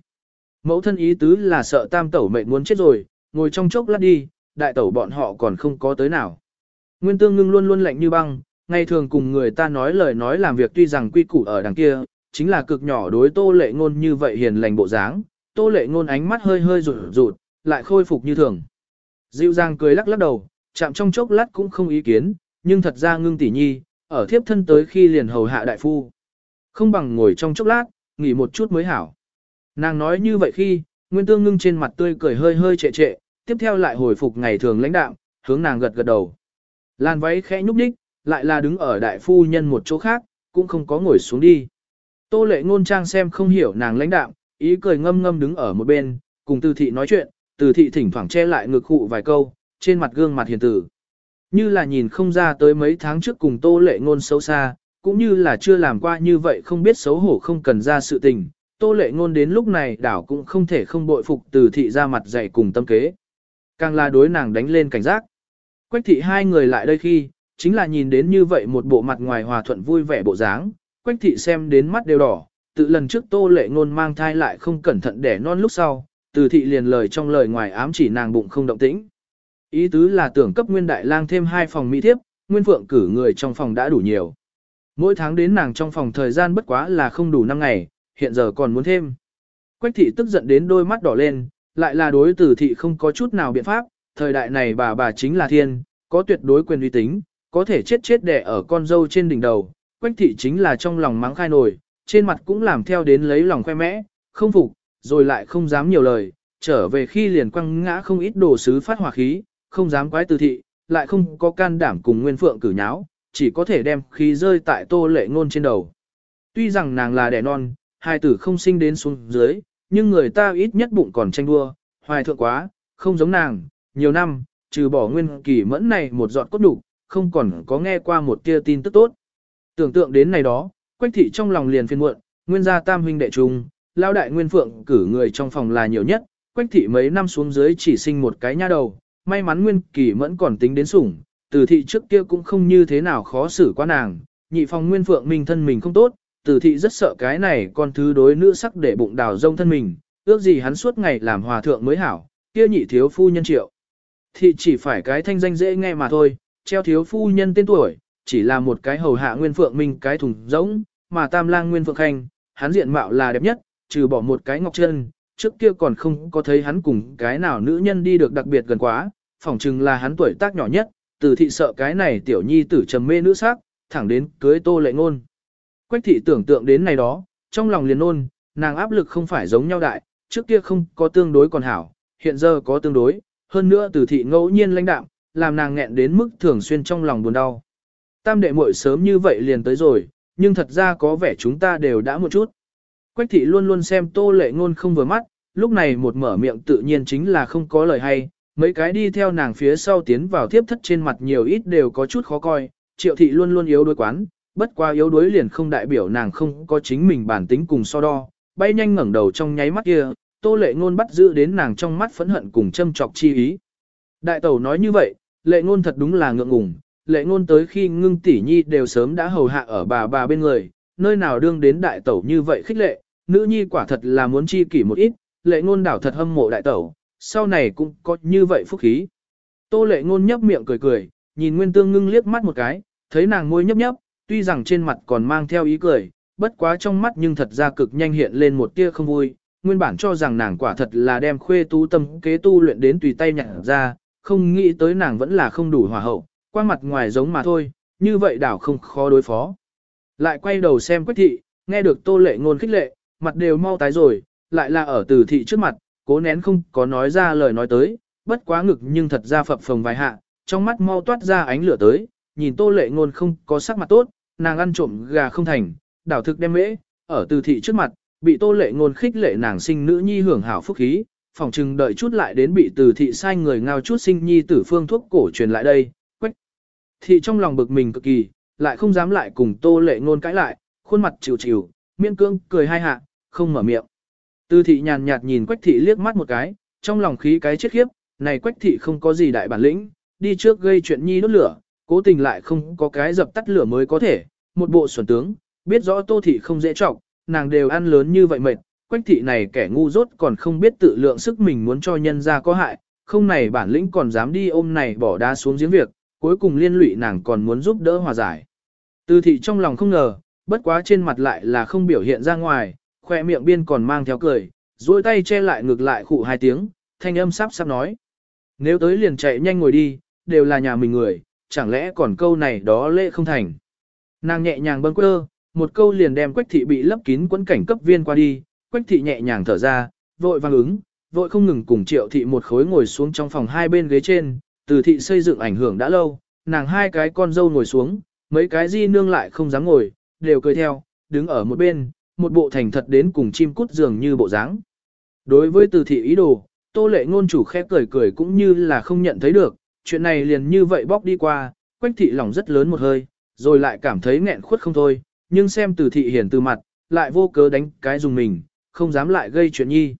Mẫu thân ý tứ là sợ tam tẩu mệnh muốn chết rồi, ngồi trong chốc lát đi, đại tẩu bọn họ còn không có tới nào. Nguyên tương ngưng luôn luôn lạnh như băng, ngày thường cùng người ta nói lời nói làm việc tuy rằng quy củ ở đằng kia, chính là cực nhỏ đối tô lệ ngôn như vậy hiền lành bộ dáng, tô lệ ngôn ánh mắt hơi hơi rụt rụt, lại khôi phục như thường. Dịu dàng cười lắc lắc đầu, chạm trong chốc lát cũng không ý kiến, nhưng thật ra ngưng tỷ nhi, ở thiếp thân tới khi liền hầu hạ đại phu. Không bằng ngồi trong chốc lát, nghỉ một chút mới hảo. Nàng nói như vậy khi, Nguyên Tương ngưng trên mặt tươi cười hơi hơi trệ trệ, tiếp theo lại hồi phục ngày thường lãnh đạm, hướng nàng gật gật đầu. Lan váy khẽ nhúc đích, lại là đứng ở đại phu nhân một chỗ khác, cũng không có ngồi xuống đi. Tô lệ ngôn trang xem không hiểu nàng lãnh đạm, ý cười ngâm ngâm đứng ở một bên, cùng tư thị nói chuyện, từ thị thỉnh thoảng che lại ngực cụ vài câu, trên mặt gương mặt hiền tử. Như là nhìn không ra tới mấy tháng trước cùng tô lệ ngôn xấu xa, cũng như là chưa làm qua như vậy không biết xấu hổ không cần ra sự tình. Tô lệ ngôn đến lúc này đảo cũng không thể không bội phục từ thị ra mặt dạy cùng tâm kế. Càng là đối nàng đánh lên cảnh giác. Quách thị hai người lại đây khi, chính là nhìn đến như vậy một bộ mặt ngoài hòa thuận vui vẻ bộ dáng, quách thị xem đến mắt đều đỏ, tự lần trước tô lệ ngôn mang thai lại không cẩn thận đẻ non lúc sau, từ thị liền lời trong lời ngoài ám chỉ nàng bụng không động tĩnh. Ý tứ là tưởng cấp nguyên đại lang thêm hai phòng mỹ thiếp, nguyên phượng cử người trong phòng đã đủ nhiều. Mỗi tháng đến nàng trong phòng thời gian bất quá là không đủ 5 ngày, hiện giờ còn muốn thêm. Quách thị tức giận đến đôi mắt đỏ lên, lại là đối tử thị không có chút nào biện pháp, thời đại này bà bà chính là thiên, có tuyệt đối quyền uy tín, có thể chết chết đẻ ở con dâu trên đỉnh đầu. Quách thị chính là trong lòng mắng khai nổi, trên mặt cũng làm theo đến lấy lòng khoe mẽ, không phục, rồi lại không dám nhiều lời, trở về khi liền quăng ngã không ít đồ sứ phát hỏa khí, không dám quái từ thị, lại không có can đảm cùng Nguyên Phượng cử nháo, chỉ có thể đem khí rơi tại tô lệ ngôn trên đầu. Tuy rằng nàng là đẻ non, hai tử không sinh đến xuống dưới, nhưng người ta ít nhất bụng còn tranh đua, hoài thượng quá, không giống nàng, nhiều năm, trừ bỏ nguyên kỳ mẫn này một giọt cốt đủ, không còn có nghe qua một tia tin tức tốt. Tưởng tượng đến này đó, quách thị trong lòng liền phiền muộn, nguyên gia tam huynh đệ trùng lao đại nguyên phượng cử người trong phòng là nhiều nhất, quách thị mấy năm xuống dưới chỉ sinh một cái nha đầu, may mắn nguyên kỳ mẫn còn tính đến sủng, từ thị trước kia cũng không như thế nào khó xử qua nàng, nhị phòng nguyên phượng minh thân mình không tốt, từ thị rất sợ cái này con thứ đối nữ sắc để bụng đào rông thân mình, ước gì hắn suốt ngày làm hòa thượng mới hảo, kia nhị thiếu phu nhân triệu. Thị chỉ phải cái thanh danh dễ nghe mà thôi, treo thiếu phu nhân tên tuổi, chỉ là một cái hầu hạ nguyên phượng minh cái thùng rỗng, mà tam lang nguyên phượng khanh, hắn diện mạo là đẹp nhất, trừ bỏ một cái ngọc chân, trước kia còn không có thấy hắn cùng cái nào nữ nhân đi được đặc biệt gần quá, phỏng chừng là hắn tuổi tác nhỏ nhất, từ thị sợ cái này tiểu nhi tử trầm mê nữ sắc, thẳng đến cưới tô lệ ngôn. Quách thị tưởng tượng đến này đó, trong lòng liền ôn, nàng áp lực không phải giống nhau đại, trước kia không có tương đối còn hảo, hiện giờ có tương đối, hơn nữa từ thị ngẫu nhiên lãnh đạm, làm nàng nghẹn đến mức thường xuyên trong lòng buồn đau. Tam đệ muội sớm như vậy liền tới rồi, nhưng thật ra có vẻ chúng ta đều đã một chút. Quách thị luôn luôn xem tô lệ ngôn không vừa mắt, lúc này một mở miệng tự nhiên chính là không có lời hay, mấy cái đi theo nàng phía sau tiến vào tiếp thất trên mặt nhiều ít đều có chút khó coi, triệu thị luôn luôn yếu đuối quán, bất qua yếu đuối liền không đại biểu nàng không có chính mình bản tính cùng so đo, bay nhanh ngẩng đầu trong nháy mắt kia, tô lệ ngôn bắt giữ đến nàng trong mắt phẫn hận cùng châm chọc chi ý. Đại tẩu nói như vậy, lệ ngôn thật đúng là ngượng ngùng, lệ ngôn tới khi ngưng tỷ nhi đều sớm đã hầu hạ ở bà bà bên người, nơi nào đương đến đại tẩu như vậy khích lệ, nữ nhi quả thật là muốn chi kỷ một ít, lệ ngôn đảo thật hâm mộ đại tẩu, sau này cũng có như vậy phúc khí. Tô lệ ngôn nhấp miệng cười cười, nhìn nguyên tương ngưng liếc mắt một cái, thấy nàng môi nhấp nhấp, tuy rằng trên mặt còn mang theo ý cười, bất quá trong mắt nhưng thật ra cực nhanh hiện lên một tia không vui, nguyên bản cho rằng nàng quả thật là đem khuê tú tâm kế tu luyện đến tùy tay nhặt ra, không nghĩ tới nàng vẫn là không đủ hòa hậu, qua mặt ngoài giống mà thôi, như vậy đảo không khó đối phó. Lại quay đầu xem quách thị, nghe được tô lệ ngôn khích lệ, mặt đều mau tái rồi, lại là ở từ thị trước mặt, cố nén không có nói ra lời nói tới, bất quá ngực nhưng thật ra phập phồng vài hạ, trong mắt mau toát ra ánh lửa tới, nhìn tô lệ ngôn không có sắc mặt tốt, nàng ăn trộm gà không thành, đảo thực đem mễ, ở từ thị trước mặt, bị tô lệ ngôn khích lệ nàng sinh nữ nhi hưởng hảo phúc khí, phòng trừng đợi chút lại đến bị từ thị sai người ngao chút sinh nhi tử phương thuốc cổ truyền lại đây, quách. Thị trong lòng bực mình cực kỳ, lại không dám lại cùng tô lệ ngôn cãi lại, khuôn mặt chịu chịu, miễn cương cười hai hạ, không mở miệng. Tư thị nhàn nhạt nhìn quách thị liếc mắt một cái, trong lòng khí cái chết khiếp, này quách thị không có gì đại bản lĩnh, đi trước gây chuyện nhi đốt lửa, cố tình lại không có cái dập tắt lửa mới có thể, một bộ xuẩn tướng, biết rõ tô thị không dễ trọng, nàng đều ăn lớn như vậy mệt, quách thị này kẻ ngu dốt còn không biết tự lượng sức mình muốn cho nhân ra có hại, không này bản lĩnh còn dám đi ôm này bỏ đá xuống giếng việc, cuối cùng liên lụy nàng còn muốn giúp đỡ hòa giải. Tư thị trong lòng không ngờ, bất quá trên mặt lại là không biểu hiện ra ngoài, khoe miệng biên còn mang theo cười, duỗi tay che lại ngược lại khụ hai tiếng, thanh âm sắp sắp nói. Nếu tới liền chạy nhanh ngồi đi, đều là nhà mình người, chẳng lẽ còn câu này đó lễ không thành. Nàng nhẹ nhàng bâng quơ, một câu liền đem quách thị bị lấp kín quấn cảnh cấp viên qua đi, quách thị nhẹ nhàng thở ra, vội vang ứng, vội không ngừng cùng triệu thị một khối ngồi xuống trong phòng hai bên ghế trên, từ thị xây dựng ảnh hưởng đã lâu, nàng hai cái con dâu ngồi xuống, mấy cái di nương lại không dám ngồi, đều cười theo, đứng ở một bên, một bộ thành thật đến cùng chim cút dường như bộ dáng. Đối với từ thị ý đồ, tô lệ ngôn chủ khẽ cười cười cũng như là không nhận thấy được, chuyện này liền như vậy bóc đi qua, quách thị lòng rất lớn một hơi, rồi lại cảm thấy nghẹn khuất không thôi, nhưng xem từ thị hiển từ mặt, lại vô cớ đánh cái dùng mình, không dám lại gây chuyện nhi.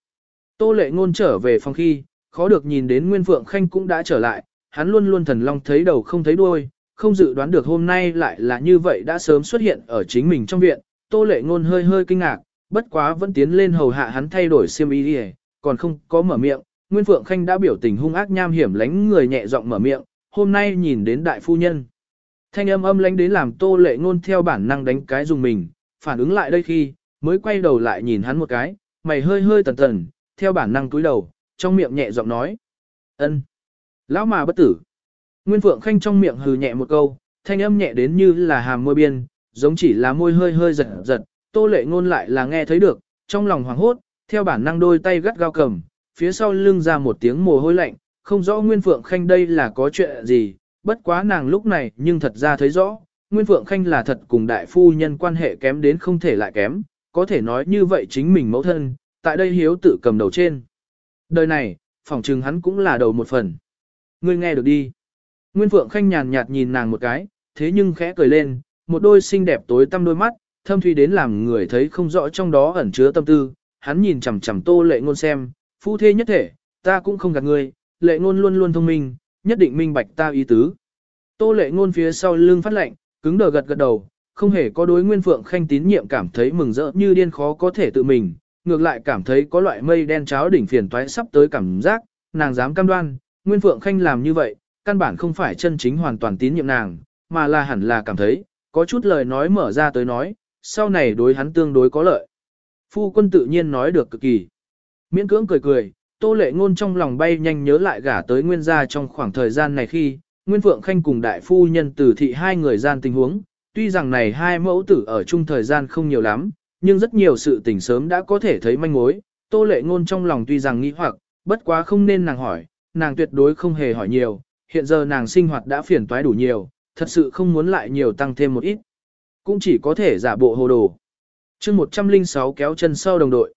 Tô lệ ngôn trở về phòng khi, khó được nhìn đến Nguyên Phượng Khanh cũng đã trở lại, hắn luôn luôn thần long thấy đầu không thấy đuôi, không dự đoán được hôm nay lại là như vậy đã sớm xuất hiện ở chính mình trong viện, tô lệ ngôn hơi hơi kinh ngạc, bất quá vẫn tiến lên hầu hạ hắn thay đổi xiêm y đi còn không có mở miệng, Nguyên Phượng Khanh đã biểu tình hung ác nham hiểm lánh người nhẹ giọng mở miệng, hôm nay nhìn đến đại phu nhân. Thanh âm âm lánh đến làm tô lệ ngôn theo bản năng đánh cái dùng mình, phản ứng lại đây khi, mới quay đầu lại nhìn hắn một cái, mày hơi hơi tần tần, theo bản năng cúi đầu, trong miệng nhẹ giọng nói. ân, Lão mà bất tử. Nguyên Phượng Khanh trong miệng hừ nhẹ một câu, thanh âm nhẹ đến như là hàm môi biên, giống chỉ là môi hơi hơi giật giật, tô lệ ngôn lại là nghe thấy được, trong lòng hoảng hốt, theo bản năng đôi tay gắt gao cầm, phía sau lưng ra một tiếng mồ hôi lạnh, không rõ Nguyên Phượng Khanh đây là có chuyện gì, bất quá nàng lúc này nhưng thật ra thấy rõ, Nguyên Phượng Khanh là thật cùng đại phu nhân quan hệ kém đến không thể lại kém, có thể nói như vậy chính mình mẫu thân, tại đây hiếu tự cầm đầu trên. Đời này, phỏng chừng hắn cũng là đầu một phần. Ngươi nghe được đi. Nguyên Phượng Khanh nhàn nhạt nhìn nàng một cái, thế nhưng khẽ cười lên, một đôi xinh đẹp tối tăm đôi mắt, thâm thuy đến làm người thấy không rõ trong đó ẩn chứa tâm tư. Hắn nhìn chằm chằm tô lệ ngôn xem, phu thê nhất thể, ta cũng không gạt ngươi, lệ ngôn luôn luôn thông minh, nhất định minh bạch ta ý tứ. Tô lệ ngôn phía sau lưng phát lệnh, cứng đờ gật gật đầu, không hề có đối Nguyên Phượng Khanh tín nhiệm cảm thấy mừng rỡ như điên khó có thể tự mình, ngược lại cảm thấy có loại mây đen cháo đỉnh phiền toái sắp tới cảm giác, nàng dám cam đoan, Nguyên Phượng Khanh làm như vậy, căn bản không phải chân chính hoàn toàn tín nhiệm nàng, mà là hẳn là cảm thấy, có chút lời nói mở ra tới nói, sau này đối hắn tương đối có lợi. Phu quân tự nhiên nói được cực kỳ. Miễn cưỡng cười cười, Tô Lệ Ngôn trong lòng bay nhanh nhớ lại gả tới Nguyên gia trong khoảng thời gian này khi, Nguyên Phượng Khanh cùng đại phu nhân tử thị hai người gian tình huống, tuy rằng này hai mẫu tử ở chung thời gian không nhiều lắm, nhưng rất nhiều sự tình sớm đã có thể thấy manh mối. Tô Lệ Ngôn trong lòng tuy rằng nghĩ hoặc, bất quá không nên nàng hỏi, nàng tuyệt đối không hề hỏi nhiều, hiện giờ nàng sinh hoạt đã phiền toái đủ nhiều, thật sự không muốn lại nhiều tăng thêm một ít. Cũng chỉ có thể giả bộ hồ đồ. chương 106 kéo chân sau đồng đội.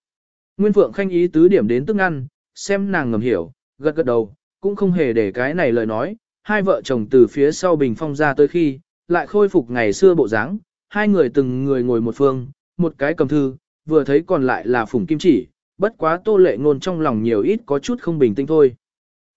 Nguyên Phượng Khanh ý tứ điểm đến tức ăn, xem nàng ngầm hiểu, gật gật đầu, cũng không hề để cái này lời nói, hai vợ chồng từ phía sau bình phong ra tới khi, lại khôi phục ngày xưa bộ dáng, hai người từng người ngồi một phương, một cái cầm thư, vừa thấy còn lại là phủng kim chỉ, bất quá tô lệ ngôn trong lòng nhiều ít có chút không bình tĩnh thôi.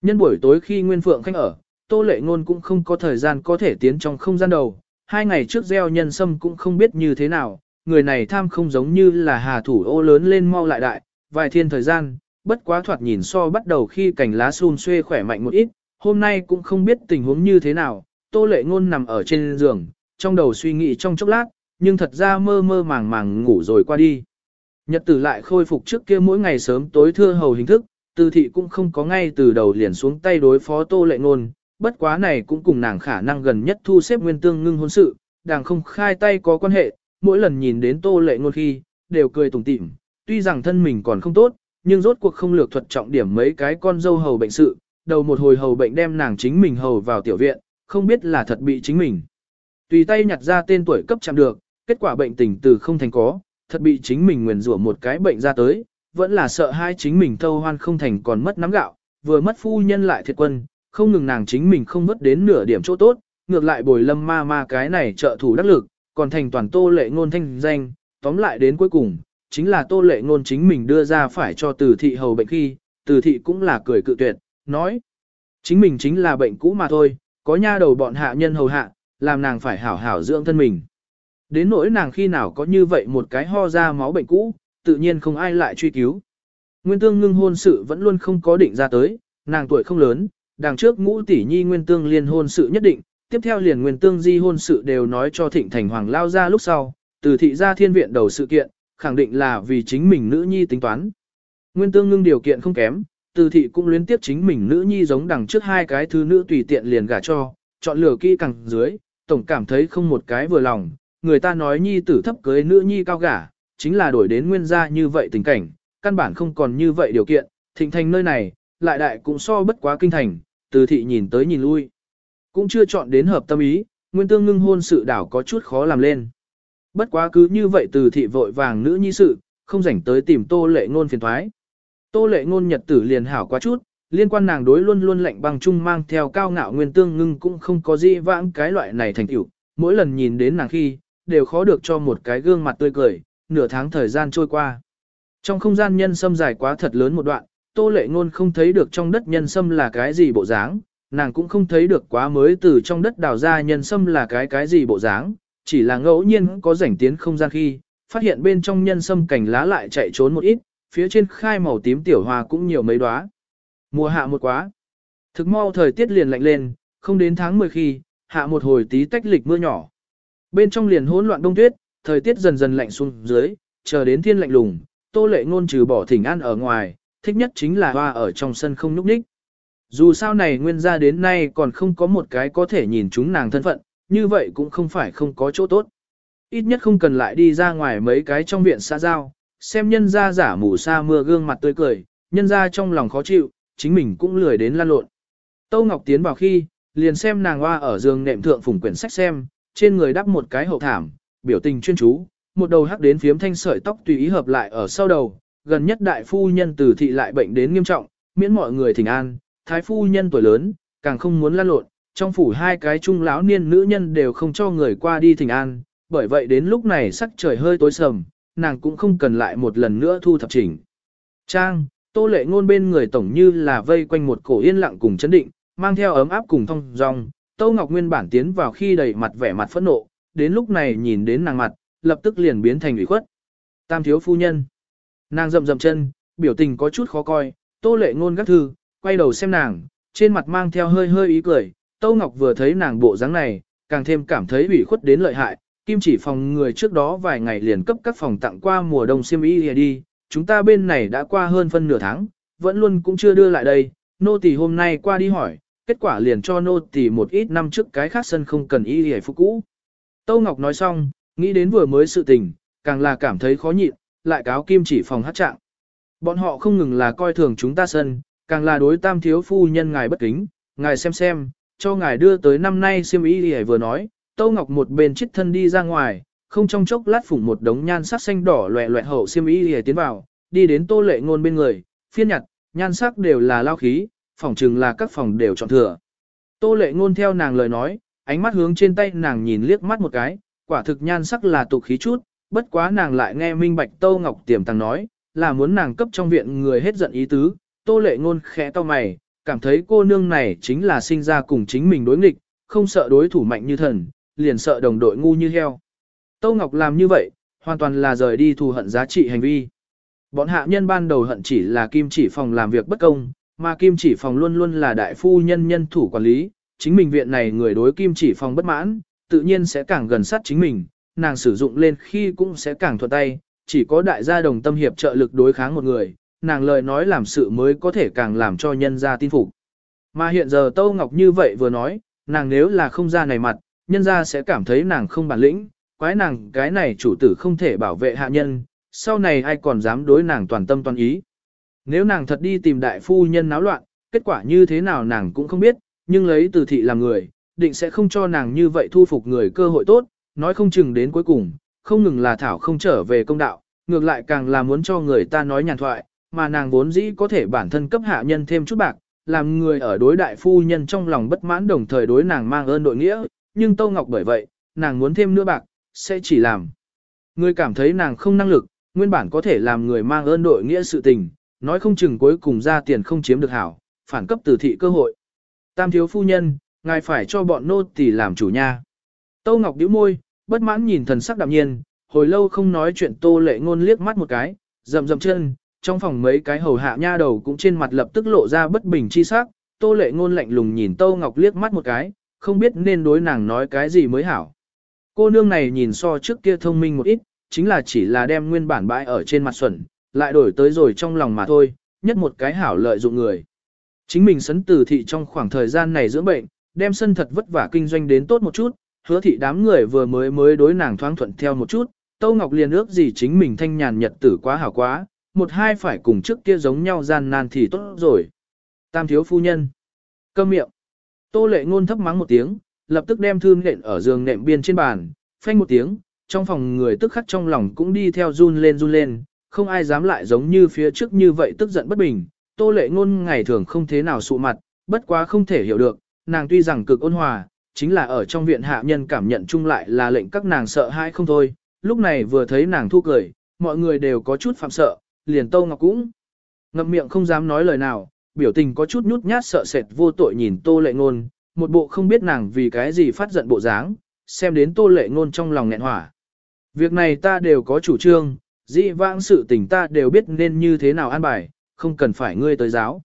Nhân buổi tối khi Nguyên Phượng Khanh ở, tô lệ ngôn cũng không có thời gian có thể tiến trong không gian đầu, hai ngày trước gieo nhân sâm cũng không biết như thế nào, người này tham không giống như là hà thủ ô lớn lên mau lại đại, vài thiên thời gian, bất quá thoạt nhìn so bắt đầu khi cành lá xun xuê khỏe mạnh một ít, hôm nay cũng không biết tình huống như thế nào, tô lệ ngôn nằm ở trên giường, trong đầu suy nghĩ trong chốc lát, nhưng thật ra mơ mơ màng màng ngủ rồi qua đi. Nhật tử lại khôi phục trước kia mỗi ngày sớm tối thưa hầu hình thức, từ thị cũng không có ngay từ đầu liền xuống tay đối phó tô lệ ngôn, bất quá này cũng cùng nàng khả năng gần nhất thu xếp nguyên tương ngưng hôn sự, đàng không khai tay có quan hệ, mỗi lần nhìn đến tô lệ ngôn khi, đều cười tủm tỉm, tuy rằng thân mình còn không tốt, nhưng rốt cuộc không lược thuật trọng điểm mấy cái con dâu hầu bệnh sự, đầu một hồi hầu bệnh đem nàng chính mình hầu vào tiểu viện, không biết là thật bị chính mình. Tùy tay nhặt ra tên tuổi cấp chạm được, kết quả bệnh tình từ không thành có, thật bị chính mình nguyền rủa một cái bệnh ra tới, vẫn là sợ hai chính mình thâu hoan không thành còn mất nắm gạo, vừa mất phu nhân lại thiệt quân, không ngừng nàng chính mình không mất đến nửa điểm chỗ tốt, ngược lại bồi lâm ma ma cái này trợ thủ đắc lực, còn thành toàn tô lệ ngôn thanh danh, tóm lại đến cuối cùng, chính là tô lệ ngôn chính mình đưa ra phải cho từ thị hầu bệnh khi, từ thị cũng là cười cự tuyệt, nói, chính mình chính là bệnh cũ mà thôi, có nha đầu bọn hạ nhân hầu hạ, làm nàng phải hảo hảo dưỡng thân mình. Đến nỗi nàng khi nào có như vậy một cái ho ra máu bệnh cũ, tự nhiên không ai lại truy cứu. Nguyên tương ngưng hôn sự vẫn luôn không có định ra tới, nàng tuổi không lớn, đằng trước ngũ tỷ nhi nguyên tương liên hôn sự nhất định, tiếp theo liền nguyên tương di hôn sự đều nói cho thịnh thành hoàng lao ra lúc sau, từ thị gia thiên viện đầu sự kiện, khẳng định là vì chính mình nữ nhi tính toán. Nguyên tương ngưng điều kiện không kém, từ thị cũng luyến tiếp chính mình nữ nhi giống đằng trước hai cái thứ nữ tùy tiện liền gả cho, chọn lựa kỹ càng dưới, tổng cảm thấy không một cái vừa lòng, người ta nói nhi tử thấp cưới nữ nhi cao gả, chính là đổi đến nguyên gia như vậy tình cảnh, căn bản không còn như vậy điều kiện, thịnh thành nơi này, lại đại cũng so bất quá kinh thành, từ thị nhìn tới nhìn lui. Cũng chưa chọn đến hợp tâm ý, nguyên tương ngưng hôn sự đảo có chút khó làm lên. Bất quá cứ như vậy từ thị vội vàng nữ nhi sự, không rảnh tới tìm tô lệ ngôn phiền thoái. Tô lệ ngôn nhật tử liền hảo quá chút, liên quan nàng đối luôn luôn lạnh băng chung mang theo cao ngạo nguyên tương ngưng cũng không có gì vãng cái loại này thành tiểu, mỗi lần nhìn đến nàng khi, đều khó được cho một cái gương mặt tươi cười, nửa tháng thời gian trôi qua. Trong không gian nhân sâm dài quá thật lớn một đoạn, tô lệ ngôn không thấy được trong đất nhân sâm là cái gì bộ dáng, nàng cũng không thấy được quá mới từ trong đất đào ra nhân sâm là cái cái gì bộ dáng, chỉ là ngẫu nhiên có rảnh tiến không gian khi, phát hiện bên trong nhân sâm cành lá lại chạy trốn một ít, phía trên khai màu tím tiểu hoa cũng nhiều mấy đóa. Mùa hạ một quá. Thực mau thời tiết liền lạnh lên, không đến tháng 10 khi, hạ một hồi tí tách lịch mưa nhỏ. Bên trong liền hỗn loạn đông tuyết, thời tiết dần dần lạnh xuống dưới, chờ đến thiên lạnh lùng, tô lệ ngôn trừ bỏ thỉnh an ở ngoài, thích nhất chính là hoa ở trong sân không nhúc nhích. Dù sao này nguyên gia đến nay còn không có một cái có thể nhìn chúng nàng thân phận, như vậy cũng không phải không có chỗ tốt. Ít nhất không cần lại đi ra ngoài mấy cái trong viện xã giao, xem nhân gia giả mù sa mưa gương mặt tươi cười, nhân gia trong lòng khó chịu, chính mình cũng lười đến lan lộn. Tô Ngọc tiến vào khi, liền xem nàng hoa ở giường nệm thượng phủng quyển sách xem, trên người đắp một cái hậu thảm, biểu tình chuyên chú, một đầu hắc đến phiếm thanh sợi tóc tùy ý hợp lại ở sau đầu, gần nhất đại phu nhân từ thị lại bệnh đến nghiêm trọng, miễn mọi người thỉnh an, thái phu nhân tuổi lớn, càng không muốn lan lộn, trong phủ hai cái trung lão niên nữ nhân đều không cho người qua đi thỉnh an, bởi vậy đến lúc này sắc trời hơi tối sầm, nàng cũng không cần lại một lần nữa thu thập chỉnh. Trang, tô lệ ngôn bên người tổng như là vây quanh một cổ yên lặng cùng chấn định, mang theo ấm áp cùng thông dong, Tô Ngọc Nguyên bản tiến vào khi đầy mặt vẻ mặt phẫn nộ, đến lúc này nhìn đến nàng mặt, lập tức liền biến thành ủy khuất. Tam thiếu phu nhân. Nàng rậm rậm chân, biểu tình có chút khó coi, Tô Lệ ngôn gắt thư, quay đầu xem nàng, trên mặt mang theo hơi hơi ý cười, Tô Ngọc vừa thấy nàng bộ dáng này, càng thêm cảm thấy ủy khuất đến lợi hại, kim chỉ phòng người trước đó vài ngày liền cấp các phòng tặng qua mùa đông xiêm y đi, chúng ta bên này đã qua hơn phân nửa tháng, vẫn luôn cũng chưa đưa lại đây, nô tỳ hôm nay qua đi hỏi, kết quả liền cho nô tỳ một ít năm trước cái khác sân không cần y y phục cũ. Tâu Ngọc nói xong, nghĩ đến vừa mới sự tình, càng là cảm thấy khó nhịn, lại cáo kim chỉ phòng hát trạng. Bọn họ không ngừng là coi thường chúng ta sân, càng là đối tam thiếu phu nhân ngài bất kính, ngài xem xem, cho ngài đưa tới năm nay siêm y hề vừa nói, Tâu Ngọc một bên chít thân đi ra ngoài, không trong chốc lát phủng một đống nhan sắc xanh đỏ loẹ loẹt hậu siêm y hề tiến vào, đi đến tô lệ ngôn bên người, phiên nhặt, nhan sắc đều là lao khí, phòng trừng là các phòng đều chọn thừa. Tô lệ ngôn theo nàng lời nói, ánh mắt hướng trên tay nàng nhìn liếc mắt một cái, quả thực nhan sắc là tục khí chút, bất quá nàng lại nghe minh bạch Tô Ngọc tiềm tàng nói, là muốn nàng cấp trong viện người hết giận ý tứ, Tô lệ ngôn khẽ to mày, cảm thấy cô nương này chính là sinh ra cùng chính mình đối nghịch, không sợ đối thủ mạnh như thần, liền sợ đồng đội ngu như heo. Tô Ngọc làm như vậy, hoàn toàn là rời đi thù hận giá trị hành vi. Bọn hạ nhân ban đầu hận chỉ là kim chỉ phòng làm việc bất công, mà kim chỉ phòng luôn luôn là đại phu nhân nhân thủ quản lý, chính mình viện này người đối kim chỉ phòng bất mãn, tự nhiên sẽ càng gần sát chính mình, nàng sử dụng lên khi cũng sẽ càng thuận tay, chỉ có đại gia đồng tâm hiệp trợ lực đối kháng một người, nàng lời nói làm sự mới có thể càng làm cho nhân gia tin phục. Mà hiện giờ Tâu Ngọc như vậy vừa nói, nàng nếu là không ra này mặt, nhân gia sẽ cảm thấy nàng không bản lĩnh, quái nàng cái này chủ tử không thể bảo vệ hạ nhân, sau này ai còn dám đối nàng toàn tâm toàn ý. Nếu nàng thật đi tìm đại phu nhân náo loạn, kết quả như thế nào nàng cũng không biết, nhưng lấy từ thị làm người, định sẽ không cho nàng như vậy thu phục người cơ hội tốt, nói không chừng đến cuối cùng, không ngừng là thảo không trở về công đạo, ngược lại càng là muốn cho người ta nói nhàn thoại, mà nàng vốn dĩ có thể bản thân cấp hạ nhân thêm chút bạc, làm người ở đối đại phu nhân trong lòng bất mãn đồng thời đối nàng mang ơn đội nghĩa, nhưng Tô Ngọc bởi vậy, nàng muốn thêm nữa bạc, sẽ chỉ làm. Người cảm thấy nàng không năng lực, nguyên bản có thể làm người mang ơn đội nghĩa sự tình, nói không chừng cuối cùng ra tiền không chiếm được hảo, phản cấp từ thị cơ hội. Tam thiếu phu nhân, ngài phải cho bọn nô tỳ làm chủ nha. Tâu Ngọc điếu môi, bất mãn nhìn thần sắc đạm nhiên, hồi lâu không nói chuyện Tô Lệ Ngôn liếc mắt một cái, rậm rậm chân, trong phòng mấy cái hầu hạ nha đầu cũng trên mặt lập tức lộ ra bất bình chi sắc. Tô Lệ Ngôn lạnh lùng nhìn tô Ngọc liếc mắt một cái, không biết nên đối nàng nói cái gì mới hảo. Cô nương này nhìn so trước kia thông minh một ít, chính là chỉ là đem nguyên bản bãi ở trên mặt xuẩn, lại đổi tới rồi trong lòng mà thôi, nhất một cái hảo lợi dụng người. Chính mình sấn từ thị trong khoảng thời gian này dưỡng bệnh, đem sân thật vất vả kinh doanh đến tốt một chút, hứa thị đám người vừa mới mới đối nàng thoáng thuận theo một chút, Tâu Ngọc liền ước gì chính mình thanh nhàn nhật tử quá hảo quá, một hai phải cùng trước kia giống nhau gian nan thì tốt rồi. Tam thiếu phu nhân. Câm miệng. Tô lệ ngôn thấp mắng một tiếng, lập tức đem thư nện ở giường nệm biên trên bàn, phanh một tiếng, trong phòng người tức khắc trong lòng cũng đi theo run lên run lên, không ai dám lại giống như phía trước như vậy tức giận bất bình. Tô lệ ngôn ngày thường không thế nào sụ mặt, bất quá không thể hiểu được, nàng tuy rằng cực ôn hòa, chính là ở trong viện hạ nhân cảm nhận chung lại là lệnh các nàng sợ hãi không thôi. Lúc này vừa thấy nàng thu cười, mọi người đều có chút phạm sợ, liền Tô Ngọc cũng ngậm miệng không dám nói lời nào, biểu tình có chút nhút nhát sợ sệt vô tội nhìn Tô Lệ Ngôn, một bộ không biết nàng vì cái gì phát giận bộ dáng, xem đến Tô Lệ Ngôn trong lòng nghẹn hỏa. Việc này ta đều có chủ trương, dị vãng sự tình ta đều biết nên như thế nào an bài, không cần phải ngươi tới giáo.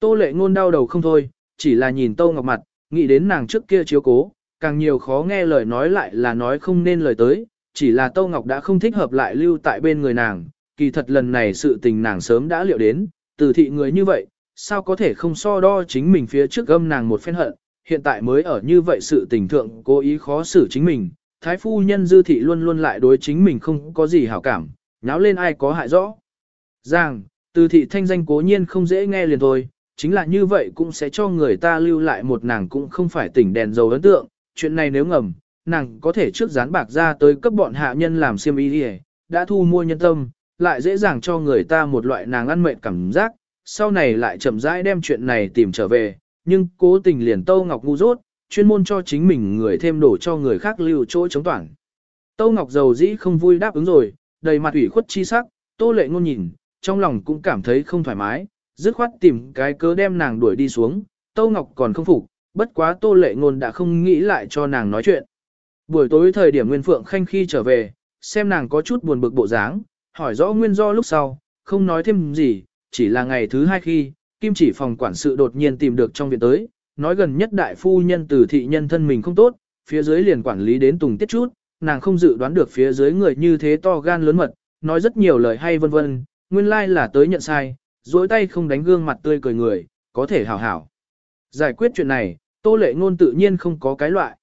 Tô lệ ngôn đau đầu không thôi, chỉ là nhìn Tô Ngọc mặt, nghĩ đến nàng trước kia chiếu cố, càng nhiều khó nghe lời nói lại là nói không nên lời tới, chỉ là Tô Ngọc đã không thích hợp lại lưu tại bên người nàng, kỳ thật lần này sự tình nàng sớm đã liệu đến, từ thị người như vậy, sao có thể không so đo chính mình phía trước gâm nàng một phen hận, hiện tại mới ở như vậy sự tình thượng cố ý khó xử chính mình, thái phu nhân dư thị luôn luôn lại đối chính mình không có gì hảo cảm, nháo lên ai có hại rõ. Giang, từ thị thanh danh cố nhiên không dễ nghe liền thôi, chính là như vậy cũng sẽ cho người ta lưu lại một nàng cũng không phải tỉnh đèn dầu ấn tượng, chuyện này nếu ngầm, nàng có thể trước dán bạc ra tới cấp bọn hạ nhân làm xiêm y đi đã thu mua nhân tâm, lại dễ dàng cho người ta một loại nàng ăn mệt cảm giác, sau này lại chậm rãi đem chuyện này tìm trở về, nhưng cố tình liền Tâu Ngọc ngu dốt, chuyên môn cho chính mình người thêm đổ cho người khác lưu chỗ chống toàn. Tâu Ngọc giàu dĩ không vui đáp ứng rồi, đầy mặt ủy khuất chi sắc, Tô Lệ ngôn nhìn, trong lòng cũng cảm thấy không thoải mái, dứt khoát tìm cái cớ đem nàng đuổi đi xuống, Tâu Ngọc còn không phục, bất quá Tô Lệ ngôn đã không nghĩ lại cho nàng nói chuyện. Buổi tối thời điểm Nguyên Phượng Khanh khi trở về, xem nàng có chút buồn bực bộ dáng, hỏi rõ nguyên do lúc sau, không nói thêm gì, chỉ là ngày thứ hai khi, Kim chỉ phòng quản sự đột nhiên tìm được trong viện tới, nói gần nhất đại phu nhân từ thị nhân thân mình không tốt, phía dưới liền quản lý đến tùng tiết chút, nàng không dự đoán được phía dưới người như thế to gan lớn mật, nói rất nhiều lời hay vân vân, nguyên lai là tới nhận sai, dối tay không đánh gương mặt tươi cười người, có thể hảo hảo. Giải quyết chuyện này, tô lệ ngôn tự nhiên không có cái loại.